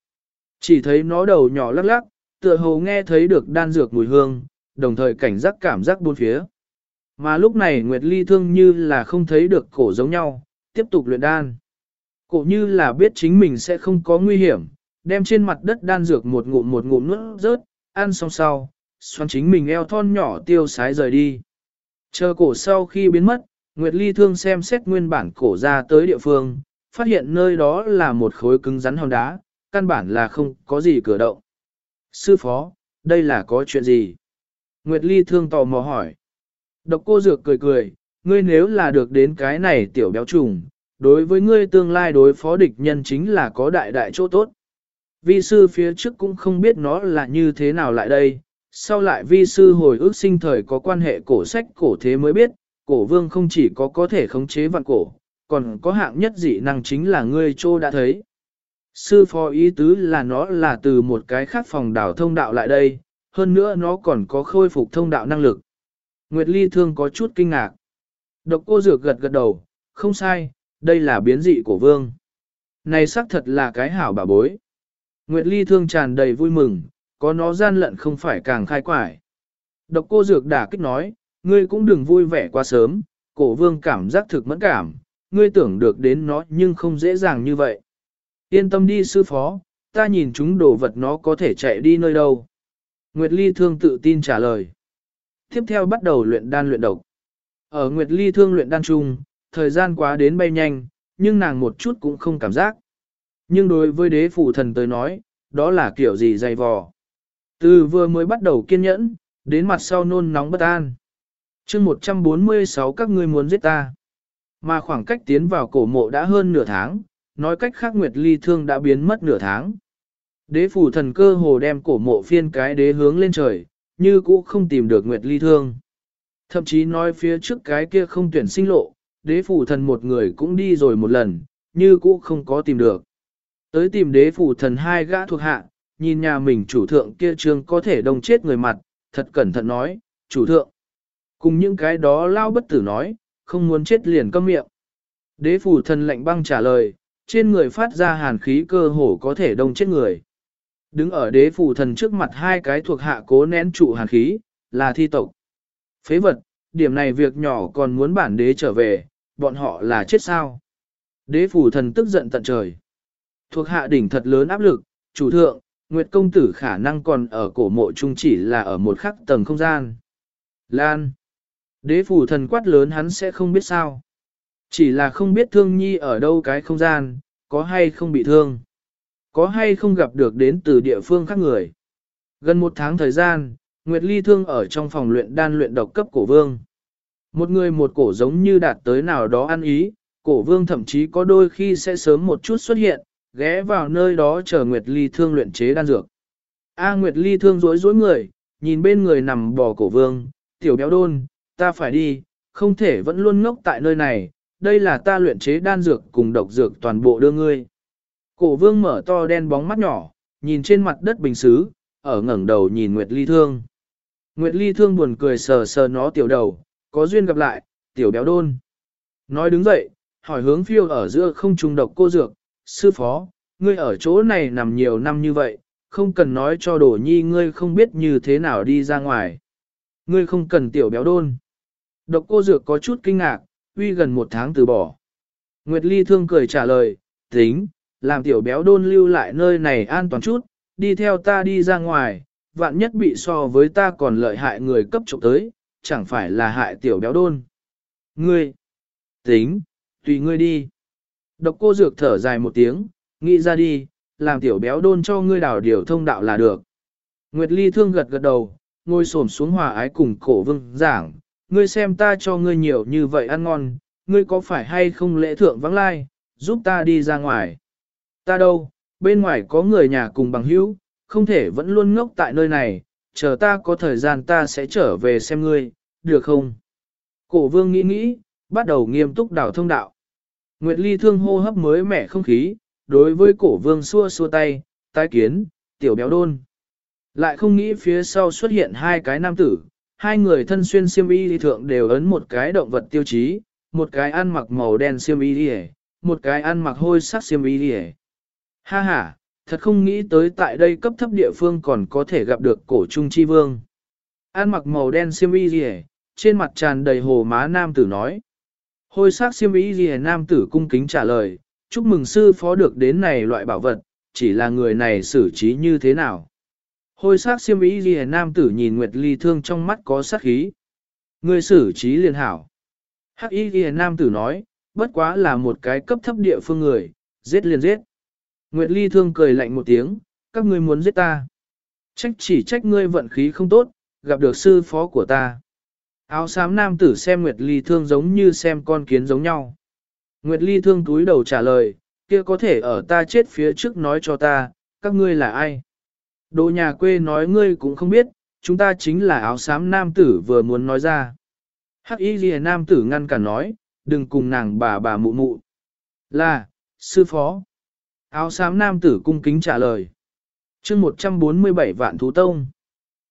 Chỉ thấy nó đầu nhỏ lắc lắc, tựa hồ nghe thấy được đan dược mùi hương, đồng thời cảnh giác cảm giác buôn phía. Mà lúc này Nguyệt Ly thương như là không thấy được cổ giống nhau, tiếp tục luyện đan. Cổ như là biết chính mình sẽ không có nguy hiểm, đem trên mặt đất đan dược một ngụm một ngụm nuốt rớt, ăn xong sau, xoắn chính mình eo thon nhỏ tiêu sái rời đi. Chờ cổ sau khi biến mất, Nguyệt Ly thương xem xét nguyên bản cổ ra tới địa phương, phát hiện nơi đó là một khối cứng rắn hòn đá, căn bản là không có gì cửa động. Sư phó, đây là có chuyện gì? Nguyệt Ly thương tò mò hỏi. Độc cô dược cười cười, ngươi nếu là được đến cái này tiểu béo trùng, đối với ngươi tương lai đối phó địch nhân chính là có đại đại chỗ tốt. Vi sư phía trước cũng không biết nó là như thế nào lại đây, sau lại vi sư hồi ước sinh thời có quan hệ cổ sách cổ thế mới biết, cổ vương không chỉ có có thể khống chế vạn cổ, còn có hạng nhất dị năng chính là ngươi trô đã thấy. Sư phó ý tứ là nó là từ một cái khác phòng đảo thông đạo lại đây, hơn nữa nó còn có khôi phục thông đạo năng lực. Nguyệt Ly Thương có chút kinh ngạc. Độc cô dược gật gật đầu, không sai, đây là biến dị của vương. Này xác thật là cái hảo bà bối. Nguyệt Ly Thương tràn đầy vui mừng, có nó gian lận không phải càng khai quải. Độc cô dược đả kích nói, ngươi cũng đừng vui vẻ quá sớm, cổ vương cảm giác thực mẫn cảm, ngươi tưởng được đến nó nhưng không dễ dàng như vậy. Yên tâm đi sư phó, ta nhìn chúng đồ vật nó có thể chạy đi nơi đâu. Nguyệt Ly Thương tự tin trả lời. Tiếp theo bắt đầu luyện đan luyện độc. Ở Nguyệt Ly Thương luyện đan chung, thời gian quá đến bay nhanh, nhưng nàng một chút cũng không cảm giác. Nhưng đối với đế Phụ thần tới nói, đó là kiểu gì dày vò. Từ vừa mới bắt đầu kiên nhẫn, đến mặt sau nôn nóng bất an. chương 146 các ngươi muốn giết ta. Mà khoảng cách tiến vào cổ mộ đã hơn nửa tháng, nói cách khác Nguyệt Ly Thương đã biến mất nửa tháng. Đế phủ thần cơ hồ đem cổ mộ phiên cái đế hướng lên trời, như cũ không tìm được Nguyệt Ly Thương. Thậm chí nói phía trước cái kia không tuyển sinh lộ, đế phủ thần một người cũng đi rồi một lần, như cũ không có tìm được. Tới tìm đế phủ thần hai gã thuộc hạ, nhìn nhà mình chủ thượng kia trương có thể đông chết người mặt, thật cẩn thận nói, chủ thượng. Cùng những cái đó lao bất tử nói, không muốn chết liền câm miệng. Đế phủ thần lạnh băng trả lời, trên người phát ra hàn khí cơ hồ có thể đông chết người. Đứng ở đế phủ thần trước mặt hai cái thuộc hạ cố nén trụ hàn khí, là thi tộc. Phế vật, điểm này việc nhỏ còn muốn bản đế trở về, bọn họ là chết sao. Đế phủ thần tức giận tận trời. Thuộc hạ đỉnh thật lớn áp lực, chủ thượng, Nguyệt công tử khả năng còn ở cổ mộ trung chỉ là ở một khắc tầng không gian. Lan. Đế phủ thần quát lớn hắn sẽ không biết sao. Chỉ là không biết thương nhi ở đâu cái không gian, có hay không bị thương. Có hay không gặp được đến từ địa phương khác người. Gần một tháng thời gian, Nguyệt Ly thương ở trong phòng luyện đan luyện độc cấp cổ vương. Một người một cổ giống như đạt tới nào đó ăn ý, cổ vương thậm chí có đôi khi sẽ sớm một chút xuất hiện, ghé vào nơi đó chờ Nguyệt Ly thương luyện chế đan dược. A Nguyệt Ly thương rối rối người, nhìn bên người nằm bò cổ vương, tiểu béo đôn, ta phải đi, không thể vẫn luôn ngốc tại nơi này, đây là ta luyện chế đan dược cùng độc dược toàn bộ đưa ngươi. Cổ vương mở to đen bóng mắt nhỏ, nhìn trên mặt đất bình xứ, ở ngẩng đầu nhìn Nguyệt Ly thương. Nguyệt Ly thương buồn cười sờ sờ nó tiểu đầu, có duyên gặp lại, tiểu béo đôn. Nói đứng dậy, hỏi hướng phiêu ở giữa không trùng độc cô dược, sư phó, ngươi ở chỗ này nằm nhiều năm như vậy, không cần nói cho đổ nhi ngươi không biết như thế nào đi ra ngoài. Ngươi không cần tiểu béo đôn. Độc cô dược có chút kinh ngạc, uy gần một tháng từ bỏ. Nguyệt Ly thương cười trả lời, tính, làm tiểu béo đôn lưu lại nơi này an toàn chút, đi theo ta đi ra ngoài, vạn nhất bị so với ta còn lợi hại người cấp trộm tới, chẳng phải là hại tiểu béo đôn. Ngươi, tính, tùy ngươi đi. Độc cô dược thở dài một tiếng, nghĩ ra đi, làm tiểu béo đôn cho ngươi đảo điều thông đạo là được. Nguyệt Ly thương gật gật đầu, ngồi xổm xuống hòa ái cùng cổ vương giảng, ngươi xem ta cho ngươi nhiều như vậy ăn ngon, ngươi có phải hay không lễ thượng vắng lai, giúp ta đi ra ngoài. Ta đâu, bên ngoài có người nhà cùng bằng hữu, không thể vẫn luôn ngốc tại nơi này, chờ ta có thời gian ta sẽ trở về xem ngươi, được không? Cổ vương nghĩ nghĩ, bắt đầu nghiêm túc đảo thông đạo. Nguyệt Ly thương hô hấp mới mẻ không khí, đối với cổ vương xua xua tay, tái kiến, tiểu béo đôn. Lại không nghĩ phía sau xuất hiện hai cái nam tử, hai người thân xuyên xiêm y thượng đều ấn một cái động vật tiêu chí, một cái ăn mặc màu đen xiêm y đi một cái ăn mặc hôi sắc xiêm y đi Ha ha, thật không nghĩ tới tại đây cấp thấp địa phương còn có thể gặp được cổ trung chi vương. Ăn mặc màu đen xiêm y gì trên mặt tràn đầy hồ má nam tử nói. Hôi sắc xiêm y gì nam tử cung kính trả lời, chúc mừng sư phó được đến này loại bảo vật, chỉ là người này xử trí như thế nào. Hôi sắc xiêm y ghi nam tử nhìn Nguyệt Ly thương trong mắt có sát khí. Người xử trí liền hảo. Hắc y ghi nam tử nói, bất quá là một cái cấp thấp địa phương người, giết liền giết. Nguyệt Ly thương cười lạnh một tiếng, các ngươi muốn giết ta. Trách chỉ trách ngươi vận khí không tốt, gặp được sư phó của ta. Áo xám nam tử xem Nguyệt Ly thương giống như xem con kiến giống nhau. Nguyệt Ly thương túi đầu trả lời, kia có thể ở ta chết phía trước nói cho ta, các ngươi là ai? Đồ nhà quê nói ngươi cũng không biết, chúng ta chính là áo xám nam tử vừa muốn nói ra. Hắc y ghi nam tử ngăn cả nói, đừng cùng nàng bà bà mụ mụ. Là, sư phó. Áo xám nam tử cung kính trả lời. chương 147 vạn thú tông.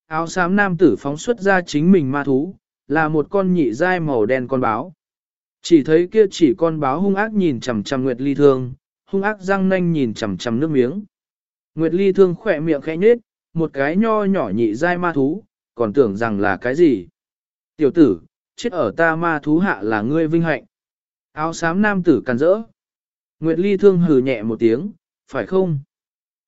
Áo xám nam tử phóng xuất ra chính mình ma thú, là một con nhị dai màu đen con báo. Chỉ thấy kia chỉ con báo hung ác nhìn chằm chằm Nguyệt Ly Thương, hung ác răng nanh nhìn chằm chằm nước miếng. Nguyệt Ly Thương khỏe miệng khẽ nhếch, một cái nho nhỏ nhị dai ma thú, còn tưởng rằng là cái gì. Tiểu tử, chết ở ta ma thú hạ là ngươi vinh hạnh. Áo xám nam tử càn rỡ. Nguyệt Ly thương hừ nhẹ một tiếng, phải không?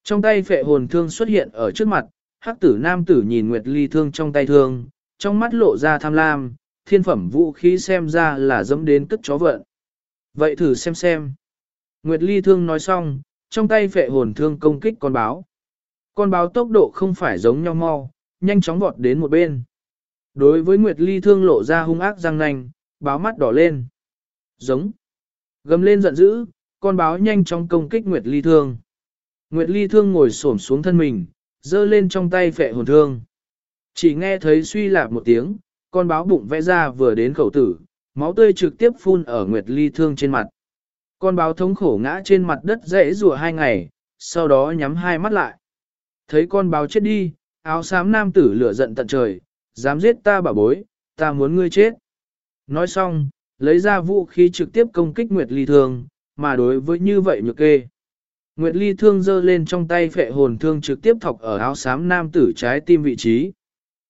Trong tay phệ hồn thương xuất hiện ở trước mặt, hắc tử nam tử nhìn Nguyệt Ly thương trong tay thương, trong mắt lộ ra tham lam, thiên phẩm vũ khí xem ra là dẫm đến cất chó vận. Vậy thử xem xem. Nguyệt Ly thương nói xong, trong tay phệ hồn thương công kích con báo. Con báo tốc độ không phải giống nhau mau, nhanh chóng vọt đến một bên. Đối với Nguyệt Ly thương lộ ra hung ác răng nanh, báo mắt đỏ lên. Giống. Gầm lên giận dữ, con báo nhanh chóng công kích Nguyệt Ly Thương. Nguyệt Ly Thương ngồi xổm xuống thân mình, giơ lên trong tay phệ hồn thương. Chỉ nghe thấy suy lạp một tiếng, con báo bụng vẽ ra vừa đến khẩu tử, máu tươi trực tiếp phun ở Nguyệt Ly Thương trên mặt. Con báo thống khổ ngã trên mặt đất dễ rùa hai ngày, sau đó nhắm hai mắt lại. Thấy con báo chết đi, áo xám nam tử lửa giận tận trời, dám giết ta bà bối, ta muốn ngươi chết. Nói xong, lấy ra vũ khí trực tiếp công kích Nguyệt Ly Thương, mà đối với như vậy nhược kê. Nguyệt Ly thương giơ lên trong tay phệ hồn thương trực tiếp thọc ở áo xám nam tử trái tim vị trí.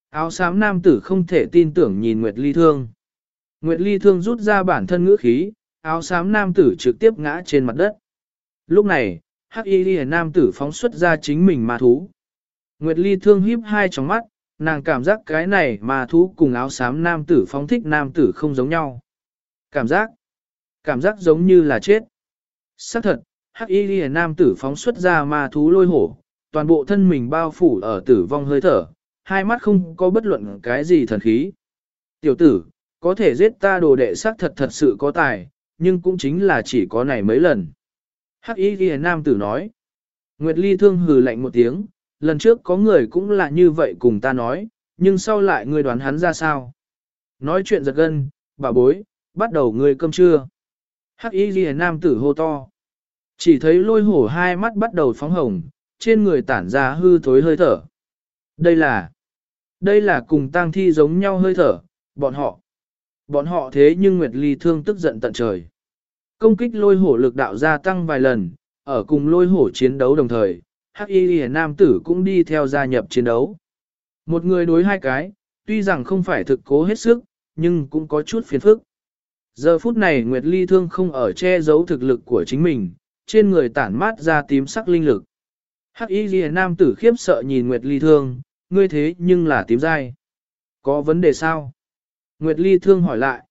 Áo xám nam tử không thể tin tưởng nhìn Nguyệt Ly Thương. Nguyệt Ly Thương rút ra bản thân ngữ khí, áo xám nam tử trực tiếp ngã trên mặt đất. Lúc này, Hắc Y ghi nam tử phóng xuất ra chính mình ma thú. Nguyệt Ly Thương híp hai tròng mắt, nàng cảm giác cái này ma thú cùng áo xám nam tử phóng thích nam tử không giống nhau. Cảm giác, cảm giác giống như là chết. Xác thật, Hắc Y ghi nam tử phóng xuất ra ma thú lôi hổ, toàn bộ thân mình bao phủ ở tử vong hơi thở, hai mắt không có bất luận cái gì thần khí. Tiểu tử, có thể giết ta đồ đệ xác thật thật sự có tài, nhưng cũng chính là chỉ có này mấy lần. Hắc y ghi nam tử nói. Nguyệt Ly thương hừ lạnh một tiếng, lần trước có người cũng là như vậy cùng ta nói, nhưng sau lại ngươi đoán hắn ra sao? Nói chuyện giật gân, bà bối, bắt đầu ngươi cơm trưa. Hắc y ghi nam tử hô to. Chỉ thấy lôi hổ hai mắt bắt đầu phóng hồng, trên người tản ra hư thối hơi thở. Đây là, đây là cùng tang thi giống nhau hơi thở, bọn họ. Bọn họ thế nhưng Nguyệt Ly thương tức giận tận trời. Công kích lôi hổ lực đạo gia tăng vài lần, ở cùng lôi hổ chiến đấu đồng thời, Hắc Y Nam tử cũng đi theo gia nhập chiến đấu. Một người đối hai cái, tuy rằng không phải thực cố hết sức, nhưng cũng có chút phiền phức. Giờ phút này Nguyệt Ly thương không ở che giấu thực lực của chính mình, trên người tản mát ra tím sắc linh lực. Hắc Y Liễu nam tử khiếp sợ nhìn Nguyệt Ly thương, ngươi thế nhưng là tím dai. Có vấn đề sao? Nguyệt Ly thương hỏi lại.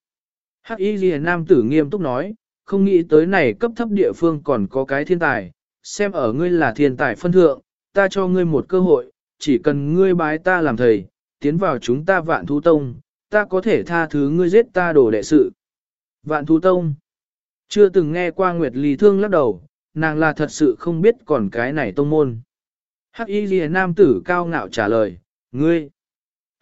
Hắc Y Liễu nam tử nghiêm túc nói, không nghĩ tới này cấp thấp địa phương còn có cái thiên tài, xem ở ngươi là thiên tài phân thượng, ta cho ngươi một cơ hội, chỉ cần ngươi bái ta làm thầy, tiến vào chúng ta vạn thú tông, ta có thể tha thứ ngươi giết ta đổ đệ sự. Vạn thú tông. Chưa từng nghe qua Nguyệt Ly thương lắc đầu, nàng là thật sự không biết còn cái này tông môn. Hắc y Liễu nam tử cao ngạo trả lời, ngươi,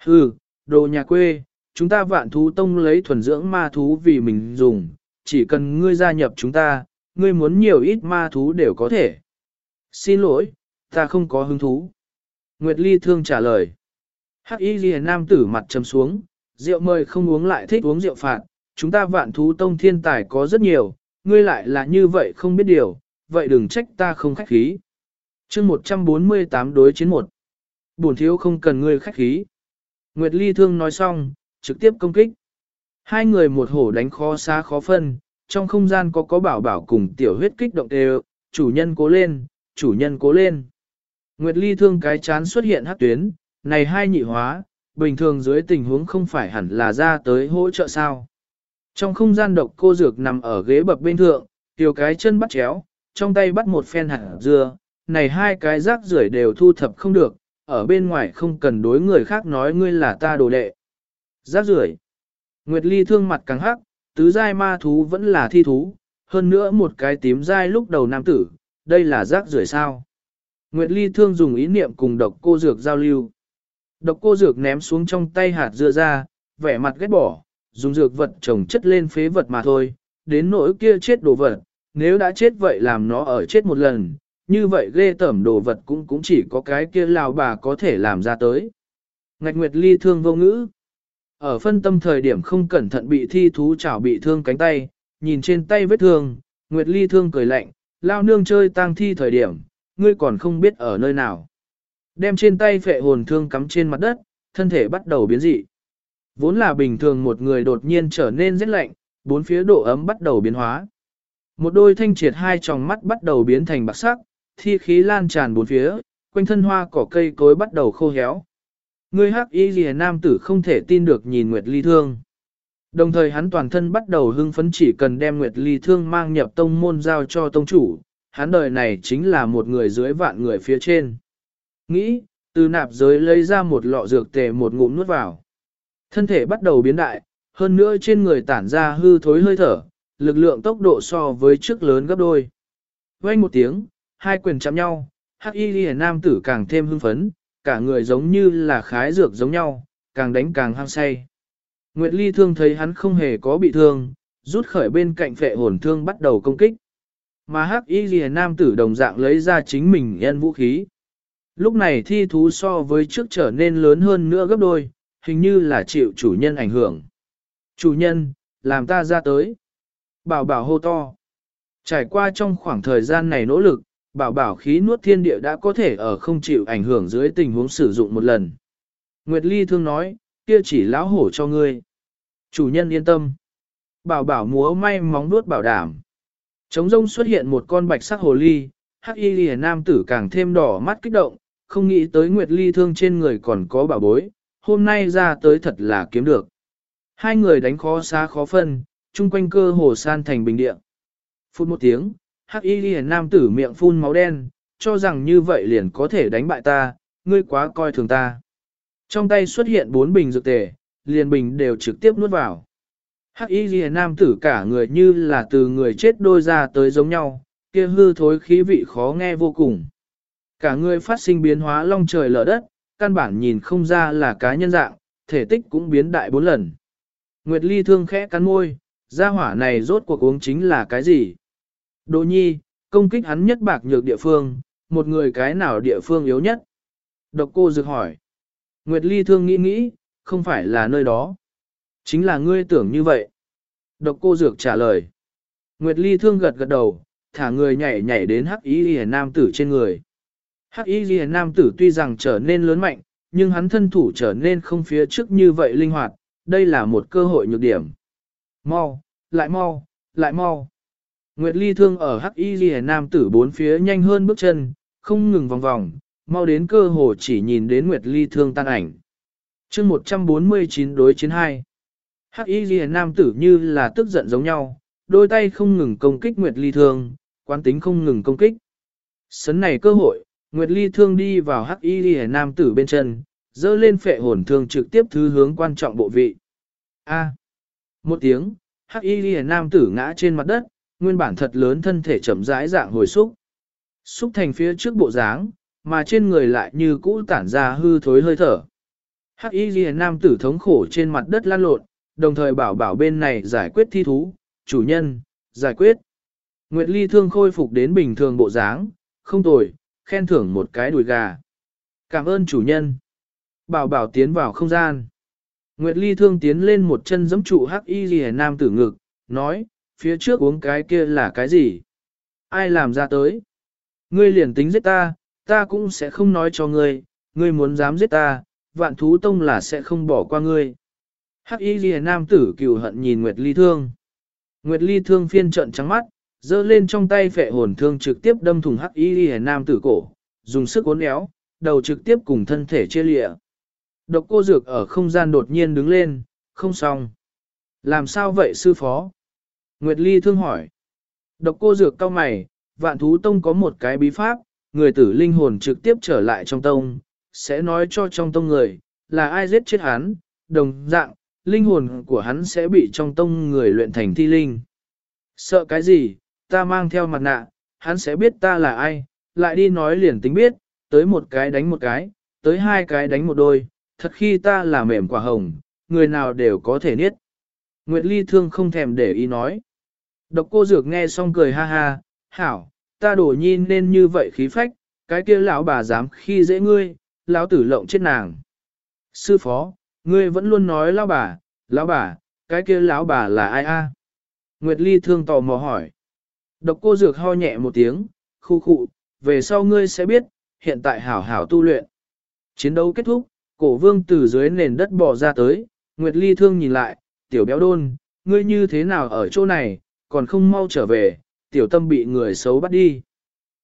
hừ, đồ nhà quê, chúng ta vạn thú tông lấy thuần dưỡng ma thú vì mình dùng, chỉ cần ngươi gia nhập chúng ta, ngươi muốn nhiều ít ma thú đều có thể. Xin lỗi, ta không có hứng thú. Nguyệt Ly thương trả lời. Hắc y ghi nam tử mặt trầm xuống, rượu mời không uống lại thích uống rượu phạt, chúng ta vạn thú tông thiên tài có rất nhiều, ngươi lại là như vậy không biết điều, vậy đừng trách ta không khách khí. chương 148 đối chiến 1. Bổn thiếu không cần ngươi khách khí. Nguyệt Ly Thương nói xong, trực tiếp công kích. Hai người một hổ đánh khó xa khó phân, trong không gian có có bảo bảo cùng tiểu huyết kích động đều, chủ nhân cố lên, chủ nhân cố lên. Nguyệt Ly Thương cái chán xuất hiện hắc tuyến, này hai nhị hóa, bình thường dưới tình huống không phải hẳn là ra tới hỗ trợ sao. Trong không gian độc cô dược nằm ở ghế bập bên thượng, tiểu cái chân bắt chéo, trong tay bắt một phen hạt dưa, này hai cái rác rưởi đều thu thập không được, ở bên ngoài không cần đối người khác nói ngươi là ta đồ đệ. Rác rưởi. Nguyệt Ly thương mặt càng hắc, tứ giai ma thú vẫn là thi thú, hơn nữa một cái tím giai lúc đầu nam tử, đây là rác rưởi sao. Nguyệt Ly thương dùng ý niệm cùng độc cô dược giao lưu. Độc cô dược ném xuống trong tay hạt dưa ra, vẻ mặt ghét bỏ, dùng dược vật trồng chất lên phế vật mà thôi, đến nỗi kia chết đồ vật, nếu đã chết vậy làm nó ở chết một lần, như vậy ghê tẩm đồ vật cũng cũng chỉ có cái kia lào bà có thể làm ra tới. Ngạch Nguyệt Ly thương vô ngữ. Ở phân tâm thời điểm không cẩn thận bị thi thú chảo bị thương cánh tay, nhìn trên tay vết thương, Nguyệt Ly thương cười lạnh, lao nương chơi tang thi thời điểm, ngươi còn không biết ở nơi nào. Đem trên tay phệ hồn thương cắm trên mặt đất, thân thể bắt đầu biến dị. Vốn là bình thường một người đột nhiên trở nên rất lạnh, bốn phía độ ấm bắt đầu biến hóa. Một đôi thanh triệt hai tròng mắt bắt đầu biến thành bạc sắc, thi khí lan tràn bốn phía, quanh thân hoa cỏ cây cối bắt đầu khô héo. Người hắc y lìa nam tử không thể tin được nhìn Nguyệt Ly Thương. Đồng thời hắn toàn thân bắt đầu hưng phấn chỉ cần đem Nguyệt Ly Thương mang nhập tông môn giao cho tông chủ, hắn đời này chính là một người dưới vạn người phía trên. Nghĩ, từ nạp giới lấy ra một lọ dược tề một ngụm nuốt vào. Thân thể bắt đầu biến đại, hơn nữa trên người tản ra hư thối hơi thở, lực lượng tốc độ so với trước lớn gấp đôi. Quay một tiếng, hai quyền chạm nhau, hắc y ghi nam tử càng thêm hưng phấn, cả người giống như là khái dược giống nhau, càng đánh càng hăng say. Nguyệt Ly thương thấy hắn không hề có bị thương, rút khởi bên cạnh phệ hồn thương bắt đầu công kích. Mà hắc y ghi nam tử đồng dạng lấy ra chính mình nhân vũ khí. Lúc này thi thú so với trước trở nên lớn hơn nữa gấp đôi, hình như là chịu chủ nhân ảnh hưởng. Chủ nhân, làm ta ra tới. Bảo bảo hô to. Trải qua trong khoảng thời gian này nỗ lực, bảo bảo khí nuốt thiên địa đã có thể ở không chịu ảnh hưởng dưới tình huống sử dụng một lần. Nguyệt Ly thương nói, kia chỉ lão hổ cho ngươi. Chủ nhân yên tâm. Bảo bảo múa may móng nuốt bảo đảm. Trống rông xuất hiện một con bạch sắc hồ ly, hắc y lìa nam tử càng thêm đỏ mắt kích động, không nghĩ tới Nguyệt Ly thương trên người còn có bảo bối, hôm nay ra tới thật là kiếm được. Hai người đánh khó xa khó phân, chung quanh cơ hồ san thành bình địa. Phút một tiếng, hắc y ghi nam tử miệng phun máu đen, cho rằng như vậy liền có thể đánh bại ta, ngươi quá coi thường ta. Trong tay xuất hiện bốn bình dược tề, liền bình đều trực tiếp nuốt vào. Hắc y ghi nam tử cả người như là từ người chết đôi ra tới giống nhau, kia hư thối khí vị khó nghe vô cùng. Cả người phát sinh biến hóa long trời lở đất, căn bản nhìn không ra là cá nhân dạng, thể tích cũng biến đại bốn lần. Nguyệt Ly thương khẽ cắn môi, gia hỏa này rốt cuộc uống chính là cái gì? Đỗ nhi, công kích hắn nhất bạc nhược địa phương, một người cái nào địa phương yếu nhất? Độc cô dược hỏi. Nguyệt Ly thương nghĩ nghĩ, không phải là nơi đó. Chính là ngươi tưởng như vậy. Độc cô dược trả lời. Nguyệt Ly thương gật gật đầu, thả người nhảy nhảy đến hắc y ghi nam tử trên người. Hắc y ghi nam tử tuy rằng trở nên lớn mạnh, nhưng hắn thân thủ trở nên không phía trước như vậy linh hoạt, đây là một cơ hội nhược điểm. Mau, lại mau, lại mau. Nguyệt Ly thương ở hắc y ghi nam tử bốn phía nhanh hơn bước chân, không ngừng vòng vòng, mau đến cơ hồ chỉ nhìn đến Nguyệt Ly thương tan ảnh. chương 149 đối chiến 2. Hắc y ghi nam tử như là tức giận giống nhau, đôi tay không ngừng công kích Nguyệt Ly thương, quán tính không ngừng công kích. Sấn này cơ hội, Nguyệt Ly thương đi vào hắc y ghi nam tử bên chân, dơ lên phệ hồn thương trực tiếp thứ hướng quan trọng bộ vị. A. Một tiếng, hắc y ghi nam tử ngã trên mặt đất, nguyên bản thật lớn thân thể chậm rãi dạng hồi xúc. Xúc thành phía trước bộ dáng, mà trên người lại như cũ tản ra hư thối hơi thở. Hắc y ghi nam tử thống khổ trên mặt đất lan lộn, đồng thời bảo bảo bên này giải quyết thi thú, chủ nhân, giải quyết. Nguyệt Ly thương khôi phục đến bình thường bộ dáng, không tồi, khen thưởng một cái đùi gà. Cảm ơn chủ nhân. Bảo bảo tiến vào không gian. Nguyệt Ly thương tiến lên một chân giẫm trụ hắc y ghi nam tử ngực, nói, phía trước uống cái kia là cái gì? Ai làm ra tới? Ngươi liền tính giết ta, ta cũng sẽ không nói cho ngươi, ngươi muốn dám giết ta, vạn thú tông là sẽ không bỏ qua ngươi. Hắc y ghi nam tử cừu hận nhìn Nguyệt Ly thương. Nguyệt Ly thương phiên trận trắng mắt, giơ lên trong tay phệ hồn thương trực tiếp đâm thủng Hắc y ghi nam tử cổ, dùng sức uốn éo, đầu trực tiếp cùng thân thể chia lịa. Độc cô dược ở không gian đột nhiên đứng lên, không xong. Làm sao vậy sư phó? Nguyệt Ly thương hỏi. Độc cô dược cao mày, vạn thú tông có một cái bí pháp, người tử linh hồn trực tiếp trở lại trong tông, sẽ nói cho trong tông người, là ai giết chết hắn, đồng dạng, linh hồn của hắn sẽ bị trong tông người luyện thành thi linh. Sợ cái gì, ta mang theo mặt nạ, hắn sẽ biết ta là ai, lại đi nói liền tính biết, tới một cái đánh một cái, tới hai cái đánh một đôi, thật khi ta là mềm quả hồng, người nào đều có thể niết. Nguyệt Ly thương không thèm để ý nói. Độc cô dược nghe xong cười ha ha, hảo, ta đổ nhi nên như vậy khí phách, cái kia lão bà dám khi dễ ngươi, lão tử lộng chết nàng. Sư phó, ngươi vẫn luôn nói lão bà, lão bà, cái kia lão bà là ai a? Nguyệt Ly thương tò mò hỏi. Độc cô dược ho nhẹ một tiếng, khu khụ, về sau ngươi sẽ biết, hiện tại hảo hảo tu luyện. Chiến đấu kết thúc, cổ vương từ dưới nền đất bò ra tới, Nguyệt Ly thương nhìn lại, tiểu béo đôn, ngươi như thế nào ở chỗ này, còn không mau trở về, tiểu tâm bị người xấu bắt đi.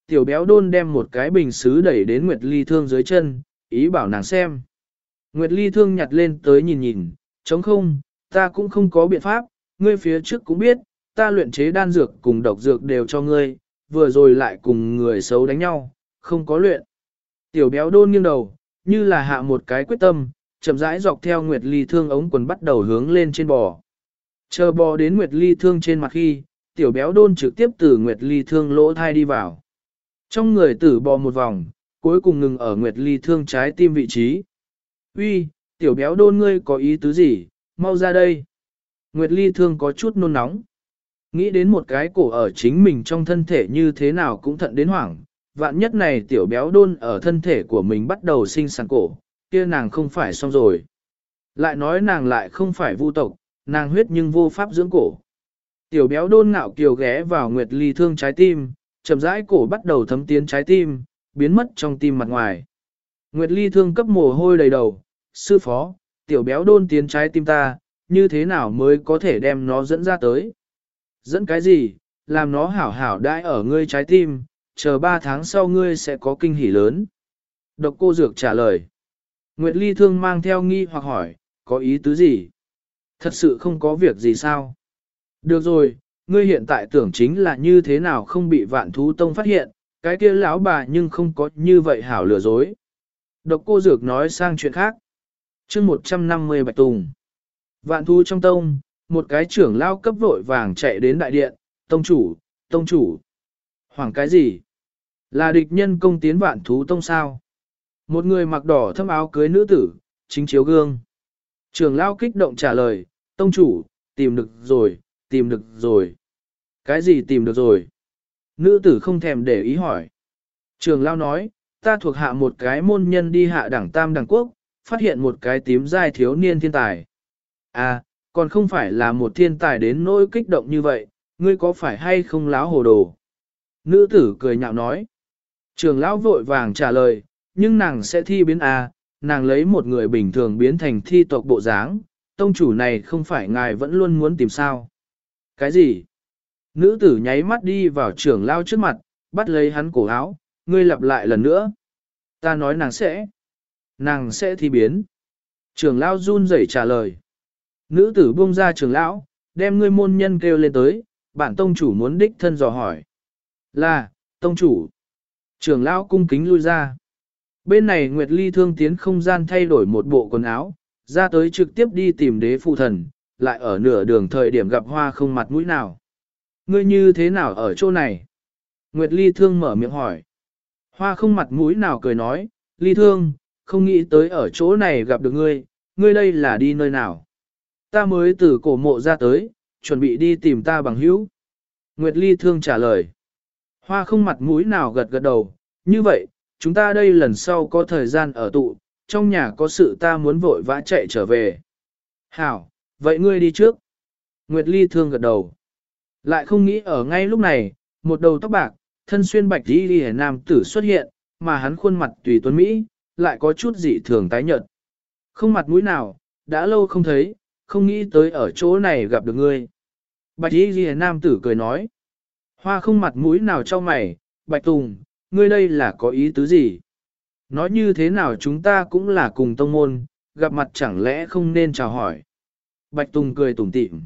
Tiểu béo đôn đem một cái bình xứ đẩy đến Nguyệt Ly thương dưới chân, ý bảo nàng xem. Nguyệt Ly thương nhặt lên tới nhìn nhìn, chống không, ta cũng không có biện pháp, ngươi phía trước cũng biết, ta luyện chế đan dược cùng độc dược đều cho ngươi, vừa rồi lại cùng người xấu đánh nhau, không có luyện. Tiểu béo đôn nghiêng đầu, như là hạ một cái quyết tâm, chậm rãi dọc theo Nguyệt Ly thương ống quần bắt đầu hướng lên trên bò. Chờ bò đến Nguyệt Ly thương trên mặt khi, tiểu béo đôn trực tiếp từ Nguyệt Ly thương lỗ thai đi vào. Trong người tử bò một vòng, cuối cùng ngừng ở Nguyệt Ly thương trái tim vị trí. Uy, tiểu béo đôn ngươi có ý tứ gì, mau ra đây. Nguyệt Ly thương có chút nôn nóng. Nghĩ đến một cái cổ ở chính mình trong thân thể như thế nào cũng thận đến hoảng, vạn nhất này tiểu béo đôn ở thân thể của mình bắt đầu sinh sản cổ, kia nàng không phải xong rồi. Lại nói nàng lại không phải vu tộc, nàng huyết nhưng vô pháp dưỡng cổ. Tiểu béo đôn ngạo kiều ghé vào Nguyệt Ly thương trái tim, chậm rãi cổ bắt đầu thấm tiến trái tim, biến mất trong tim mặt ngoài. Nguyệt Ly thương cấp mồ hôi đầy đầu, sư phó, tiểu béo đôn tiến trái tim ta, như thế nào mới có thể đem nó dẫn ra tới? Dẫn cái gì, làm nó hảo hảo đãi ở ngươi trái tim, chờ ba tháng sau ngươi sẽ có kinh hỉ lớn. Độc cô dược trả lời. Nguyệt Ly thương mang theo nghi hoặc hỏi, có ý tứ gì? Thật sự không có việc gì sao? Được rồi, ngươi hiện tại tưởng chính là như thế nào không bị vạn thú tông phát hiện, cái kia lão bà nhưng không có như vậy hảo lừa dối. Độc cô dược nói sang chuyện khác. chương 150 bạch tùng. Vạn thú trong tông, một cái trưởng lao cấp vội vàng chạy đến đại điện, tông chủ, tông chủ. Hoảng cái gì? Là địch nhân công tiến vạn thú tông sao? Một người mặc đỏ thâm áo cưới nữ tử, chính chiếu gương. Trường lao kích động trả lời, tông chủ, tìm được rồi, tìm được rồi. Cái gì tìm được rồi? Nữ tử không thèm để ý hỏi. Trường lao nói, ta thuộc hạ một cái môn nhân đi hạ đẳng tam đẳng quốc, phát hiện một cái tím dai thiếu niên thiên tài. À, còn không phải là một thiên tài đến nỗi kích động như vậy, ngươi có phải hay không láo hồ đồ? Nữ tử cười nhạo nói. Trường lão vội vàng trả lời, nhưng nàng sẽ thi biến à nàng lấy một người bình thường biến thành thi tộc bộ dáng, tông chủ này không phải ngài vẫn luôn muốn tìm sao. Cái gì? Nữ tử nháy mắt đi vào trưởng lao trước mặt, bắt lấy hắn cổ áo, ngươi lặp lại lần nữa. Ta nói nàng sẽ. Nàng sẽ thi biến. Trưởng lao run rẩy trả lời. Nữ tử buông ra trưởng lão, đem ngươi môn nhân kêu lên tới, bản tông chủ muốn đích thân dò hỏi. Là, tông chủ. Trưởng lão cung kính lui ra. Bên này Nguyệt Ly thương tiến không gian thay đổi một bộ quần áo, ra tới trực tiếp đi tìm đế phụ thần, lại ở nửa đường thời điểm gặp hoa không mặt mũi nào. Ngươi như thế nào ở chỗ này? Nguyệt Ly thương mở miệng hỏi. Hoa không mặt mũi nào cười nói, Ly thương, không nghĩ tới ở chỗ này gặp được ngươi, ngươi đây là đi nơi nào? Ta mới từ cổ mộ ra tới, chuẩn bị đi tìm ta bằng hữu. Nguyệt Ly thương trả lời. Hoa không mặt mũi nào gật gật đầu, như vậy, chúng ta đây lần sau có thời gian ở tụ, trong nhà có sự ta muốn vội vã chạy trở về. Hảo, vậy ngươi đi trước. Nguyệt Ly thương gật đầu. Lại không nghĩ ở ngay lúc này, một đầu tóc bạc, thân xuyên bạch đi đi nam tử xuất hiện, mà hắn khuôn mặt tùy tuấn Mỹ, lại có chút dị thường tái nhợt. Không mặt mũi nào, đã lâu không thấy, không nghĩ tới ở chỗ này gặp được ngươi. Bạch y đi nam tử cười nói. Hoa không mặt mũi nào cho mày, Bạch Tùng, ngươi đây là có ý tứ gì? Nói như thế nào chúng ta cũng là cùng tông môn, gặp mặt chẳng lẽ không nên chào hỏi. Bạch Tùng cười tủm tỉm.